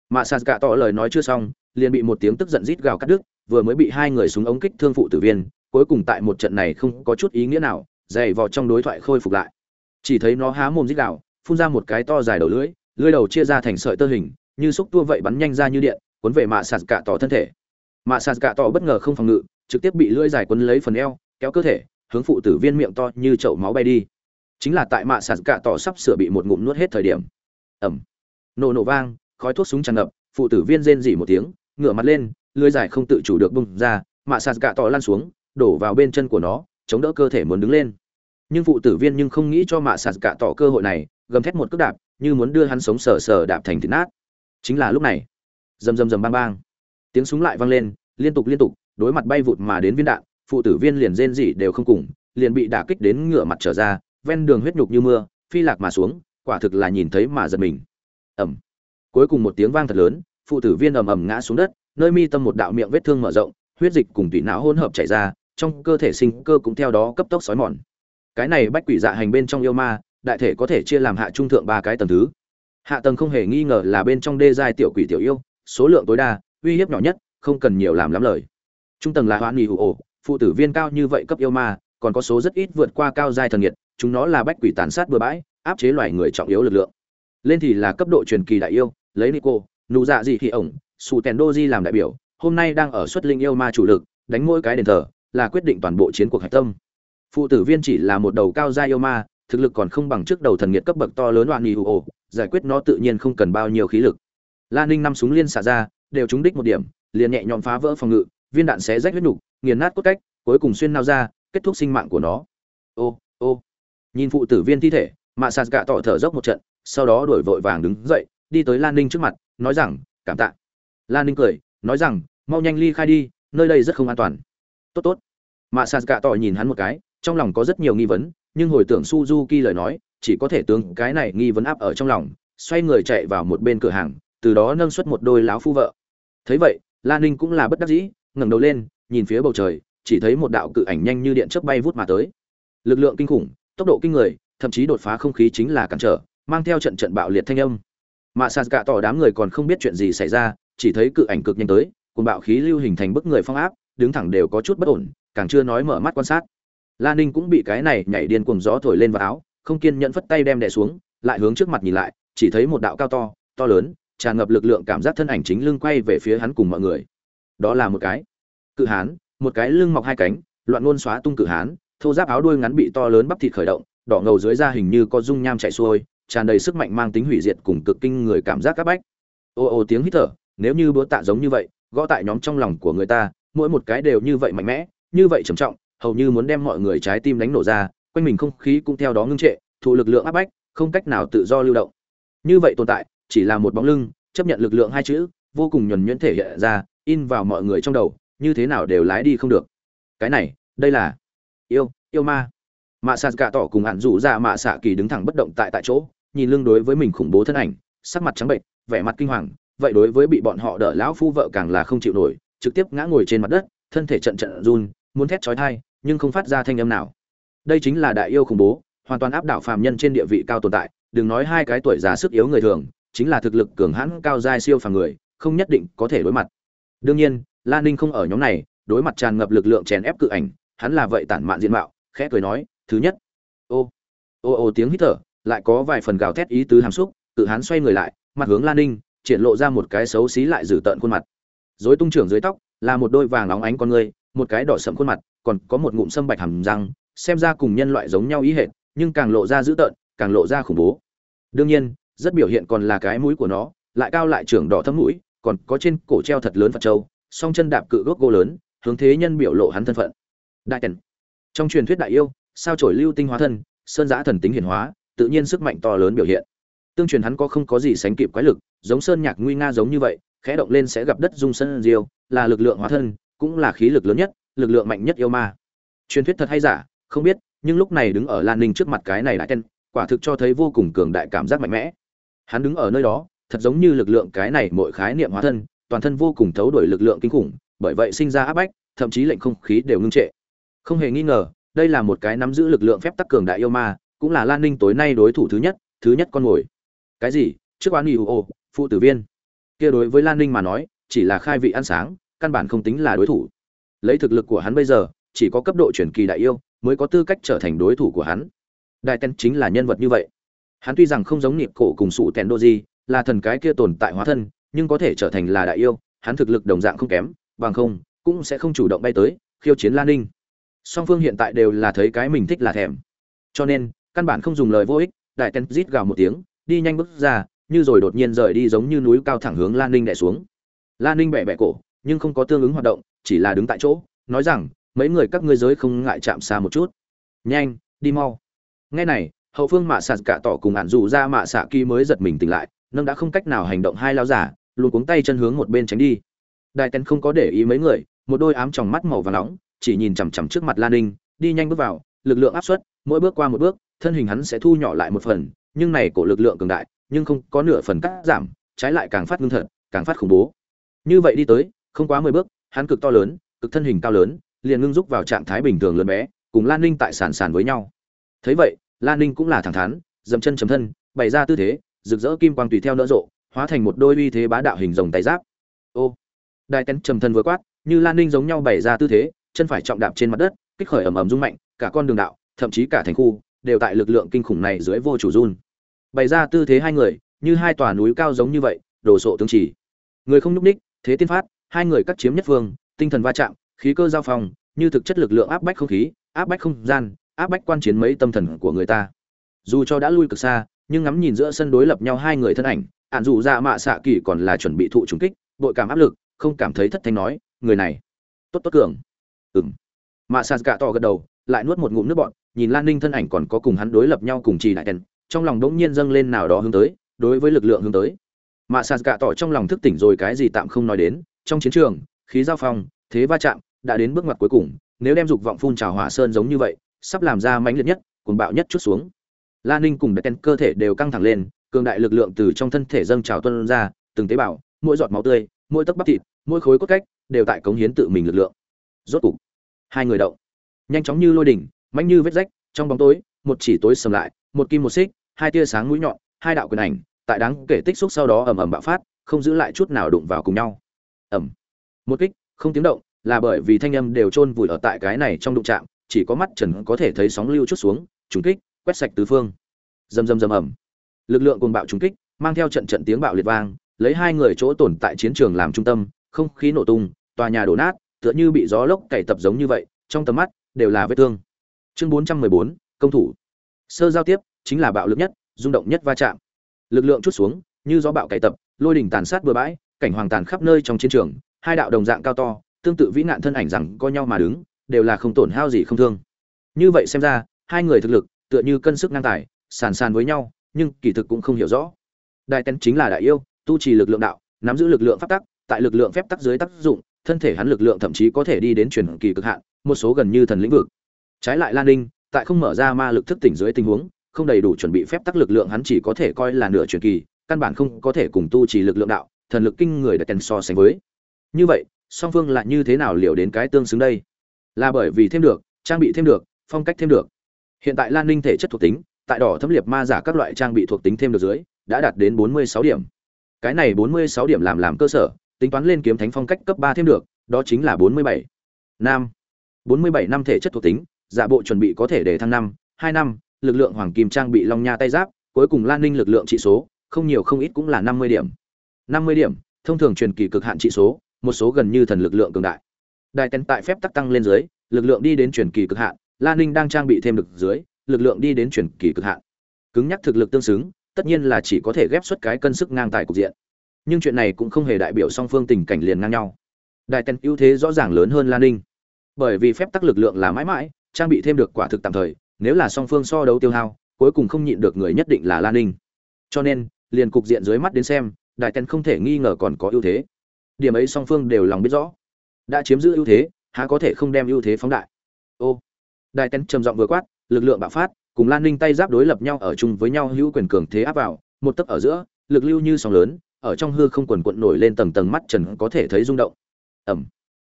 Mạ sạt cạ tỏ lời nói chưa xong, liền bị một tiếng tức giận rít gào cắt đứt, vừa mới bị hai người súng ống kích thương phụ tử viên, cuối cùng tại một trận này không có chút ý nghĩa nào, dày vò trong đối thoại khôi phục lại. Chỉ thấy nó há mồm rít gào, phun ra một cái to dài đầu lưỡi lưỡi đầu chia ra thành sợi tơ hình, như xúc tua vậy bắn nhanh ra như điện, cuốn về mạ sạt cạ tỏ thân thể mạ sạt cạ tỏ bất ngờ không phòng ngự, trực tiếp bị lưỡi dài quấn lấy phần eo, kéo cơ thể, hướng phụ tử viên miệng to như chậu máu bay đi. Chính là tại mạ sạt cạ tỏ sắp sửa bị một ngụm nuốt hết thời điểm. Ẩm nổ nổ vang, khói thuốc súng tràn ngập, phụ tử viên rên rỉ một tiếng, ngửa mặt lên, lưỡi dài không tự chủ được bung ra, mạ sạt cạ tỏ lan xuống, đổ vào bên chân của nó, chống đỡ cơ thể muốn đứng lên. Nhưng phụ tử viên nhưng không nghĩ cho mạ sạt cạ tỏ cơ hội này, gầm thét một cước đạp, như muốn đưa hắn sống sờ sờ đạp thành thịt nát. Chính là lúc này, rầm rầm rầm bang bang tiếng súng lại vang lên, liên tục liên tục, đối mặt bay vụt mà đến viên đạn, phụ tử viên liền rên rỉ đều không cùng, liền bị đả kích đến ngửa mặt trở ra, ven đường huyết nhục như mưa, phi lạc mà xuống, quả thực là nhìn thấy mà giật mình. Ẩm cuối cùng một tiếng vang thật lớn, phụ tử viên ầm ầm ngã xuống đất, nơi mi tâm một đạo miệng vết thương mở rộng, huyết dịch cùng tủy não hỗn hợp chảy ra, trong cơ thể sinh cơ cũng theo đó cấp tốc sói mòn. Cái này bách quỷ dạ hành bên trong yêu ma, đại thể có thể chia làm hạ trung thượng ba cái tầng thứ. Hạ tầng không hề nghi ngờ là bên trong đê giai tiểu quỷ tiểu yêu, số lượng tối đa uy hiếp nhỏ nhất không cần nhiều làm lắm lời. Trung tầng là hoãn nghỉ Ổ, phụ tử viên cao như vậy cấp yêu ma còn có số rất ít vượt qua cao giai thần nhiệt chúng nó là bách quỷ tàn sát bừa bãi áp chế loài người trọng yếu lực lượng. Lên thì là cấp độ truyền kỳ đại yêu lấy nico nụ dạ gì thì ổng sù tèn đô di làm đại biểu hôm nay đang ở xuất linh yêu ma chủ lực đánh mỗi cái đền thờ là quyết định toàn bộ chiến cuộc hạch tâm. Phụ tử viên chỉ là một đầu cao giai yêu ma thực lực còn không bằng trước đầu thần nghiệt cấp bậc to lớn đoạn nghỉ Ổ, giải quyết nó tự nhiên không cần bao nhiêu khí lực. Lan ninh năm súng liên xả ra đều trúng đích một điểm, liền nhẹ nhõm phá vỡ phòng ngự, viên đạn xé rách huyết nhục nghiền nát cốt cách, cuối cùng xuyên nao ra, kết thúc sinh mạng của nó. Ô ô. Nhìn phụ tử viên thi thể, mạ sạt gạ tỏ thở dốc một trận, sau đó đổi vội vàng đứng dậy, đi tới lan ninh trước mặt, nói rằng, cảm tạ. Lan ninh cười, nói rằng, mau nhanh ly khai đi, nơi đây rất không an toàn. Tốt tốt. Mạ sạt gạ tỏ nhìn hắn một cái, trong lòng có rất nhiều nghi vấn, nhưng hồi tưởng suzuki lời nói, chỉ có thể tướng cái này nghi vấn áp ở trong lòng, xoay người chạy vào một bên cửa hàng, từ đó nâng xuất một đôi láo phu vợ thấy vậy lan ninh cũng là bất đắc dĩ, ngẩng đầu lên, nhìn phía bầu trời, chỉ thấy một đạo cự ảnh nhanh như điện chớp bay vút mà tới. Lực lượng kinh khủng, tốc độ kinh người, thậm chí đột phá không khí chính là cản trở, mang theo trận trận bạo liệt thanh âm. Mà sạt cả tỏ đám người còn không biết chuyện gì xảy ra, chỉ thấy cự ảnh cực nhanh tới, cùng bạo khí lưu hình thành bức người phong áp, đứng thẳng đều có chút bất ổn, càng chưa nói mở mắt quan sát. Lan ninh cũng bị cái này nhảy điên cuồng gió thổi lên vào áo, không kiên nhẫn phất tay đem đè xuống, lại hướng trước mặt nhìn lại, chỉ thấy một đạo cao to to lớn tràn ngập lực lượng cảm giác thân ảnh chính lưng quay về phía hắn cùng mọi người. Đó là một cái. Cự hán, một cái lưng mọc hai cánh, loạn ngôn xóa tung cự hán, thô giáp áo đuôi ngắn bị to lớn bắp thịt khởi động, đỏ ngầu dưới da hình như có dung nham chạy xuôi, tràn đầy sức mạnh mang tính hủy diệt cùng cực kinh người cảm giác các bách. Ô ô tiếng hít thở, nếu như búa tạ giống như vậy, gõ tại nhóm trong lòng của người ta, mỗi một cái đều như vậy mạnh mẽ, như vậy trầm trọng, hầu như muốn đem mọi người trái tim đánh nổ ra, quanh mình không khí cũng theo đó ngưng trệ, thụ lực lượng áp bách, không cách nào tự do lưu động. Như vậy tồn tại chỉ là một bóng lưng, chấp nhận lực lượng hai chữ, vô cùng nhuần nhuyễn thể hiện ra, in vào mọi người trong đầu, như thế nào đều lái đi không được. Cái này, đây là yêu yêu ma. Mạ sạt gạ tỏ cùng hạn rủ ra mạ xạ kỳ đứng thẳng bất động tại tại chỗ, nhìn lưng đối với mình khủng bố thân ảnh, sắc mặt trắng bệnh, vẻ mặt kinh hoàng, vậy đối với bị bọn họ đỡ lão phu vợ càng là không chịu nổi, trực tiếp ngã ngồi trên mặt đất, thân thể trận trận run, muốn thét chói tai, nhưng không phát ra thanh âm nào. Đây chính là đại yêu khủng bố, hoàn toàn áp đảo phàm nhân trên địa vị cao tồn tại, đừng nói hai cái tuổi già sức yếu người thường chính là thực lực cường hãn cao giai siêu phàm người, không nhất định có thể đối mặt. Đương nhiên lan ninh không ở nhóm này, đối mặt tràn ngập lực lượng chèn ép cự ảnh, hắn là vậy tản mạn diện mạo, khẽ cười nói, thứ nhất. Ô ô ô tiếng hít thở, lại có vài phần gào thét ý tứ hàm xúc cự hán xoay người lại, mặt hướng lan ninh, triển lộ ra một cái xấu xí lại dữ tợn khuôn mặt. Dối tung trưởng dưới tóc, là một đôi vàng óng ánh con người, một cái đỏ sậm khuôn mặt, còn có một ngụm sâm bạch hàm răng, xem ra cùng nhân loại giống nhau ý hệt, nhưng càng lộ ra dữ tợn, càng lộ ra khủng bố. Đương nhiên rất biểu hiện còn là cái mũi của nó lại cao lại trưởng đỏ thấm mũi còn có trên cổ treo thật lớn phật châu, song chân đạp cự gốc gỗ lớn hướng thế nhân biểu lộ hắn thân phận. Đại tần. Trong truyền thuyết đại yêu sao trổi lưu tinh hóa thân sơn giã thần tính hiển hóa tự nhiên sức mạnh to lớn biểu hiện. Tương truyền hắn có không có gì sánh kịp quái lực giống sơn nhạc nguy nga giống như vậy khẽ động lên sẽ gặp đất dung sân diêu là lực lượng hóa thân cũng là khí lực lớn nhất lực lượng mạnh nhất yêu ma. Truyền thuyết thật hay giả không biết nhưng lúc này đứng ở lan ninh trước mặt cái này đại tên quả thực cho thấy vô cùng cường đại cảm giác mạnh mẽ hắn đứng ở nơi đó, thật giống như lực lượng cái này mỗi khái niệm hóa thân, toàn thân vô cùng thấu đổi lực lượng kinh khủng, bởi vậy sinh ra áp bách, thậm chí lệnh không khí đều ngưng trệ. Không hề nghi ngờ, đây là một cái nắm giữ lực lượng phép tắc cường đại yêu ma, cũng là lan ninh tối nay đối thủ thứ nhất thứ nhất con mồi. Cái gì? Trước quán nghỉ ô, phụ tử viên. Kia đối với lan ninh mà nói, chỉ là khai vị ăn sáng, căn bản không tính là đối thủ. Lấy thực lực của hắn bây giờ, chỉ có cấp độ chuyển kỳ đại yêu, mới có tư cách trở thành đối thủ của hắn. Đại tên chính là nhân vật như vậy hắn tuy rằng không giống nhịp cổ cùng sụ tèn đô di là thần cái kia tồn tại hóa thân, nhưng có thể trở thành là đại yêu, hắn thực lực đồng dạng không kém, bằng không, cũng sẽ không chủ động bay tới, khiêu chiến lan ninh. Song phương hiện tại đều là thấy cái mình thích là thèm. Cho nên, căn bản không dùng lời vô ích, đại tên rít gào một tiếng, đi nhanh bước ra, như rồi đột nhiên rời đi giống như núi cao thẳng hướng lan ninh đẻ xuống. Lan ninh bẹ bẹ cổ, nhưng không có tương ứng hoạt động, chỉ là đứng tại chỗ, nói rằng, mấy người các ngươi giới không ngại chạm xa một chút. Nhanh, đi mau. Ngay này hậu phương mạ sạt cả tỏ cùng ạn dù ra mạ xạ kỳ mới giật mình tỉnh lại, nâng đã không cách nào hành động hai lao giả, luôn cuống tay chân hướng một bên tránh đi. Đại tén không có để ý mấy người, một đôi ám tròng mắt màu và nóng, chỉ nhìn chằm chằm trước mặt lan ninh, đi nhanh bước vào, lực lượng áp suất, mỗi bước qua một bước, thân hình hắn sẽ thu nhỏ lại một phần, nhưng này cổ lực lượng cường đại, nhưng không có nửa phần cắt giảm, trái lại càng phát ngưng thật, càng phát khủng bố. Như vậy đi tới, không quá mười bước, hắn cực to lớn, cực thân hình cao lớn, liền ngưng rúc vào trạng thái bình thường lớn bé, cùng lan ninh tại sàn sàn với nhau. Thấy vậy lan ninh cũng là thẳng thắn, dậm chân chấm thân, bày ra tư thế, rực rỡ kim quang tùy theo nỡ rộ, hóa thành một đôi uy thế bá đạo hình rồng tay giáp. Ô đại tén trầm thân vừa quát, như lan ninh giống nhau bày ra tư thế, chân phải trọng đạp trên mặt đất, kích khởi ầm ầm rung mạnh, cả con đường đạo, thậm chí cả thành khu, đều tại lực lượng kinh khủng này dưới vô chủ run. Bày ra tư thế hai người, như hai tòa núi cao giống như vậy, đổ sộ tương chỉ. Người không nhúc ních thế tiên phát, hai người cắt chiếm nhất phương, tinh thần va chạm, khí cơ giao phong, như thực chất lực lượng áp bách không khí, áp bách không gian áp bách quan chiến mấy tâm thần của người ta. Dù cho đã lui cực xa, nhưng ngắm nhìn giữa sân đối lập nhau hai người thân ảnh ạn dù ra mạ xạ kỳ còn là chuẩn bị thụ trùng kích, bội cảm áp lực, không cảm thấy thất thanh nói, người này, tốt tốt cường. Ừng mạ xạ cả to gật đầu, lại nuốt một ngụm nước bọn nhìn lan ninh thân ảnh còn có cùng hắn đối lập nhau cùng trì đại đèn trong lòng đống nhiên dâng lên nào đó hướng tới, đối với lực lượng hướng tới. Mạ xạ cả tỏ trong lòng thức tỉnh rồi cái gì tạm không nói đến, trong chiến trường, khí giao phong, thế va chạm, đã đến bước ngoặt cuối cùng, nếu đem dục vọng phun trào hỏa sơn giống như vậy sắp làm ra mãnh liệt nhất, cuồng bạo nhất chút xuống. La ninh cùng đại cơ thể đều căng thẳng lên, cường đại lực lượng từ trong thân thể dâng trào tuôn ra, từng tế bào, mỗi giọt máu tươi, mỗi tấc bắp thịt, mỗi khối cốt cách đều tại cống hiến tự mình lực lượng. Rốt cục, hai người động. Nhanh chóng như lôi đỉnh mạnh như vết rách, trong bóng tối, một chỉ tối sầm lại, một kim một xích, hai tia sáng mũi nhọn, hai đạo quyền ảnh, tại đáng kể tích xúc sau đó ầm ầm bạo phát, không giữ lại chút nào đụng vào cùng nhau. Ầm. Một kích, không tiếng động, là bởi vì thanh âm đều chôn vùi ở tại cái này trong đụng chạm chỉ có mắt trần có thể thấy sóng lưu chút xuống trúng kích quét sạch tứ phương. Rầm rầm rầm ầm. Lực lượng cuồng bạo trúng kích mang theo trận trận tiếng bạo liệt vang lấy hai người chỗ tồn tại chiến trường làm trung tâm không khí nổ tung tòa nhà đổ nát tựa như bị gió lốc cày tập giống như vậy trong tầm mắt đều là vết thương. Chương 414, công thủ. Sơ giao tiếp chính là bạo lực nhất rung động nhất va chạm. Lực lượng chút xuống như gió bạo cày tập lôi đỉnh tàn sát bừa bãi cảnh hoàng tàn khắp nơi trong chiến trường hai đạo đồng dạng cao to tương tự vĩ nạn thân ảnh rằng co nhau mà đứng đều là không tổn hao gì không thương. Như vậy xem ra, hai người thực lực, tựa như cân sức ngang tài, sàn sàn với nhau, nhưng kỳ thực cũng không hiểu rõ. Đại tén chính là đại yêu, tu trì lực lượng đạo, nắm giữ lực lượng pháp tắc, tại lực lượng phép tắc dưới tác dụng, thân thể hắn lực lượng thậm chí có thể đi đến chuyển kỳ cực hạn, một số gần như thần lĩnh vực. Trái lại lan ninh, tại không mở ra ma lực thức tỉnh dưới tình huống, không đầy đủ chuẩn bị phép tắc lực lượng hắn chỉ có thể coi là nửa chuyển kỳ, căn bản không có thể cùng tu trì lực lượng đạo, thần lực kinh người đại tén so sánh với. Như vậy, song phương lại như thế nào liệu đến cái tương xứng đây? Là bởi vì thêm được, trang bị thêm được, phong cách thêm được. Hiện tại lan ninh thể chất thuộc tính, tại đỏ thâm liệt ma giả các loại trang bị thuộc tính thêm được dưới, đã đạt đến bốn mươi sáu điểm. Cái này bốn mươi sáu điểm làm làm cơ sở, tính toán lên kiếm thánh phong cách cấp ba thêm được, đó chính là bốn mươi bảy nam bốn mươi bảy năm thể chất thuộc tính, giả bộ chuẩn bị có thể để thăng năm, hai năm, lực lượng hoàng kim trang bị long nha tay giáp, cuối cùng lan ninh lực lượng trị số, không nhiều không ít cũng là năm mươi điểm. năm mươi điểm, thông thường truyền kỳ cực hạn trị số, một số gần như thần lực lượng cường đại đại tén tại phép tắc tăng lên dưới, lực lượng đi đến chuyển kỳ cực hạn lan ninh đang trang bị thêm được dưới, lực lượng đi đến chuyển kỳ cực hạn. Cứng nhắc thực lực tương xứng, tất nhiên là chỉ có thể ghép xuất cái cân sức ngang tài cục diện. Nhưng chuyện này cũng không hề đại biểu song phương tình cảnh liền ngang nhau. Đại tén ưu thế rõ ràng lớn hơn lan ninh. Bởi vì phép tắc lực lượng là mãi mãi, trang bị thêm được quả thực tạm thời, nếu là song phương so đấu tiêu hao, cuối cùng không nhịn được người nhất định là lan ninh. Cho nên, liền cục diện dưới mắt đến xem đại tén không thể nghi ngờ còn có ưu thế. Điểm ấy song phương đều lòng biết rõ đã chiếm giữ ưu thế, há có thể không đem ưu thế phóng đại. Ô, đại tén trầm giọng vừa quát, lực lượng bạo phát, cùng lan ninh tay giáp đối lập nhau ở chung với nhau, hữu quyền cường thế áp vào, một tấc ở giữa, lực lưu như sóng lớn, ở trong hư không quần quận nổi lên tầng tầng mắt trần có thể thấy rung động. Ẩm.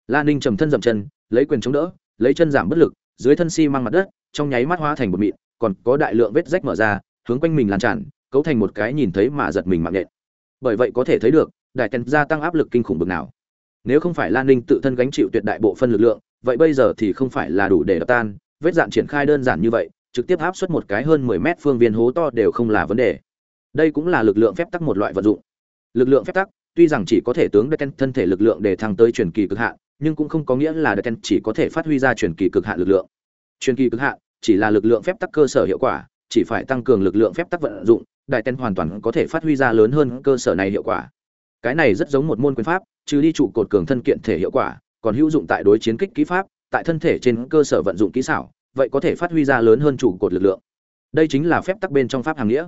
Lan ninh trầm thân dậm chân, lấy quyền chống đỡ, lấy chân giảm bất lực, dưới thân xi si mang mặt đất, trong nháy mắt hóa thành một mịn, còn có đại lượng vết rách mở ra, hướng quanh mình lan tràn, cấu thành một cái nhìn thấy mà giật mình mạng nhện. Bởi vậy có thể thấy được, đại tần gia tăng áp lực kinh khủng bực nào nếu không phải lan ninh tự thân gánh chịu tuyệt đại bộ phân lực lượng, vậy bây giờ thì không phải là đủ để đập tan. Vết dạn triển khai đơn giản như vậy, trực tiếp áp suất một cái hơn 10 mét phương viên hố to đều không là vấn đề. Đây cũng là lực lượng phép tắc một loại vật dụng. Lực lượng phép tắc, tuy rằng chỉ có thể tướng đất thân thể lực lượng để thăng tới truyền kỳ cực hạn, nhưng cũng không có nghĩa là đất chỉ có thể phát huy ra truyền kỳ cực hạn lực lượng. Truyền kỳ cực hạn, chỉ là lực lượng phép tắc cơ sở hiệu quả, chỉ phải tăng cường lực lượng phép tắc vận dụng đại tên hoàn toàn có thể phát huy ra lớn hơn cơ sở này hiệu quả cái này rất giống một môn quyền pháp, trừ đi trụ cột cường thân kiện thể hiệu quả, còn hữu dụng tại đối chiến kích kỹ pháp, tại thân thể trên cơ sở vận dụng kỹ xảo, vậy có thể phát huy ra lớn hơn trụ cột lực lượng. Đây chính là phép tắc bên trong pháp hàng nghĩa.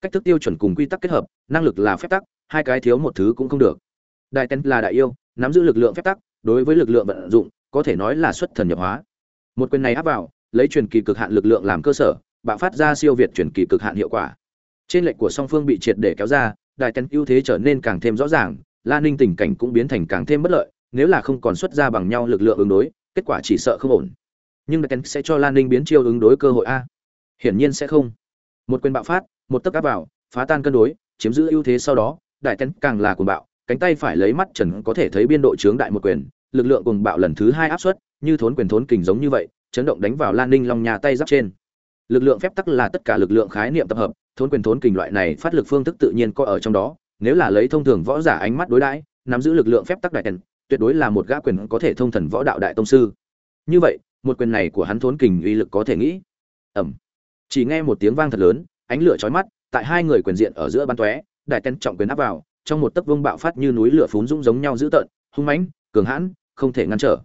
Cách thức tiêu chuẩn cùng quy tắc kết hợp, năng lực là phép tắc, hai cái thiếu một thứ cũng không được. Đại tên là đại yêu, nắm giữ lực lượng phép tắc, đối với lực lượng vận dụng, có thể nói là xuất thần nhập hóa. Một quyền này áp vào, lấy truyền kỳ cực hạn lực lượng làm cơ sở, bạo phát ra siêu việt truyền kỳ cực hạn hiệu quả. Trên lệnh của song phương bị triệt để kéo ra đại tên ưu thế trở nên càng thêm rõ ràng lan ninh tình cảnh cũng biến thành càng thêm bất lợi, nếu là không còn xuất ra bằng nhau lực lượng ứng đối, kết quả chỉ sợ không ổn. Nhưng đại tên sẽ cho lan ninh biến chiêu ứng đối cơ hội a. Hiển nhiên sẽ không. Một quyền bạo phát, một tấc áp vào, phá tan cân đối, chiếm giữ ưu thế sau đó đại tên càng là cuồng bạo, cánh tay phải lấy mắt trần có thể thấy biên độ chướng đại một quyền, lực lượng cuồng bạo lần thứ hai áp suất, như thốn quyền thốn kình giống như vậy, chấn động đánh vào lan ninh long nhà tay giáp trên. Lực lượng phép tắc là tất cả lực lượng khái niệm tập hợp thốn quyền thốn kình loại này phát lực phương thức tự nhiên có ở trong đó, nếu là lấy thông thường võ giả ánh mắt đối đãi, nắm giữ lực lượng phép tắc đại tần tuyệt đối là một gã quyền có thể thông thần võ đạo đại tông sư. Như vậy, một quyền này của hắn thốn kình uy lực có thể nghĩ. Ẩm chỉ nghe một tiếng vang thật lớn, ánh lửa chói mắt, tại hai người quyền diện ở giữa bắn tóe, đại tần trọng quyền áp vào, trong một tấc vương bạo phát như núi lửa phún dũng giống nhau dữ tợn, hung mãnh, cường hãn, không thể ngăn trở.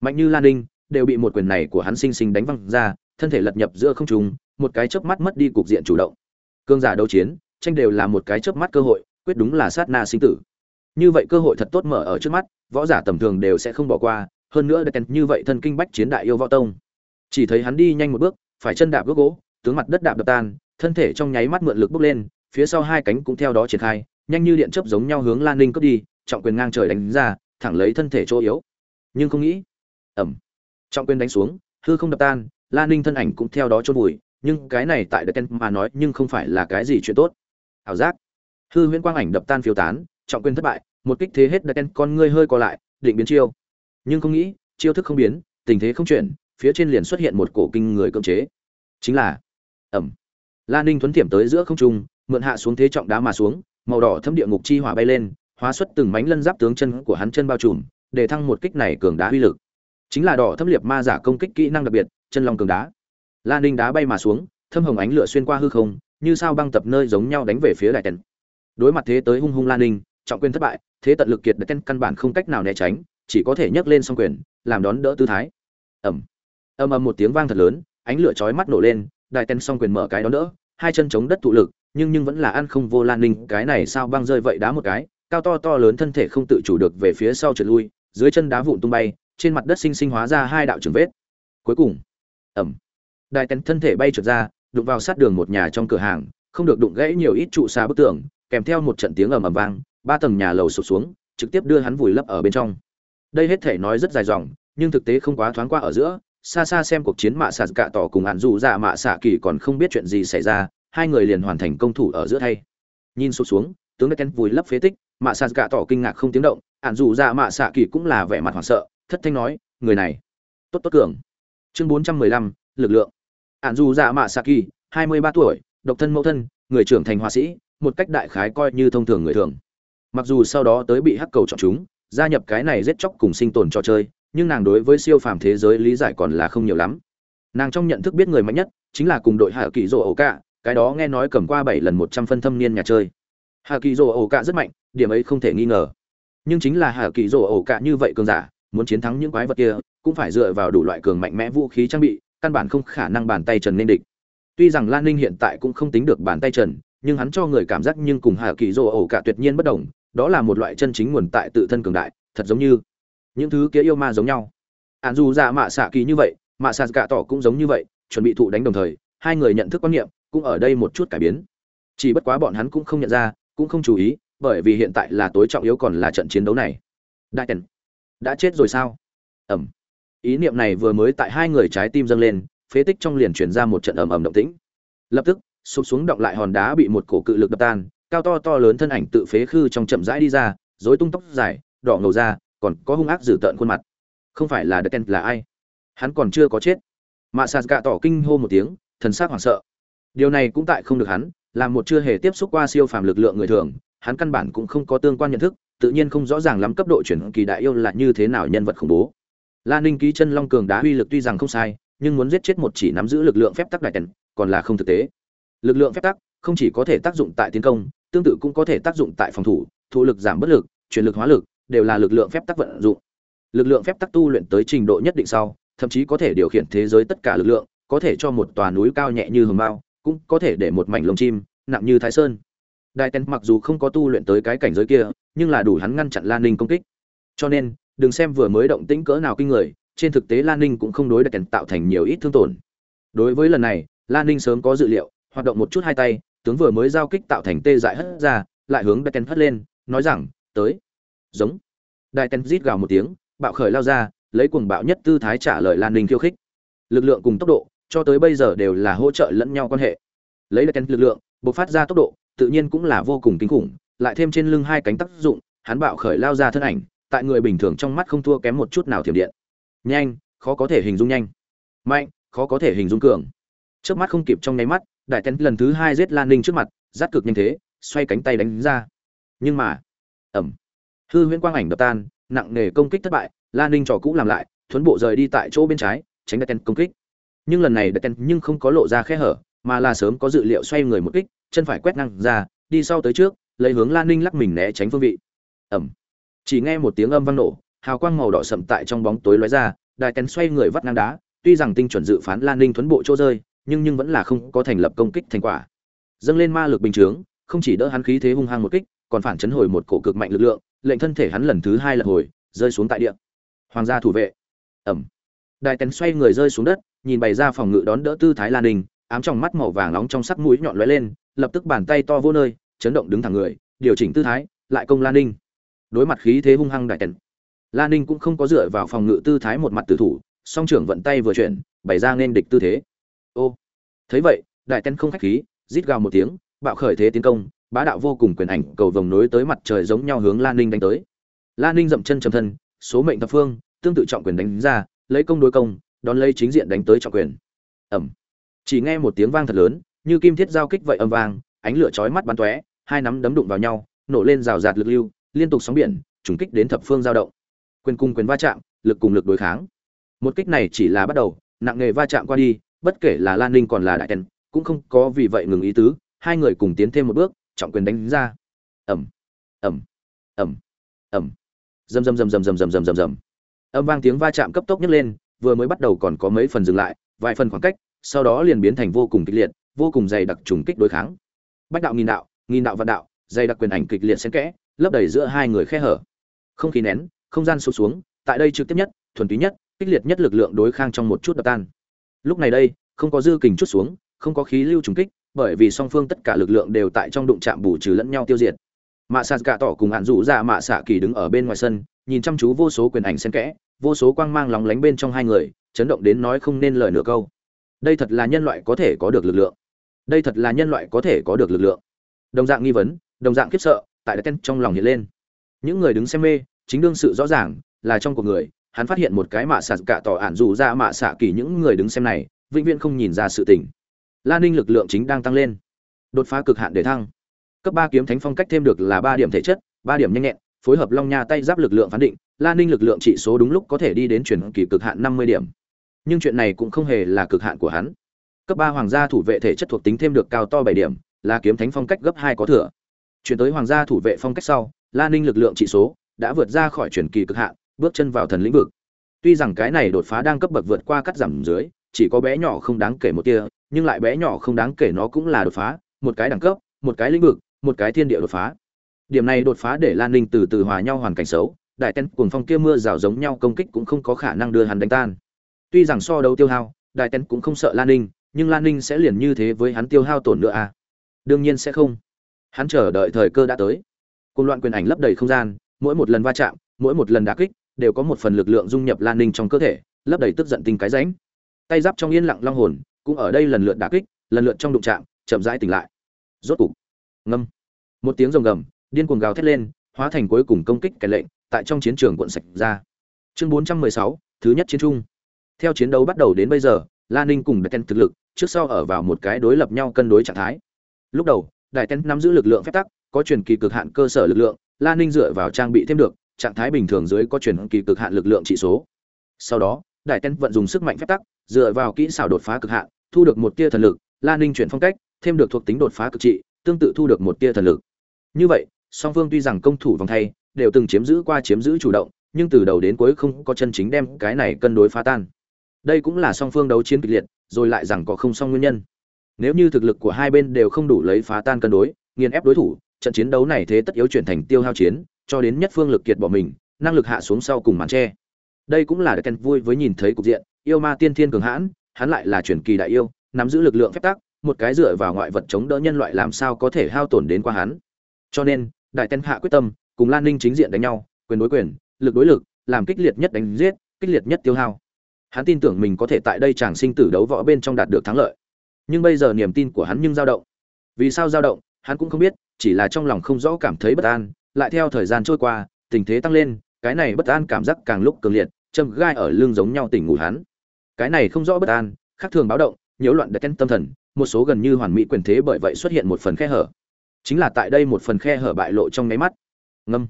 Mạnh như lan ninh đều bị một quyền này của hắn sinh sinh đánh văng ra, thân thể lật nhập giữa không trung, một cái chớp mắt mất đi cục diện chủ động cương giả đấu chiến, tranh đều là một cái chớp mắt cơ hội, quyết đúng là sát na sinh tử. Như vậy cơ hội thật tốt mở ở trước mắt, võ giả tầm thường đều sẽ không bỏ qua, hơn nữa đặt như vậy thân kinh bách chiến đại yêu võ tông. Chỉ thấy hắn đi nhanh một bước, phải chân đạp gốc gỗ, tướng mặt đất đạp đập tan, thân thể trong nháy mắt mượn lực bốc lên, phía sau hai cánh cũng theo đó triển khai, nhanh như điện chớp giống nhau hướng lan ninh cướp đi, trọng quyền ngang trời đánh ra, thẳng lấy thân thể chỗ yếu. Nhưng không nghĩ ẩm trọng quyền đánh xuống, hư không đập tan, lan ninh thân ảnh cũng theo đó trôn vùi nhưng cái này tại đất mà nói nhưng không phải là cái gì chuyện tốt. Ảo giác. Hư huyễn quang ảnh đập tan phiêu tán, trọng quyền thất bại, một kích thế hết đất con ngươi hơi co lại, định biến chiêu. Nhưng không nghĩ, chiêu thức không biến, tình thế không chuyển, phía trên liền xuất hiện một cổ kinh người cưỡng chế. Chính là ẩm lan ninh thuấn tiệm tới giữa không trung, mượn hạ xuống thế trọng đá mà xuống, màu đỏ thâm địa ngục chi hỏa bay lên, hóa xuất từng mánh lân giáp tướng chân của hắn chân bao trùm, để thăng một kích này cường đá uy lực. Chính là đỏ thâm liệt ma giả công kích kỹ năng đặc biệt, chân long cường đá lan ninh đá bay mà xuống, thâm hồng ánh lửa xuyên qua hư không, như sao băng tập nơi giống nhau đánh về phía đại tần. Đối mặt thế tới hung hung lan ninh, trọng quyền thất bại, thế tận lực kiệt đại tần căn bản không cách nào né tránh, chỉ có thể nhấc lên song quyền, làm đón đỡ tư thái. Ẩm ầm ầm một tiếng vang thật lớn, ánh lửa chói mắt nổ lên, đại tần song quyền mở cái đón đỡ, hai chân chống đất tụ lực, nhưng nhưng vẫn là ăn không vô lan ninh, cái này sao băng rơi vậy đá một cái, cao to to lớn thân thể không tự chủ được về phía sau trượt lui, dưới chân đá vụn tung bay, trên mặt đất sinh sinh hóa ra hai đạo trường vết. Cuối cùng. Ẩm đại tén thân thể bay trượt ra, đụng vào sát đường một nhà trong cửa hàng, không được đụng gãy nhiều ít trụ xa bức tường, kèm theo một trận tiếng ầm ầm vang, ba tầng nhà lầu sụp xuống, trực tiếp đưa hắn vùi lấp ở bên trong. Đây hết thể nói rất dài dòng, nhưng thực tế không quá thoáng qua ở giữa, xa xa xem cuộc chiến mạ xạ cạ tỏ cùng ạn dù dạ mạ xạ kỳ còn không biết chuyện gì xảy ra, hai người liền hoàn thành công thủ ở giữa thay. Nhìn sụp xuống, tướng đất vùi lấp phế tích, mạ xạ cạ tỏ kinh ngạc không tiếng động, ạn dù dạ mạ xạ kỳ cũng là vẻ mặt hoảng sợ, thất thanh nói, người này, tốt tốt cường. Chương bốn trăm mười lăm, lực lượng ạn dù dạ mạ xạ kỳ hai mươi ba tuổi độc thân mẫu thân người trưởng thành họa sĩ một cách đại khái coi như thông thường người thường. Mặc dù sau đó tới bị hắc cầu chọn chúng gia nhập cái này giết chóc cùng sinh tồn trò chơi nhưng nàng đối với siêu phàm thế giới lý giải còn là không nhiều lắm. Nàng trong nhận thức biết người mạnh nhất chính là cùng đội hạ kỳ rỗ ổ Cạ, cái đó nghe nói cầm qua bảy lần một trăm phân thâm niên nhà chơi. Hạ kỳ rỗ ổ Cạ rất mạnh điểm ấy không thể nghi ngờ. Nhưng chính là hạ kỳ rỗ ổ Cạ như vậy cường giả muốn chiến thắng những quái vật kia cũng phải dựa vào đủ loại cường mạnh mẽ vũ khí trang bị căn bản không khả năng bàn tay trần nên địch. Tuy rằng lan ninh hiện tại cũng không tính được bàn tay trần, nhưng hắn cho người cảm giác nhưng cùng hà kỳ dô ổ cả tuyệt nhiên bất đồng, đó là một loại chân chính nguồn tại tự thân cường đại, thật giống như những thứ kia yêu ma giống nhau. Ạn dù dạ mạ xạ kỳ như vậy, mạ xạ cả tỏ cũng giống như vậy, chuẩn bị thụ đánh đồng thời, hai người nhận thức quan niệm, cũng ở đây một chút cải biến. Chỉ bất quá bọn hắn cũng không nhận ra, cũng không chú ý, bởi vì hiện tại là tối trọng yếu còn là trận chiến đấu này. Đại tần, đã chết rồi sao? Ẩm ý niệm này vừa mới tại hai người trái tim dâng lên, phế tích trong liền chuyển ra một trận ầm ầm động tĩnh. Lập tức, sụp xuống động lại hòn đá bị một cổ cự lực đập tan, cao to to lớn thân ảnh tự phế khư trong chậm rãi đi ra, rối tung tóc dài, đỏ ngầu ra còn có hung ác dữ tợn khuôn mặt. Không phải là đợt là ai? Hắn còn chưa có chết. Mạ sạt gạ tỏ kinh hô một tiếng, thần sắc hoảng sợ. Điều này cũng tại không được hắn, là một chưa hề tiếp xúc qua siêu phàm lực lượng người thường, hắn căn bản cũng không có tương quan nhận thức, tự nhiên không rõ ràng lắm cấp độ chuyển kỳ đại yêu là như thế nào nhân vật khủng bố la ninh ký chân long cường đá uy lực tuy rằng không sai, nhưng muốn giết chết một chỉ nắm giữ lực lượng phép tắc đại tần, còn là không thực tế. Lực lượng phép tắc không chỉ có thể tác dụng tại tiến công, tương tự cũng có thể tác dụng tại phòng thủ, thụ lực giảm bất lực, chuyển lực hóa lực, đều là lực lượng phép tắc vận dụng. Lực lượng phép tắc tu luyện tới trình độ nhất định sau, thậm chí có thể điều khiển thế giới tất cả lực lượng, có thể cho một tòa núi cao nhẹ như hồng bao cũng có thể để một mảnh lông chim nặng như thái sơn. Đại Tần mặc dù không có tu luyện tới cái cảnh giới kia, nhưng là đủ hắn ngăn chặn lan ninh công kích. Cho nên đừng xem vừa mới động tĩnh cỡ nào kinh người, trên thực tế lan ninh cũng không đối đặt kèn tạo thành nhiều ít thương tổn. Đối với lần này lan ninh sớm có dự liệu, hoạt động một chút hai tay, tướng vừa mới giao kích tạo thành tê dại hất ra, lại hướng đại kèn hất lên, nói rằng, tới. Giống. Đại tèn rít gào một tiếng, bạo khởi lao ra, lấy cuồng bạo nhất tư thái trả lời lan ninh khiêu khích. Lực lượng cùng tốc độ, cho tới bây giờ đều là hỗ trợ lẫn nhau quan hệ. Lấy đại tên lực lượng, bộc phát ra tốc độ, tự nhiên cũng là vô cùng kinh khủng, lại thêm trên lưng hai cánh tác dụng, hắn bạo khởi lao ra thân ảnh tại người bình thường trong mắt không thua kém một chút nào thiểm điện. Nhanh, khó có thể hình dung nhanh. Mạnh, khó có thể hình dung cường. Trước mắt không kịp trong nháy mắt, đại tén lần thứ hai giết lan ninh trước mặt, giáp cực nhanh thế, xoay cánh tay đánh ra. Nhưng mà ẩm hư huyễn quang ảnh đập tan, nặng nề công kích thất bại, lan ninh trò cũ làm lại, thuấn bộ rời đi tại chỗ bên trái, tránh đại tén công kích. Nhưng lần này đại tén nhưng không có lộ ra khe hở, mà là sớm có dự liệu xoay người một kích, chân phải quét ngang ra, đi sau tới trước, lấy hướng lan ninh lắc mình né tránh phương vị. Ẩm chỉ nghe một tiếng âm vang nổ, hào quang màu đỏ sậm tại trong bóng tối lóe ra đại tên xoay người vắt ngang đá, tuy rằng tinh chuẩn dự phán lan ninh thuấn bộ chỗ rơi, nhưng nhưng vẫn là không có thành lập công kích thành quả. Dâng lên ma lực bình chướng, không chỉ đỡ hắn khí thế hung hăng một kích, còn phản chấn hồi một cổ cực mạnh lực lượng, lệnh thân thể hắn lần thứ hai lật hồi, rơi xuống tại địa. Hoàng gia thủ vệ. Ẩm. Đại tén xoay người rơi xuống đất, nhìn bày ra phòng ngự đón đỡ tư thái lan đình ám trong mắt màu vàng nóng trong sắc mũi nhọn lóe lên, lập tức bàn tay to vô nơi, chấn động đứng thẳng người, điều chỉnh tư thái, lại công lan ninh đối mặt khí thế hung hăng đại tần, lan ninh cũng không có dựa vào phòng ngự tư thái một mặt tử thủ song trưởng vận tay vừa chuyển bày ra nên địch tư thế. Ô thấy vậy đại tần không khách khí rít gào một tiếng bạo khởi thế tiến công bá đạo vô cùng quyền ảnh cầu vồng nối tới mặt trời giống nhau hướng lan ninh đánh tới. Lan ninh dậm chân trầm thân số mệnh thập phương tương tự trọng quyền đánh ra lấy công đối công đón lấy chính diện đánh tới trọng quyền. Ẩm chỉ nghe một tiếng vang thật lớn như kim thiết giao kích vậy âm vang ánh lửa chói mắt bắn tóe hai nắm đấm đụng vào nhau nổ lên rào rạt lực lưu liên tục sóng biển, trùng kích đến thập phương giao động. Quyền cùng quyền va chạm, lực cùng lực đối kháng. Một kích này chỉ là bắt đầu, nặng nghề va chạm qua đi, bất kể là lan ninh còn là đại tần, cũng không có vì vậy ngừng ý tứ, hai người cùng tiến thêm một bước, trọng quyền đánh ra. Ẩm ẩm ẩm ẩm rầm rầm rầm rầm rầm rầm rầm rầm rầm. Âm vang tiếng va chạm cấp tốc nhất lên, vừa mới bắt đầu còn có mấy phần dừng lại, vài phần khoảng cách, sau đó liền biến thành vô cùng kịch liệt, vô cùng dày đặc trùng kích đối kháng. Bách đạo nghìn đạo nghìn đạo vạn đạo, dày đặc quyền ảnh kịch liệt xen kẽ lấp đầy giữa hai người khe hở. Không khí nén, không gian sụp xuống, tại đây trực tiếp nhất, thuần túy nhất, kích liệt nhất lực lượng đối kháng trong một chút đập tan. Lúc này đây, không có dư kình chút xuống, không có khí lưu trùng kích, bởi vì song phương tất cả lực lượng đều tại trong đụng chạm bù trừ lẫn nhau tiêu diệt. Mạ sạt cả tỏ cùng hạn rủ ra mạ xạ kỳ đứng ở bên ngoài sân, nhìn chăm chú vô số quyền ảnh xen kẽ, vô số quang mang lóng lánh bên trong hai người, chấn động đến nói không nên lời nửa câu. Đây thật là nhân loại có thể có được lực lượng. Đây thật là nhân loại có thể có được lực lượng. Đồng dạng nghi vấn, đồng dạng khiếp sợ tại đất tên trong lòng hiện lên. Những người đứng xem mê, chính đương sự rõ ràng là trong cuộc người, hắn phát hiện một cái mạ xạ cả tỏ ản dù ra mạ xạ kỳ những người đứng xem này, vĩnh viễn không nhìn ra sự tình. La ninh lực lượng chính đang tăng lên. Đột phá cực hạn để thăng. Cấp ba kiếm thánh phong cách thêm được là ba điểm thể chất, ba điểm nhanh nhẹn, phối hợp long nha tay giáp lực lượng phán định, la ninh lực lượng trị số đúng lúc có thể đi đến chuyển kỳ cực hạn năm mươi điểm. Nhưng chuyện này cũng không hề là cực hạn của hắn. Cấp ba hoàng gia thủ vệ thể chất thuộc tính thêm được cao to bảy điểm, là kiếm thánh phong cách gấp hai có thừa chuyển tới hoàng gia thủ vệ phong cách sau, la ninh lực lượng trị số đã vượt ra khỏi chuyển kỳ cực hạn, bước chân vào thần lĩnh vực. Tuy rằng cái này đột phá đang cấp bậc vượt qua cắt giảm dưới, chỉ có bé nhỏ không đáng kể một tia, nhưng lại bé nhỏ không đáng kể nó cũng là đột phá, một cái đẳng cấp, một cái lĩnh vực, một cái thiên địa đột phá. Điểm này đột phá để lan ninh từ từ hòa nhau hoàn cảnh xấu, đại tên cuồng phong kia mưa rào giống nhau công kích cũng không có khả năng đưa hắn đánh tan. Tuy rằng so đấu tiêu hao, đại tên cũng không sợ lan ninh, nhưng lan ninh sẽ liền như thế với hắn tiêu hao tổn nữa à? Đương nhiên sẽ không hắn chờ đợi thời cơ đã tới. Cùng loạn quyền ảnh lấp đầy không gian mỗi một lần va chạm mỗi một lần đá kích đều có một phần lực lượng dung nhập lan ninh trong cơ thể lấp đầy tức giận tinh cái ránh tay giáp trong yên lặng long hồn cũng ở đây lần lượt đá kích lần lượt trong đụng chạm chậm rãi tỉnh lại. Rốt cục ngâm. Một tiếng rồng gầm điên cuồng gào thét lên hóa thành cuối cùng công kích kẻ lệnh tại trong chiến trường cuộn sạch ra. Chương 416, thứ nhất chiến trung. Theo chiến đấu bắt đầu đến bây giờ lan ninh cùng đặt tên thực lực trước sau ở vào một cái đối lập nhau cân đối trạng thái. Lúc đầu đại Tên nắm giữ lực lượng phép tắc, có truyền kỳ cực hạn cơ sở lực lượng lan ninh dựa vào trang bị thêm được, trạng thái bình thường dưới có truyền kỳ cực hạn lực lượng trị số. Sau đó đại Tên vận dùng sức mạnh phép tắc, dựa vào kỹ xảo đột phá cực hạn, thu được một tia thần lực lan ninh chuyển phong cách, thêm được thuộc tính đột phá cực trị, tương tự thu được một tia thần lực. Như vậy, song phương tuy rằng công thủ vòng thay, đều từng chiếm giữ qua chiếm giữ chủ động, nhưng từ đầu đến cuối không có chân chính đem cái này cân đối phá tan. Đây cũng là song phương đấu chiến kịch liệt, rồi lại rằng có không song nguyên nhân nếu như thực lực của hai bên đều không đủ lấy phá tan cân đối, nghiền ép đối thủ, trận chiến đấu này thế tất yếu chuyển thành tiêu hao chiến, cho đến nhất phương lực kiệt bỏ mình, năng lực hạ xuống sau cùng màn tre đây cũng là Ken vui với nhìn thấy cục diện, yêu ma tiên thiên cường hãn, hắn lại là truyền kỳ đại yêu, nắm giữ lực lượng phép tắc, một cái dựa vào ngoại vật chống đỡ nhân loại làm sao có thể hao tổn đến qua hắn. Cho nên, đại tên hạ quyết tâm, cùng lan ninh chính diện đánh nhau, quyền đối quyền, lực đối lực, làm kích liệt nhất đánh giết, kích liệt nhất tiêu hao. Hắn tin tưởng mình có thể tại đây chàng sinh tử đấu võ bên trong đạt được thắng lợi nhưng bây giờ niềm tin của hắn nhưng dao động. Vì sao dao động, hắn cũng không biết, chỉ là trong lòng không rõ cảm thấy bất an. Lại theo thời gian trôi qua, tình thế tăng lên, cái này bất an cảm giác càng lúc cường liệt, châm gai ở lưng giống nhau tỉnh ngủ hắn. Cái này không rõ bất an, khác thường báo động, nhiễu loạn đất tâm thần, một số gần như hoàn mỹ quyền thế bởi vậy xuất hiện một phần khe hở. Chính là tại đây một phần khe hở bại lộ trong nháy mắt. Ngâm.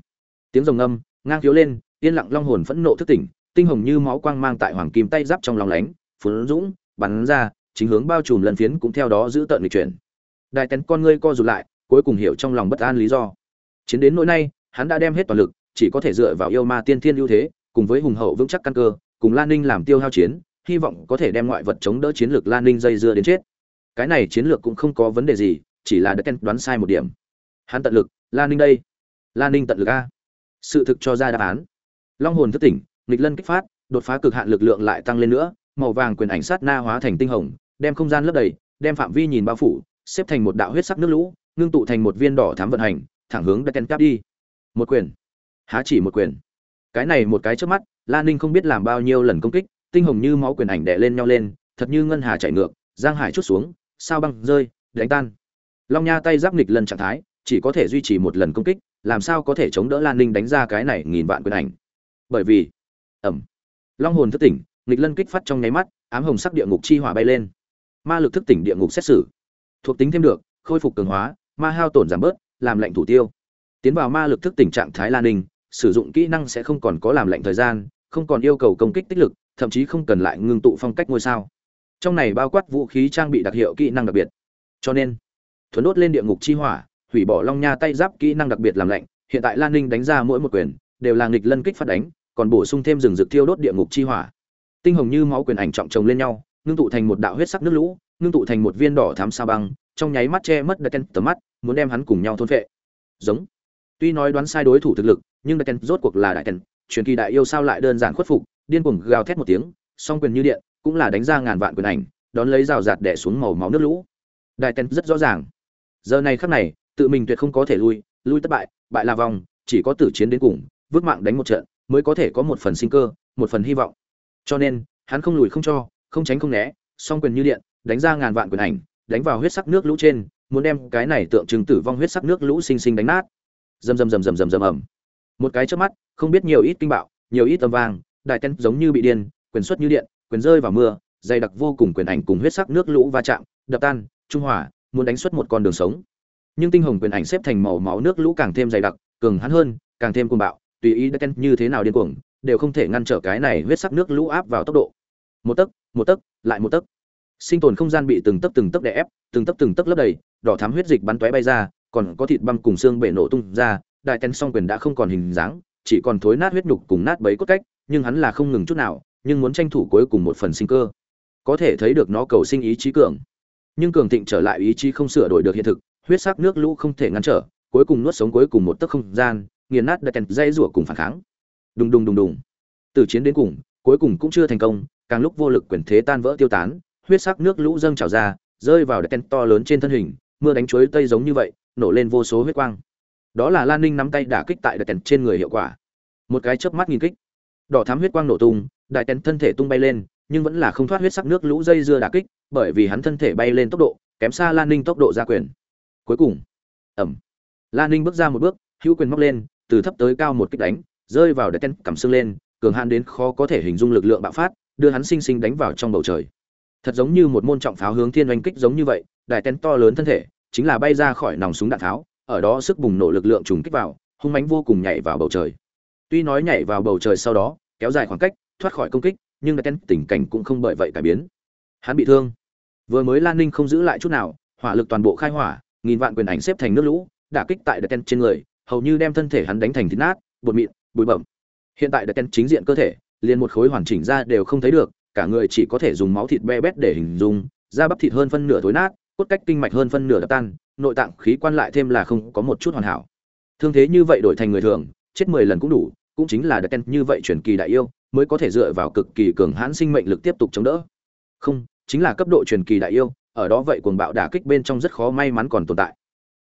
Tiếng rồng ngâm, ngang thiếu lên, yên lặng long hồn phẫn nộ thức tỉnh, tinh hồng như máu quang mang tại hoàng kim tay giáp trong lòng lánh phấn dũng, bắn ra chính hướng bao trùm lần phiến cũng theo đó giữ tận lịch chuyển. Đại tén con ngươi co rụt lại, cuối cùng hiểu trong lòng bất an lý do. Chiến đến nỗi nay, hắn đã đem hết toàn lực, chỉ có thể dựa vào yêu ma tiên thiên ưu thế, cùng với hùng hậu vững chắc căn cơ, cùng lan ninh làm tiêu hao chiến, hy vọng có thể đem ngoại vật chống đỡ chiến lược lan ninh dây dưa đến chết. Cái này chiến lược cũng không có vấn đề gì, chỉ là đã ken đoán sai một điểm. Hắn tận lực, lan ninh đây. Lan ninh tận lực a. Sự thực cho ra đáp án. Long hồn thức tỉnh, nghịch lân kích phát, đột phá cực hạn lực lượng lại tăng lên nữa, màu vàng quyền ảnh sát na hóa thành tinh hồng đem không gian lấp đầy, đem phạm vi nhìn bao phủ, xếp thành một đạo huyết sắc nước lũ, ngưng tụ thành một viên đỏ thám vận hành, thẳng hướng đã cáp đi. Một quyền. Há chỉ một quyền. Cái này một cái trước mắt lan ninh không biết làm bao nhiêu lần công kích, tinh hồng như máu quyền ảnh đè lên nhau lên, thật như ngân hà chạy ngược, giang hải chút xuống, sao băng rơi, đánh tan. Long nha tay giáp nghịch lần trạng thái, chỉ có thể duy trì một lần công kích, làm sao có thể chống đỡ lan ninh đánh ra cái này nghìn vạn quyền ảnh? Bởi vì ẩm long hồn thức tỉnh, nghịch lân kích phát trong nháy mắt, ám hồng sắc địa ngục chi hỏa bay lên ma lực thức tỉnh địa ngục xét xử. Thuộc tính thêm được, khôi phục cường hóa, ma hao tổn giảm bớt, làm lệnh thủ tiêu. Tiến vào ma lực thức tỉnh trạng thái lan ninh sử dụng kỹ năng sẽ không còn có làm lệnh thời gian, không còn yêu cầu công kích tích lực, thậm chí không cần lại ngưng tụ phong cách ngôi sao. Trong này bao quát vũ khí trang bị đặc hiệu kỹ năng đặc biệt. Cho nên, thuấn đốt lên địa ngục chi hỏa, hủy bỏ long nha tay giáp kỹ năng đặc biệt làm lạnh, hiện tại lan ninh đánh ra mỗi một quyền, đều là nghịch lân kích phát đánh, còn bổ sung thêm rừng rực thiêu đốt địa ngục chi hỏa. Tinh hồng như máu quyền ảnh trọng chồng lên nhau ngưng tụ thành một đạo huyết sắc nước lũ ngưng tụ thành một viên đỏ thám sa băng trong nháy mắt che mất Daken tầm mắt muốn đem hắn cùng nhau thôn phệ. Giống. Tuy nói đoán sai đối thủ thực lực nhưng Daken rốt cuộc là đại Tên, truyền kỳ đại yêu sao lại đơn giản khuất phục điên cuồng gào thét một tiếng song quyền như điện cũng là đánh ra ngàn vạn quyền ảnh đón lấy rào rạt đẻ xuống màu máu nước lũ. Đại Tên rất rõ ràng. Giờ này khắc này tự mình tuyệt không có thể lui lui thất bại bại là vòng chỉ có tử chiến đến cùng vứt mạng đánh một trận mới có thể có một phần sinh cơ một phần hy vọng. Cho nên hắn không lùi không cho không tránh không né, song quyền như điện, đánh ra ngàn vạn quyền ảnh, đánh vào huyết sắc nước lũ trên, muốn đem cái này tượng trưng tử vong huyết sắc nước lũ xinh xinh đánh nát. Rầm rầm rầm rầm rầm rầm ầm. Một cái trước mắt, không biết nhiều ít kinh bạo, nhiều ít âm vang, đại tên giống như bị điên, quyền xuất như điện, quyền rơi vào mưa, dày đặc vô cùng quyền ảnh cùng huyết sắc nước lũ va chạm, đập tan, trung hòa, muốn đánh xuất một con đường sống. Nhưng tinh hồng quyền ảnh xếp thành màu máu nước lũ càng thêm dày đặc, cường hắn hơn, càng thêm cuồng bạo, tùy ý đen như thế nào điên cuồng, đều không thể ngăn trở cái này huyết sắc nước lũ áp vào tốc độ. Một tấc một tấc, lại một tấc. Sinh tồn không gian bị từng tấc từng tấc đè ép, từng tấc từng tấc lấp đầy, đỏ thắm huyết dịch bắn tóe bay ra, còn có thịt băm cùng xương bể nổ tung ra, đại tên song quyền đã không còn hình dáng, chỉ còn thối nát huyết nhục cùng nát bấy cốt cách, nhưng hắn là không ngừng chút nào, nhưng muốn tranh thủ cuối cùng một phần sinh cơ. Có thể thấy được nó cầu sinh ý chí cường. Nhưng cường thịnh trở lại ý chí không sửa đổi được hiện thực, huyết sắc nước lũ không thể ngăn trở, cuối cùng nuốt sống cuối cùng một tấc không gian, nghiền nát đại tên dây rủa cùng phản kháng. Đùng đùng đùng đùng. Từ chiến đến cùng, cuối cùng cũng chưa thành công càng lúc vô lực quyền thế tan vỡ tiêu tán huyết sắc nước lũ dâng trào ra rơi vào đại to lớn trên thân hình mưa đánh chuối tây giống như vậy nổ lên vô số huyết quang. Đó là lan ninh nắm tay đả kích tại đại tên trên người hiệu quả. Một cái chớp mắt nghìn kích đỏ thắm huyết quang nổ tung đại tèn thân thể tung bay lên nhưng vẫn là không thoát huyết sắc nước lũ dây dưa đả kích bởi vì hắn thân thể bay lên tốc độ kém xa lan ninh tốc độ ra quyền. Cuối cùng ầm, lan ninh bước ra một bước hữu quyền móc lên từ thấp tới cao một kích đánh rơi vào đại tên cầm xương lên cường hàn đến khó có thể hình dung lực lượng bạo phát đưa hắn sinh sinh đánh vào trong bầu trời. Thật giống như một môn trọng pháo hướng thiên oanh kích giống như vậy đại tên to lớn thân thể, chính là bay ra khỏi nòng súng đạn tháo, ở đó sức bùng nổ lực lượng trùng kích vào, hung mãnh vô cùng nhảy vào bầu trời. Tuy nói nhảy vào bầu trời sau đó, kéo dài khoảng cách, thoát khỏi công kích, nhưng đại tên tình cảnh cũng không bởi vậy cải biến. Hắn bị thương. Vừa mới lan ninh không giữ lại chút nào, hỏa lực toàn bộ khai hỏa, nghìn vạn quyền ảnh xếp thành nước lũ, đả kích tại Đeken trên người, hầu như đem thân thể hắn đánh thành thịt nát, bột mịn, bụi bẩm hiện tại Đeken chính diện cơ thể liền một khối hoàn chỉnh ra đều không thấy được, cả người chỉ có thể dùng máu thịt be bét để hình dung, da bắp thịt hơn phân nửa thối nát, cốt cách kinh mạch hơn phân nửa đập tan, nội tạng khí quan lại thêm là không có một chút hoàn hảo. Thương thế như vậy đổi thành người thường, chết mười lần cũng đủ, cũng chính là Đeken như vậy truyền kỳ đại yêu, mới có thể dựa vào cực kỳ cường hãn sinh mệnh lực tiếp tục chống đỡ. Không, chính là cấp độ truyền kỳ đại yêu, ở đó vậy cuồng bạo đả kích bên trong rất khó may mắn còn tồn tại.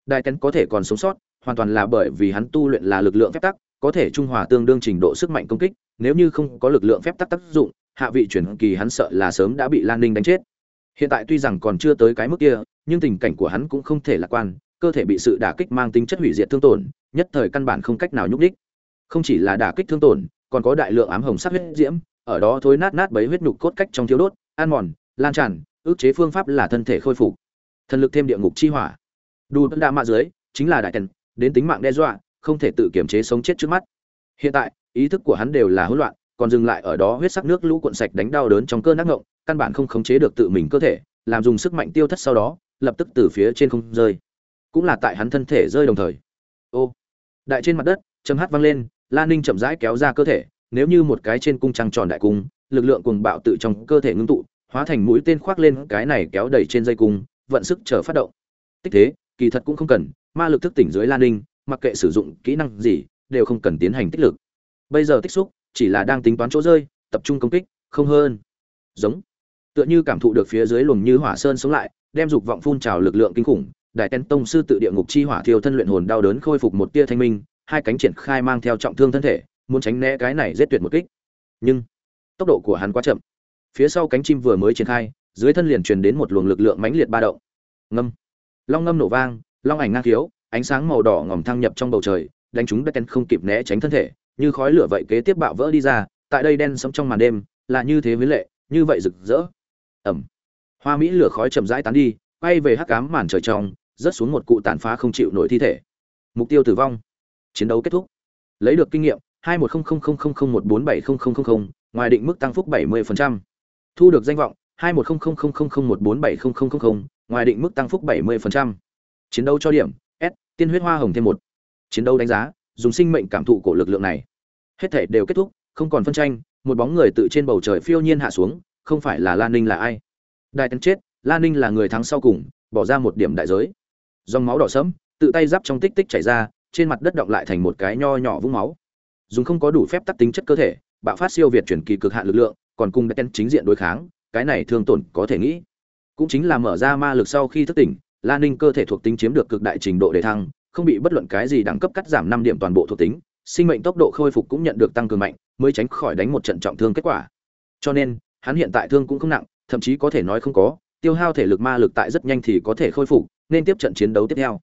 Đại tén có thể còn sống sót, hoàn toàn là bởi vì hắn tu luyện là lực lượng phép tắc có thể trung hòa tương đương trình độ sức mạnh công kích, nếu như không có lực lượng phép tắc tác dụng, hạ vị chuyển kỳ hắn sợ là sớm đã bị lan ninh đánh chết. Hiện tại tuy rằng còn chưa tới cái mức kia, nhưng tình cảnh của hắn cũng không thể lạc quan, cơ thể bị sự đả kích mang tính chất hủy diệt thương tổn, nhất thời căn bản không cách nào nhúc đích không chỉ là đả kích thương tổn, còn có đại lượng ám hồng sắc huyết diễm, ở đó thối nát nát bấy huyết nhục cốt cách trong thiếu đốt an mòn, lan tràn ước chế phương pháp là thân thể khôi phục. Thần lực thêm địa ngục chi hỏa. Đu đã mạ dưới, chính là đại tần đến tính mạng đe dọa không thể tự kiểm chế sống chết trước mắt. Hiện tại, ý thức của hắn đều là hỗn loạn, còn dừng lại ở đó huyết sắc nước lũ cuộn sạch đánh đau đớn trong cơn ác ngộng, căn bản không khống chế được tự mình cơ thể, làm dùng sức mạnh tiêu thất sau đó, lập tức từ phía trên không rơi. Cũng là tại hắn thân thể rơi đồng thời. Ô, đại trên mặt đất, chấm hát vang lên lan ninh chậm rãi kéo ra cơ thể, nếu như một cái trên cung trăng tròn đại cung, lực lượng cuồng bạo tự trong cơ thể ngưng tụ, hóa thành mũi tên khoác lên cái này kéo đẩy trên dây cung, vận sức chờ phát động. Tích thế, kỳ thật cũng không cần, ma lực thức tỉnh dưới lan ninh mặc kệ sử dụng kỹ năng gì, đều không cần tiến hành tích lực bây giờ tích xúc chỉ là đang tính toán chỗ rơi, tập trung công kích, không hơn. Giống. Tựa như cảm thụ được phía dưới luồng như hỏa sơn sống lại, đem dục vọng phun trào lực lượng kinh khủng, đại tên tông sư tự địa ngục chi hỏa thiêu thân luyện hồn đau đớn khôi phục một tia thanh minh, hai cánh triển khai mang theo trọng thương thân thể, muốn tránh né cái này giết tuyệt một kích. Nhưng, tốc độ của hắn quá chậm. Phía sau cánh chim vừa mới triển khai, dưới thân liền truyền đến một luồng lực lượng mãnh liệt ba động. Ngâm. Long ngâm nổ vang, long ảnh ngang thiếu ánh sáng màu đỏ ngòm thăng nhập trong bầu trời đánh chúng đất đen không kịp né tránh thân thể như khói lửa vậy kế tiếp bạo vỡ đi ra tại đây đen sống trong màn đêm là như thế với lệ như vậy rực rỡ ẩm hoa mỹ lửa khói chậm rãi tán đi bay về hắc cám màn trời trong rớt xuống một cụ tàn phá không chịu nổi thi thể mục tiêu tử vong chiến đấu kết thúc lấy được kinh nghiệm hai một không không không không không một bốn bảy không không không không ngoài định mức tăng phúc bảy mươi phần trăm thu được danh vọng hai một không không không không không một bốn bảy không không không không ngoài định mức tăng phúc bảy mươi phần trăm chiến đấu cho điểm tiên huyết hoa hồng thêm một. Chiến đấu đánh giá, dùng sinh mệnh cảm thụ của lực lượng này. Hết thể đều kết thúc, không còn phân tranh, một bóng người tự trên bầu trời phiêu nhiên hạ xuống, không phải là lan ninh là ai? Đại tấn chết lan ninh là người thắng sau cùng, bỏ ra một điểm đại giới. Dòng máu đỏ sẫm, tự tay giáp trong tích tích chảy ra, trên mặt đất động lại thành một cái nho nhỏ vũng máu. Dùng không có đủ phép tắc tính chất cơ thể, bạo phát siêu việt chuyển kỳ cực hạn lực lượng, còn cùng tấn chính diện đối kháng, cái này thương tổn có thể nghĩ. Cũng chính là mở ra ma lực sau khi thức tỉnh lan ninh cơ thể thuộc tính chiếm được cực đại trình độ để thăng, không bị bất luận cái gì đẳng cấp cắt giảm năm điểm toàn bộ thuộc tính, sinh mệnh tốc độ khôi phục cũng nhận được tăng cường mạnh, mới tránh khỏi đánh một trận trọng thương kết quả. Cho nên, hắn hiện tại thương cũng không nặng, thậm chí có thể nói không có, tiêu hao thể lực ma lực tại rất nhanh thì có thể khôi phục, nên tiếp trận chiến đấu tiếp theo.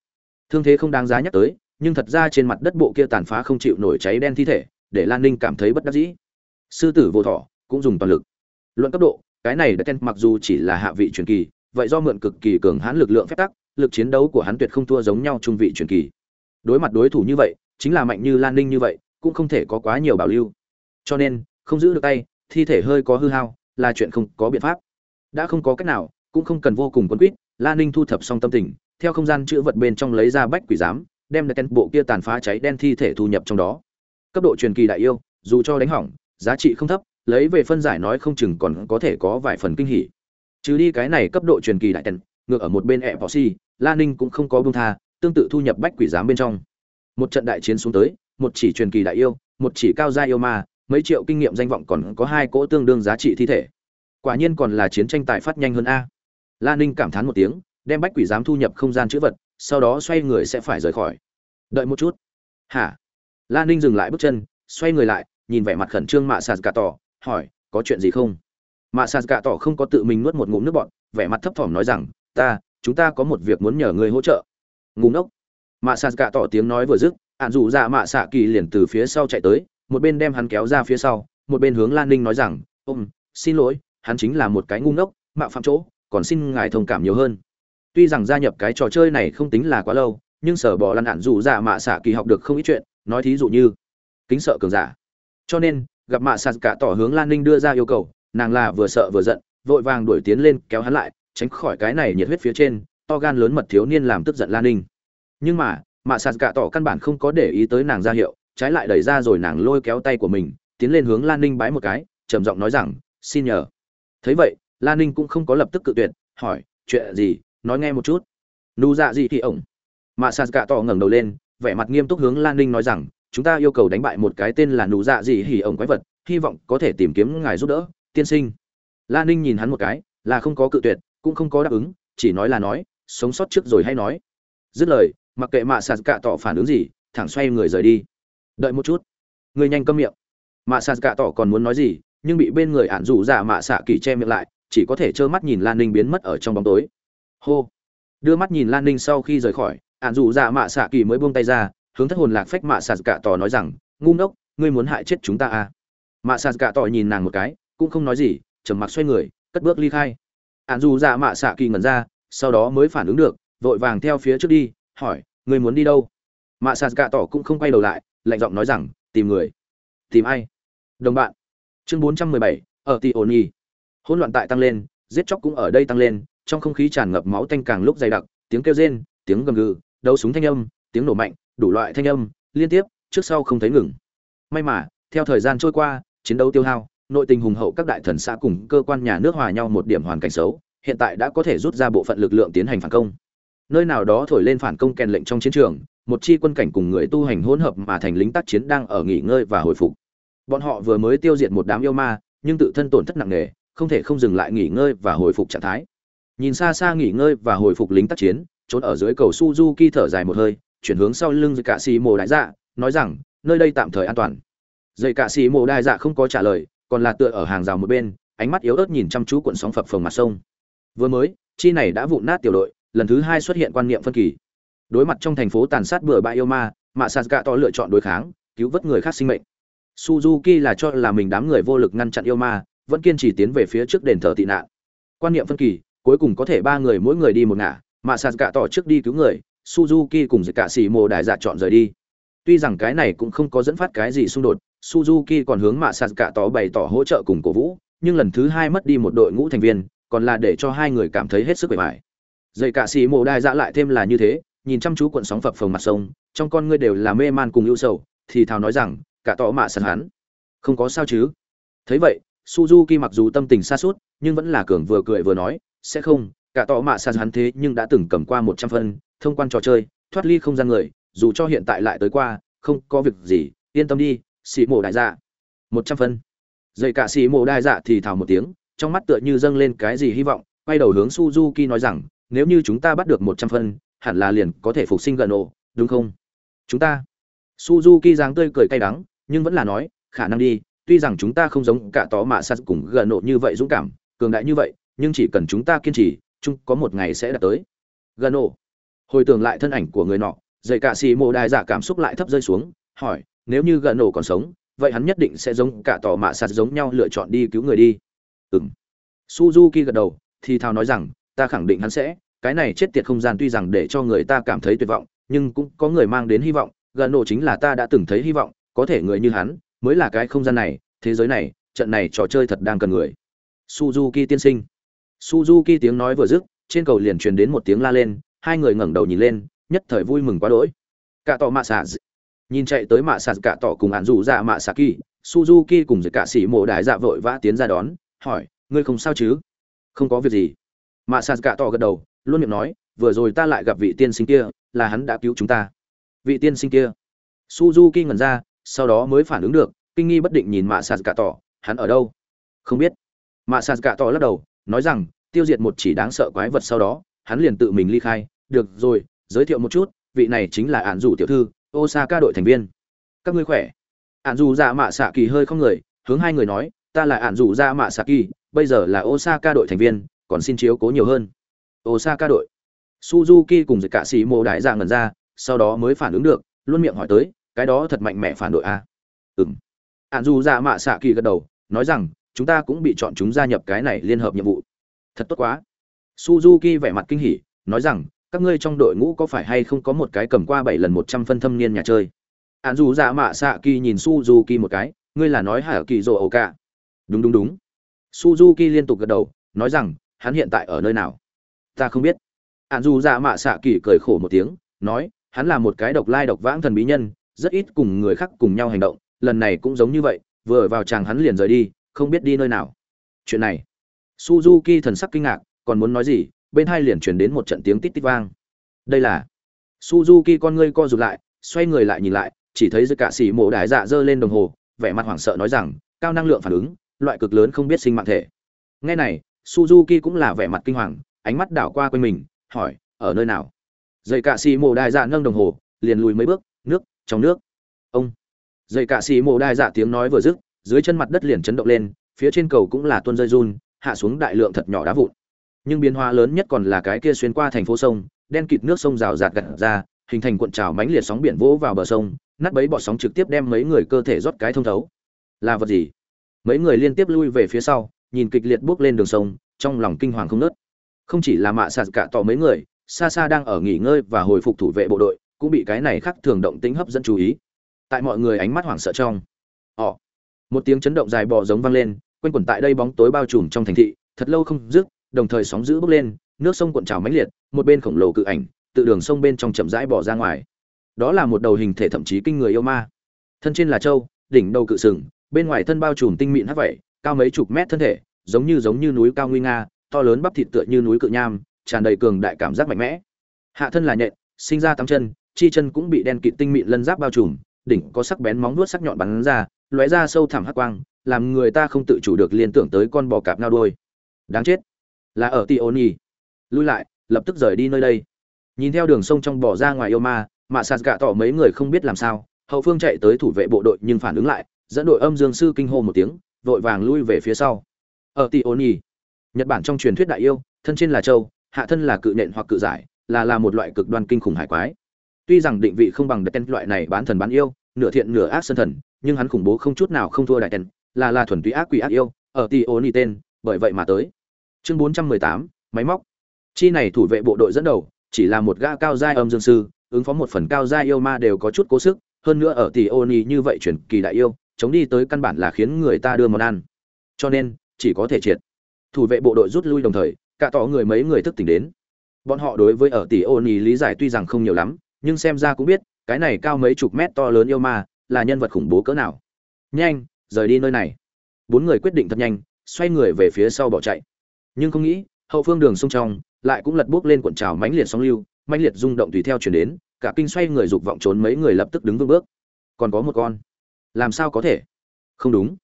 Thương thế không đáng giá nhắc tới, nhưng thật ra trên mặt đất bộ kia tàn phá không chịu nổi cháy đen thi thể, để lan ninh cảm thấy bất đắc dĩ. Sư tử vô thọ, cũng dùng toàn lực. Luận cấp độ, cái này đã tên mặc dù chỉ là hạ vị truyền kỳ vậy do mượn cực kỳ cường hãn lực lượng phép tắc, lực chiến đấu của hắn tuyệt không thua giống nhau trung vị truyền kỳ. Đối mặt đối thủ như vậy, chính là mạnh như lan ninh như vậy, cũng không thể có quá nhiều bảo lưu. Cho nên, không giữ được tay, thi thể hơi có hư hao, là chuyện không có biện pháp. Đã không có cách nào, cũng không cần vô cùng quân quýt, lan ninh thu thập xong tâm tình, theo không gian chữ vật bên trong lấy ra bách quỷ giám, đem được bộ kia tàn phá cháy đen thi thể thu nhập trong đó. Cấp độ truyền kỳ đại yêu, dù cho đánh hỏng, giá trị không thấp, lấy về phân giải nói không chừng còn có thể có vài phần kinh hỉ trừ đi cái này cấp độ truyền kỳ đại tần, ngược ở một bên ẹ bỏ si la ninh cũng không có bông tha, tương tự thu nhập bách quỷ giám bên trong. Một trận đại chiến xuống tới, một chỉ truyền kỳ đại yêu, một chỉ cao gia yêu ma, mấy triệu kinh nghiệm danh vọng còn có hai cỗ tương đương giá trị thi thể. Quả nhiên còn là chiến tranh tài phát nhanh hơn a. La ninh cảm thán một tiếng, đem bách quỷ giám thu nhập không gian chữ vật, sau đó xoay người sẽ phải rời khỏi. Đợi một chút. Hả? La ninh dừng lại bước chân, xoay người lại, nhìn vẻ mặt khẩn trương mạ sạt gà tỏ, hỏi, có chuyện gì không? Mạ sạt gạ tỏ không có tự mình nuốt một ngụm nước bọn vẻ mặt thấp thỏm nói rằng, ta, chúng ta có một việc muốn nhờ người hỗ trợ. Ngủ ngốc. Mạ sạt gạ tỏ tiếng nói vừa dứt ạn dù dạ mạ xạ kỳ liền từ phía sau chạy tới, một bên đem hắn kéo ra phía sau, một bên hướng lan ninh nói rằng ôm xin lỗi, hắn chính là một cái ngu ngốc, mạo phạm chỗ, còn xin ngài thông cảm nhiều hơn. Tuy rằng gia nhập cái trò chơi này không tính là quá lâu, nhưng sở bỏ lăn ạn dù dạ mạ xạ kỳ học được không ít chuyện, nói thí dụ như, kính sợ cường giả. Cho nên, gặp mạ sạt cả tỏ hướng lan ninh đưa ra yêu cầu nàng là vừa sợ vừa giận, vội vàng đuổi tiến lên kéo hắn lại, tránh khỏi cái này nhiệt huyết phía trên, to gan lớn mật thiếu niên làm tức giận lan ninh. Nhưng mà mạ sạt cả tỏ căn bản không có để ý tới nàng ra hiệu, trái lại đẩy ra rồi nàng lôi kéo tay của mình, tiến lên hướng lan ninh bái một cái, trầm giọng nói rằng, xin nhờ. Thấy vậy lan ninh cũng không có lập tức cự tuyệt, hỏi, chuyện gì? Nói nghe một chút. Nụ dạ gì thì ổng? Mạ sạt cả tỏ ngẩng đầu lên, vẻ mặt nghiêm túc hướng lan ninh nói rằng, chúng ta yêu cầu đánh bại một cái tên là nụ dạ gì hỉ ổng quái vật, hy vọng có thể tìm kiếm ngài giúp đỡ tiên sinh. Lan ninh nhìn hắn một cái, là không có cự tuyệt, cũng không có đáp ứng, chỉ nói là nói, sống sót trước rồi hay nói. Dứt lời, mặc kệ mạ sạt cạ tỏ phản ứng gì, thẳng xoay người rời đi. Đợi một chút. Người nhanh câm miệng. Mạ sạt cạ tỏ còn muốn nói gì, nhưng bị bên người ạn rủ giả mạ xạ kỳ che miệng lại, chỉ có thể trơ mắt nhìn lan ninh biến mất ở trong bóng tối. Hô. Đưa mắt nhìn lan ninh sau khi rời khỏi, ạn rủ giả mạ xạ kỳ mới buông tay ra, hướng thất hồn lạc phách mạ sạt cạ tỏ nói rằng, ngu ngốc, ngươi muốn hại chết chúng ta à? Mạ sạt cạ tỏ nhìn nàng một cái cũng không nói gì, trầm mặc xoay người, cất bước ly khai. Ạn dù dạ mạ xạ kỳ ngẩn ra, sau đó mới phản ứng được, vội vàng theo phía trước đi, hỏi người muốn đi đâu? Mạ xạ gạ tỏ cũng không quay đầu lại, lạnh giọng nói rằng, tìm người. Tìm ai? Đồng bạn. Chương bốn trăm mười bảy, ở tị ồn nhi hỗn loạn tại tăng lên, giết chóc cũng ở đây tăng lên, trong không khí tràn ngập máu tanh càng lúc dày đặc, tiếng kêu rên, tiếng gầm gừ, đấu súng thanh âm, tiếng nổ mạnh, đủ loại thanh âm, liên tiếp, trước sau không thấy ngừng. May mà, theo thời gian trôi qua, chiến đấu tiêu hao nội tình hùng hậu các đại thần xã cùng cơ quan nhà nước hòa nhau một điểm hoàn cảnh xấu, hiện tại đã có thể rút ra bộ phận lực lượng tiến hành phản công. Nơi nào đó thổi lên phản công kèn lệnh trong chiến trường, một chi quân cảnh cùng người tu hành hỗn hợp mà thành lính tác chiến đang ở nghỉ ngơi và hồi phục. Bọn họ vừa mới tiêu diệt một đám yêu ma, nhưng tự thân tổn thất nặng nề, không thể không dừng lại nghỉ ngơi và hồi phục trạng thái. Nhìn xa xa nghỉ ngơi và hồi phục lính tác chiến, trốn ở dưới cầu suzuki thở dài một hơi, chuyển hướng sau lưng cạ xì mồ đại dạ nói rằng, nơi đây tạm thời an toàn. Dây cạ xì mồ đại dạ không có trả lời còn là tựa ở hàng rào một bên, ánh mắt yếu ớt nhìn chăm chú cuộn sóng phập phồng mặt sông. Vừa mới, chi này đã vụn nát tiểu đội, lần thứ hai xuất hiện quan niệm phân kỳ. Đối mặt trong thành phố tàn sát bừa bãi yêu ma mạ sạt gạ to lựa chọn đối kháng, cứu vớt người khác sinh mệnh. Suzuki là cho là mình đám người vô lực ngăn chặn yêu ma, vẫn kiên trì tiến về phía trước đền thờ tị nạn. Quan niệm phân kỳ, cuối cùng có thể ba người mỗi người đi một ngả mạ sạt gạ tỏ trước đi cứu người, suzuki cùng cả xì mồ đại dạ chọn rời đi. Tuy rằng cái này cũng không có dẫn phát cái gì xung đột suzuki còn hướng mạ sạt cả tỏ bày tỏ hỗ trợ cùng cổ vũ nhưng lần thứ hai mất đi một đội ngũ thành viên còn là để cho hai người cảm thấy hết sức bề bại. dây cả xì mồ đai dã lại thêm là như thế nhìn chăm chú cuộn sóng phập phồng mặt sông trong con ngươi đều là mê man cùng ưu sầu thì thào nói rằng cả tỏ mạ Sạt hắn không có sao chứ thấy vậy suzuki mặc dù tâm tình xa sút, nhưng vẫn là cường vừa cười vừa nói sẽ không cả tỏ mạ Sạt hắn thế nhưng đã từng cầm qua một trăm phân thông quan trò chơi thoát ly không gian người dù cho hiện tại lại tới qua không có việc gì yên tâm đi xì mổ đại dạ. Một trăm phân. Dây cả xì mổ đại dạ thì thào một tiếng, trong mắt tựa như dâng lên cái gì hy vọng, quay đầu hướng suzuki nói rằng, nếu như chúng ta bắt được một trăm phân, hẳn là liền có thể phục sinh gần ổ, đúng không? Chúng ta. Suzuki dáng tươi cười cay đắng, nhưng vẫn là nói, khả năng đi, tuy rằng chúng ta không giống cả tó mạ sắt cùng gần ổ như vậy dũng cảm, cường đại như vậy, nhưng chỉ cần chúng ta kiên trì, chung có một ngày sẽ đạt tới. Gần ổ. Hồi tưởng lại thân ảnh của người nọ dây cả xì Mộ đài giả dạ cảm xúc lại thấp rơi xuống, hỏi nếu như gã nổ còn sống, vậy hắn nhất định sẽ giống cả tò mạ sạt giống nhau lựa chọn đi cứu người đi. Ừm. Suzuki gật đầu, thì thào nói rằng, ta khẳng định hắn sẽ. Cái này chết tiệt không gian tuy rằng để cho người ta cảm thấy tuyệt vọng, nhưng cũng có người mang đến hy vọng. Gã nổ chính là ta đã từng thấy hy vọng, có thể người như hắn, mới là cái không gian này, thế giới này, trận này trò chơi thật đang cần người. Suzuki tiên sinh. Suzuki tiếng nói vừa dứt, trên cầu liền truyền đến một tiếng la lên, hai người ngẩng đầu nhìn lên, nhất thời vui mừng quá đỗi. Cả tò mạ xạ nhìn chạy tới mạ Sạt cả Tỏ cùng ạn dù ra mạ xạ kỳ, suzuki cùng cả sĩ mộ đại dạ vội vã tiến ra đón, hỏi, ngươi không sao chứ? Không có việc gì. Mạ sạt Cả tỏ gật đầu, luôn miệng nói, vừa rồi ta lại gặp vị tiên sinh kia, là hắn đã cứu chúng ta. Vị tiên sinh kia? Suzuki ngẩn ra, sau đó mới phản ứng được, kinh nghi bất định nhìn mạ sạt Cả tỏ, hắn ở đâu? Không biết. Mạ sạt Cả tỏ lắc đầu, nói rằng, tiêu diệt một chỉ đáng sợ quái vật sau đó, hắn liền tự mình ly khai. Được rồi, giới thiệu một chút, vị này chính là ạn dù tiểu thư osaka đội thành viên các ngươi khỏe ạn dù dạ mạ xạ kỳ hơi không người hướng hai người nói ta là ạn dù dạ mạ xạ kỳ bây giờ là Osaka đội thành viên, còn xin chiếu cố nhiều hơn. Osaka đội. Suzuki cùng cả sĩ mồ đại dạng ngẩn ra, sau đó mới phản ứng được, luôn miệng hỏi tới, cái đó thật mạnh mẽ phản đội à? Ừm. Ản dù dạ mạ xạ kỳ gật đầu, nói rằng, chúng ta cũng bị chọn chúng gia nhập cái này liên hợp nhiệm vụ. Thật tốt quá. Suzuki vẻ mặt kinh hỉ, nói rằng, các ngươi trong đội ngũ có phải hay không có một cái cầm qua bảy lần một trăm phân thâm niên nhà chơi? Ản dù dạ mạ xạ kỳ nhìn Suzuki một cái, ngươi là nói hả kỳ rồ ổ cả. Đúng đúng đúng. Suzuki liên tục gật đầu nói rằng hắn hiện tại ở nơi nào? Ta không biết. Ạn dù dạ mạ xạ kỳ cười khổ một tiếng nói hắn là một cái độc lai độc vãng thần bí nhân rất ít cùng người khác cùng nhau hành động lần này cũng giống như vậy vừa vào chàng hắn liền rời đi không biết đi nơi nào. Chuyện này. Suzuki thần sắc kinh ngạc còn muốn nói gì? Bên hai liền truyền đến một trận tiếng tít tít vang. Đây là suzuki con ngươi co rụt lại, xoay người lại nhìn lại, chỉ thấy giữa cả xỉ mổ đại dạ giơ lên đồng hồ, vẻ mặt hoảng sợ nói rằng, cao năng lượng phản ứng, loại cực lớn không biết sinh mạng thể. Nghe này, suzuki cũng là vẻ mặt kinh hoàng, ánh mắt đảo qua quanh mình, hỏi, ở nơi nào? Dây cạ xì mổ đài dạ nâng đồng hồ, liền lùi mấy bước, nước, trong nước. Ông. Dây cạ xì mổ đài dạ tiếng nói vừa dứt, dưới chân mặt đất liền chấn động lên, phía trên cầu cũng là tuôn rơi run, hạ xuống đại lượng thật nhỏ đá vụn nhưng biến hóa lớn nhất còn là cái kia xuyên qua thành phố sông, đen kịt nước sông rào rạt gặt ra, hình thành cuộn trào mánh liệt sóng biển vỗ vào bờ sông, nát bấy bọt sóng trực tiếp đem mấy người cơ thể rót cái thông thấu. Là vật gì? Mấy người liên tiếp lui về phía sau, nhìn kịch liệt bước lên đường sông, trong lòng kinh hoàng không nớt không chỉ là mạ sạt cả tỏ mấy người xa xa đang ở nghỉ ngơi và hồi phục thủ vệ bộ đội, cũng bị cái này khác thường động tính hấp dẫn chú ý. Tại mọi người ánh mắt hoảng sợ trong ỏ một tiếng chấn động dài bò giống vang lên, quanh quẩn tại đây bóng tối bao trùm trong thành thị, thật lâu không dứt đồng thời sóng giữ bốc lên, nước sông cuộn trào mãnh liệt, một bên khổng lồ cự ảnh, tự đường sông bên trong chậm rãi bỏ ra ngoài. Đó là một đầu hình thể thậm chí kinh người yêu ma. Thân trên là châu, đỉnh đầu cự sừng, bên ngoài thân bao trùm tinh mịn hắc vậy cao mấy chục mét thân thể, giống như giống như núi cao nguy nga, to lớn bắp thịt tựa như núi cự nham, tràn đầy cường đại cảm giác mạnh mẽ. Hạ thân là nhện, sinh ra tám chân, chi chân cũng bị đen kịt tinh mịn lân giáp bao trùm, đỉnh có sắc bén móng vuốt sắc nhọn bắn ra, lóe ra sâu thẳm hắc quang, làm người ta không tự chủ được liên tưởng tới con bò cạp nao đuôi. Đáng chết là ở tioni. Lui lại, lập tức rời đi nơi đây. Nhìn theo đường sông trong bỏ ra ngoài yêu ma, mà sạt gạ tỏ mấy người không biết làm sao, hậu phương chạy tới thủ vệ bộ đội nhưng phản ứng lại, dẫn đội âm dương sư kinh hô một tiếng, vội vàng lui về phía sau. Ở tioni, nhật bản trong truyền thuyết đại yêu, thân trên là châu, hạ thân là cự nện hoặc cự giải, là là một loại cực đoan kinh khủng hải quái. Tuy rằng định vị không bằng đại tên loại này bán thần bán yêu, nửa thiện nửa ác sơn thần, nhưng hắn khủng bố không chút nào không thua đại tên là là thuần túy ác quỷ ác yêu, ở tioni tên, bởi vậy mà tới chương 418, máy móc. Chi này thủ vệ bộ đội dẫn đầu chỉ là một gã cao giai âm dương sư ứng phó một phần cao giai yêu ma đều có chút cố sức hơn nữa ở tỷ ô ni như vậy chuyển kỳ đại yêu chống đi tới căn bản là khiến người ta đưa món ăn. Cho nên chỉ có thể triệt. Thủ vệ bộ đội rút lui đồng thời cả tỏ người mấy người thức tỉnh đến. Bọn họ đối với ở tỷ ô ni lý giải tuy rằng không nhiều lắm nhưng xem ra cũng biết cái này cao mấy chục mét to lớn yêu ma là nhân vật khủng bố cỡ nào. Nhanh rời đi nơi này. Bốn người quyết định thật nhanh xoay người về phía sau bỏ chạy nhưng không nghĩ, hậu phương đường sông trong lại cũng lật bước lên cuộn trào mãnh liệt sóng lưu, mãnh liệt rung động tùy theo chuyển đến, cả kinh xoay người dục vọng trốn mấy người lập tức đứng vững bước. Còn có một con. Làm sao có thể? Không đúng.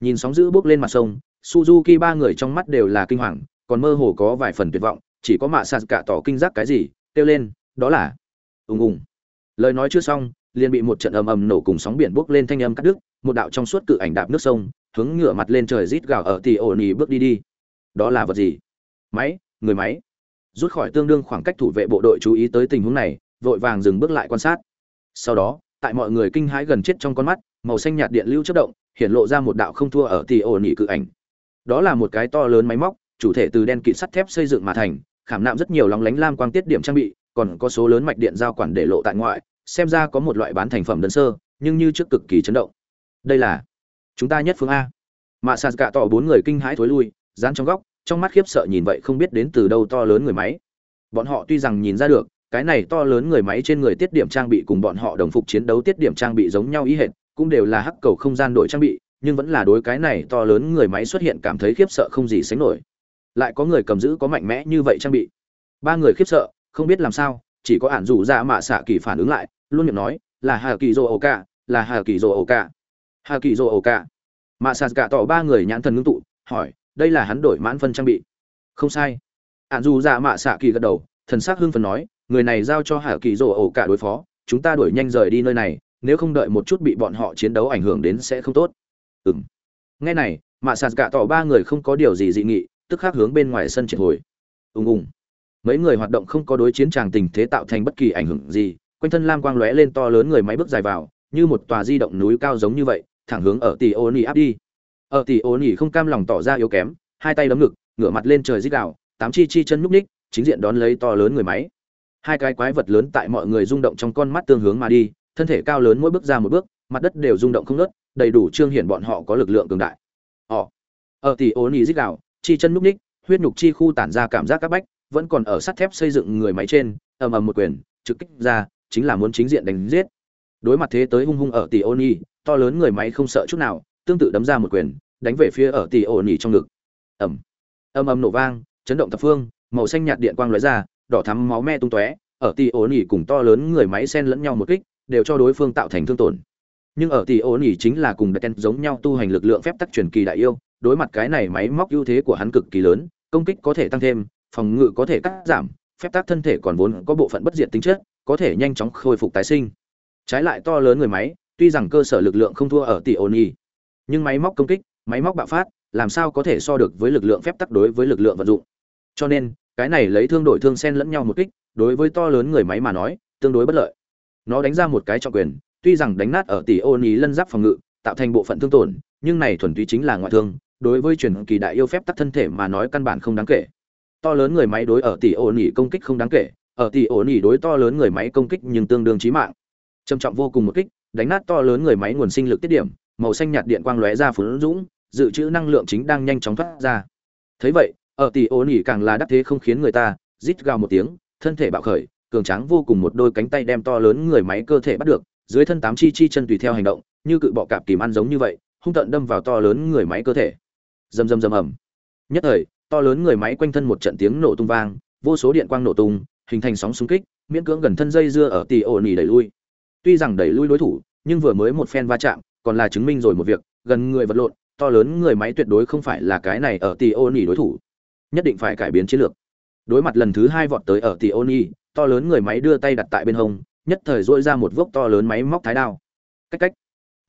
Nhìn sóng dữ bước lên mặt sông, suzuki ba người trong mắt đều là kinh hoàng, còn mơ hồ có vài phần tuyệt vọng, chỉ có mạ sạt cả tỏ kinh giác cái gì, kêu lên, đó là ùng ùng. Lời nói chưa xong, liền bị một trận ầm ầm nổ cùng sóng biển bốc lên thanh âm cắt đứt, một đạo trong suốt cự ảnh đạp nước sông, hướng ngửa mặt lên trời rít gào ở thì ổn nỉ bước đi đi đó là vật gì? Máy, người máy. Rút khỏi tương đương khoảng cách thủ vệ bộ đội chú ý tới tình huống này, vội vàng dừng bước lại quan sát. Sau đó, tại mọi người kinh hãi gần chết trong con mắt, màu xanh nhạt điện lưu chất động, hiện lộ ra một đạo không thua ở tỉ ổ nỉ cự ảnh. Đó là một cái to lớn máy móc, chủ thể từ đen kịt sắt thép xây dựng mà thành, khảm nạm rất nhiều lóng lánh lam quang tiết điểm trang bị, còn có số lớn mạch điện giao quản để lộ tại ngoại, xem ra có một loại bán thành phẩm đơn sơ, nhưng như trước cực kỳ chấn động. Đây là chúng ta nhất phương a. Mạ sạt cạ tỏ bốn người kinh hãi thối lui, dán trong góc trong mắt khiếp sợ nhìn vậy không biết đến từ đâu to lớn người máy. Bọn họ tuy rằng nhìn ra được, cái này to lớn người máy trên người tiết điểm trang bị cùng bọn họ đồng phục chiến đấu tiết điểm trang bị giống nhau ý hệt, cũng đều là hắc cầu không gian đổi trang bị, nhưng vẫn là đối cái này to lớn người máy xuất hiện cảm thấy khiếp sợ không gì sánh nổi. Lại có người cầm giữ có mạnh mẽ như vậy trang bị. Ba người khiếp sợ, không biết làm sao, chỉ có ản rủ ra mạ xạ kỳ phản ứng lại, luôn miệng nói, là hà kỳ dô ổ cả là hà kỳ dô ổ cả hà kỳ dô ổ cả mạ xạ cả tỏ ba người nhãn thần ngưng tụ, hỏi đây là hắn đổi mãn phân trang bị. Không sai. Ạn dù dạ mạ xạ kỳ gật đầu, thần s ắ c hưng phần nói, người này giao cho hà kỳ rổ ổ cả đối phó, chúng ta đuổi nhanh rời đi nơi này, nếu không đợi một chút bị bọn họ chiến đấu ảnh hưởng đến sẽ không tốt. Ừng nghe này, mạ sạt cả tỏ ba người không có điều gì dị nghị, tức khắc hướng bên ngoài sân triệt hồi. Ùng ùng. Mấy người hoạt động không có đối chiến tràng tình thế tạo thành bất kỳ ảnh hưởng gì, quanh thân lam quang lóe lên to lớn người máy bước dài vào, như một tòa di động núi cao giống như vậy, thẳng hướng ở tỷ ô ni áp đi ở tỷ ô nỉ không cam lòng tỏ ra yếu kém, hai tay đấm ngực, ngửa mặt lên trời dích đạo tám chi chi chân núp ních chính diện đón lấy to lớn người máy. Hai cái quái vật lớn tại mọi người rung động trong con mắt tương hướng mà đi, thân thể cao lớn mỗi bước ra một bước, mặt đất đều rung động không nớt đầy đủ trương hiển bọn họ có lực lượng cường đại. Họ ở tỷ ô nỉ dích đạo chi chân núp ních huyết nhục chi khu tản ra cảm giác các bách, vẫn còn ở sắt thép xây dựng người máy trên, ầm ầm một quyền, trực kích ra, chính là muốn chính diện đánh giết. Đối mặt thế tới hung hung ở tỷ ôn nhi to lớn người máy không sợ chút nào tương tự đấm ra một quyền, đánh về phía ở tỷ ổn nhỉ trong ngực. Ầm. Ầm ầm nổ vang, chấn động thập phương, màu xanh nhạt điện quang lóe ra, đỏ thắm máu me tung tóe, ở tỷ ổn nhỉ cùng to lớn người máy xen lẫn nhau một kích, đều cho đối phương tạo thành thương tổn. Nhưng ở tỷ ổn nhỉ chính là cùng đặc giống nhau tu hành lực lượng phép tắc truyền kỳ đại yêu, đối mặt cái này máy móc ưu thế của hắn cực kỳ lớn, công kích có thể tăng thêm, phòng ngự có thể cắt giảm, phép tắc thân thể còn vốn có bộ phận bất diệt tính chất, có thể nhanh chóng khôi phục tái sinh. Trái lại to lớn người máy, tuy rằng cơ sở lực lượng không thua ở tỷ ổn nhỉ nhưng máy móc công kích, máy móc bạo phát, làm sao có thể so được với lực lượng phép tắc đối với lực lượng vận dụng? Cho nên, cái này lấy thương đổi thương xen lẫn nhau một kích, đối với to lớn người máy mà nói, tương đối bất lợi. Nó đánh ra một cái trọng quyền, tuy rằng đánh nát ở tỷ ô nhi lân giáp phòng ngự, tạo thành bộ phận thương tổn, nhưng này thuần túy chính là ngoại thương, đối với truyền kỳ đại yêu phép tắc thân thể mà nói căn bản không đáng kể. To lớn người máy đối ở tỷ ô nhi công kích không đáng kể, ở tỷ ô nỉ đối to lớn người máy công kích nhưng tương đương chí mạng. Trầm trọng vô cùng một kích, đánh nát to lớn người máy nguồn sinh lực tiết điểm màu xanh nhạt điện quang lóe ra phun dũng, dự trữ năng lượng chính đang nhanh chóng thoát ra. Thấy vậy, ở tỷ ổ nỉ càng là đắc thế không khiến người ta, rít gào một tiếng, thân thể bạo khởi, cường tráng vô cùng một đôi cánh tay đem to lớn người máy cơ thể bắt được, dưới thân tám chi chi chân tùy theo hành động, như cự bọ cạp kìm ăn giống như vậy, hung tận đâm vào to lớn người máy cơ thể. Rầm rầm rầm ầm. Nhất thời, to lớn người máy quanh thân một trận tiếng nổ tung vang, vô số điện quang nổ tung, hình thành sóng xung kích, miễn cưỡng gần thân dây dưa ở tỷ ổ nỉ đẩy lui. Tuy rằng đẩy lui đối thủ, nhưng vừa mới một phen va chạm còn là chứng minh rồi một việc, gần người vật lộn, to lớn người máy tuyệt đối không phải là cái này ở tỷ ô nỉ đối thủ. Nhất định phải cải biến chiến lược. Đối mặt lần thứ hai vọt tới ở tỷ ô nỉ to lớn người máy đưa tay đặt tại bên hông, nhất thời dội ra một vốc to lớn máy móc thái đao. Cách cách.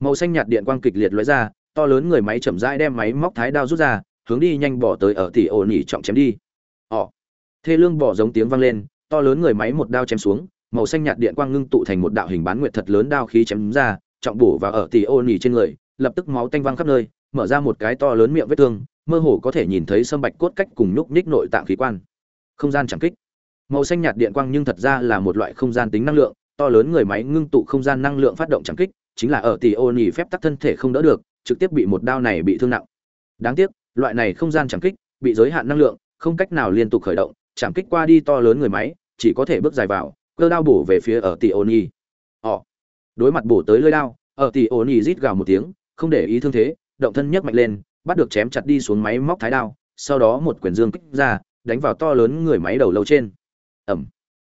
Màu xanh nhạt điện quang kịch liệt lóe ra, to lớn người máy chậm rãi đem máy móc thái đao rút ra, hướng đi nhanh bỏ tới ở tỷ ô nỉ trọng chém đi. Ỏ thê lương bỏ giống tiếng vang lên, to lớn người máy một đao chém xuống, màu xanh nhạt điện quang ngưng tụ thành một đạo hình bán nguyệt thật lớn đao khí chém ra trọng bổ vào ở tỷ ô nỉ trên người, lập tức máu tanh văng khắp nơi, mở ra một cái to lớn miệng vết thương, mơ hồ có thể nhìn thấy sâm bạch cốt cách cùng nhúc nhích nội tạng khí quan. Không gian chẳng kích. Màu xanh nhạt điện quang nhưng thật ra là một loại không gian tính năng lượng, to lớn người máy ngưng tụ không gian năng lượng phát động chẳng kích, chính là ở tỷ ô nỉ phép tắc thân thể không đỡ được, trực tiếp bị một đao này bị thương nặng. Đáng tiếc, loại này không gian chẳng kích bị giới hạn năng lượng, không cách nào liên tục khởi động chẳng kích qua đi to lớn người máy, chỉ có thể bước dài vào, cơ đao bổ về phía ở tỷ ô nhi họ đối mặt bổ tới lưỡi đao, ở tỷ ô nhi rít gào một tiếng, không để ý thương thế, động thân nhấc mạnh lên, bắt được chém chặt đi xuống máy móc thái đao, sau đó một quyển dương kích ra, đánh vào to lớn người máy đầu lâu trên. Ẩm.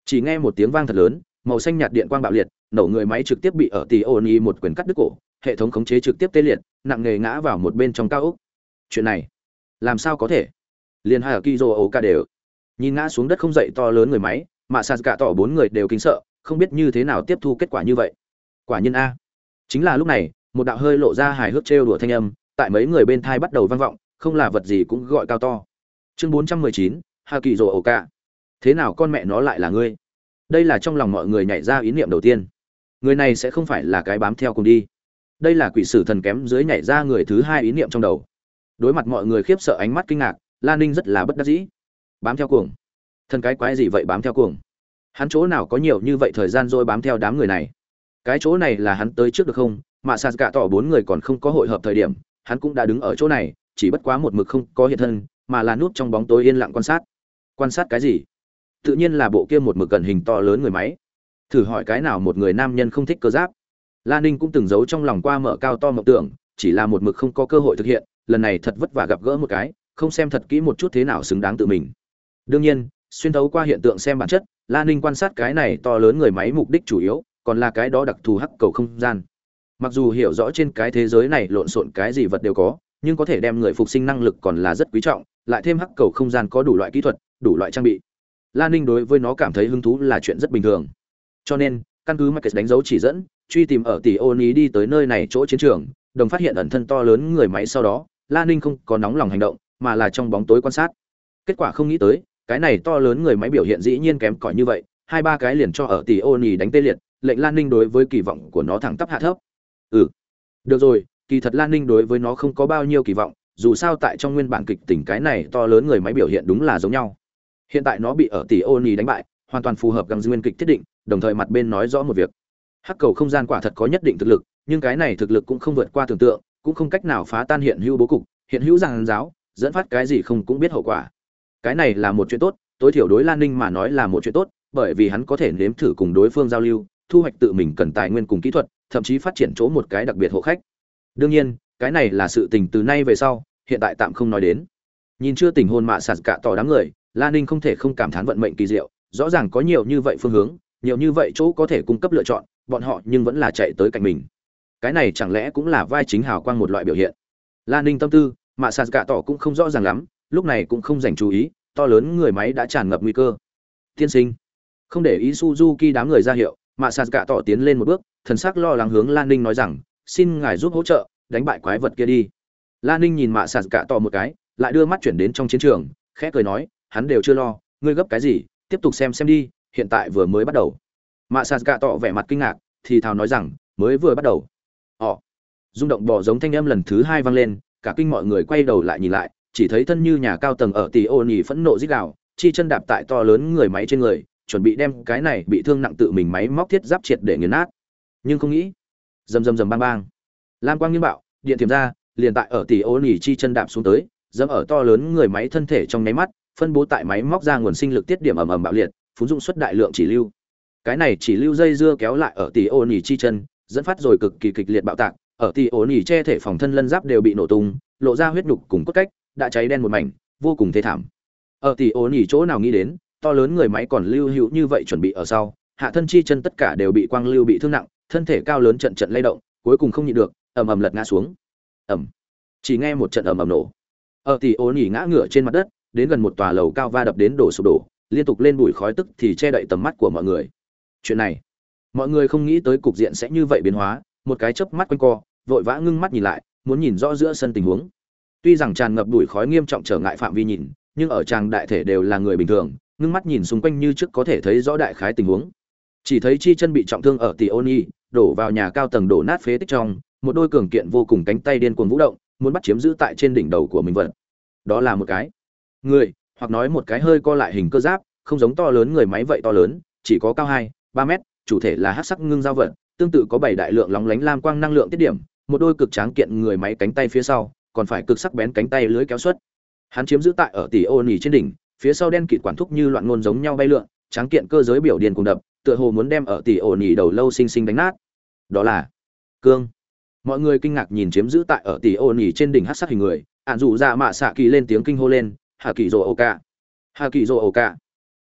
Chỉ nghe một tiếng vang thật lớn, màu xanh nhạt điện quang bạo liệt, nổ người máy trực tiếp bị ở tỷ ô nhi một quyển cắt đứt cổ, hệ thống khống chế trực tiếp tê liệt, nặng nề ngã vào một bên trong cao ốc. Chuyện này, làm sao có thể? Liền hai ở kizo ổ ca đều nhìn ngã xuống đất không dậy to lớn người máy, mà sạt cả tỏ bốn người đều kinh sợ, không biết như thế nào tiếp thu kết quả như vậy quả nhiên a. Chính là lúc này, một đạo hơi lộ ra hài hước trêu đùa thanh âm, tại mấy người bên thai bắt đầu vang vọng, không là vật gì cũng gọi cao to. Chương bốn trăm mười chín hà kỳ rồ ổ cả thế nào con mẹ nó lại là ngươi? Đây là trong lòng mọi người nhảy ra ý niệm đầu tiên. Người này sẽ không phải là cái bám theo cùng đi. Đây là quỷ sử thần kém dưới nhảy ra người thứ hai ý niệm trong đầu. Đối mặt mọi người khiếp sợ ánh mắt kinh ngạc, lan ninh rất là bất đắc dĩ. Bám theo cuồng. Thần cái quái gì vậy bám theo cuồng? Hắn chỗ nào có nhiều như vậy thời gian rồi bám theo đám người này? Cái chỗ này là hắn tới trước được không? Mà sạt cả tỏ bốn người còn không có hội hợp thời điểm, hắn cũng đã đứng ở chỗ này, chỉ bất quá một mực không có hiện thân, mà là núp trong bóng tối yên lặng quan sát. Quan sát cái gì? Tự nhiên là bộ kia một mực gần hình to lớn người máy. Thử hỏi cái nào một người nam nhân không thích cơ giáp. La ninh cũng từng giấu trong lòng qua mở cao to mộng tưởng, chỉ là một mực không có cơ hội thực hiện, lần này thật vất vả gặp gỡ một cái, không xem thật kỹ một chút thế nào xứng đáng tự mình. Đương nhiên, xuyên thấu qua hiện tượng xem bản chất, la ninh quan sát cái này to lớn người máy mục đích chủ yếu còn là cái đó đặc thù hắc cầu không gian. Mặc dù hiểu rõ trên cái thế giới này lộn xộn cái gì vật đều có, nhưng có thể đem người phục sinh năng lực còn là rất quý trọng, lại thêm hắc cầu không gian có đủ loại kỹ thuật, đủ loại trang bị. Lan ninh đối với nó cảm thấy hứng thú là chuyện rất bình thường. Cho nên, căn cứ marcus đánh dấu chỉ dẫn, truy tìm ở tỷ ô ní đi tới nơi này chỗ chiến trường, đồng phát hiện ẩn thân to lớn người máy sau đó, lan ninh không có nóng lòng hành động, mà là trong bóng tối quan sát. Kết quả không nghĩ tới, cái này to lớn người máy biểu hiện dĩ nhiên kém cỏi như vậy, hai ba cái liền cho ở tỷ ô nì đánh tê liệt lệnh lan ninh đối với kỳ vọng của nó thẳng tắp hạ thấp. Ừ được rồi, kỳ thật lan ninh đối với nó không có bao nhiêu kỳ vọng, dù sao tại trong nguyên bản kịch tình cái này to lớn người máy biểu hiện đúng là giống nhau. Hiện tại nó bị ở tỷ ô nì đánh bại, hoàn toàn phù hợp găng nguyên kịch thiết định, đồng thời mặt bên nói rõ một việc. Hắc cầu không gian quả thật có nhất định thực lực, nhưng cái này thực lực cũng không vượt qua tưởng tượng, cũng không cách nào phá tan hiện hữu bố cục, hiện hữu rằng giáo, dẫn phát cái gì không cũng biết hậu quả. Cái này là một chuyện tốt, tối thiểu đối lan ninh mà nói là một chuyện tốt, bởi vì hắn có thể nếm thử cùng đối phương giao lưu thu hoạch tự mình cần tài nguyên cùng kỹ thuật, thậm chí phát triển chỗ một cái đặc biệt hộ khách. Đương nhiên, cái này là sự tình từ nay về sau, hiện tại tạm không nói đến. Nhìn chưa tình hôn mạ sạt cả tỏ đám người lan ninh không thể không cảm thán vận mệnh kỳ diệu, rõ ràng có nhiều như vậy phương hướng, nhiều như vậy chỗ có thể cung cấp lựa chọn, bọn họ nhưng vẫn là chạy tới cạnh mình. Cái này chẳng lẽ cũng là vai chính hào quang một loại biểu hiện? Lan ninh tâm tư, mạ sạt cả tỏ cũng không rõ ràng lắm, lúc này cũng không dành chú ý, to lớn người máy đã tràn ngập nguy cơ. Tiên sinh, không để ý suzuki đám người ra hiệu mạ sạt gạ tỏ tiến lên một bước, thần sắc lo lắng hướng lan ninh nói rằng, xin ngài giúp hỗ trợ, đánh bại quái vật kia đi. Lan ninh nhìn mạ sạt gạ tỏ một cái, lại đưa mắt chuyển đến trong chiến trường, khẽ cười nói, hắn đều chưa lo, ngươi gấp cái gì, tiếp tục xem xem đi, hiện tại vừa mới bắt đầu. Mạ sạt gạ tỏ vẻ mặt kinh ngạc, thì thào nói rằng, mới vừa bắt đầu. Ỏ rung động bỏ giống thanh âm lần thứ hai vang lên, cả kinh mọi người quay đầu lại nhìn lại, chỉ thấy thân như nhà cao tầng ở tỷ ô nhì phẫn nộ dích đạo chi chân đạp tại to lớn người máy trên người chuẩn bị đem cái này bị thương nặng tự mình máy móc thiết giáp triệt để nghiền nát. Nhưng không nghĩ, rầm rầm rầm bang bang. Lam quang nghiêm bạo, điện thiểm ra, liền tại ở tỷ ô nhỉ chi chân đạp xuống tới, dẫm ở to lớn người máy thân thể trong nháy mắt, phân bố tại máy móc ra nguồn sinh lực tiết điểm ầm ầm bạo liệt phun dụng xuất đại lượng chỉ lưu. Cái này chỉ lưu dây dưa kéo lại ở tỷ ô nhỉ chi chân, dẫn phát rồi cực kỳ kịch liệt bạo tạc, ở tỷ ô nhỉ che thể phòng thân lân giáp đều bị nổ tung, lộ ra huyết nhục cùng cốt cách, đã cháy đen một mảnh, vô cùng thê thảm. Ở tỷ ô nhỉ chỗ nào nghĩ đến to lớn người máy còn lưu hữu như vậy chuẩn bị ở sau, hạ thân chi chân tất cả đều bị quang lưu bị thương nặng, thân thể cao lớn trận trận lay động, cuối cùng không nhịn được, ầm ầm lật ngã xuống. Ầm. Chỉ nghe một trận ầm ầm nổ. Ở tỷ ô nhỉ ngã ngửa trên mặt đất, đến gần một tòa lầu cao va đập đến đổ sụp đổ, liên tục lên bụi khói tức thì che đậy tầm mắt của mọi người. Chuyện này, mọi người không nghĩ tới cục diện sẽ như vậy biến hóa, một cái chớp mắt quanh co, vội vã ngưng mắt nhìn lại, muốn nhìn rõ giữa sân tình huống. Tuy rằng tràn ngập bụi khói nghiêm trọng trở ngại phạm vi nhìn, nhưng ở tràng đại thể đều là người bình thường ngưng mắt nhìn xung quanh như trước có thể thấy rõ đại khái tình huống. Chỉ thấy chi chân bị trọng thương ở tỷ ôn y đổ vào nhà cao tầng đổ nát phế tích trong, một đôi cường kiện vô cùng cánh tay điên cuồng vũ động, muốn bắt chiếm giữ tại trên đỉnh đầu của mình vật. Đó là một cái người, hoặc nói một cái hơi co lại hình cơ giáp, không giống to lớn người máy vậy to lớn, chỉ có cao hai, ba mét, chủ thể là hát sắc ngưng giao vật, tương tự có bảy đại lượng lóng lánh lam quang năng lượng tiết điểm, một đôi cực tráng kiện người máy cánh tay phía sau, còn phải cực sắc bén cánh tay lưới kéo xuất. Hắn chiếm giữ tại ở tỷ ô nỉ trên đỉnh phía sau đen kịt quản thúc như loạn ngôn giống nhau bay lượn, tráng kiện cơ giới biểu điền cùng đập, tựa hồ muốn đem ở tỷ ổ nỉ đầu lâu xinh xinh đánh nát. Đó là cương. Mọi người kinh ngạc nhìn chiếm giữ tại ở tỷ ổ nỉ trên đỉnh hát sắc hình người, ạn dụ dạ mạ xạ kỳ lên tiếng kinh hô lên, hà kỳ rồ ổ cả hà kỳ rồ ổ cả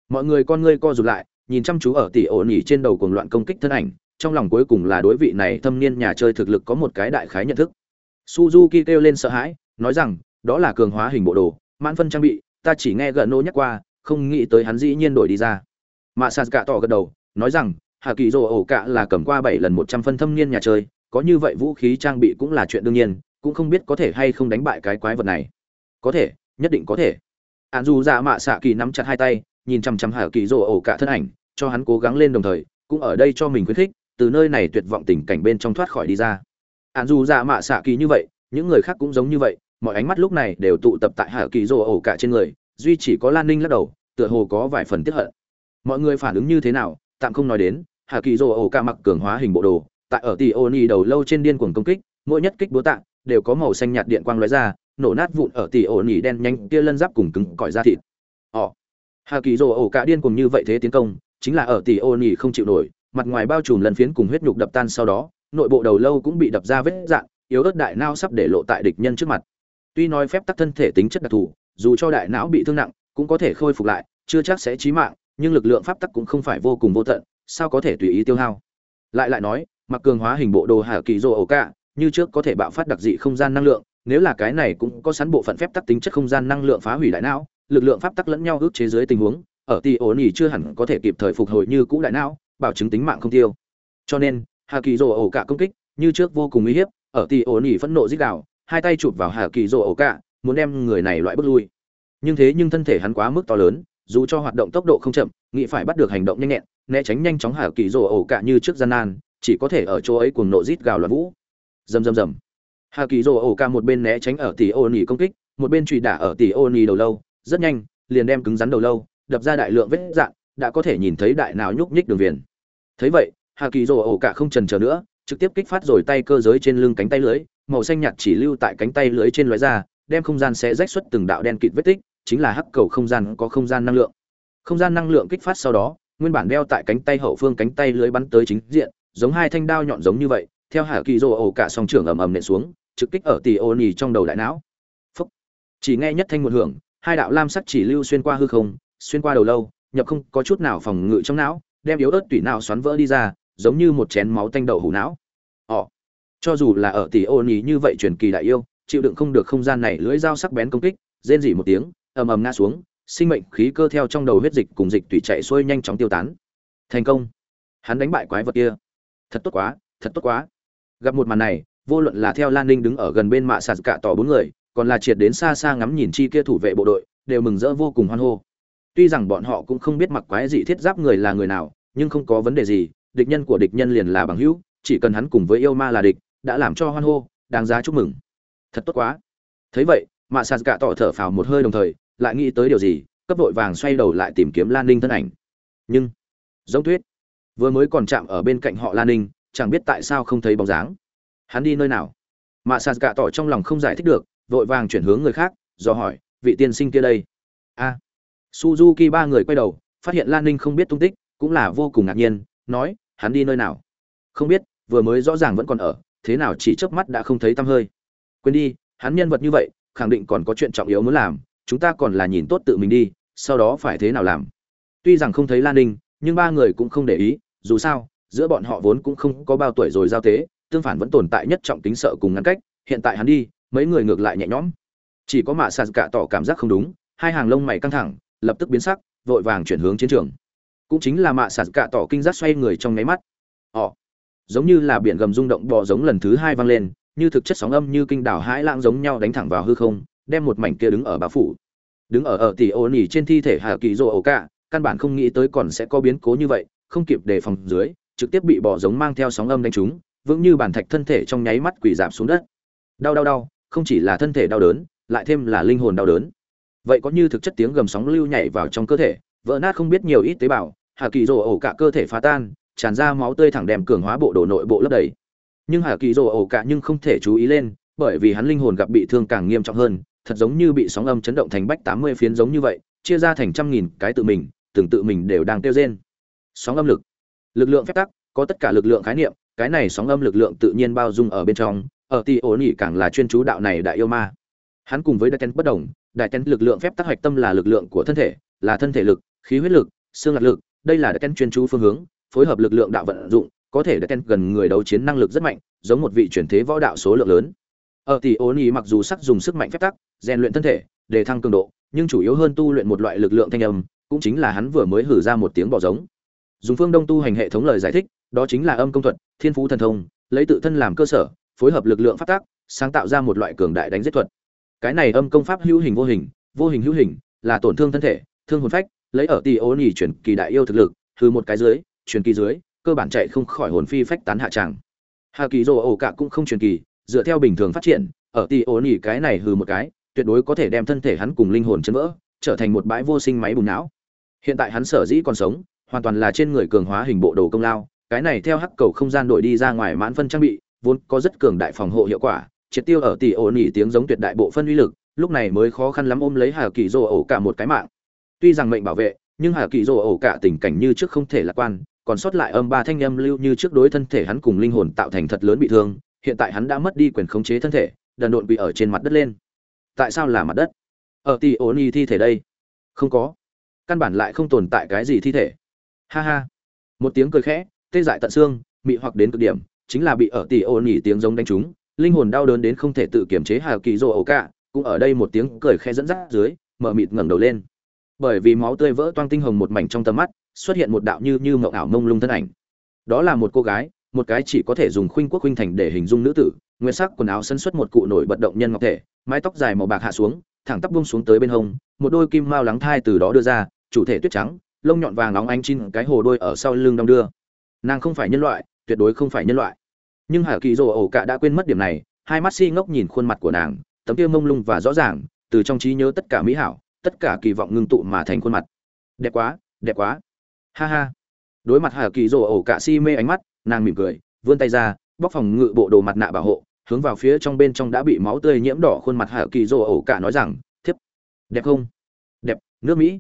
mọi người con ngươi co rụt lại, nhìn chăm chú ở tỷ ổ nỉ trên đầu cuồng loạn công kích thân ảnh, trong lòng cuối cùng là đối vị này thâm niên nhà chơi thực lực có một cái đại khái nhận thức. Suzuki kêu lên sợ hãi, nói rằng, đó là cường hóa hình bộ đồ, mãn phân trang bị ta chỉ nghe gần nô nhắc qua, không nghĩ tới hắn dĩ nhiên đổi đi ra. Mạ sạt cả tỏ gật đầu, nói rằng hà kỳ rồ ổ cả là cầm qua bảy lần một trăm phân thâm niên nhà chơi, có như vậy vũ khí trang bị cũng là chuyện đương nhiên, cũng không biết có thể hay không đánh bại cái quái vật này. Có thể, nhất định có thể. Ạn dù dạ mạ xạ kỳ nắm chặt hai tay, nhìn chằm chằm hà kỳ rồ ổ cả thân ảnh, cho hắn cố gắng lên đồng thời, cũng ở đây cho mình khuyến khích, từ nơi này tuyệt vọng tình cảnh bên trong thoát khỏi đi ra. Ạn dù dạ mạ xạ kỳ như vậy, những người khác cũng giống như vậy mọi ánh mắt lúc này đều tụ tập tại Hạ kỳ rồ ổ cả trên người, duy chỉ có lan ninh lắc đầu, tựa hồ có vài phần tiếp hận. Mọi người phản ứng như thế nào, tạm không nói đến, Hạ kỳ rồ ổ cả mặc cường hóa hình bộ đồ, tại ở tỷ ô ni đầu lâu trên điên cuồng công kích, mỗi nhất kích búa tạ, đều có màu xanh nhạt điện quang lóe ra, nổ nát vụn ở tỷ ổ đen nhanh kia lân giáp cùng cứng cỏi da thịt. Ỏ Hạ kỳ rồ ổ cả điên cuồng như vậy thế tiến công, chính là ở tỷ ô không chịu nổi, mặt ngoài bao trùm lần phiến cùng huyết nhục đập tan sau đó, nội bộ đầu lâu cũng bị đập ra vết dạn yếu ớt đại não sắp để lộ tại địch nhân trước mặt tuy nói phép tắc thân thể tính chất đặc thù, dù cho đại não bị thương nặng, cũng có thể khôi phục lại, chưa chắc sẽ chí mạng, nhưng lực lượng pháp tắc cũng không phải vô cùng vô tận, sao có thể tùy ý tiêu hao? Lại lại nói, mặc cường hóa hình bộ đồ hà kỳ rồ ổ cả, như trước có thể bạo phát đặc dị không gian năng lượng, nếu là cái này cũng có sẵn bộ phận phép tắc tính chất không gian năng lượng phá hủy đại não, lực lượng pháp tắc lẫn nhau ước chế dưới tình huống, ở tỷ ổn ỉ chưa hẳn có thể kịp thời phục hồi như cũ đại não, bảo chứng tính mạng không tiêu. Cho nên hà kỳ rồ ổ cả công kích, như trước vô cùng uy hiếp, ở tỷ ổn ỉ phẫn nộ dích đạo hai tay chụp vào hà kỳ rô ổ cả, muốn đem người này loại bước lui. Nhưng thế nhưng thân thể hắn quá mức to lớn, dù cho hoạt động tốc độ không chậm, nghĩ phải bắt được hành động nhanh nhẹn, né tránh nhanh chóng hà kỳ rô ổ cả như trước gian nan, chỉ có thể ở chỗ ấy cuồng nộ rít gào loạn vũ. Rầm rầm rầm. Hà kỳ rô ổ cả một bên né tránh ở tỷ ô nỉ công kích, một bên truy đả ở tỷ ô nỉ đầu lâu, rất nhanh, liền đem cứng rắn đầu lâu, đập ra đại lượng vết dạn đã có thể nhìn thấy đại nào nhúc nhích đường viền. Thấy vậy hà kỳ rô ổ cả không trần chờ nữa, trực tiếp kích phát rồi tay cơ giới trên lưng cánh tay lưới màu xanh nhạt chỉ lưu tại cánh tay lưới trên lóe ra, đem không gian sẽ rách xuất từng đạo đen kịt vết tích, chính là hắc cầu không gian có không gian năng lượng. Không gian năng lượng kích phát sau đó, nguyên bản đeo tại cánh tay hậu phương cánh tay lưới bắn tới chính diện, giống hai thanh đao nhọn giống như vậy, theo hạ kỳ rồ ổ cả song trưởng ầm ầm nện xuống, trực kích ở tỷ ô nhỉ trong đầu đại não. Phúc. chỉ nghe nhất thanh một hưởng, hai đạo lam sắc chỉ lưu xuyên qua hư không, xuyên qua đầu lâu, nhập không có chút nào phòng ngự trong não, đem yếu ớt tủy não xoắn vỡ đi ra, giống như một chén máu tanh đậu hủ não cho dù là ở tỷ ô nì như vậy truyền kỳ đại yêu, chịu đựng không được không gian này lưỡi dao sắc bén công kích, rên rỉ một tiếng, ầm ầm ngã xuống, sinh mệnh khí cơ theo trong đầu huyết dịch cùng dịch tủy chạy xuôi nhanh chóng tiêu tán. Thành công. Hắn đánh bại quái vật kia. Thật tốt quá, thật tốt quá. Gặp một màn này, vô luận là theo lan ninh đứng ở gần bên mạ sạt cả tỏ bốn người, còn là triệt đến xa xa ngắm nhìn chi kia thủ vệ bộ đội, đều mừng rỡ vô cùng hoan hô. Tuy rằng bọn họ cũng không biết mặc quái dị thiết giáp người là người nào, nhưng không có vấn đề gì, địch nhân của địch nhân liền là bằng hữu, chỉ cần hắn cùng với yêu ma là địch đã làm cho hoan hô, đáng giá chúc mừng. Thật tốt quá. Thấy vậy, mạ sạt cả tỏ thở phào một hơi đồng thời, lại nghĩ tới điều gì, cấp vội vàng xoay đầu lại tìm kiếm lan ninh thân ảnh. Nhưng, giống tuyết, vừa mới còn chạm ở bên cạnh họ lan ninh, chẳng biết tại sao không thấy bóng dáng. Hắn đi nơi nào? Mạ sạt cả tỏ trong lòng không giải thích được, vội vàng chuyển hướng người khác, do hỏi, vị tiên sinh kia đây? A. Suzuki ba người quay đầu, phát hiện lan ninh không biết tung tích, cũng là vô cùng ngạc nhiên, nói, hắn đi nơi nào? Không biết, vừa mới rõ ràng vẫn còn ở thế nào chỉ chớp mắt đã không thấy tăm hơi. Quên đi, hắn nhân vật như vậy, khẳng định còn có chuyện trọng yếu muốn làm, chúng ta còn là nhìn tốt tự mình đi, sau đó phải thế nào làm? Tuy rằng không thấy lan ninh, nhưng ba người cũng không để ý, dù sao, giữa bọn họ vốn cũng không có bao tuổi rồi giao tế, tương phản vẫn tồn tại nhất trọng tính sợ cùng ngăn cách, hiện tại hắn đi, mấy người ngược lại nhẹ nhõm. Chỉ có mạ sạt cả tỏ cảm giác không đúng, hai hàng lông mày căng thẳng, lập tức biến sắc, vội vàng chuyển hướng chiến trường. Cũng chính là mạ sạt cả tỏ kinh giác xoay người trong ngáy mắt. Ỏ giống như là biển gầm rung động bò giống lần thứ hai vang lên, như thực chất sóng âm như kinh đảo hãi lãng giống nhau đánh thẳng vào hư không, đem một mảnh kia đứng ở bá phủ. Đứng ở ở tỷ ô nỉ trên thi thể hà kỳ dô ổ cả căn bản không nghĩ tới còn sẽ có biến cố như vậy, không kịp đề phòng dưới, trực tiếp bị bò giống mang theo sóng âm đánh trúng, vững như bản thạch thân thể trong nháy mắt quỳ giảm xuống đất. Đau đau đau, không chỉ là thân thể đau đớn, lại thêm là linh hồn đau đớn. Vậy có như thực chất tiếng gầm sóng lưu nhảy vào trong cơ thể, vỡ nát không biết nhiều ít tế bào hà kỳ rồ ổ cả cơ thể phá tan tràn ra máu tươi thẳng đem cường hóa bộ đồ nội bộ lấp đầy. Nhưng hà kỳ rồ ổ cả nhưng không thể chú ý lên, bởi vì hắn linh hồn gặp bị thương càng nghiêm trọng hơn, thật giống như bị sóng âm chấn động thành bách tám mươi phiến giống như vậy, chia ra thành trăm nghìn cái tự mình, từng tự mình đều đang tiêu rên. Sóng âm lực. Lực lượng phép tắc, có tất cả lực lượng khái niệm, cái này sóng âm lực lượng tự nhiên bao dung ở bên trong, ở tỷ ổn ỉ càng là chuyên chú đạo này đại yêu ma. Hắn cùng với đại ten bất đồng, đại ten lực lượng phép tắc hoạch tâm là lực lượng của thân thể, là thân thể lực, khí huyết lực, xương lạc lực, đây là đại ten chuyên chú phương hướng phối hợp lực lượng đạo vận dụng, có thể đại ten gần người đấu chiến năng lực rất mạnh, giống một vị chuyển thế võ đạo số lượng lớn. Ở tỷ ố ỉ mặc dù sắc dùng sức mạnh phép tắc, rèn luyện thân thể để thăng cường độ, nhưng chủ yếu hơn tu luyện một loại lực lượng thanh âm, cũng chính là hắn vừa mới hử ra một tiếng bỏ giống. Dùng phương đông tu hành hệ thống lời giải thích, đó chính là âm công thuật, thiên phú thần thông, lấy tự thân làm cơ sở, phối hợp lực lượng phát tác sáng tạo ra một loại cường đại đánh giết thuật. Cái này âm công pháp hữu hình vô hình vô hình hữu hình, là tổn thương thân thể, thương hồn phách, lấy ở tỷ ố nhì chuyển kỳ đại yêu thực lực, hư một cái dưới truyền kỳ dưới, cơ bản chạy không khỏi hồn phi phách tán hạ tràng. Hà kỳ dô ổ cả cũng không truyền kỳ, dựa theo bình thường phát triển, ở tỷ ổ nỉ cái này hư một cái, tuyệt đối có thể đem thân thể hắn cùng linh hồn chấn vỡ, trở thành một bãi vô sinh máy bùng não. Hiện tại hắn sở dĩ còn sống, hoàn toàn là trên người cường hóa hình bộ đồ công lao, cái này theo hắc cầu không gian đổi đi ra ngoài mãn phân trang bị, vốn có rất cường đại phòng hộ hiệu quả, triệt tiêu ở tỷ ổ nỉ tiếng giống tuyệt đại bộ phân uy lực, lúc này mới khó khăn lắm ôm lấy hà kỳ dô ổ cả một cái mạng. Tuy rằng mệnh bảo vệ, nhưng hà kỳ dô ổ cả tình cảnh như trước không thể lạc quan còn sót lại âm ba thanh âm lưu như trước đối thân thể hắn cùng linh hồn tạo thành thật lớn bị thương, hiện tại hắn đã mất đi quyền khống chế thân thể, đần độn bị ở trên mặt đất lên. Tại sao là mặt đất? Ở tỷ ổn y thi thể đây. Không có. Căn bản lại không tồn tại cái gì thi thể. Ha ha. Một tiếng cười khẽ, tê dại tận xương, mị hoặc đến cực điểm, chính là bị ở tỷ ổn y tiếng giống đánh trúng, linh hồn đau đớn đến không thể tự kiểm chế hà kỳ rồ ổ cả, cũng ở đây một tiếng cười khẽ dẫn dắt dưới, mở mịt ngẩng đầu lên. Bởi vì máu tươi vỡ toang tinh hồng một mảnh trong tầm mắt xuất hiện một đạo như như mộng ảo mông lung thân ảnh. Đó là một cô gái, một cái chỉ có thể dùng khuynh quốc khuynh thành để hình dung nữ tử nguyên sắc quần áo sân xuất một cụ nổi bật động nhân ngọc thể, mái tóc dài màu bạc hạ xuống, thẳng tắp buông xuống tới bên hông, một đôi kim mao lắng thai từ đó đưa ra, chủ thể tuyết trắng, lông nhọn vàng nóng ánh chín cái hồ đôi ở sau lưng đong đưa. Nàng không phải nhân loại, tuyệt đối không phải nhân loại. Nhưng hà kỳ rồ ổ cả đã quên mất điểm này, hai mắt si ngốc nhìn khuôn mặt của nàng, tấm kia mông lung và rõ ràng, từ trong trí nhớ tất cả mỹ hảo, tất cả kỳ vọng ngưng tụ mà thành khuôn mặt. Đẹp quá đẹp quá ha ha. Đối mặt hà kỳ rồ ổ cả si mê ánh mắt, nàng mỉm cười, vươn tay ra, bóc phòng ngự bộ đồ mặt nạ bảo hộ, hướng vào phía trong bên trong đã bị máu tươi nhiễm đỏ khuôn mặt hà kỳ rồ ổ cả nói rằng, thiếp, đẹp không? Đẹp, nước mỹ.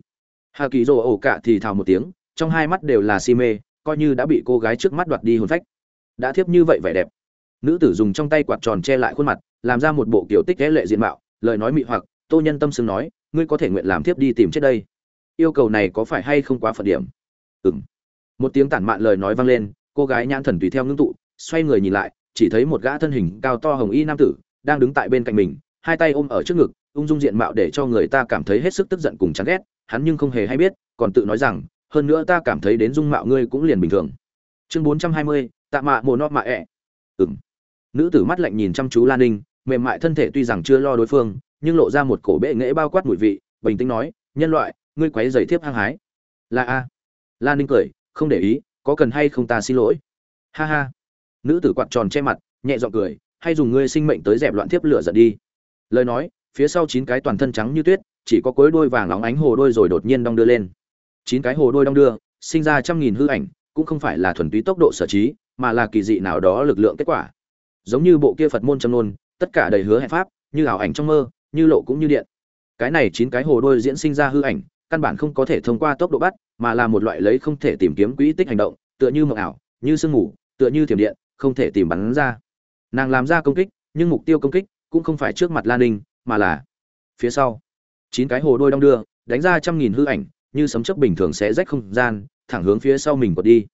Hà kỳ rồ ổ cả thì thào một tiếng, trong hai mắt đều là si mê, coi như đã bị cô gái trước mắt đoạt đi hồn phách. Đã thiếp như vậy vẻ đẹp. Nữ tử dùng trong tay quạt tròn che lại khuôn mặt, làm ra một bộ kiểu tích ghé lệ diện mạo, lời nói mị hoặc, tô nhân tâm xưng nói, ngươi có thể nguyện làm thiếp đi tìm chết đây. Yêu cầu này có phải hay không quá phận điểm? Ừng một tiếng tản mạn lời nói vang lên, cô gái nhãn thần tùy theo ngưng tụ, xoay người nhìn lại, chỉ thấy một gã thân hình cao to hồng y nam tử đang đứng tại bên cạnh mình, hai tay ôm ở trước ngực, ung dung diện mạo để cho người ta cảm thấy hết sức tức giận cùng chán ghét, hắn nhưng không hề hay biết, còn tự nói rằng, hơn nữa ta cảm thấy đến dung mạo ngươi cũng liền bình thường. Chương bốn trăm hai mươi, tạ mạ mồ nọ mạ ẹ、e. ừng nữ tử mắt lạnh nhìn chăm chú lan ninh, mềm mại thân thể tuy rằng chưa lo đối phương, nhưng lộ ra một cổ bệ nghễ bao quát mùi vị, bình tĩnh nói, nhân loại, ngươi quấy giày thiếp hăng hái. Là a lan ninh cười, không để ý, có cần hay không ta xin lỗi. Ha ha. Nữ tử quạt tròn che mặt, nhẹ giọng cười, hay dùng ngươi sinh mệnh tới dẹp loạn thiếp lửa giận đi. Lời nói, phía sau chín cái toàn thân trắng như tuyết, chỉ có cuối đôi vàng óng ánh hồ đôi rồi đột nhiên đong đưa lên. Chín cái hồ đôi đong đưa, sinh ra trăm nghìn hư ảnh, cũng không phải là thuần túy tốc độ sở trí, mà là kỳ dị nào đó lực lượng kết quả. Giống như bộ kia phật môn châm nôn tất cả đầy hứa hẹn pháp, như ảo ảnh trong mơ, như lộ cũng như điện. Cái này chín cái hồ đôi diễn sinh ra hư ảnh, căn bản không có thể thông qua tốc độ bắt mà là một loại lấy không thể tìm kiếm quỹ tích hành động, tựa như mộng ảo, như sương mù tựa như thiểm điện, không thể tìm bắn ra. Nàng làm ra công kích, nhưng mục tiêu công kích cũng không phải trước mặt lan ninh, mà là phía sau. Chín cái hồ đôi đong đưa, đánh ra trăm nghìn hư ảnh, như sấm chớp bình thường sẽ rách không gian, thẳng hướng phía sau mình quật đi.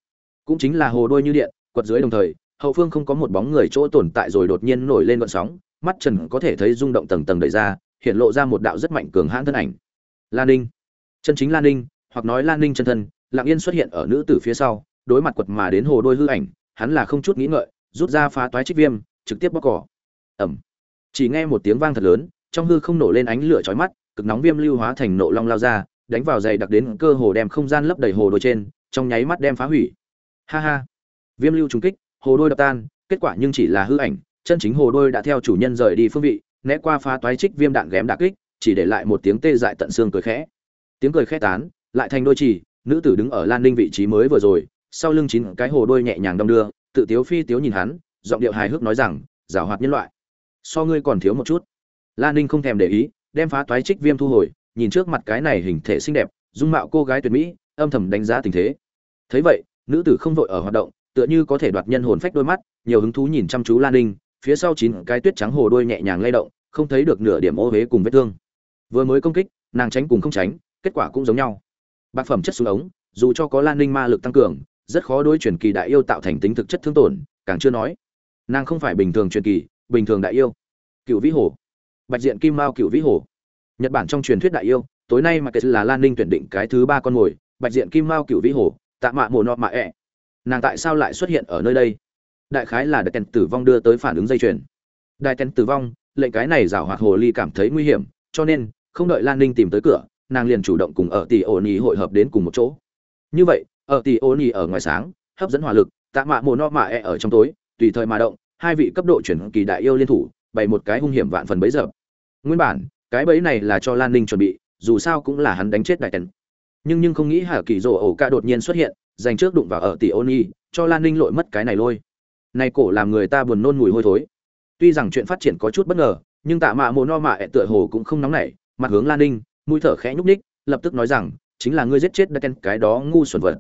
Cũng chính là hồ đôi như điện, quật dưới đồng thời, hậu phương không có một bóng người chỗ tồn tại rồi đột nhiên nổi lên gợn sóng, mắt trần có thể thấy rung động tầng tầng đợi ra, hiện lộ ra một đạo rất mạnh cường hãn thân ảnh. Lan ninh. Chân chính lan ninh hoặc nói lan ninh chân thân, lặng yên xuất hiện ở nữ tử phía sau, đối mặt quật mà đến hồ đôi hư ảnh, hắn là không chút nghĩ ngợi, rút ra phá toái trích viêm, trực tiếp bóc cỏ. Ẩm chỉ nghe một tiếng vang thật lớn, trong hư không nổ lên ánh lửa chói mắt, cực nóng viêm lưu hóa thành nộ long lao ra, đánh vào dày đặc đến cơ hồ đem không gian lấp đầy hồ đôi trên, trong nháy mắt đem phá hủy. Ha ha. Viêm lưu trùng kích, hồ đôi đập tan, kết quả nhưng chỉ là hư ảnh, chân chính hồ đôi đã theo chủ nhân rời đi phương vị, né qua phá toái trích viêm đạn ghém đả kích, chỉ để lại một tiếng tê dại tận xương cười khẽ. Tiếng cười khẽ tán lại thành đôi chỉ, nữ tử đứng ở lan ninh vị trí mới vừa rồi, sau lưng chín cái hồ đôi nhẹ nhàng đong đưa, tự tiếu phi tiếu nhìn hắn, giọng điệu hài hước nói rằng, giảo hoạt nhân loại, so ngươi còn thiếu một chút. Lan ninh không thèm để ý, đem phá toái trích viêm thu hồi, nhìn trước mặt cái này hình thể xinh đẹp, dung mạo cô gái tuyệt mỹ, âm thầm đánh giá tình thế. Thấy vậy, nữ tử không vội ở hoạt động, tựa như có thể đoạt nhân hồn phách đôi mắt, nhiều hứng thú nhìn chăm chú lan ninh, phía sau chín cái tuyết trắng hồ đôi nhẹ nhàng lay động, không thấy được nửa điểm ô hế cùng vết thương. Vừa mới công kích, nàng tránh cùng không tránh, kết quả cũng giống nhau bạc phẩm chất xuống ống, dù cho có lan ninh ma lực tăng cường, rất khó đối truyền kỳ đại yêu tạo thành tính thực chất thương tổn, càng chưa nói, nàng không phải bình thường truyền kỳ, bình thường đại yêu. Cựu vĩ hồ. Bạch diện kim mao cựu vĩ hồ. Nhật bản trong truyền thuyết đại yêu, tối nay mà kể là lan ninh tuyển định cái thứ ba con mồi, bạch diện kim mao cựu vĩ hồ, tạ mạ mồ nọ mạ ẹ、e. nàng tại sao lại xuất hiện ở nơi đây? Đại khái là đại tèn tử vong đưa tới phản ứng dây chuyền. Đại tèn tử vong, lệnh cái này giảo hoạt hồ ly cảm thấy nguy hiểm, cho nên không đợi lan ninh tìm tới cửa nàng liền chủ động cùng ở tỷ ổn ý hội hợp đến cùng một chỗ. Như vậy, ở tỷ ổn ý ở ngoài sáng, hấp dẫn hỏa lực, tạ mạ mồ no mạ e ở trong tối, tùy thời mà động, hai vị cấp độ chuyển kỳ đại yêu liên thủ, bày một cái hung hiểm vạn phần bấy giờ. Nguyên bản, cái bẫy này là cho lan ninh chuẩn bị, dù sao cũng là hắn đánh chết đại tần. nhưng nhưng không nghĩ hà kỳ rồ ổ ca đột nhiên xuất hiện, dành trước đụng vào ở tỷ ôn nhi cho lan ninh lội mất cái này lôi. Này cổ làm người ta buồn nôn mùi hôi thối. Tuy rằng chuyện phát triển có chút bất ngờ, nhưng tạ mạ mồ no mạ ẹ tựa hồ cũng không nóng nảy, mặt hướng lan ninh mũi thở khẽ nhúc ních lập tức nói rằng, chính là ngươi giết chết đa ken cái đó ngu xuẩn vật.